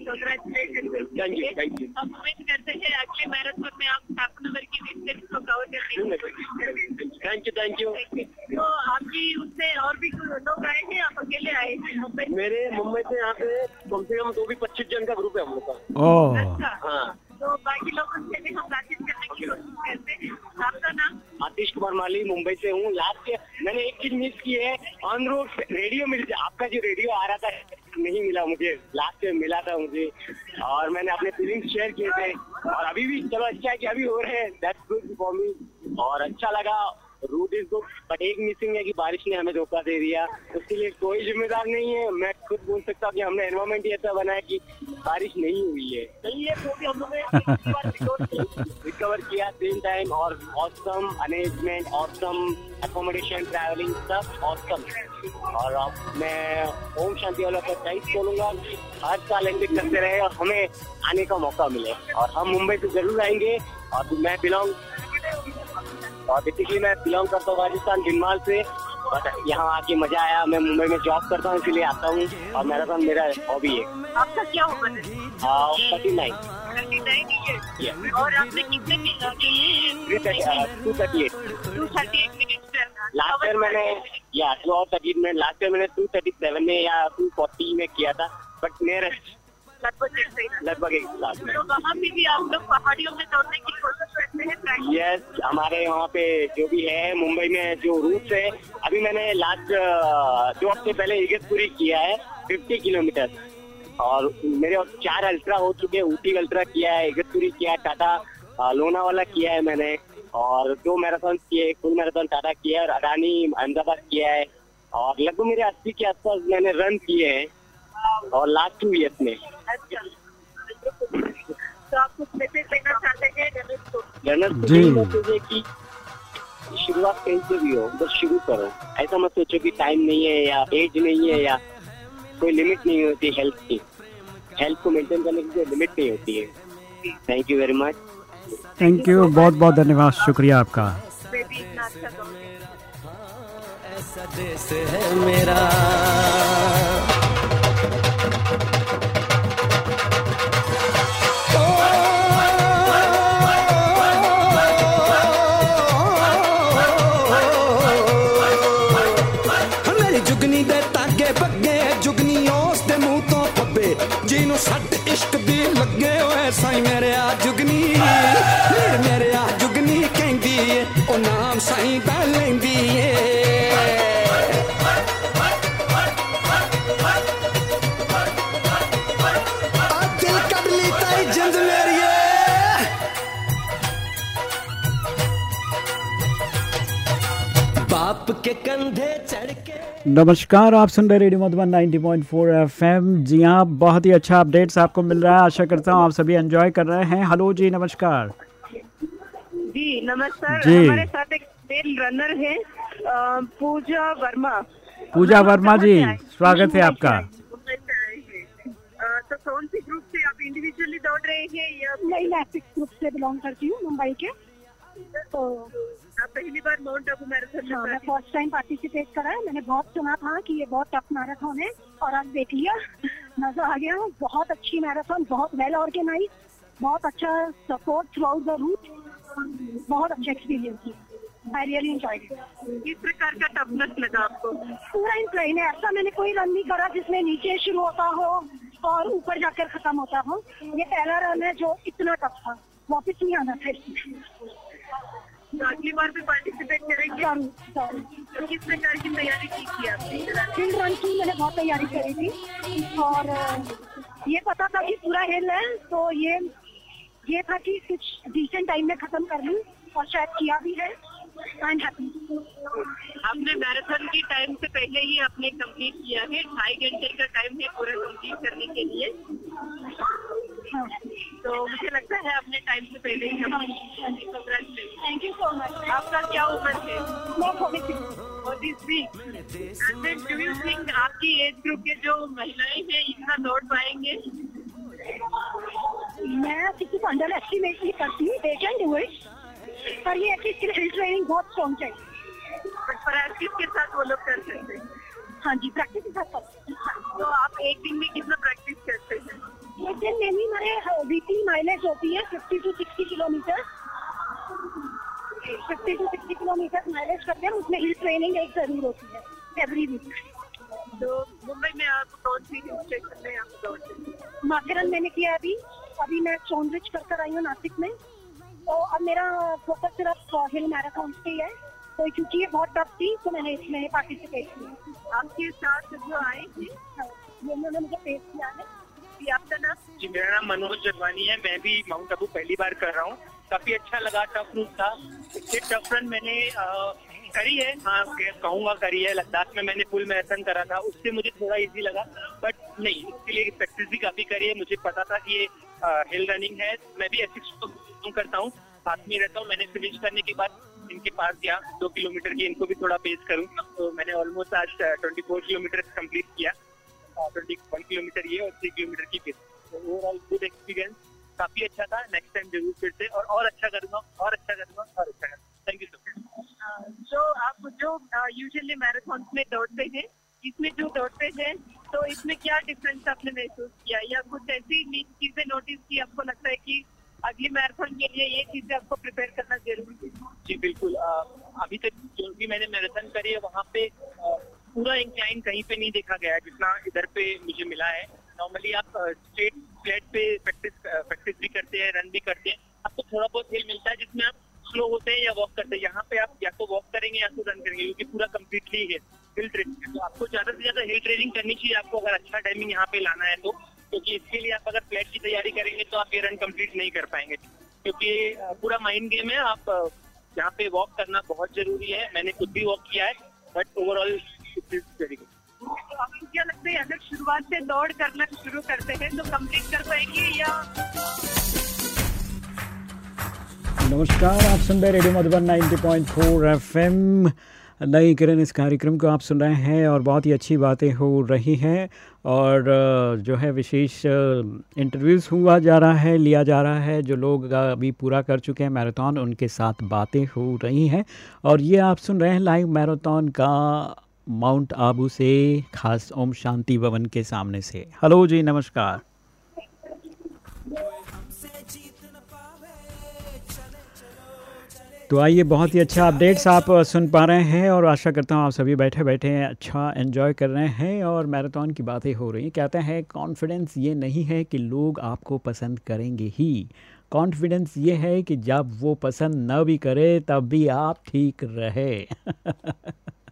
thank you thank you हम उम्मीद करते हैं अगले मैराथन में आप सात नंबर की डिस्टेंस को कवर करेंगे थैंक यू थैंक यू तो आपकी उससे और भी कुछ लोग आए हैं आप अकेले आए हैं मुंबई मेरे मुंबई से यहाँ पे कम से कम दो भी पच्चीस जन का ग्रुप है हम लोग का। ओह। अच्छा। हाँ। तो बाकी लोग उनसे भी हम बातचीत करने की कोशिश करते हैं। आपका नाम? आतिश कुमार माली, मुंबई से हूँ। लास्ट मैंने एक चीज़ मिस की है। ऑन रोड रेडियो मिल आपका जो रेडियो आ रहा था, नहीं मिला मुझे। लास्ट टाइम मिला था मुझे। और मैंने अपने फीलिंग्स शेयर किए थे। और अभी भी, चलो अच्छा है कि अभी हो रहे हैं। दैट्स गुड फॉर मी और अच्छा लगा। रूट इज़ गुड बट एक मिसिंग है कि बारिश ने हमें धोखा दे दिया। उसके लिए कोई जिम्मेदार नहीं है। मैं खुद बोल सकता हूँ कि हमने एनवायरमेंट ही ऐसा बनाया कि बारिश नहीं हुई है। सही है तो भी हम लोगों ने रिकवर किया सेम टाइम और awesome arrangement awesome accommodation travelling सब ऑसम और अब मैं ओम शांति वाला का चाइस बोलूँगा हर साल एंडिंग करते रहे और हमें आने का मौका मिले। और हम मुंबई से ज़रूर आएँगे और मैं बिलोंग और बेसिकली मैं बिलोंग करता हूँ राजस्थान भिनमाल से। बट यहाँ आके मज़ा आया। मैं मुंबई में जॉब करता हूँ इसलिए आता हूँ। और मैराथन मेरा हॉबी है। आपका क्या उम्र है थर्टी नाइन और आपने कितने two thirty eight two thirty eight last year मैंने या टू और थर्टी में लास्ट ईयर मैंने टू थर्टी सेवन में या टू फोर्टी में किया था। बट नियरेस्ट लगभग लगभग एक साल में। तो वहाँ पे भी आप लोग पहाड़ियों में दौड़ने की कोशिश करते हैं? यस हमारे वहाँ पे जो भी है मुंबई में जो रूट्स है अभी मैंने लास्ट दो हफ़्ते पहले इगतपुरी किया है फिफ्टी किलोमीटर और मेरे और चार अल्ट्रा हो चुके हैं ऊटी अल्ट्रा किया है इगतपुरी किया है टाटा लोनावाला किया है मैंने। और दो मैराथन किए फुल मैराथन टाटा किया है और अडानी अहमदाबाद किया है। और लगभग मेरे अस्सी के आसपास मैंने रन किए हैं और लास्ट टू ईयर्स में। तो आप कुछ मैसेज देना चाहते हैं? रमेश जी। कि शुरुआत कहीं से भी हो बस शुरू करो। ऐसा मत सोचो कि टाइम नहीं है या एज नहीं है या कोई लिमिट नहीं होती हेल्थ की। हेल्थ को मेंटेन करने की कोई लिमिट नहीं होती है। Thank you very much thank you बहुत बहुत धन्यवाद। शुक्रिया आपका। अच्छा ऐसा देश है मेरा। ਜਿਹਨੂੰ ਸੱਟ ਇਸ਼ਕ ਦੀ ਲੱਗੇ ਓਏ ਸਾਈ ਮੇਰੇ ਆ ਜੁਗਨੀ ਨੀਰ ਮੇਰੇ ਆ ਜੁਗਨੀ ਕਹਿੰਦੀ ਏ ਉਹ ਨਾਮ ਸਾਈ ਦਾ ਲੈਂਦੀ ਏ ਆ ਦਿਲ ਕੱਢ ਲਈ ਤਾਈ ਜਿੰਦ ਮੇਰੀਏ आपके कंधे चढ़ के नमस्कार आप सुन रहे रेडियो मधुबन 90.4 एफएम। जी हाँ बहुत ही अच्छा अपडेट्स आपको मिल रहा है। आशा करता हूँ आप सभी एंजॉय कर रहे हैं। हेलो जी नमस्कार। जी नमस्कार। जी। हमारे साथ एक मेल रनर है पूजा वर्मा। पूजा वर्मा जी स्वागत है आपका। तो कौन सी ग्रुप से आप इंडिविजुअली दौड़ रहे हैं या नहीं मैं ग्रुप से बिलोंग करती हूँ मुंबई के। तो आप पहली बार माउंट आबू मैराथन हाँ मैं फ़र्स्ट टाइम पार्टिसिपेट करा है। मैंने बहुत सुना था कि ये बहुत टफ मैराथन है और आज देख लिया। मज़ा आ गया। बहुत अच्छी मैराथन बहुत वेल ऑर्गेनाइज बहुत अच्छा support throughout the route बहुत अच्छा एक्सपीरियंस आई रियली एंजॉय किस प्रकार का टफनेस लगा आपको? पूरा इंक्लाइन है। ऐसा मैंने कोई रन नहीं करा जिसमें नीचे शुरू होता हो और ऊपर जाकर खत्म होता हो। ये पहला रन है जो इतना टफ था। वापस नहीं आना था तो अगली बार भी पार्टिसिपेट करेंगे। ज़रूर ज़रूर तो किस प्रकार की तैयारी की थी आपने? हिल रन की मैंने बहुत तैयारी करी थी। और ये पता था कि पूरा हिल है तो ये ये था कि कुछ डिसेंट टाइम में खत्म कर लूँ और शायद किया भी है। आपने मैराथन की टाइम से पहले ही आपने कंप्लीट किया है। ढाई घंटे का टाइम है पूरा कंप्लीट करने के लिए। तो मुझे लगता है आपने टाइम से पहले ही थैंक यू सो मच आपका क्या उम्र है? डू यू थिंक आपकी एज ग्रुप के जो महिलाएँ हैं इतना दौड़ पाएँगे? मैं किसी को अंडर एस्टिमेट नहीं करती इट पर ये है कि हिल ट्रेनिंग बहुत स्ट्रॉन्ग चाहिए। बट प्रैक्टिस के साथ वो लोग कर सकते हैं? हाँ जी प्रैक्टिस के साथ करते हैं। तो आप एक दिन में कितना प्रैक्टिस करते हैं? एक दिन में भी मेरे वीकली माइलेज होती है fifty to sixty kilometre fifty to sixty kilometre mileage करते हैं उसमें हिल ट्रेनिंग एक ज़रूर होती है एवरी वीक तो मुंबई में आप कौन सी हिल स्टेशन में आप दौड़ते हैं? माथेरन मैंने किया अभी। अभी मैं सोनरिच कर कर आई हूँ नासिक में। तो अब मेरा फोकस सिर्फ़ हिल मैराथन पे ही है। तो क्योंकि ये बहुत टफ थी तो मैंने इसमें पार्टिसिपेट किया। आपके साथ जो आए थे उन्होंने मुझे फेस किया है। आपका नाम? जी मेरा नाम मनोज जगवानी है। मैं भी माउंट आबू पहली बार कर रहा हूँ। काफ़ी अच्छा लगा टफ रूट था। इससे टफ रन मैंने अ, करी है। हाँ कहूँगा करी है। लद्दाख में मैंने फुल मैराथन करा था। उससे मुझे थोड़ा इजी लगा। बट नहीं इसके लिए प्रैक्टिस भी काफ़ी करी है। मुझे पता था कि ये हिल रनिंग है। मैं भी ऐसी करता हूँ। साथ में रहता हूँ। मैंने फिनिश करने के बाद इनके पास गया। दो किलोमीटर की इनको भी थोड़ा पेस करूँ। तो मैंने ऑलमोस्ट आज ट्वेंटी फोर किलोमीटर कंप्लीट किया। ट्वेंटी वन किलोमीटर ये और थ्री किलोमीटर की पेस ओवरऑल गुड एक्सपीरियंस काफ़ी अच्छा था। नेक्स्ट टाइम ज़रूर फिर से और और अच्छा करूँगा। और अच्छा करूँगा। और अच्छा करूँगा। थैंक यू सो मच जो आप जो यूजुअली मैराथन में दौड़ते हैं, इसमें जो दौड़ते हैं तो इसमें क्या डिफरेंस आपने महसूस किया? या कुछ ऐसी चीज़ें नोटिस की? आपको लगता है कि अगली मैराथन के लिए ये चीज़ें आपको प्रिपेयर करना ज़रूरी है। जी बिल्कुल। अ, अभी तक जो भी मैंने मैराथन करी है वहाँ पे अ, पूरा इंक्लाइन कहीं पे नहीं देखा गया है जितना इधर पे मुझे मिला है। नॉर्मली आप स्ट्रेट फ्लैट पे प्रैक्टिस प्रैक्टिस भी करते हैं रन भी करते हैं। आपको थोड़ा बहुत हिल मिलता है जिसमें आप स्लो होते हैं या वॉक करते हैं। यहाँ पे आप या तो वॉक करेंगे या तो रन करेंगे क्योंकि पूरा कम्प्लीटली है हिल ट्रेनिंग तो आपको ज़्यादा से ज़्यादा हिल ट्रेनिंग करनी चाहिए। आपको अगर अच्छा टाइमिंग यहाँ पे लाना है तो क्योंकि इसके लिए आप अगर फ्लैट की तैयारी करेंगे तो आप ये रन कंप्लीट नहीं कर पाएँगे। क्योंकि पूरा माइंड गेम है। आप यहाँ पे वॉक करना बहुत ज़रूरी है। मैंने खुद भी वॉक किया है बट ओवरऑल वेरी गुड तो आपको क्या लगता है अगर शुरुआत से दौड़ करना शुरू करते हैं तो कंप्लीट कर पाएँगे या? नमस्कार आप सुन रहे रेडियो मधुबन 90.4 एफएम। नई किरण इस कार्यक्रम को आप सुन रहे हैं और बहुत ही अच्छी बातें हो रही हैं और जो है विशेष इंटरव्यूज़ हुआ जा रहा है, लिया जा रहा है, जो लोग अभी पूरा कर चुके हैं मैराथन उनके साथ बातें हो रही हैं। और ये आप सुन रहे हैं लाइव मैराथन का माउंट आबू से, खास ओम शांति भवन के सामने से। हेलो जी, नमस्कार। तो आइए, बहुत ही अच्छा अपडेट्स आप सुन पा रहे हैं और आशा करता हूँ आप सभी बैठे बैठे अच्छा एंजॉय कर रहे हैं और मैराथन की बातें हो रही हैं। कहते हैं कॉन्फिडेंस ये नहीं है कि लोग आपको पसंद करेंगे ही। कॉन्फिडेंस ये है कि जब वो पसंद ना भी करे, तब भी आप ठीक रहे।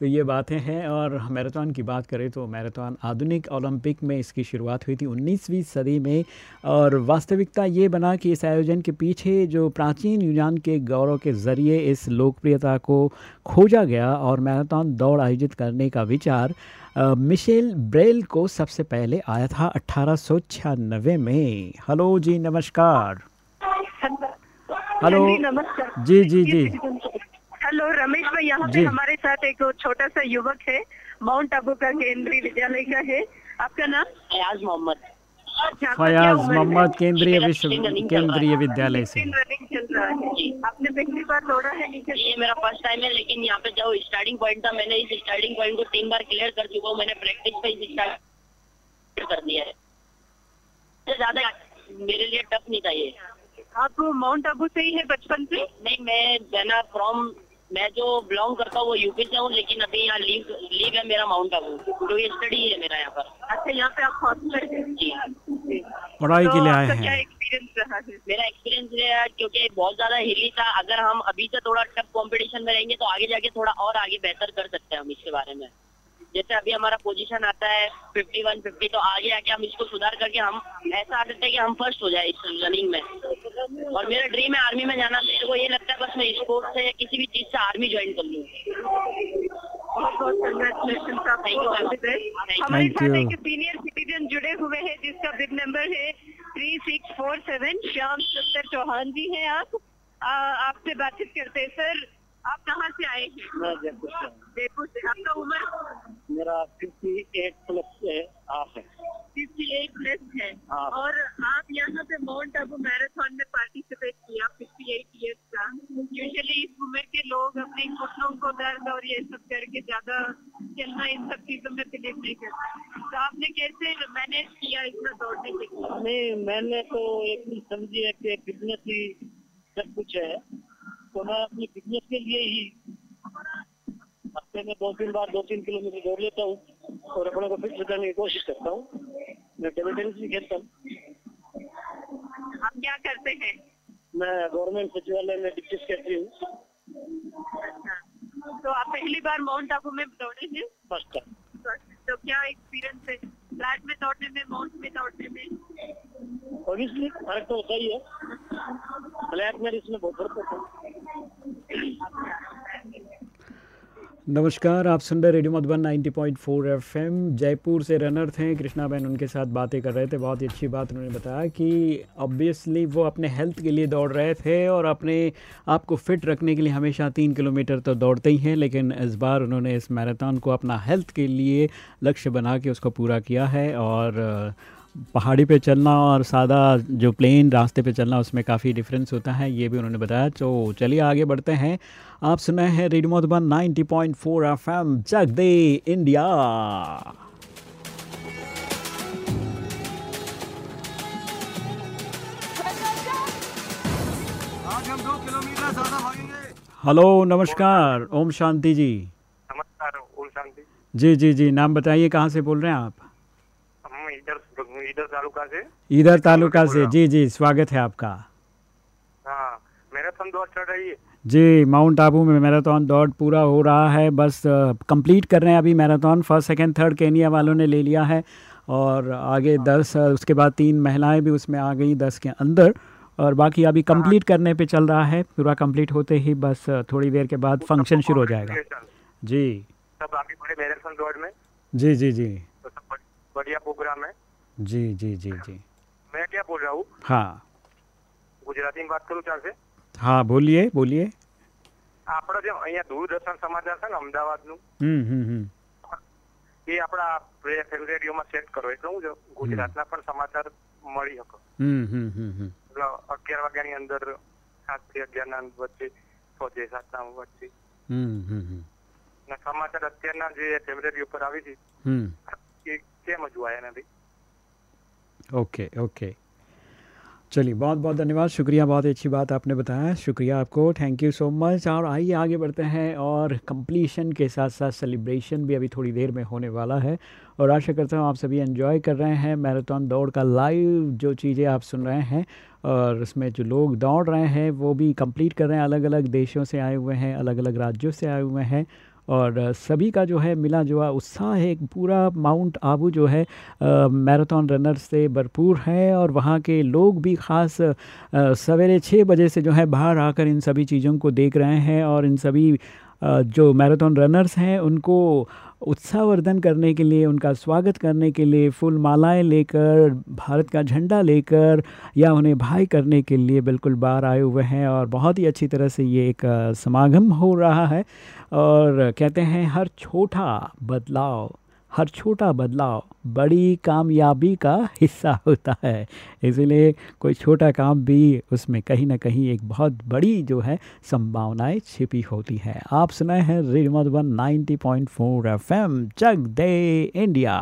तो ये बातें हैं और मैराथन की बात करें तो मैराथन आधुनिक ओलंपिक में इसकी शुरुआत हुई थी 19वीं सदी में और वास्तविकता ये बना कि इस आयोजन के पीछे जो प्राचीन यूनान के गौरव के ज़रिए इस लोकप्रियता को खोजा गया और मैराथन दौड़ आयोजित करने का विचार मिशेल ब्रेल को सबसे पहले आया था अट्ठारह में। हेलो जी नमस्कार। हेलो। जी जी जी हेलो रमेश भाई यहाँ पे हमारे साथ एक छोटा सा युवक है माउंट आबू का केंद्रीय विद्यालय का है। आपका नाम? फयाज मोहम्मद। अच्छा, फयाज मोहम्मद केंद्रीय विश्व। केंद्रीय विद्यालय से। आपने पिछली बार दौड़ा है ये मेरा फ़र्स्ट टाइम है लेकिन यहाँ पे जो स्टार्टिंग पॉइंट था मैंने इस स्टार्टिंग पॉइंट को तीन बार क्लियर कर चुका हूँ। मैंने प्रैक्टिस पे इस स्टार्ट कर दिया है। ज़्यादा मेरे लिए टफ नहीं था ये। आप माउंट आबू से ही है बचपन से? नहीं मैं देना फ्रॉम मैं जो बिलोंग करता हूँ वो यूपी से हूँ लेकिन अभी यहाँ लीव लीव है मेरा माउंट आबू तो ये स्टडी है मेरा यहाँ पर। अच्छा यहाँ पे आप हॉस्टल जी। पढ़ाई के लिए आए हैं। क्या एक्सपीरियंस रहा मेरा एक्सपीरियंस है क्योंकि बहुत ज़्यादा हिली था अगर हम अभी से थोड़ा टफ कंपटीशन में रहेंगे तो आगे जाके थोड़ा और आगे बेहतर कर सकते हैं हम इसके बारे में। जैसे अभी हमारा पोजीशन आता है 51 50 तो आगे आके हम इसको सुधार करके हम ऐसा आ सकते हैं कि हम फ़र्स्ट हो जाए इस रनिंग में। और मेरा ड्रीम है आर्मी में जाना मेरे को ये लगता है बस मैं स्पोर्ट्स से या किसी भी चीज़ से आर्मी ज्वाइन कर लूँ। बहुत बहुत कंग्रेचुलेशन हमारे साथ एक सीनियर सिटीजन जुड़े हुए हैं जिसका बिग नंबर है three six four seven Shyam Sundar Chauhan ji हैं आप। आपसे बातचीत करते हैं सर आप कहाँ से आए हैं? मैं जयपुर से जयपुर से। आपका उम्र? मेरा फिफ्टी एट प्लस हाफ़ है। फिफ्टी एट प्लस है। और आप यहाँ पे माउंट आबू मैराथन में पार्टिसिपेट किया फिफ्टी एट ईयर्स का। यूजुअली इस उम्र के लोग अपने घुटनों को दर्द और ये सब करके ज़्यादा चलना इन सब चीज़ों में बिलीव नहीं करते। तो आपने कैसे मैनेज किया इतना दौड़ने के लिए? नहीं मैंने तो एक समझी है कि फिटनेस ही सब कुछ है। तो मैं अपनी फिटनेस के लिए ही हफ़्ते में दो तीन बार दो तीन किलोमीटर दौड़ लेता हूँ और अपने को फिट करने की कोशिश करता हूँ। मैं टेबल टेनिस भी खेलता हूँ। आप क्या करते हैं? मैं गवर्नमेंट सचिवालय में डिप्टी सेक्रेटरी हूँ। तो आप पहली बार माउंट आबू में दौड़े हैं? फ़र्स्ट टाइम तो क्या एक्सपीरियंस है? फ्लैट में दौड़ने में माउंट में दौड़ने में? ऑब्वियसली फ़र्क तो होता ही है। फ्लैट में इसमें बहुत फ़र्क होता है। नमस्कार, आप सुन रहे रेडियो मधुबन 90.4 एफएम। जयपुर से रनर थे कृष्णा बहन, उनके साथ बातें कर रहे थे। बहुत ही अच्छी बात उन्होंने बताया कि ऑब्वियसली वो अपने हेल्थ के लिए दौड़ रहे थे और अपने आप को फिट रखने के लिए हमेशा तीन किलोमीटर तो दौड़ते ही हैं, लेकिन इस बार उन्होंने इस मैराथन को अपना हेल्थ के लिए लक्ष्य बना के उसको पूरा किया है और पहाड़ी पे चलना और सादा जो प्लेन रास्ते पे चलना, उसमें काफ़ी डिफरेंस होता है, ये भी उन्होंने बताया। तो चलिए आगे बढ़ते हैं। आप सुना रहे हैं रेडियो मधुबन 90.4 एफएम जग दे इंडिया। आज हम दो किलोमीटर ज़्यादा भागेंगे। हेलो नमस्कार ओम शांति जी। नमस्कार ओम शांति। जी जी जी नाम बताइए कहाँ से बोल रहे हैं आप? हम इधर इधर तालुका से। इधर तालुका से जी जी स्वागत है आपका। हाँ मैराथन दौड़ चल रही है। जी माउंट आबू में मैराथन दौड़ पूरा हो रहा है। बस कंप्लीट कर रहे हैं अभी marathon first second third Kenya वालों ने ले लिया है और आगे हाँ। दस उसके बाद तीन महिलाएँ भी उसमें आ गई दस के अंदर और बाकी अभी हाँ। कंप्लीट करने पे चल रहा है। पूरा कंप्लीट होते ही बस थोड़ी देर के बाद फ़ंक्शन शुरू हो जाएगा। जी। मैराथन दौड़ में? जी जी जी। तो बढ़िया प्रोग्राम है? जी जी जी जी। मैं क्या बोल रहा हूँ? हाँ। गुजराती में बात करूँ चार से? હા બોલીએ બોલીએ આપણો જે અહીંયા દૂરદર્શન સમાચાર છે ને અમદાવાદનું હમ હમ એ આપણા ફેમ રેડિયોમાં સેટ કરો એટલે હું ગુજરાતના પણ સમાચાર મળી શકો હમ હમ હમ એટલે અગિયાર વાગ્યાની અંદર સાત થી અગિયારના વચ્ચે છ થી સાતના વચ્ચે હમ હમ ના સમાચાર અત્યારના જે ફેમ રેડિયો પર આવી છે હમ એ કેમ જોવાયા નથી ઓકે ઓકે चलिए बहुत बहुत धन्यवाद। शुक्रिया, बहुत अच्छी बात आपने बताया। शुक्रिया आपको। थैंक यू सो मच और आइए, आगे बढ़ते हैं और कंप्लीशन के साथ साथ सेलिब्रेशन भी अभी थोड़ी देर में होने वाला है। और आशा करता हूँ आप सभी एंजॉय कर रहे हैं मैराथन दौड़ का लाइव जो चीज़ें आप सुन रहे हैं। और उसमें जो लोग दौड़ रहे हैं, वो भी कंप्लीट कर रहे हैं। अलग अलग देशों से आए हुए हैं अलग अलग राज्यों से आए हुए हैं। और सभी का जो है मिला जुआ उत्साह है। पूरा माउंट आबू जो है मैराथन रनर से भरपूर है और वहाँ के लोग भी ख़ास सवेरे छः बजे से जो है बाहर आकर इन सभी चीज़ों को देख रहे हैं और इन सभी जो मैराथन रनर्स हैं, उनको उत्साहवर्धन करने के लिए, उनका स्वागत करने के लिए, फूल मालाएँ लेकर, भारत का झंडा लेकर या उन्हें भाई करने के लिए बिल्कुल बाहर आए हुए हैं और बहुत ही अच्छी तरह से ये एक समागम हो रहा है और कहते हैं हर छोटा बदलाव। हर छोटा बदलाव बड़ी कामयाबी का हिस्सा होता है। इसलिए कोई छोटा काम भी उसमें कहीं ना कहीं एक बहुत बड़ी जो है संभावनाएँ छिपी होती हैं। आप सुनाए हैं रेडियो मधुबन 90.4 एफएम जग दे इंडिया।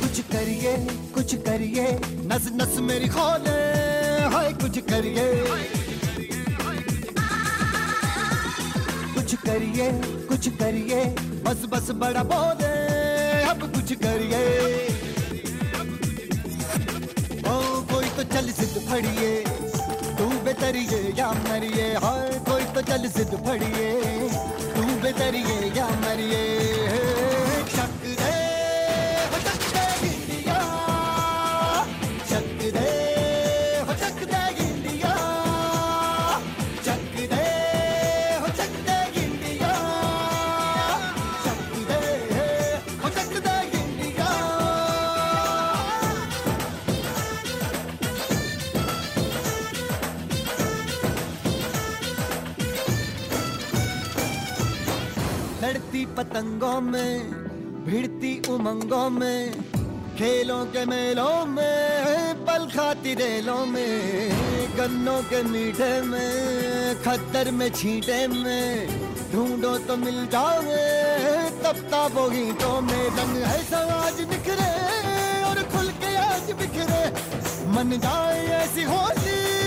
कुछ करिए कुछ करिए। नस नस मेरी खोले। हाय, कुछ करिए। कुछ करिए कुछ करिए। बस बस बड़ा बोले। अब कुछ करिए। ओ, कोई तो चल सिद्ध फड़िए। तू बेतरिए या मरिए। हाय, कोई तो चल सिद्ध फड़िए। तू बेतरिए या मरिए। लड़ती पतंगों में, भिड़ती उमंगों में, खेलों के मेलों में, पल खाती रेलों में, गन्नों के मीठे में खतर में छींटे में, ढूंढो तो मिल जाओगे तब ताबो गीतों में, रंग ऐसा आज निखरे और खुल के आज बिखरे, मन जाए ऐसी होली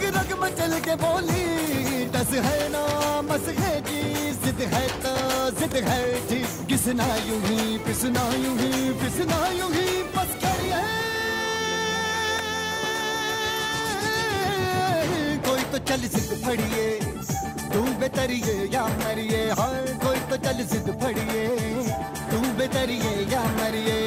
रग रग मचल के बोली टस है ना, मस है जी, जिद है तो जिद है जी। किसना यूँ ही, पिसना यूँ ही, पिसना यूँ ही, बस करिए कोई तो चल जिद फड़िए, तू बेतरिए या मरिए हाय कोई तो चल जिद फड़िए, तू बेतरिए या मरिए।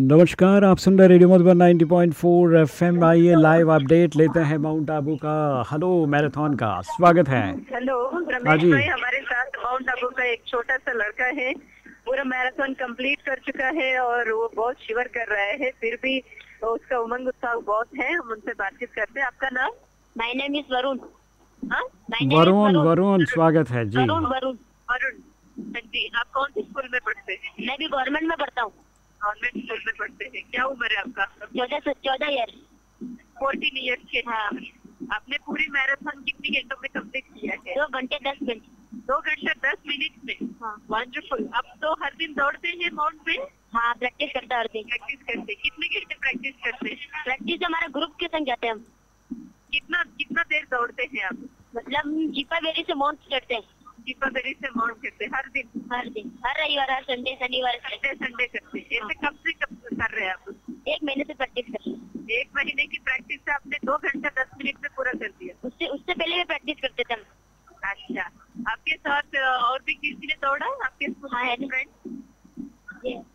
नमस्कार आप सुन रहे रेडियो मधुबन 90.4 एफएम आइए लाइव अपडेट लेते हैं माउंट आबू का। हेलो मैराथन का। स्वागत है। हेलो हाँ जी। हमारे साथ माउंट आबू का एक छोटा सा लड़का है। पूरा मैराथन कंप्लीट कर चुका है और वो बहुत शिवर कर रहा है। फिर भी उसका उमंग उत्साह बहुत है। हम उनसे बातचीत करते हैं। आपका नाम? My name is Varun Varun Varun स्वागत है। जी। वरुण वरुण वरुण जी आप कौन से स्कूल में पढ़ते हैं? मैं भी गवर्नमेंट में पढ़ता हूँ। गवर्नमेंट स्कूल में पढ़ते हैं। क्या उम्र है आपका? चौदह चौदह ईयर फोर्टीन ईयर्स के हाँ आपने पूरी मैराथन कितनी घंटों में कंप्लीट किया है? दो घंटे दस मिनट। दो घंटे दस मिनट में? वंडरफुल अब तो हर दिन दौड़ते हैं माउंट में हाँ प्रैक्टिस करते हैं हर दिन। प्रैक्टिस करते कितने घंटे प्रैक्टिस करते हैं? प्रैक्टिस हमारे ग्रुप के संग जाते हैं हम। कितना कितना देर दौड़ते हैं आप? मतलब जीपा बेरी से माउंट चढ़ते हैं। दीपावली से माउंट करते हैं हर दिन हर दिन हर रविवार हर संडे शनिवार संडे संडे करते हैं ऐसे कब से कब कर रहे हैं आप एक महीने से प्रैक्टिस करते हैं एक महीने की प्रैक्टिस से आपने दो घंटा दस मिनट में पूरा कर दिया उससे उससे पहले भी प्रैक्टिस करते थे अच्छा आपके साथ और भी किसी ने दौड़ा आपके फ्रेंड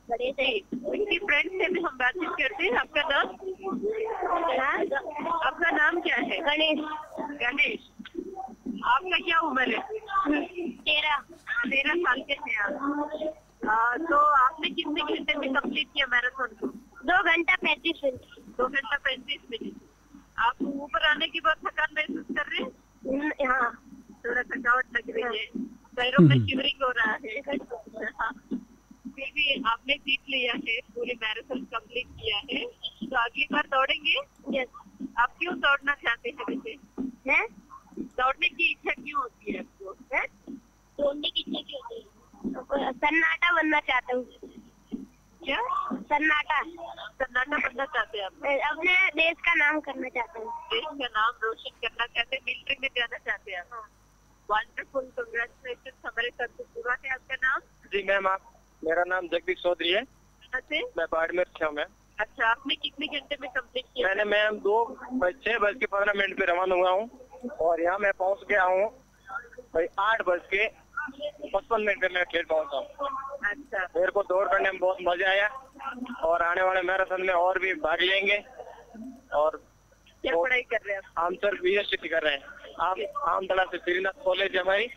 बड़े से उनकी फ्रेंड से भी हम बातचीत करते हैं आपका नाम आपका नाम क्या है गणेश गणेश आपका क्या उम्र है तेरह तेरह साल के थे आप। तो आपने कितने घंटे में कंप्लीट किया मैराथन को? दो घंटा पैंतीस मिनट। दो घंटा पैंतीस मिनट। आप ऊपर आने के बाद थकान महसूस कर रहे हैं? हाँ। थोड़ा थकावट लग रही है। पैरों में शिवरिंग हो रहा है। हाँ। फिर भी आपने जीत लिया है पूरी मैराथन कंप्लीट किया है। तो अगली बार दौड़ेंगे? यस आप क्यों दौड़ना चाहते हैं वैसे? हैं दौड़ने की इच्छा क्यों होती है आपको? दौड़ने की इच्छा क्यों होती है? सन्नाटा बनना चाहता हूँ? क्या? सन्नाटा। सन्नाटा बनना चाहते हैं आप? अपने देश का नाम करना चाहता हूँ? देश का नाम रोशन करना चाहते हैं? मिलिट्री में जाना चाहते हैं आप? वंडरफुल कंग्रेचुलेशन हमारे साथ तो पूरा है आपका नाम? जी मैम आप मेरा नाम जगदीश चौधरी है। से मैं बाड़मेर से हूँ मैम अच्छा आपने कितने घंटे में कंप्लीट किया? मैंने मैम दो छह बज के पंद्रह मिनट पे रवाना हुआ हूँ। और यहाँ मैं पहुँच गया हूँ भाई आठ बज के पचपन मिनट में मैं खेल पहुँचा हूँ। अच्छा। मेरे को दौड़ करने में बहुत मज़ा आया और आने वाले मैराथन में और भी भाग लेंगे और क्या पढ़ाई कर रहे हैं हम सर बी एस टी कर रहे हैं। आम आमतला से श्रीनाथ कॉलेज है हमारी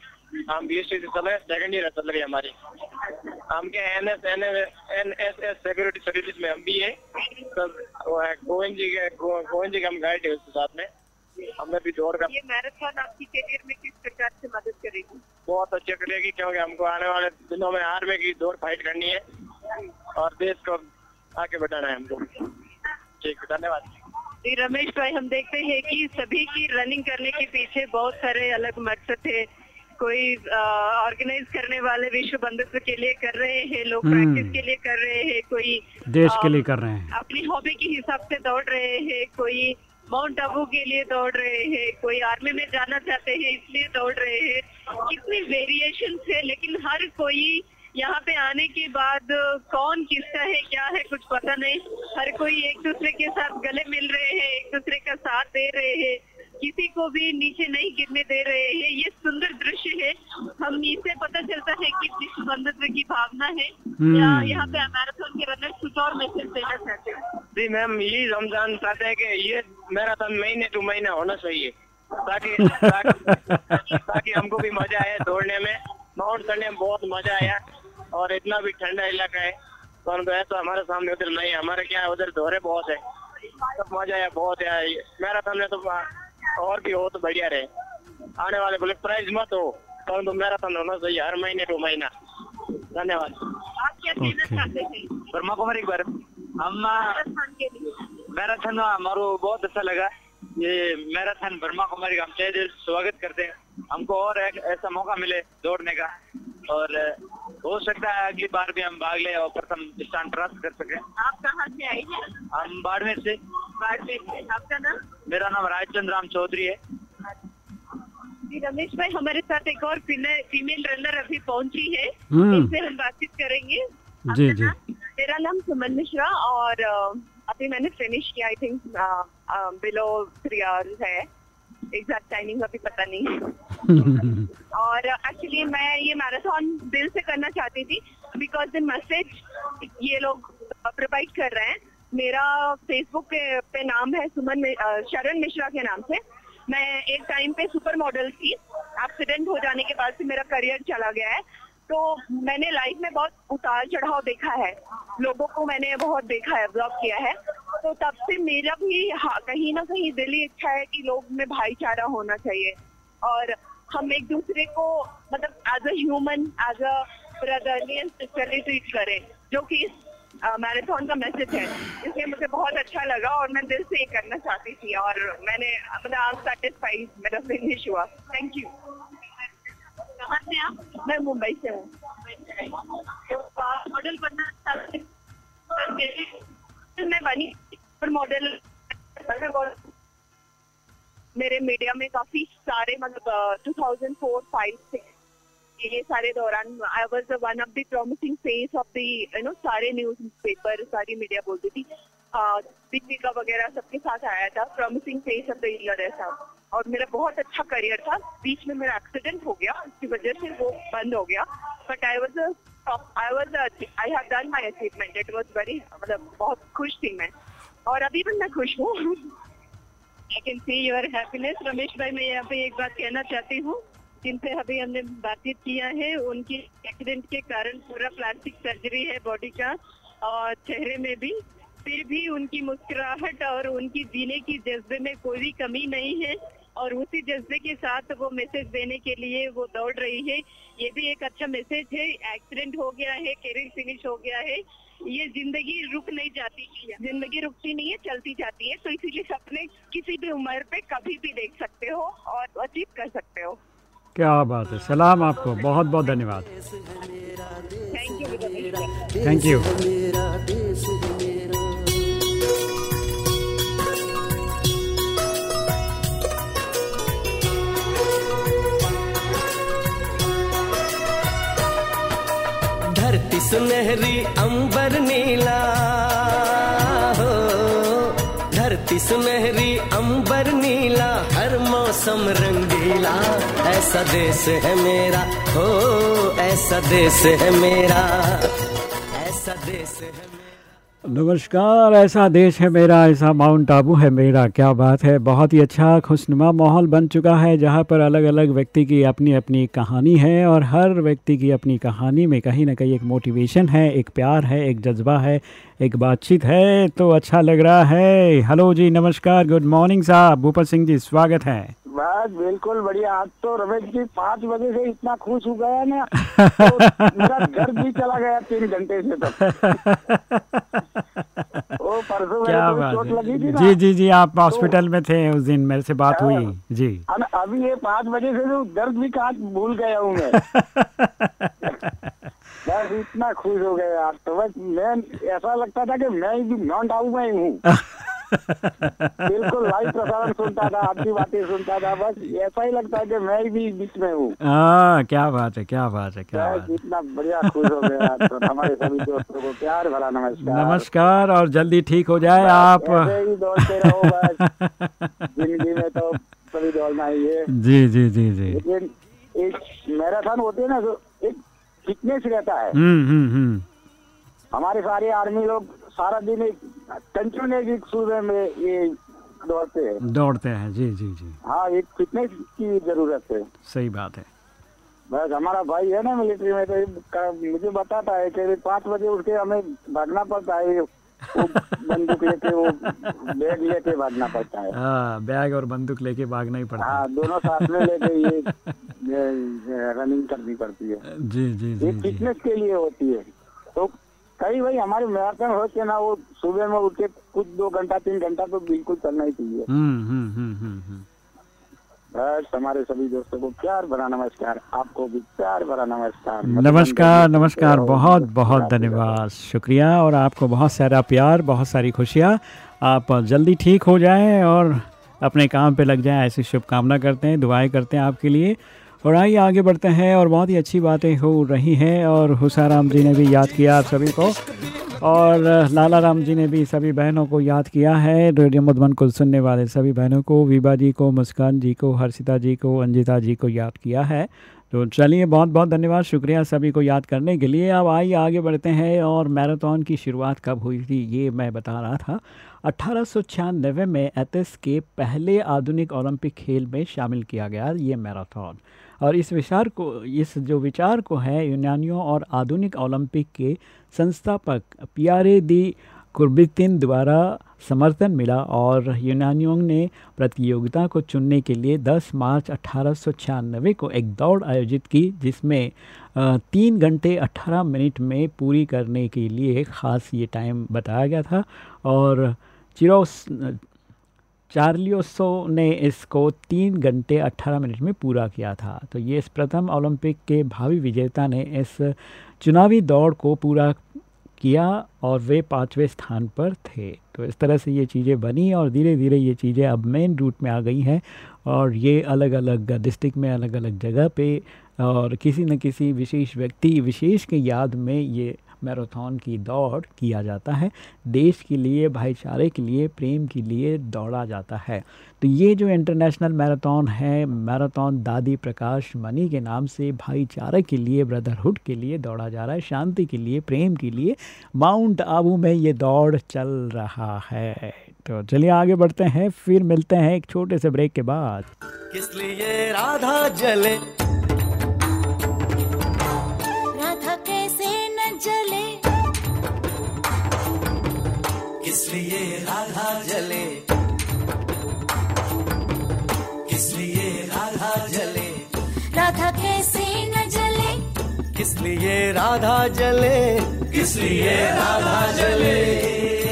हम बी एस टी चल रहे हैं सेकेंड ईयर चल रही है हमारी। हम K N S N N S S security service में हम भी है। सब वो है गोविंद जी के गोविंद जी के हम गाइड है उसके साथ में। हमें भी दौड़ का ये मैराथन आपकी करियर में किस प्रकार से मदद करेगी? बहुत अच्छी करेगी क्योंकि हमको आने वाले दिनों में आर्मी की दौड़ फाइट करनी है। और देश को आगे बढ़ाना है हमको। ठीक है धन्यवाद। जी रमेश भाई हम देखते हैं कि सभी की रनिंग करने के पीछे बहुत सारे अलग मकसद थे कोई ऑर्गेनाइज करने वाले विश्व बंधुत्व के लिए कर रहे हैं लोग हम्म। प्रैक्टिस के लिए कर रहे हैं कोई देश अ, के लिए कर रहे हैं। अपनी हॉबी के हिसाब से दौड़ रहे हैं कोई माउंट आबू के लिए दौड़ रहे हैं, कोई आर्मी में जाना चाहते हैं, इसलिए दौड़ रहे हैं। कितनी वेरिएशन है, लेकिन हर कोई यहाँ पे आने के बाद कौन किसका है, क्या है, कुछ पता नहीं। हर कोई एक दूसरे के साथ गले मिल रहे हैं, एक दूसरे का साथ दे रहे हैं। किसी को भी नीचे नहीं गिरने दे रहे हैं। ये सुंदर दृश्य है। हम इससे पता चलता है कि विश्व बंधुत्व की भावना है। हम्म। या यहाँ पे मैराथन के रनर्स कुछ और मैसेज देना चाहते हैं। जी मैम यही हम जान चाहते हैं कि ये मैराथन महीने टू महीना होना चाहिए। ताकि ताकि, ताकि हमको भी मज़ा आया दौड़ने में। माउंट करने में बहुत मज़ा आया और इतना भी ठंडा इलाका है। परंतु तो हमारे सामने उधर नहीं है। हमारे क्या उधर दौरे बहुत है। सब मज़ा आया बहुत है। मैराथन में तो और भी हो तो बढ़िया रहे। आने वाले बोले प्राइज मत हो। परंतु मैराथन होना चाहिए हर महीने टू महीना। धन्यवाद। आप क्या कहना चाहते ब्रह्मा कुमारी एक बार हम मैराथन हमारो बहुत अच्छा लगा। ये मैराथन ब्रह्मा कुमारी का हम तहे दिल स्वागत करते हैं। हमको और एक ऐसा मौका मिले दौड़ने का। और हो सकता है अगली बार भी हम भाग ले और प्रथम स्थान प्राप्त कर सके। आप कहाँ से आए हैं? हम बाड़मेर से। बाड़मेर से। आपका नाम? मेरा नाम राजचंद्र राम चौधरी है। जी रमेश भाई हमारे साथ एक और फीमेल रनर अभी पहुँची है। हम्म। इनसे हम बातचीत करेंगे। जी जी। मेरा नाम सुमन मिश्रा और अभी मैंने फिनिश किया I think below three hours है। एग्जैक्ट टाइमिंग अभी पता नहीं। और एक्चुअली मैं ये मैराथन दिल से करना चाहती थी बिकॉज़ द मैसेज ये लोग प्रोवाइड कर रहे हैं। मेरा फेसबुक पे, पे नाम है सुमन शरण मिश्रा के नाम से। मैं एक टाइम पे सुपर मॉडल थी। एक्सीडेंट हो जाने के बाद से मेरा करियर चला गया है। तो मैंने लाइफ में बहुत उतार चढ़ाव देखा है। लोगों को मैंने बहुत देखा है ब्लॉग किया है। तो तब से मेरा भी हाँ, कहीं ना कहीं दिली इच्छा है कि लोग में भाईचारा होना चाहिए। और हम एक दूसरे को मतलब as a human as a brotherly and sisterly treat करें जो कि इस मैराथन का मैसेज है। इसलिए मुझे बहुत अच्छा लगा और मैं दिल से ये करना चाहती थी और मैंने अपना आज सेटिस्फाइड मेरा फिनिश हुआ। थैंक यू कहाँ से आप मैं मुंबई से हूँ मॉडल बनना मैं बनी मॉडल मेरे मीडिया में काफ़ी सारे मतलब two thousand four five six ये सारे दौरान I was one of the promising face of the you know सारे न्यूज़ पेपर सारी मीडिया बोलती थी। दीपिका वगैरह सबके साथ आया था promising face of the year ऐसा। और मेरा बहुत अच्छा करियर था। बीच में मेरा एक्सीडेंट हो गया उसकी वजह से वो बंद हो गया। But I was I was I have done my achievement it was very मतलब बहुत खुश थी मैं। और अभी भी मैं खुश हूँ। I can see your happiness Ramesh भाई, मैं यहाँ पे एक बात कहना चाहती हूँ। जिनसे अभी हमने बातचीत किया है, उनकी एक्सीडेंट के कारण पूरा प्लास्टिक सर्जरी है बॉडी का, और चेहरे में भी। फिर भी उनकी मुस्कुराहट और उनकी जीने की जज्बे में कोई भी कमी नहीं है और उसी जज्बे के साथ वो मैसेज देने के लिए वो दौड़ रही है। ये भी एक अच्छा मैसेज है। एक्सीडेंट हो गया है कैरियर फिनिश हो गया है। ये ज़िंदगी रुक नहीं जाती है। ज़िंदगी रुकती नहीं है चलती जाती है। तो इसीलिए सपने किसी भी उम्र पे कभी भी देख सकते हो और अचीव कर सकते हो। क्या बात है। सलाम आपको। बहुत बहुत धन्यवाद थैंक यू थैंक यू धरती सुनहरी अंबर नीला। हो, धरती सुनहरी अंबर नीला, हर मौसम रंगीला। ऐसा देश है मेरा, हो, ऐसा देश है मेरा। ऐसा देश है नमस्कार, ऐसा देश है मेरा, ऐसा माउंट आबू है मेरा, क्या बात है। बहुत ही अच्छा खुशनुमा माहौल बन चुका है, जहाँ पर अलग अलग व्यक्ति की अपनी अपनी कहानी है और हर व्यक्ति की अपनी कहानी में कहीं ना कहीं एक मोटिवेशन है, एक प्यार है, एक जज्बा है, एक बातचीत है तो अच्छा लग रहा है। हेलो जी, नमस्कार गुड मॉर्निंग साहब भूपत सिंह जी, स्वागत है। बस बिल्कुल बढ़िया। आज तो रमेश जी पाँच बजे से इतना खुश हो गया ना तो मेरा घर भी चला गया तीन घंटे से तो वो परसों क्या बात चोट लगी थी ना। जी जी जी आप हॉस्पिटल तो, में थे उस दिन मेरे से बात हुई। जी। अभी ये पाँच बजे से तो दर्द भी कहाँ भूल गया हूँ मैं। बस इतना खुश हो गया आज तो। बस मैं ऐसा लगता था कि मैं ही माउंट आबू में ही हूँ। बिल्कुल लाइव प्रसारण सुनता था आपकी बातें सुनता था बस ऐसा ही लगता है कि मैं भी बीच में हूँ। हाँ क्या बात है क्या बात है क्या बात बस इतना बढ़िया खुश हो गया तो हमारे सभी दोस्तों को प्यार भरा नमस्कार। नमस्कार और जल्दी ठीक हो जाए आप। ज़िंदगी में तो दौड़ना ही है। जी जी जी जी। लेकिन एक मैराथन होते है ना एक फिटनेस रहता है। हम्म हम्म हम्म। हमारे सारे आर्मी लोग सारा दिन एक कंटिन्यूस एक सुबह में ये दौड़ते हैं। दौड़ते हैं जी जी जी। हाँ एक फिटनेस की ज़रूरत है। सही बात है। बस हमारा भाई है ना मिलिट्री में तो मुझे बताता है कि पाँच बजे उठ के हमें भागना पड़ता है। बंदूक लेके वो बैग लेके भागना पड़ता है। हाँ बैग और बंदूक लेके भागना ही पड़ता हाँ। दोनों साथ में लेके ये, रनिंग करनी पड़ती है। है जी जी जी। फिटनेस के लिए होती है। तो कई भाई हमारे मैराथन होते ना वो सुबह में उठ के कुछ दो घंटा तीन घंटा तो बिल्कुल चलना ही चाहिए। हम्म हम्म हम्म बस हमारे सभी दोस्तों को प्यार भरा नमस्कार आपको भी प्यार भरा नमस्कार। नमस्कार नमस्कार बहुत बहुत धन्यवाद शुक्रिया और आपको बहुत सारा प्यार बहुत सारी खुशियाँ। आप जल्दी ठीक हो जाएँ और अपने काम पे लग जाएँ ऐसी शुभकामना करते हैं दुआएँ करते हैं आपके लिए। और आइए आगे बढ़ते हैं और बहुत ही अच्छी बातें हो रही हैं और हुसाराम जी ने भी याद किया आप सभी को। और लाला राम जी ने भी सभी बहनों को याद किया है। रेडियो मधुबन को सुनने वाले सभी बहनों को विभा जी को, मुस्कान जी को, हर्षिता जी को, अंजिता जी को याद किया है। तो चलिए, बहुत बहुत धन्यवाद, शुक्रिया सभी को याद करने के लिए। अब आइए आगे बढ़ते हैं और मैराथन की शुरुआत कब हुई थी, ये मैं बता रहा था। अट्ठारह में एथेंस के पहले आधुनिक ओलंपिक खेल में शामिल किया गया ये मैराथन। और इस विचार को, इस जो विचार को है यूनानियों और आधुनिक ओलंपिक के संस्थापक पियारे दी कुर्बितिन द्वारा समर्थन मिला और यूनानियों ने प्रतियोगिता को चुनने के लिए 10 मार्च अट्ठारह को एक दौड़ आयोजित की, जिसमें तीन घंटे 18 मिनट में पूरी करने के लिए ख़ास ये टाइम बताया गया था और चिरोस चार्लियोसो ने इसको तीन घंटे 18 मिनट में पूरा किया था। तो ये इस प्रथम ओलंपिक के भावी विजेता ने इस चुनावी दौड़ को पूरा किया और वे पाँचवें स्थान पर थे। तो इस तरह से ये चीज़ें बनी और धीरे धीरे ये चीज़ें अब मेन रूट में आ गई हैं और ये अलग अलग डिस्ट्रिक्ट में अलग अलग जगह पे और किसी न किसी विशेष व्यक्ति, विशेष के याद में ये मैराथन की दौड़ किया जाता है। देश के लिए, भाईचारे के लिए, प्रेम के लिए दौड़ा जाता है। तो ये जो इंटरनेशनल मैराथन है, मैराथन दादी प्रकाश मनी के नाम से भाईचारे के लिए, ब्रदरहुड के लिए दौड़ा जा रहा है, शांति के लिए, प्रेम के लिए माउंट आबू में ये दौड़ चल रहा है। तो चलिए आगे बढ़ते हैं, फिर मिलते हैं एक छोटे से ब्रेक के बाद। किस लिए राधा जले? किस लिए राधा जले? किस राधा जले? राधा कैसे न जले? किस लिए राधा जले? किस लिए राधा जले?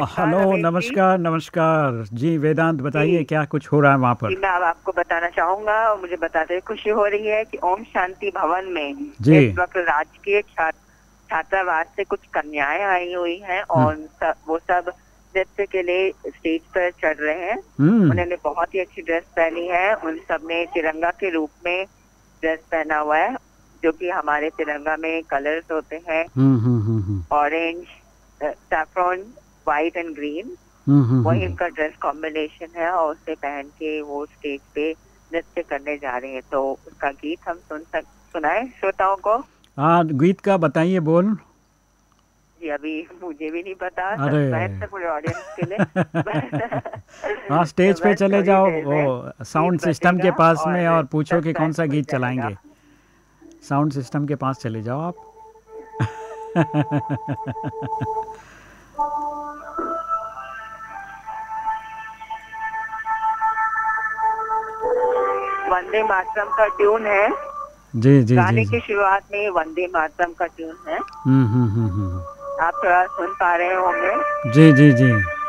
हेलो नमस्कार नमस्कार। जी वेदांत बताइए क्या कुछ हो रहा है वहाँ पर? मैं अब आपको बताना चाहूँगा और मुझे बताते हुए खुशी हो रही है कि ओम शांति भवन में जी। इस वक्त राजकीय छात्रावास से कुछ कन्याएँ आई हुई हैं और सब, वो सब नृत्य के लिए स्टेज पर चढ़ रहे हैं। हम्म। उन्होंने बहुत ही अच्छी ड्रेस पहनी है। उन सबने तिरंगा के रूप में ड्रेस पहना हुआ है जो कि हमारे तिरंगा में कलर्स होते हैं। Hmm hmm hmm hmm. Orange saffron white and green hmm, hmm, वही हम्म। उनका ड्रेस कॉम्बिनेशन है और उसे पहन के वो स्टेज पे नृत्य करने जा रहे हैं। तो उसका गीत हम सुन सक सुनाए श्रोताओं को? हाँ गीत का बताइए बोल। जी अभी मुझे भी नहीं पता। अरे। ऑडियंस के लिए। हाँ स्टेज तो पे चले जाओ वो साउंड सिस्टम के पास में और पूछो कि कौन सा गीत चलाएँगे। साउंड सिस्टम के पास चले जाओ आप। वंदे मातरम का ट्यून है। जी जी गाने जी। की शुरुआत में वंदे मातरम का ट्यून है। हम्म हम्म हम्म हम्म। आप थोड़ा सुन पा रहे होंगे जी जी जी।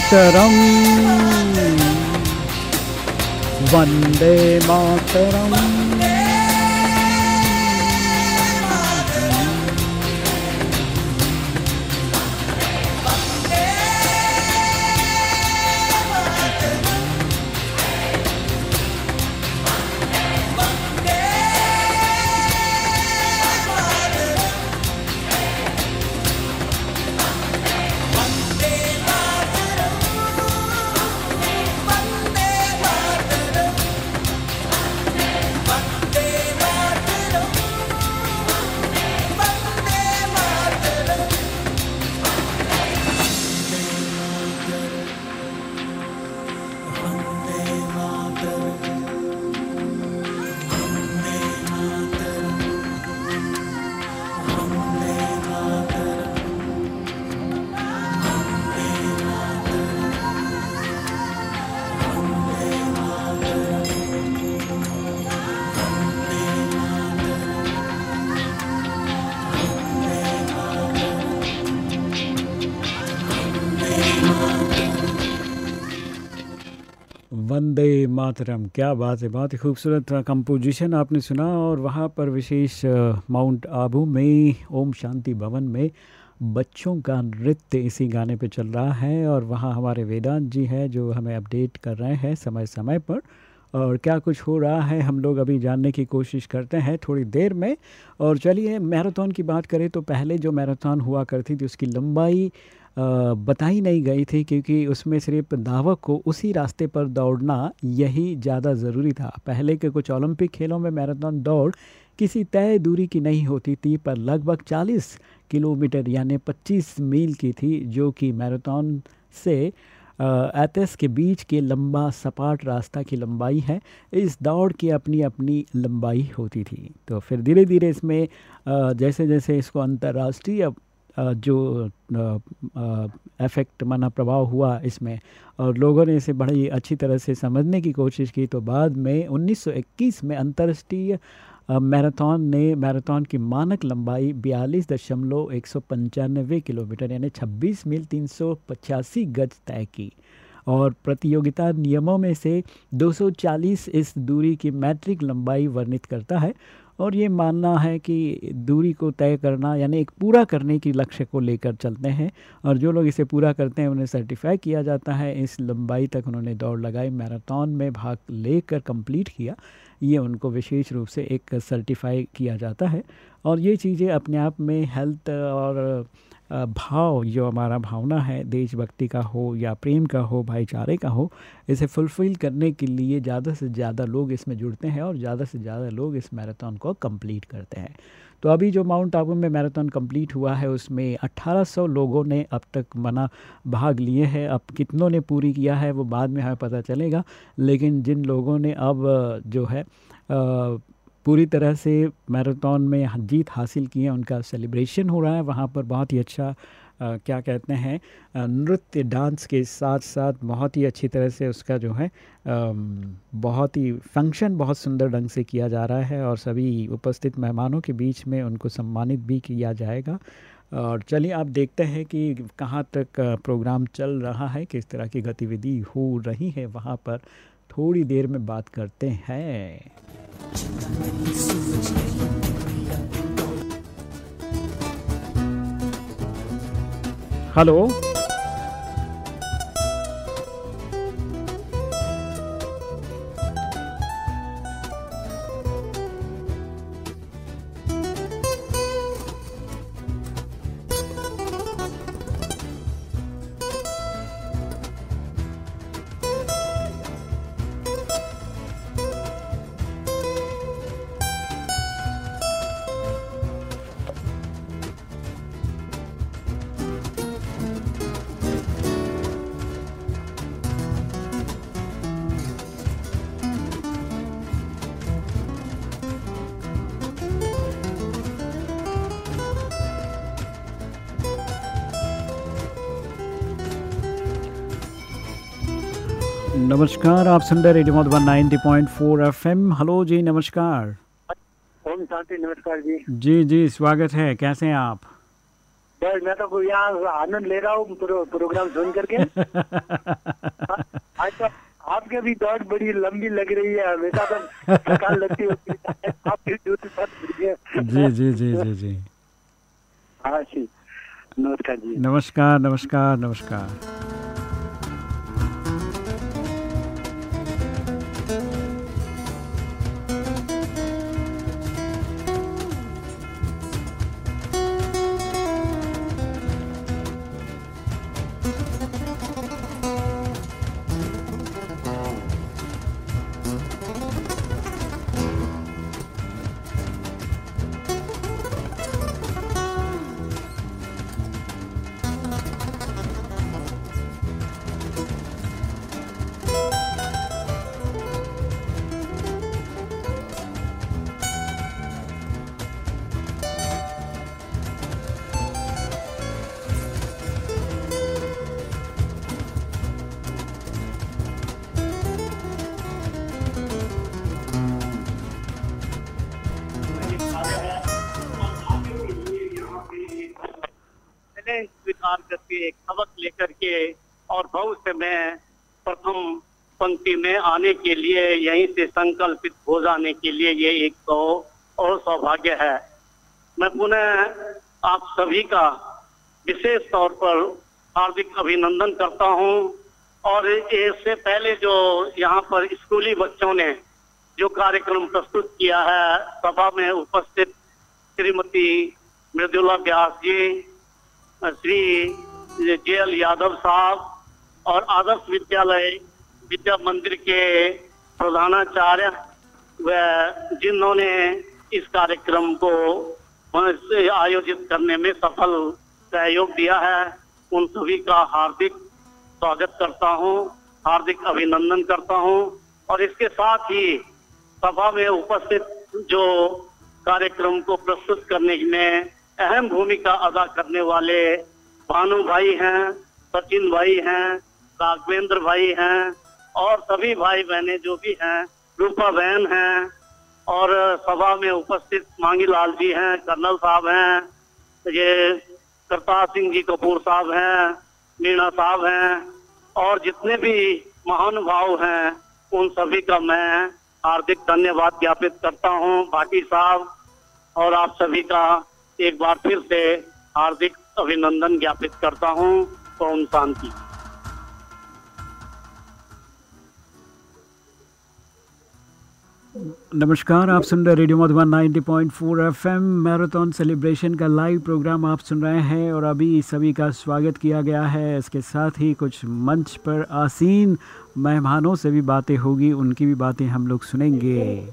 मातरम। वंदे मातरम मातरम क्या बात है बहुत ही खूबसूरत कंपोजिशन आपने सुना और वहाँ पर विशेष माउंट आबू में, ओम शांति भवन में बच्चों का नृत्य इसी गाने पे चल रहा है और वहाँ हमारे वेदांत जी हैं जो हमें अपडेट कर रहे हैं समय समय पर और क्या कुछ हो रहा है हम लोग अभी जानने की कोशिश करते हैं थोड़ी देर में। और चलिए, मैराथन की बात करें तो पहले जो मैराथन हुआ करती थी उसकी लंबाई बताई नहीं गई थी क्योंकि उसमें सिर्फ़ धावक को उसी रास्ते पर दौड़ना यही ज़्यादा ज़रूरी था। पहले के कुछ ओलंपिक खेलों में मैराथन दौड़ किसी तय दूरी की नहीं होती थी, पर लगभग 40 किलोमीटर यानी 25 मील की थी, जो कि मैराथन से एथेंस के बीच के लंबा सपाट रास्ता की लंबाई है। इस दौड़ की अपनी अपनी लंबाई होती थी। तो फिर धीरे धीरे इसमें जैसे जैसे इसको अंतर्राष्ट्रीय जो इफ़ेक्ट माना प्रभाव हुआ इसमें। और लोगों ने इसे बड़ी अच्छी तरह से समझने की कोशिश की। तो बाद में 1921 में अंतर्राष्ट्रीय मैराथन ने, मैराथन की मानक लंबाई बयालीस दशमलव एक सौ पंचानवे किलोमीटर यानी 26 मील तीन सौ पचासी गज तय की। और प्रतियोगिता नियमों में से 240 इस दूरी की मैट्रिक लंबाई वर्णित करता है। और ये मानना है कि दूरी को तय करना, यानी एक पूरा करने की लक्ष्य को लेकर चलते हैं और जो लोग इसे पूरा करते हैं, उन्हें सर्टिफाई किया जाता है। इस लंबाई तक उन्होंने दौड़ लगाई मैराथन में भाग लेकर कंप्लीट किया। ये उनको विशेष रूप से एक सर्टिफाई किया जाता है। और ये चीज़ें अपने आप में हेल्थ और भाव जो हमारा भावना है, देशभक्ति का हो या प्रेम का हो, भाईचारे का हो, इसे फुलफ़िल करने के लिए ज़्यादा से ज़्यादा लोग इसमें जुड़ते हैं और ज़्यादा से ज़्यादा लोग इस मैराथन को कंप्लीट करते हैं। तो अभी जो माउंट आबू में मैराथन कंप्लीट हुआ है, उसमें 1800 लोगों ने अब तक मना भाग लिए हैं। अब कितनों ने पूरी किया है, वो बाद में हमें पता चलेगा। लेकिन जिन लोगों ने अब जो है पूरी तरह से मैराथन में जीत हासिल की है उनका सेलिब्रेशन हो रहा है वहाँ पर बहुत ही अच्छा अ, क्या कहते हैं नृत्य डांस के साथ साथ बहुत ही अच्छी तरह से उसका जो है अम, बहुत ही फ़ंक्शन बहुत सुंदर ढंग से किया जा रहा है और सभी उपस्थित मेहमानों के बीच में उनको सम्मानित भी किया जाएगा। और चलिए आप देखते हैं कि कहाँ तक प्रोग्राम चल रहा है किस तरह की गतिविधि हो रही है वहाँ पर। थोड़ी देर में बात करते हैं। हेलो? नमस्कार आप सुन रहे रेडियो मधुबन 90.4 एफएम हेलो जी नमस्कार। ओम शांति नमस्कार जी। जी जी स्वागत है। कैसे हैं आप? बस मैं तो यहाँ आनंद ले रहा हूँ प्रो, प्रोग्राम सुन करके। आज तो आपके भी दौड़ बड़ी लंबी लग रही है हमेशा तो थकान लगती होती है। आपकी ड्यूटी बहुत जी जी जी जी जी। हाँ जी नमस्कार जी। नमस्कार नमस्कार नमस्कार। संकल्पित हो जाने के लिए ये एक तो और सौभाग्य है। मैं पुनः आप सभी का विशेष तौर पर हार्दिक अभिनंदन करता हूँ और इससे पहले जो यहाँ पर स्कूली बच्चों ने जो कार्यक्रम प्रस्तुत किया है, सभा में उपस्थित श्रीमती मृदुला व्यास जी, श्री जे एल यादव साहब और आदर्श विद्यालय विद्या मंदिर के प्रधानाचार्य व जिन्होंने इस कार्यक्रम को आयोजित करने में सफल सहयोग दिया है, उन सभी का हार्दिक स्वागत करता हूँ, हार्दिक अभिनंदन करता हूँ और इसके साथ ही सभा में उपस्थित जो कार्यक्रम को प्रस्तुत करने में अहम भूमिका अदा करने वाले भानु भाई हैं, सचिन भाई हैं, राघवेंद्र भाई हैं और सभी भाई बहने जो भी हैं, रूपा बहन हैं, और सभा में उपस्थित मांगी लाल जी हैं, कर्नल साहब हैं, ये करतार सिंह जी, कपूर साहब हैं, मीणा साहब हैं, और जितने भी महानुभाव हैं, उन सभी का मैं हार्दिक धन्यवाद ज्ञापित करता हूँ। भाटी साहब और आप सभी का एक बार फिर से हार्दिक अभिनंदन ज्ञापित करता हूँ। ओम शांति। नमस्कार, आप सुन रहे radio Madhuban 90.4 point marathon celebration का लाइव प्रोग्राम आप सुन रहे हैं और अभी सभी का स्वागत किया गया है। इसके साथ ही कुछ मंच पर आसीन मेहमानों से भी बातें होगी, उनकी भी बातें हम लोग सुनेंगे।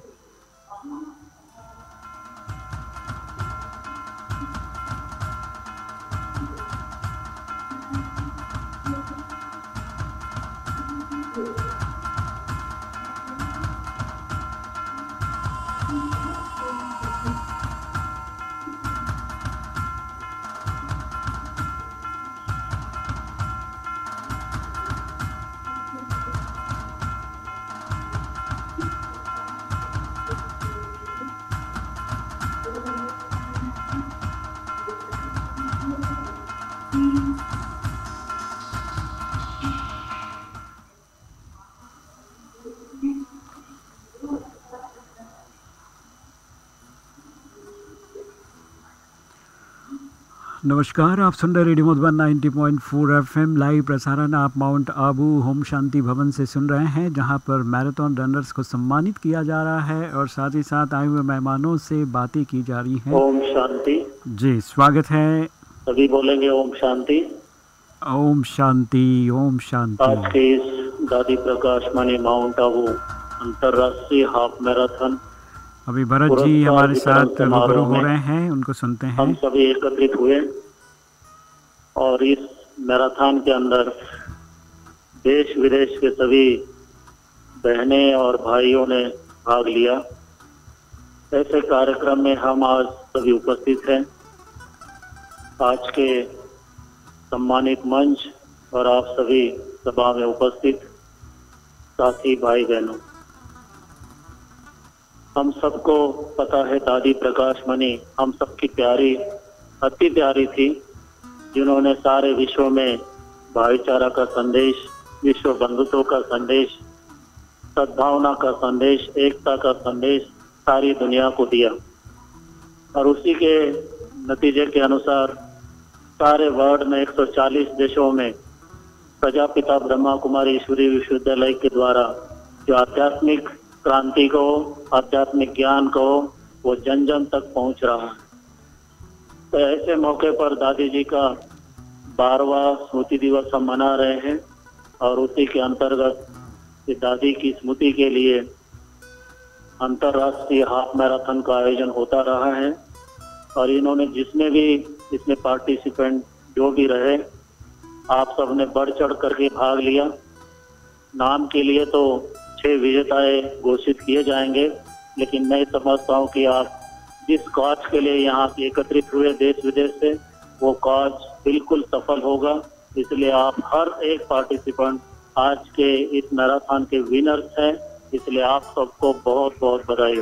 नमस्कार आप सुन रहे रेडियो मधुबन 90.4 एफएम लाइव प्रसारण आप माउंट आबू होम शांति भवन से सुन रहे हैं जहाँ पर मैराथन रनर्स को सम्मानित किया जा रहा है और साथ ही साथ आए हुए मेहमानों से बातें की जा रही हैं। ओम शांति। जी स्वागत है। सभी बोलेंगे ओम शांति। ओम शांति ओम आज शांति। के इस दादी प्रकाश मणि माउंट आबू अंतर्राष्ट्रीय हाफ़ मैराथन। अभी भरत जी हमारे साथ रूबरू हो रहे हैं उनको सुनते हैं। हम सभी एकत्रित हुए। और इस मैराथन के अंदर देश विदेश के सभी बहनें और भाइयों ने भाग लिया। ऐसे कार्यक्रम में हम आज सभी उपस्थित हैं। आज के सम्मानित मंच और आप सभी सभा में उपस्थित साथी भाई बहनों हम सबको पता है दादी प्रकाश मणि, हम सबकी प्यारी, अति प्यारी थी। जिन्होंने सारे विश्व में भाईचारा का संदेश, विश्व बंधुत्व का संदेश, सद्भावना का संदेश, एकता का संदेश सारी दुनिया को दिया। और उसी के नतीजे के अनुसार सारे वर्ल्ड में 140 देशों में प्रजापिता ब्रह्मा कुमारी ईश्वरी विश्वविद्यालय के द्वारा जो आध्यात्मिक क्रांति को, आध्यात्मिक ज्ञान को वो जन जन तक पहुँच रहा है। तो ऐसे मौके पर दादी जी का बारवा स्मृति दिवस हम मना रहे हैं और उसी के अंतर्गत दादी की स्मृति के लिए अंतर्राष्ट्रीय हाफ़ मैराथन का आयोजन होता रहा है और इन्होंने जिसने भी इसमें पार्टिसिपेंट जो भी रहे, आप सबने बढ़ चढ़ करके भाग लिया। नाम के लिए तो छह विजेताएँ घोषित किए जाएँगे, लेकिन मैं समझता हूँ कि आप जिस कॉज के लिए यहाँ पे एकत्रित हुए देश विदेश से, वो कॉज बिल्कुल सफल होगा। इसलिए आप हर एक पार्टिसिपेंट आज के इस मैराथन के विनर्स हैं। इसलिए आप सबको बहुत बहुत बधाई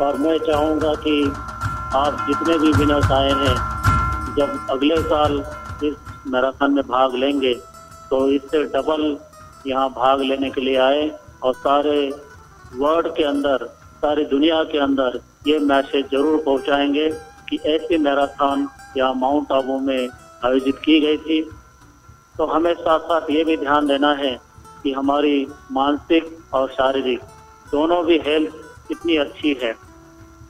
और मैं चाहूँगा कि आप जितने भी विनर्स आए हैं, जब अगले साल इस मैराथन में भाग लेंगे तो इससे डबल यहाँ भाग लेने के लिए आए और सारे वर्ल्ड के अंदर, सारी दुनिया के अंदर ये मैसेज ज़रूर पहुंचाएँगे कि ऐसी मैराथन यहाँ माउंट आबू में आयोजित की गई थी। तो हमें साथ साथ ये भी ध्यान देना है कि हमारी मानसिक और शारीरिक दोनों भी हेल्थ कितनी अच्छी है।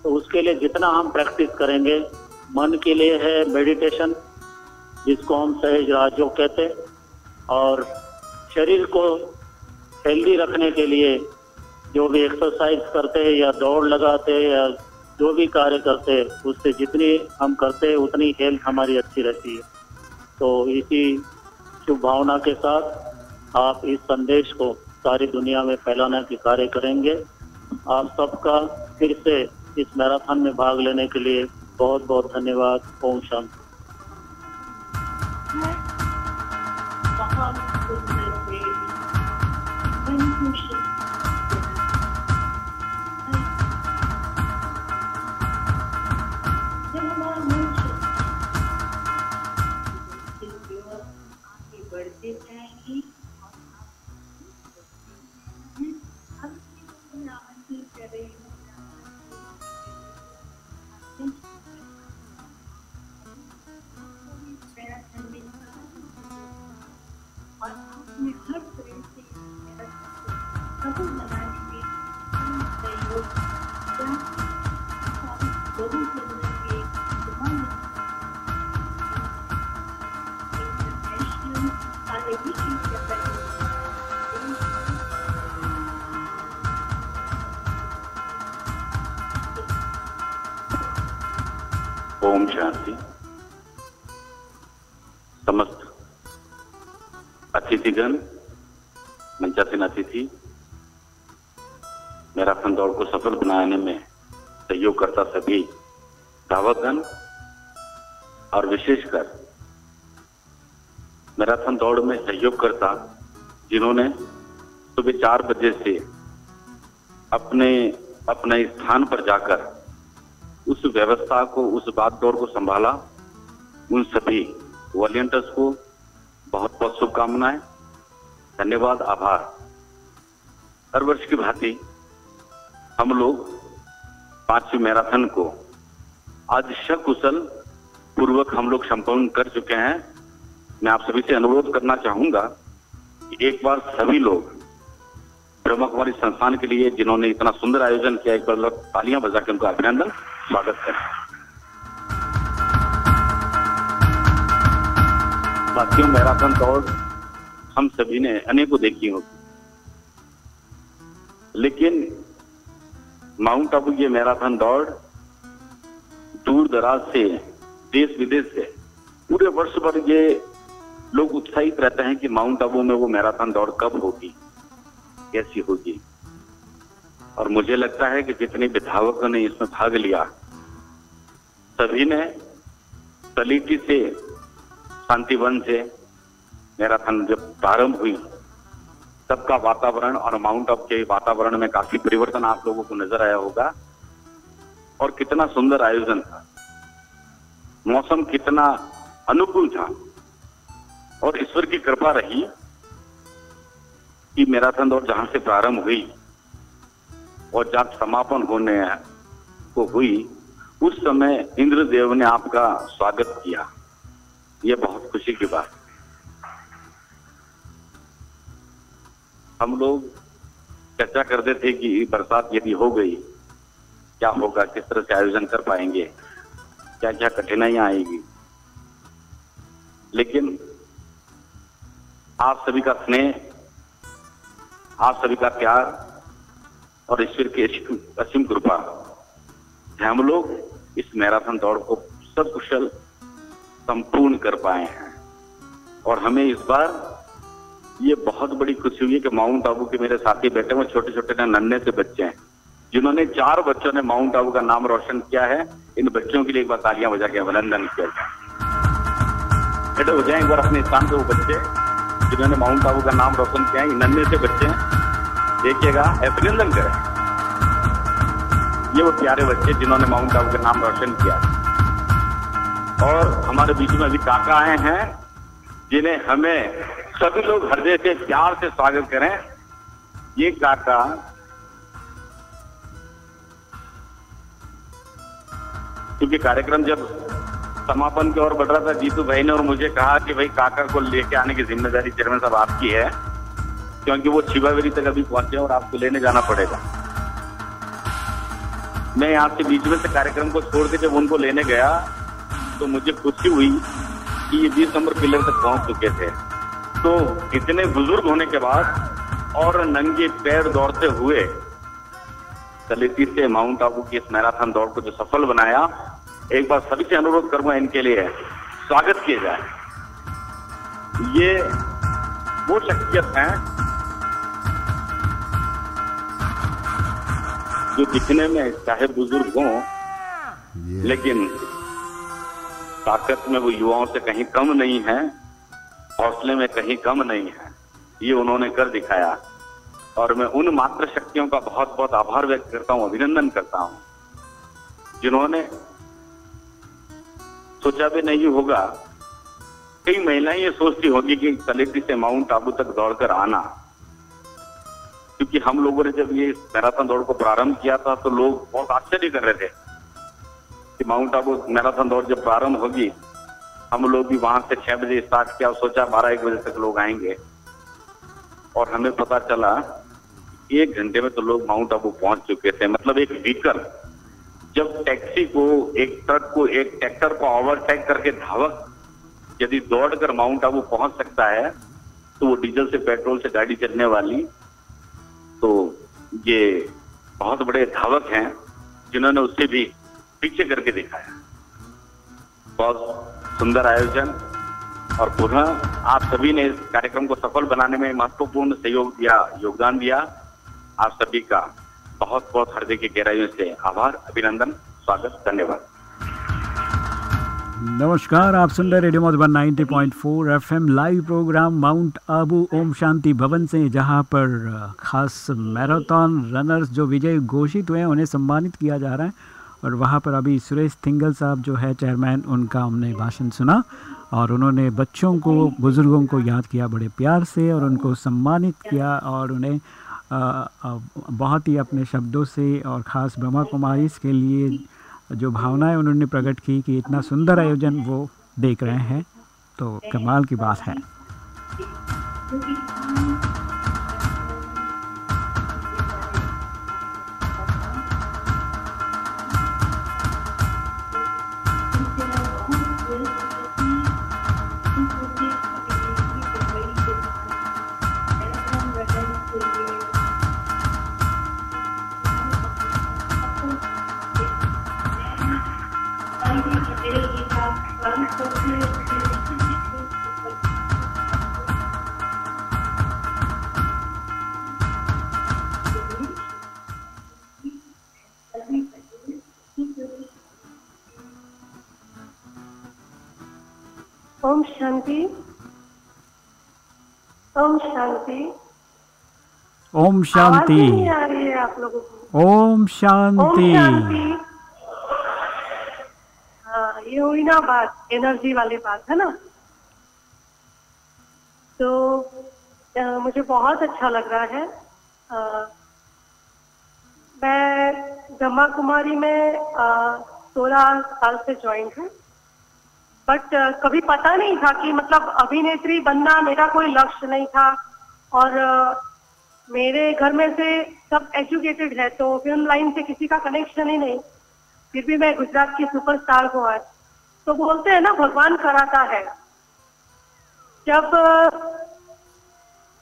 तो उसके लिए जितना हम प्रैक्टिस करेंगे, मन के लिए है मेडिटेशन जिसको हम सहज राजयोग कहते हैं, और शरीर को हेल्दी रखने के लिए जो भी एक्सरसाइज करते हैं या दौड़ लगाते हैं या जो भी कार्य करते हैं, उससे जितनी हम करते हैं, उतनी हेल्थ हमारी अच्छी रहती है। तो इसी शुभ भावना के साथ आप इस संदेश को सारी दुनिया में फैलाने के कार्य करेंगे। आप सबका फिर से इस मैराथन में भाग लेने के लिए बहुत बहुत धन्यवाद। ओम शांति। ओम शांति समस्त अतिथिगण मंचासीन अतिथि मैराथन दौड़ को सफल बनाने में सहयोग करता सभी धावकगण और विशेषकर मैराथन दौड़ में सहयोग करता जिन्होंने सुबह चार बजे से अपने अपने स्थान पर जाकर उस व्यवस्था को, उस बात दौर को संभाला। उन सभी वॉलियंटर्स को बहुत बहुत शुभकामनाएँ। धन्यवाद, आभार। हर वर्ष की भांति हम लोग पांचवी मैराथन को आज सकुशल पूर्वक हम लोग संपन्न कर चुके हैं। मैं आप सभी से अनुरोध करना चाहूँगा कि एक बार सभी लोग ब्रह्मा कुमारी संस्थान के लिए, जिन्होंने इतना सुंदर आयोजन किया, एक बार तालियाँ बजा के उनका अभिनंदन। स्वागत करें साथियों मैराथन दौड़ हम सभी ने अनेकों देखी होगी। लेकिन माउंट आबू ये मैराथन दौड़ दूर दराज से देश विदेश से, पूरे वर्ष भर ये लोग उत्साहित रहते हैं कि माउंट आबू में वो मैराथन दौड़ कब होगी, कैसी होगी। और मुझे लगता है कि जितने विधावकों ने इसमें भाग लिया, सभी ने सलीटी से, शांतिवन से मैराथन जब प्रारंभ हुई, सबका वातावरण और माउंट आबू के वातावरण में काफ़ी परिवर्तन आप लोगों को नज़र आया होगा। और कितना सुंदर आयोजन था। मौसम कितना अनुकूल था। और ईश्वर की कृपा रही कि मैराथन दौड़ जहाँ से प्रारंभ हुई और जब समापन होने को हुई, उस समय इंद्रदेव ने आपका स्वागत किया। ये बहुत खुशी की बात। हम लोग चर्चा करते थे कि बरसात यदि हो गई, क्या होगा, किस तरह से आयोजन कर पाएँगे क्या क्या कठिनाइयाँ आएगी। लेकिन आप सभी का स्नेह, आप सभी का प्यार और ईश्वर की असीम कृपा। हम लोग इस मैराथन दौड़ को सब कुशल संपूर्ण कर पाए हैं। और हमें इस बार ये बहुत बड़ी खुशी हुई है कि माउंट आबू के मेरे साथी बैठे हुए छोटे छोटे नन्हे से बच्चे हैं, जिन्होंने चार बच्चों ने माउंट आबू का नाम रोशन किया है। इन बच्चों के लिए एक बार तालियाँ बजा के अभिनंदन किया जाए। बेटे हो जाए एक बार अपने स्थान पे वो बच्चे, जिन्होंने माउंट आबू का नाम रोशन किया है नन्हे से बच्चे हैं। देखिएगा, अभिनंदन करें। ये वो प्यारे बच्चे जिन्होंने माउंट आबू का नाम रोशन किया। और हमारे बीच में अभी काका आए हैं, जिन्हें हमें सभी लोग हृदय से, प्यार से स्वागत करें। ये काका क्योंकि कार्यक्रम जब समापन की ओर बढ़ रहा था, जीतू भाई ने और मुझे कहा कि भाई, काका को लेके आने की ज़िम्मेदारी चेयरमैन साहब आपकी है। क्योंकि वो छिबावेरी तक अभी पहुँचे और आपको लेने जाना पड़ेगा। मैं यहाँ से बीच में से कार्यक्रम को छोड़ के जब उनको लेने गया तो मुझे खुशी हुई कि ये बीस नंबर पिलर तक पहुँच चुके थे। तो इतने बुज़ुर्ग होने के बाद और नंगे पैर दौड़ते हुए सलेटी से माउंट आबू की इस मैराथन दौड़ को जो सफल बनाया, एक बार सभी से अनुरोध करूँगा इनके लिए स्वागत किया जाए। ये वो शख्सियत हैं जो दिखने में चाहे बुज़ुर्ग हों लेकिन ताकत में वो युवाओं से कहीं कम नहीं है हौसले में कहीं कम नहीं है। ये उन्होंने कर दिखाया। और मैं उन मात्र शक्तियों का बहुत बहुत आभार व्यक्त करता हूँ अभिनंदन करता हूँ जिन्होंने सोचा भी नहीं होगा। कई महिलाएँ ये सोचती होगी कि कलेक्ट्री से माउंट आबू तक दौड़कर आना। क्योंकि हम लोगों ने जब ये मैराथन दौड़ को प्रारंभ किया था तो लोग बहुत आश्चर्य कर रहे थे कि माउंट आबू मैराथन दौड़ जब प्रारंभ होगी, हम लोग भी वहाँ से छह बजे स्टार्ट किया और सोचा बारह एक बजे तक लोग आएँगे। और हमें पता चला एक घंटे में तो लोग माउंट आबू पहुँच चुके थे। मतलब एक व्हीकल जब टैक्सी को, एक ट्रक को, एक ट्रैक्टर को ओवरटेक करके धावक यदि दौड़कर माउंट आबू पहुँच सकता है तो वो डीजल से पेट्रोल से गाड़ी चलने वाली तो ये बहुत बड़े धावक हैं, जिन्होंने उससे भी पीछे करके दिखाया। बहुत सुंदर आयोजन और पुनः आप सभी ने इस कार्यक्रम को सफल बनाने में महत्वपूर्ण सहयोग दिया, योगदान दिया। आप सभी का बहुत बहुत हृदय की गहराइयों से आभार, अभिनंदन, स्वागत, धन्यवाद। नमस्कार आप सुन रहे radio Madhuban 90.4 FM live programme Mount Abu Om Shanti Bhavan से जहाँ पर खास मैराथन रनर्स जो विजय घोषित हुए हैं उन्हें सम्मानित किया जा रहा है। और वहाँ पर अभी सुरेश थिंगल साहब जो है चेयरमैन उनका हमने भाषण सुना और उन्होंने बच्चों को बुज़ुर्गों को याद किया बड़े प्यार से और उनको सम्मानित किया और उन्हें आ, आ, बहुत ही अपने शब्दों से और ख़ास ब्रह्मा कुमारी के लिए जो भावनाएँ उन्होंने प्रकट की कि इतना सुंदर आयोजन वो देख रहे हैं तो कमाल की बात है। शांति। ओम शांति। ओम शांति। आ रही है आप लोगों को। ओम शांति। हाँ ये हुई ना बात एनर्जी वाली बात है ना? तो अ, मुझे बहुत अच्छा लग रहा है। अ, मैं ब्रह्मा कुमारी में सोलह साल से ज्वाइन हूँ। बट कभी पता नहीं था कि मतलब अभिनेत्री बनना मेरा कोई लक्ष्य नहीं था। और अ, मेरे घर में से सब एजुकेटेड है तो फ़िल्म लाइन से किसी का कनेक्शन ही नहीं। फिर भी मैं गुजरात की सुपरस्टार आज। तो बोलते हैं ना भगवान कराता है। जब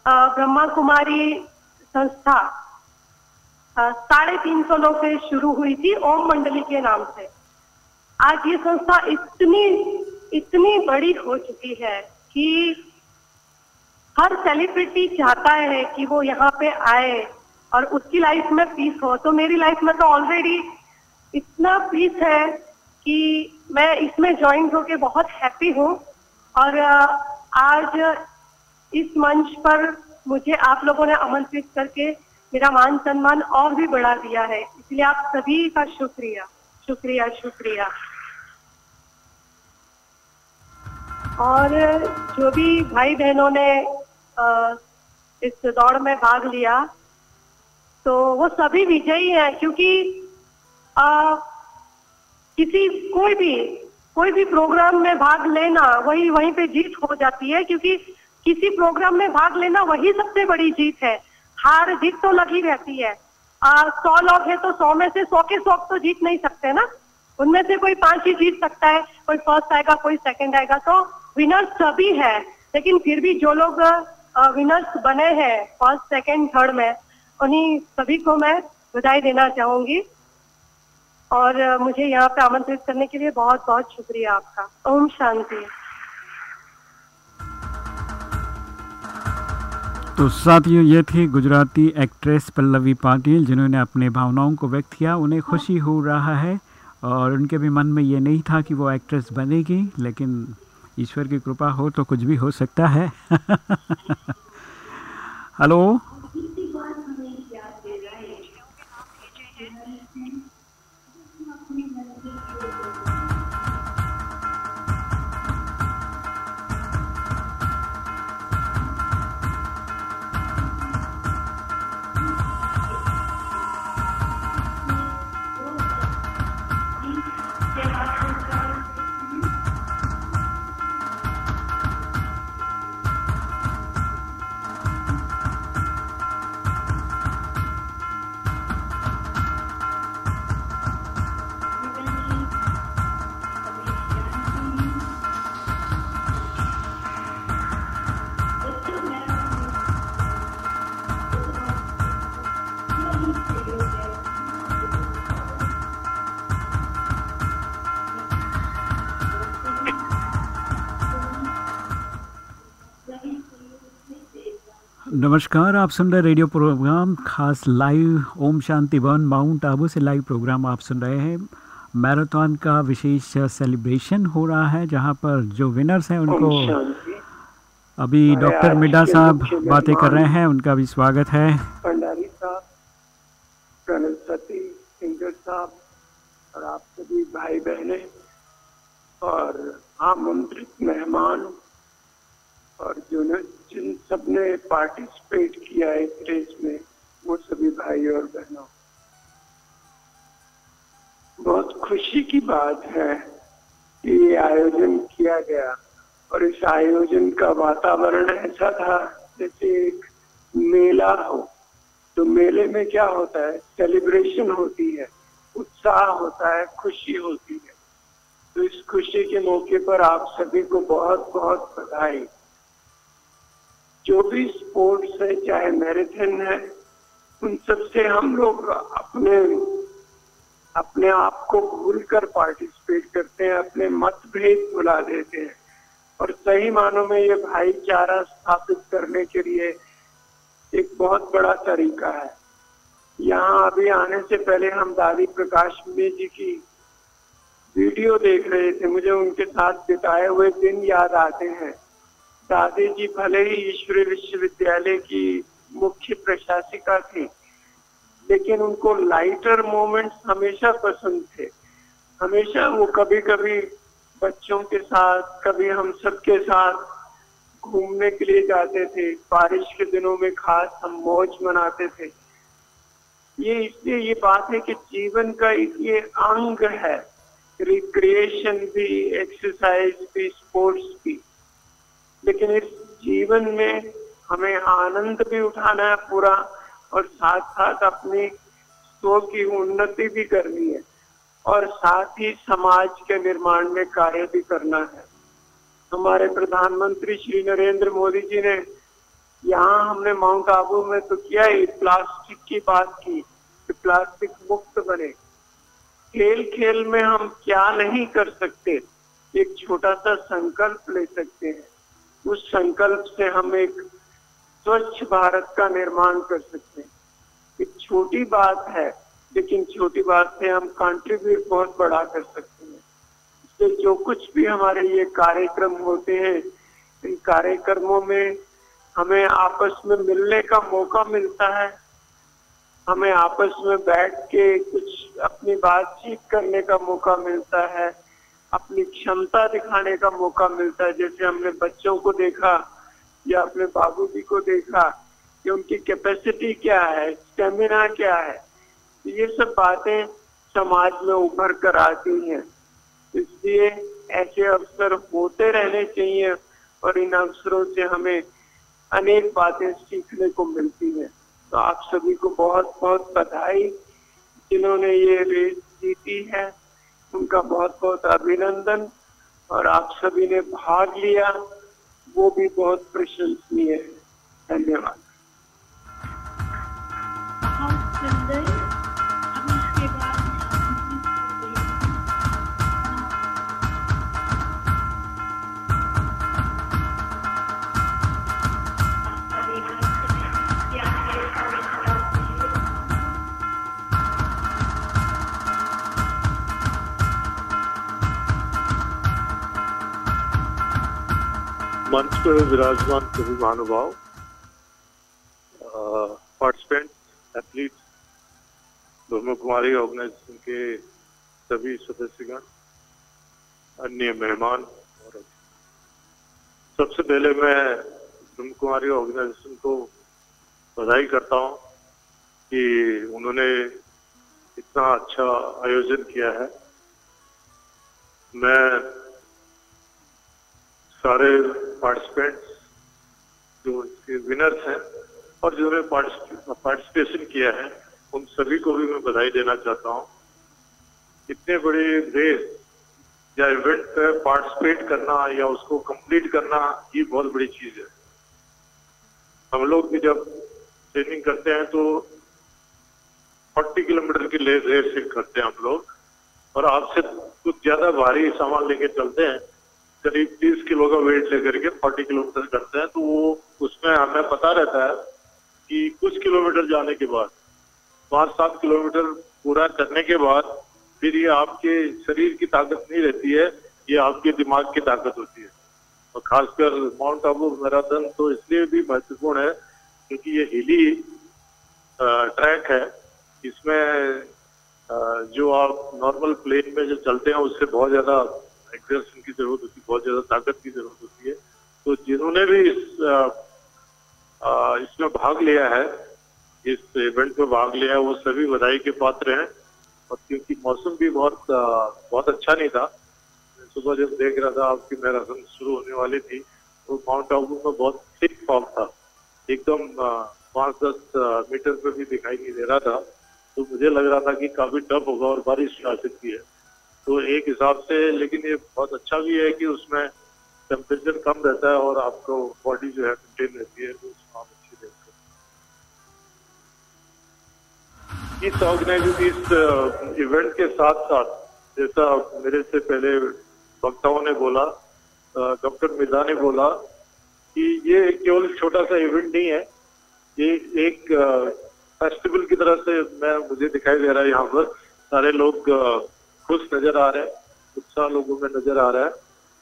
अ, ब्रह्मा कुमारी संस्था साढ़े तीन सौ लोग से शुरू हुई थी ओम मंडली के नाम से। आज ये संस्था इतनी इतनी बड़ी हो चुकी है कि हर सेलिब्रिटी चाहता है कि वो यहाँ पे आए और उसकी लाइफ में पीस हो। तो मेरी लाइफ में तो ऑलरेडी इतना पीस है कि मैं इसमें ज्वाइन होके बहुत हैप्पी हूँ। और आज इस मंच पर मुझे आप लोगों ने आमंत्रित करके मेरा मान सम्मान और भी बढ़ा दिया है। इसलिए आप सभी का शुक्रिया। शुक्रिया शुक्रिया। और जो भी भाई बहनों ने इस दौड़ में भाग लिया तो वो सभी विजयी हैं क्योंकि अ, किसी कोई भी कोई भी प्रोग्राम में भाग लेना वही वहीं पे जीत हो जाती है क्योंकि किसी प्रोग्राम में भाग लेना वही सबसे बड़ी जीत है। हार जीत तो लगी रहती है। आ, सौ लोग हैं तो सौ में से सौ के सौ तो जीत नहीं सकते ना। उनमें से कोई पाँच ही जीत सकता है कोई फ़र्स्ट आएगा कोई सेकंड आएगा तो विनर्स सभी है, लेकिन फिर भी जो लोग विनर्स बने हैं फ़र्स्ट सेकंड थर्ड में, उन्हीं सभी को मैं बधाई देना चाहूँगी। और मुझे यहाँ पे आमंत्रित करने के लिए बहुत बहुत शुक्रिया आपका। ओम शांति। तो साथियों, ये थी गुजराती एक्ट्रेस पल्लवी पाटिल, जिन्होंने अपने भावनाओं को व्यक्त किया। उन्हें खुशी हो रहा है, और उनके भी मन में ये नहीं था कि वो एक्ट्रेस बनेगी, लेकिन ईश्वर की कृपा हो तो कुछ भी हो सकता है। हेलो नमस्कार आप सुन रहे रेडियो प्रोग्राम खास लाइव ओम शांति भवन माउंट आबू से लाइव प्रोग्राम आप सुन रहे हैं। मैराथन का विशेष सेलिब्रेशन हो रहा है जहाँ पर जो विनर्स हैं उनको अभी डॉक्टर मिडा साहब बातें कर रहे हैं उनका भी स्वागत है भंडारी साहब प्रणव सती सिंगर साहब और आप सभी भाई बहने और आमंत्रित मेहमान और जो न जिन सबने पार्टिसिपेट किया है रेस में, वो सभी भाई और बहनों। बहुत खुशी की बात है कि ये आयोजन किया गया और इस आयोजन का वातावरण ऐसा था, जैसे एक मेला हो। तो मेले में क्या होता है? सेलिब्रेशन होती है, उत्साह होता है, खुशी होती है। तो इस खुशी के मौके पर आप सभी को बहुत बहुत बधाई। जो भी स्पोर्ट्स है, चाहे मैराथन है, उन सबसे हम लोग अपने अपने आप को भूल कर पार्टिसिपेट करते हैं, अपने मतभेद भुला देते हैं। और सही मानों में ये भाईचारा स्थापित करने के लिए एक बहुत बड़ा तरीका है। यहाँ अभी आने से पहले हम दादी प्रकाश में जी की वीडियो देख रहे थे, मुझे उनके साथ बिताए हुए दिन याद आते हैं। दादी जी भले ही ईश्वरी विश्वविद्यालय की मुख्य प्रशासिका थी, लेकिन उनको लाइटर मोमेंट्स हमेशा पसंद थे। हमेशा वो कभी कभी बच्चों के साथ, कभी हम सबके साथ घूमने के लिए जाते थे। बारिश के दिनों में खास हम मौज मनाते थे। ये इसलिए ये बात है कि जीवन का ये अंग है। रिक्रिएशन भी एक्सरसाइज भी स्पोर्ट्स भी। लेकिन इस जीवन में हमें आनंद भी उठाना है पूरा, और साथ साथ अपनी स्व की उन्नति भी करनी है, और साथ ही समाज के निर्माण में कार्य भी करना है। हमारे प्रधानमंत्री श्री नरेंद्र मोदी जी ने यहाँ हमने माउंट आबू में तो किया ही, प्लास्टिक की बात की, कि प्लास्टिक मुक्त बने। खेल खेल में हम क्या नहीं कर सकते, एक छोटा सा संकल्प ले सकते हैं। उस संकल्प से हम एक स्वच्छ भारत का निर्माण कर सकते हैं। एक छोटी बात है, लेकिन छोटी बात से हम कंट्रीब्यूट बहुत बड़ा कर सकते हैं। इसलिए जो कुछ भी हमारे ये कार्यक्रम होते हैं, इन कार्यक्रमों में हमें आपस में मिलने का मौका मिलता है। हमें आपस में बैठ के कुछ अपनी बातचीत करने का मौका मिलता है। अपनी क्षमता दिखाने का मौका मिलता है। जैसे हमने बच्चों को देखा या अपने बाबू जी को देखा कि उनकी कैपेसिटी क्या है स्टेमिना क्या है ये सब बातें समाज में उभर कर आती हैं। इसलिए ऐसे अवसर होते रहने चाहिए और इन अवसरों से हमें अनेक बातें सीखने को मिलती हैं। तो आप सभी को बहुत बहुत बधाई, जिन्होंने ये रेस जीती है। उनका बहुत बहुत अभिनंदन और आप सभी ने भाग लिया, वो भी बहुत प्रशंसनीय है। धन्यवाद। मंच विराजमान सभी महानुभाव participant athlete Brahma Kumari organisation के सभी सदस्यगण, अन्य मेहमान और सबसे पहले मैं ब्रह्म कुमारी ऑर्गेनाइजेशन को बधाई करता हूँ कि उन्होंने इतना अच्छा आयोजन किया है। मैं सारे पार्टिसिपेंट्स जो इसके विनर्स हैं और जिन्होंने पार्टिसिपेशन किया है, उन सभी को भी मैं बधाई देना चाहता हूँ। इतने बड़े रेस या इवेंट पे पार्टिसिपेट करना या उसको कंप्लीट करना, ये बहुत बड़ी चीज़ है। हम लोग भी जब ट्रेनिंग करते हैं तो 40 किलोमीटर की ले रेस करते हैं हम लोग और आपसे कुछ ज़्यादा भारी सामान लेके चलते हैं। करीब 30 किलो का वेट लेकर के 40 किलोमीटर करते हैं तो वो उसमें हमें पता रहता है कि कुछ किलोमीटर जाने के बाद, पाँच सात किलोमीटर पूरा करने के बाद फिर ये आपके शरीर की ताकत नहीं रहती है, ये आपके दिमाग की ताकत होती है। और खासकर माउंट आबू मैराथन तो इसलिए भी महत्वपूर्ण है क्योंकि ये हिली ट्रैक है। इसमें जो आप नॉर्मल प्लेन में जो चलते हैं, उससे बहुत ज़्यादा एक्सर्शन की ज़रूरत होती है, बहुत ज़्यादा ताकत की ज़रूरत होती है। तो जिन्होंने भी इस इसमें भाग लिया है, इस इवेंट में भाग लिया है, वो सभी बधाई के पात्र हैं। और क्योंकि मौसम भी बहुत बहुत अच्छा नहीं था सुबह जब देख रहा था आपकी मैराथन शुरू होने वाली थी तो माउंट आबू में बहुत थिक फॉर्म था। एकदम पाँच दस मीटर पे भी दिखाई नहीं दे रहा था। तो मुझे लग रहा था कि काफ़ी टफ होगा और बारिश आ सकती है। तो एक हिसाब से, लेकिन ये बहुत अच्छा भी है कि उसमें टेम्परेचर कम रहता है और आपको बॉडी जो है मेंटेन रहती है तो आप अच्छी रहते हैं। इस ऑर्गेनाइजेशन इस इवेंट के साथ साथ, जैसा मेरे से पहले वक्ताओं ने बोला डॉक्टर मिर्ज़ा ने बोला कि ये केवल छोटा सा इवेंट नहीं है, ये एक फेस्टिवल की तरह से मैं, मुझे दिखाई दे रहा है यहाँ पर। सारे लोग खुश नज़र आ रहे हैं, उत्साह लोगों में नज़र आ रहा है।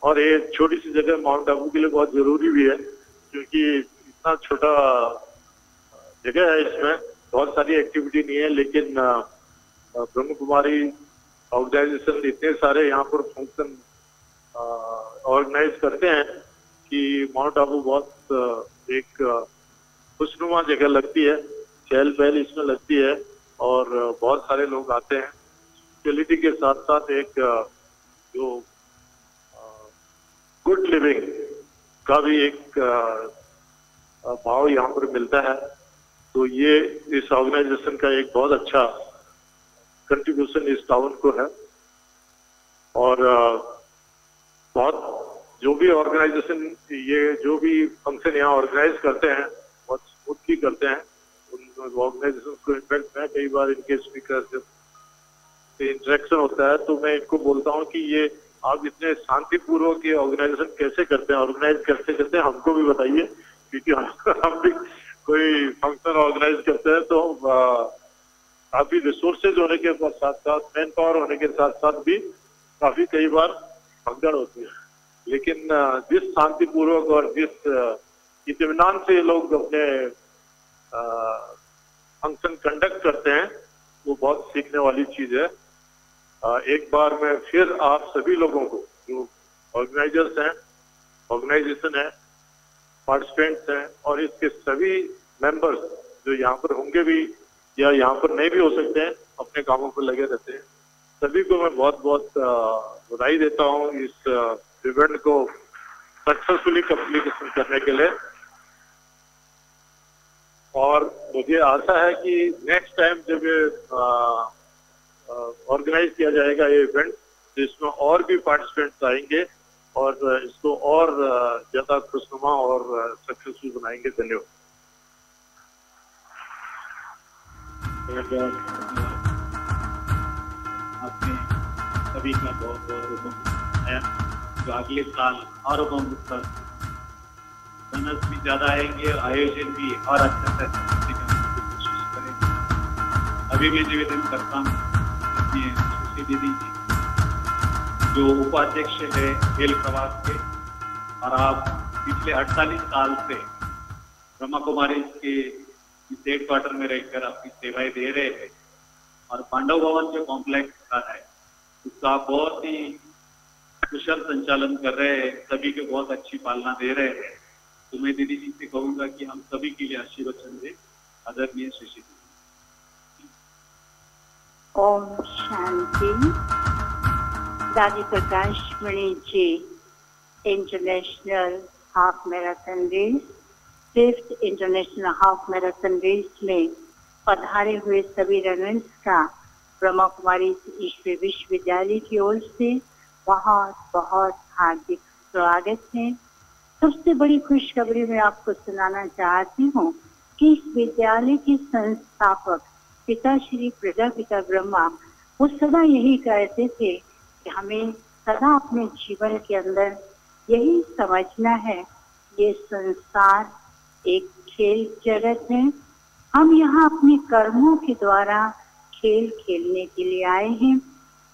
और ये छोटी सी जगह माउंट आबू के लिए बहुत ज़रूरी भी है, क्योंकि इतना छोटा जगह है इसमें। बहुत सारी एक्टिविटी नहीं है, लेकिन ब्रह्म कुमारी ऑर्गेनाइजेशन इतने सारे यहाँ पर फ़ंक्शन ऑर्गेनाइज करते हैं कि माउंट आबू बहुत एक खुशनुमा जगह लगती है चहल पहल इसमें लगती है। और बहुत सारे लोग आते हैं। स्पिरिचुअलिटी के साथ साथ एक जो गुड लिविंग का भी एक भाव यहाँ पर मिलता है। तो ये इस ऑर्गेनाइजेशन का एक बहुत अच्छा कंट्रीब्यूशन इस टाउन को है। और बहुत जो भी ऑर्गेनाइजेशन ये जो भी फ़ंक्शन यहाँ ऑर्गेनाइज करते हैं, बहुत स्मूथली करते हैं, उन ऑर्गेनाइजेशन को इनफैक्ट मैं कई बार इनके स्पीकर से इंटरेक्शन होता है तो मैं इनको बोलता हूँ कि ये आप इतने शांतिपूर्वक ये ऑर्गेनाइजेशन कैसे करते हैं, ऑर्गेनाइज करते करते हैं, हमको भी बताइए, क्योंकि हम भी कोई फ़ंक्शन ऑर्गेनाइज करते हैं तो काफ़ी रिसोर्सेज होने के साथ साथ मैन पावर होने के साथ साथ भी काफ़ी कई बार भगदड़ होती है। लेकिन जिस शांतिपूर्वक और जिस इतमान से लोग अपने फ़ंक्शन कंडक्ट करते हैं, वो बहुत सीखने वाली चीज़ है। एक बार मैं फिर आप सभी लोगों को, जो ऑर्गेनाइजर्स हैं ऑर्गेनाइजेशन है पार्टिसिपेंट्स हैं, और इसके सभी मेंबर्स जो यहाँ पर होंगे भी, या यहाँ पर नहीं भी हो सकते हैं, अपने कामों पर लगे रहते हैं। सभी को मैं बहुत बहुत बधाई देता हूँ इस इवेंट को सक्सेसफुली कंप्लीट करने के लिए। और मुझे आशा है कि नेक्स्ट टाइम जब ये ऑर्गेनाइज किया जाएगा ये इवेंट तो इसमें और भी पार्टिसिपेंट्स आएँगे और इसको और ज़्यादा खुशनुमा और सक्सेसफुल बनाएँगे। धन्यवाद। आपने सभी का बहुत बहुत हुक्म जो अगले साल और हुक्म भी ज़्यादा आएँगे आयोजन भी और अच्छा से कोशिश करेंगे अभी मैं निवेदन करता हूँ सुश्री दीदी जी। जो उपाध्यक्ष है खेल प्रवास के, और आप पिछले 48 साल से ब्रह्मा कुमारी के इस हेड क्वार्टर में रहकर आपकी सेवाएँ दे रहे हैं, और पांडव भवन जो कॉम्प्लेक्स का है, उसका आप बहुत ही कुशल संचालन कर रहे हैं, सभी को बहुत अच्छी पालना दे रहे हैं। तो मैं दीदी जी से कहूँगा कि हम सभी के लिए आशीर्वचन दे, आदरणीय Shri Shri. Om Shanti. Dadi Prakash Mani ji international half marathon race fifth international half marathon race में पधारे हुए सभी रनर्स का ब्रह्मा कुमारी विश्वविद्यालय की ओर से बहुत बहुत हार्दिक स्वागत है। सबसे बड़ी खुशखबरी मैं आपको सुनाना चाहती हूँ कि इस विद्यालय के संस्थापक पिता श्री प्रजापिता ब्रह्मा, वो सदा यही कहते थे कि हमें सदा अपने जीवन के अंदर यही समझना है। ये संसार एक खेल जगत है। हम यहाँ अपने कर्मों के द्वारा खेल खेलने के लिए आए हैं।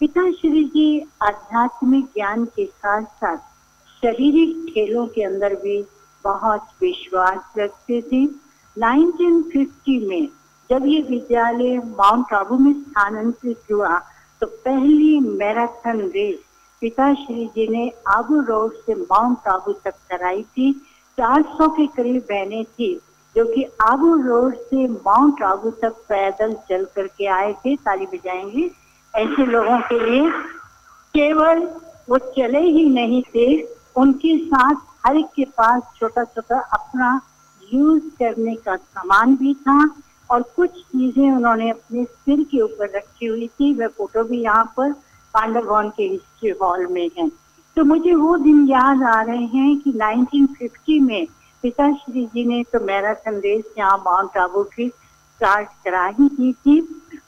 पिता श्री जी आध्यात्मिक ज्ञान के साथ साथ शारीरिक खेलों के अंदर भी बहुत विश्वास रखते थे। 1950 में जब ये विद्यालय माउंट आबू में स्थानांतरित हुआ तो पहली मैराथन रेस पिताश्री जी ने आबू रोड से माउंट आबू तक कराई थी। 400 के करीब बहनें थी, जो कि आबू रोड से माउंट आबू तक पैदल चल करके आए थे। ताली बजाएँगे। ऐसे लोगों के लिए केवल वो चले ही नहीं थे। उनके साथ हर एक के पास छोटा छोटा अपना यूज़ करने का सामान भी था। और कुछ चीज़ें उन्होंने अपने सिर के ऊपर रखी हुई थी। वह फ़ोटो भी यहाँ पर पांडव भवन के हिस्ट्री हॉल में है। तो मुझे वो दिन याद आ रहे हैं कि 1950 में पिताश्री जी ने तो मेरा संदेश यहाँ माउंट आबू की स्टार्ट करा ही की थी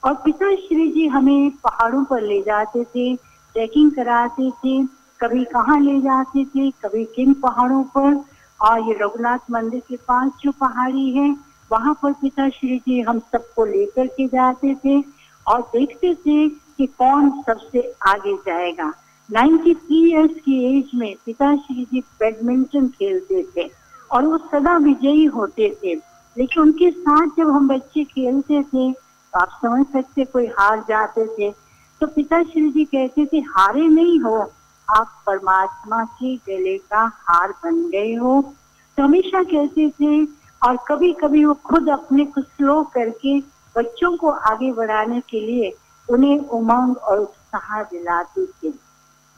और पिताश्री जी हमें पहाड़ों पर ले जाते थे ट्रैकिंग कराते थे, कभी कहाँ ले जाते थे, कभी किन पहाड़ों पर? और ये रघुनाथ मंदिर के पास जो पहाड़ी है वहाँ पर पिताश्री जी हम सबको लेकर के जाते थे और देखते थे कि कौन सबसे आगे जाएगा। 93 इयर्स की एज में पिताश्री जी बैडमिंटन खेलते थे और वो सदा विजयी होते थे। लेकिन उनके साथ जब हम बच्चे खेलते थे तो आप समझ सकते कोई हार जाते थे। तो पिताश्री जी कहते थे, हारे नहीं हो, आप परमात्मा के गले का हार बन गए हो। तो हमेशा कहते थे और कभी कभी वो खुद अपने को स्लो करके बच्चों को आगे बढ़ाने के लिए उन्हें उमंग और उत्साह दिलाते थे।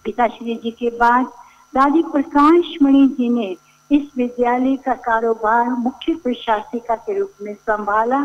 पिताश्री जी के बाद दादी प्रकाश मणि जी ने इस विद्यालय का कारोबार मुख्य प्रशासिका के रूप में संभाला।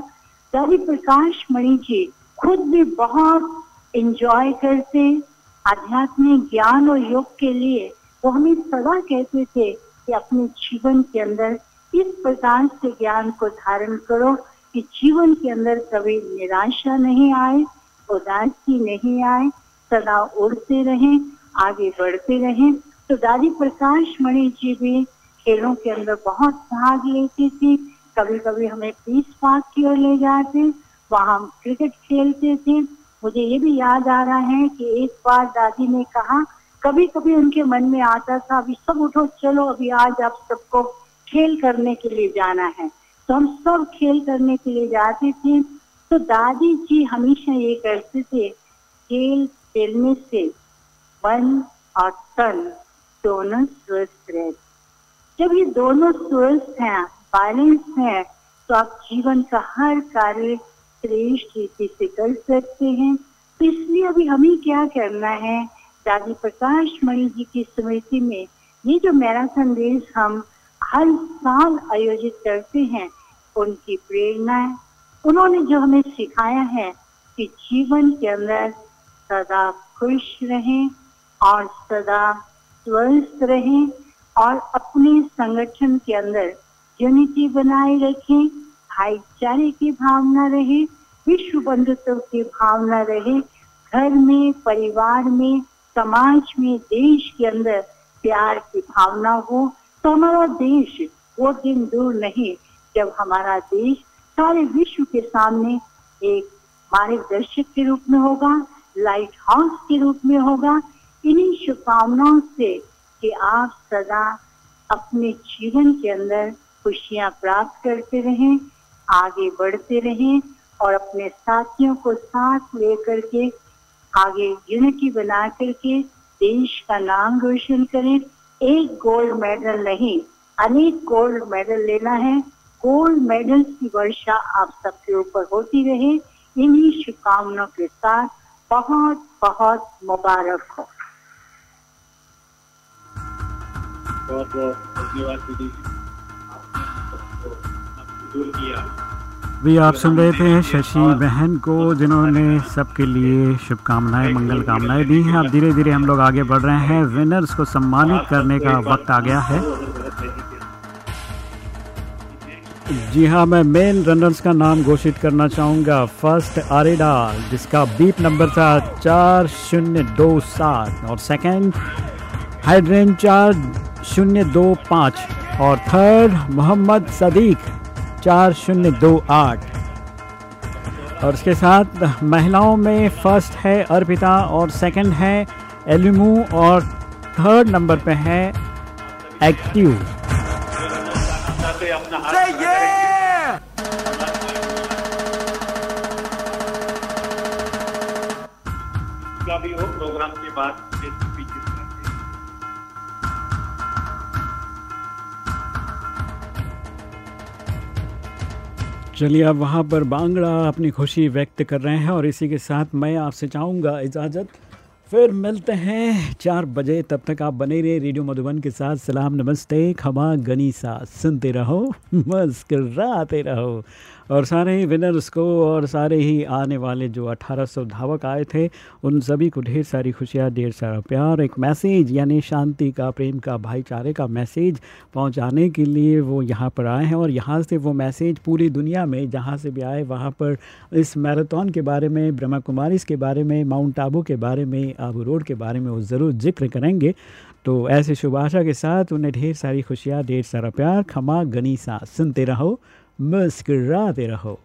दादी प्रकाश मणि जी खुद भी बहुत एंजॉय करते, आध्यात्मिक ज्ञान और योग के लिए वो हमें सदा कहते थे कि अपने जीवन के अंदर इस प्रकार से ज्ञान को धारण करो कि जीवन के अंदर कभी निराशा नहीं आए, उदासी नहीं आए सदा उड़ते रहें, आगे बढ़ते रहें। तो दादी प्रकाश मणि जी भी खेलों के अंदर बहुत भाग लेती थी। कभी कभी हमें पीस पार्क की ओर ले जाते, वहाँ हम क्रिकेट खेलते थे। मुझे ये भी याद आ रहा है कि एक बार दादी ने कहा कभी कभी उनके मन में आता था, अभी सब उठो, चलो, अभी आज आप सबको खेल करने के लिए जाना है। तो हम सब खेल करने के लिए जाते थे। तो दादी जी हमेशा ये करते थे, खेल खेलने से मन और तन दोनों स्वस्थ रहते। जब ये दोनों स्वस्थ हैं बैलेंस हैं तो आप जीवन का हर कार्य श्रेष्ठ रीति से कर सकते हैं। तो इसलिए अभी हमें क्या करना है? दादी प्रकाश मणि जी की स्मृति में ये जो मैराथन रेस हम हर साल आयोजित करते हैं उनकी प्रेरणा है उन्होंने जो हमें सिखाया है कि जीवन के अंदर सदा खुश रहें और सदा स्वस्थ रहें और अपने संगठन के अंदर यूनिटी बनाए रखें, भाईचारे की भावना रहे, विश्व बंधुत्व की भावना रहे, घर में, परिवार में, समाज में, देश के अंदर प्यार की भावना हो तो हमारा देश वो दिन दूर नहीं, जब हमारा देश सारे विश्व के सामने एक मार्गदर्शक के रूप में होगा लाइट हाउस के रूप में होगा। इन्हीं शुभकामनाओं से कि आप सदा अपने जीवन के अंदर खुशियाँ प्राप्त करते रहें, आगे बढ़ते रहें और अपने साथियों को साथ लेकर के आगे यूनिटी बना करके देश का नाम रोशन करें। एक गोल्ड मेडल नहीं, अनेक गोल्ड मेडल लेना है। गोल्ड मेडल्स की वर्षा आप सबके ऊपर होती रहे। इन्हीं शुभकामनाओं के साथ बहुत बहुत मुबारक हो। बहुत बहुत धन्यवाद दीदी। दूर किया। भी आप सुन रहे थे शशि बहन को, जिन्होंने सबके लिए शुभकामनाएँ, मंगल कामनाएँ दी हैं। अब धीरे धीरे हम लोग आगे बढ़ रहे हैं। विनर्स को सम्मानित करने का वक्त आ गया है। जी हाँ मैं मेन रनर्स का नाम घोषित करना चाहूँगा। फ़र्स्ट आरेडा जिसका बीप नंबर था चार शून्य दो सात। और सेकंड हाइड्रेन चार शून्य दो पाँच। और थर्ड मोहम्मद सदीक चार शून्य दो आठ। और इसके साथ महिलाओं में फ़र्स्ट है अर्पिता और सेकंड है एलिमू और थर्ड नंबर पे है एक्टिव। हो प्रोग्राम के बाद चलिए अब वहाँ पर बांगड़ा अपनी खुशी व्यक्त कर रहे हैं और इसी के साथ मैं आपसे चाहूँगा इजाज़त। फिर मिलते हैं चार बजे, तब तक आप बने रहे रेडियो मधुबन के साथ। सलाम, नमस्ते, खमा, गनीसा, सुनते रहो मस्कर रहो। और सारे ही विनर्स को और सारे ही आने वाले जो 1800 धावक आए थे, उन सभी को ढेर सारी खुशियाँ, ढेर सारा प्यार, एक मैसेज, यानी शांति का, प्रेम का, भाईचारे का मैसेज पहुँचाने के लिए वो यहाँ पर आए हैं। और यहाँ से वो मैसेज पूरी दुनिया में जहाँ से भी आए, वहाँ पर इस मैराथन के बारे में ब्रह्मा कुमारीज के बारे में, माउंट आबू के बारे में, आबू रोड के बारे में वो ज़रूर ज़िक्र करेंगे। तो ऐसे शुभ आशा के साथ उन्हें ढेर सारी खुशियाँ, ढेर सारा प्यार, खमा गनीसा, सुनते रहो। मुस्कराते रहो।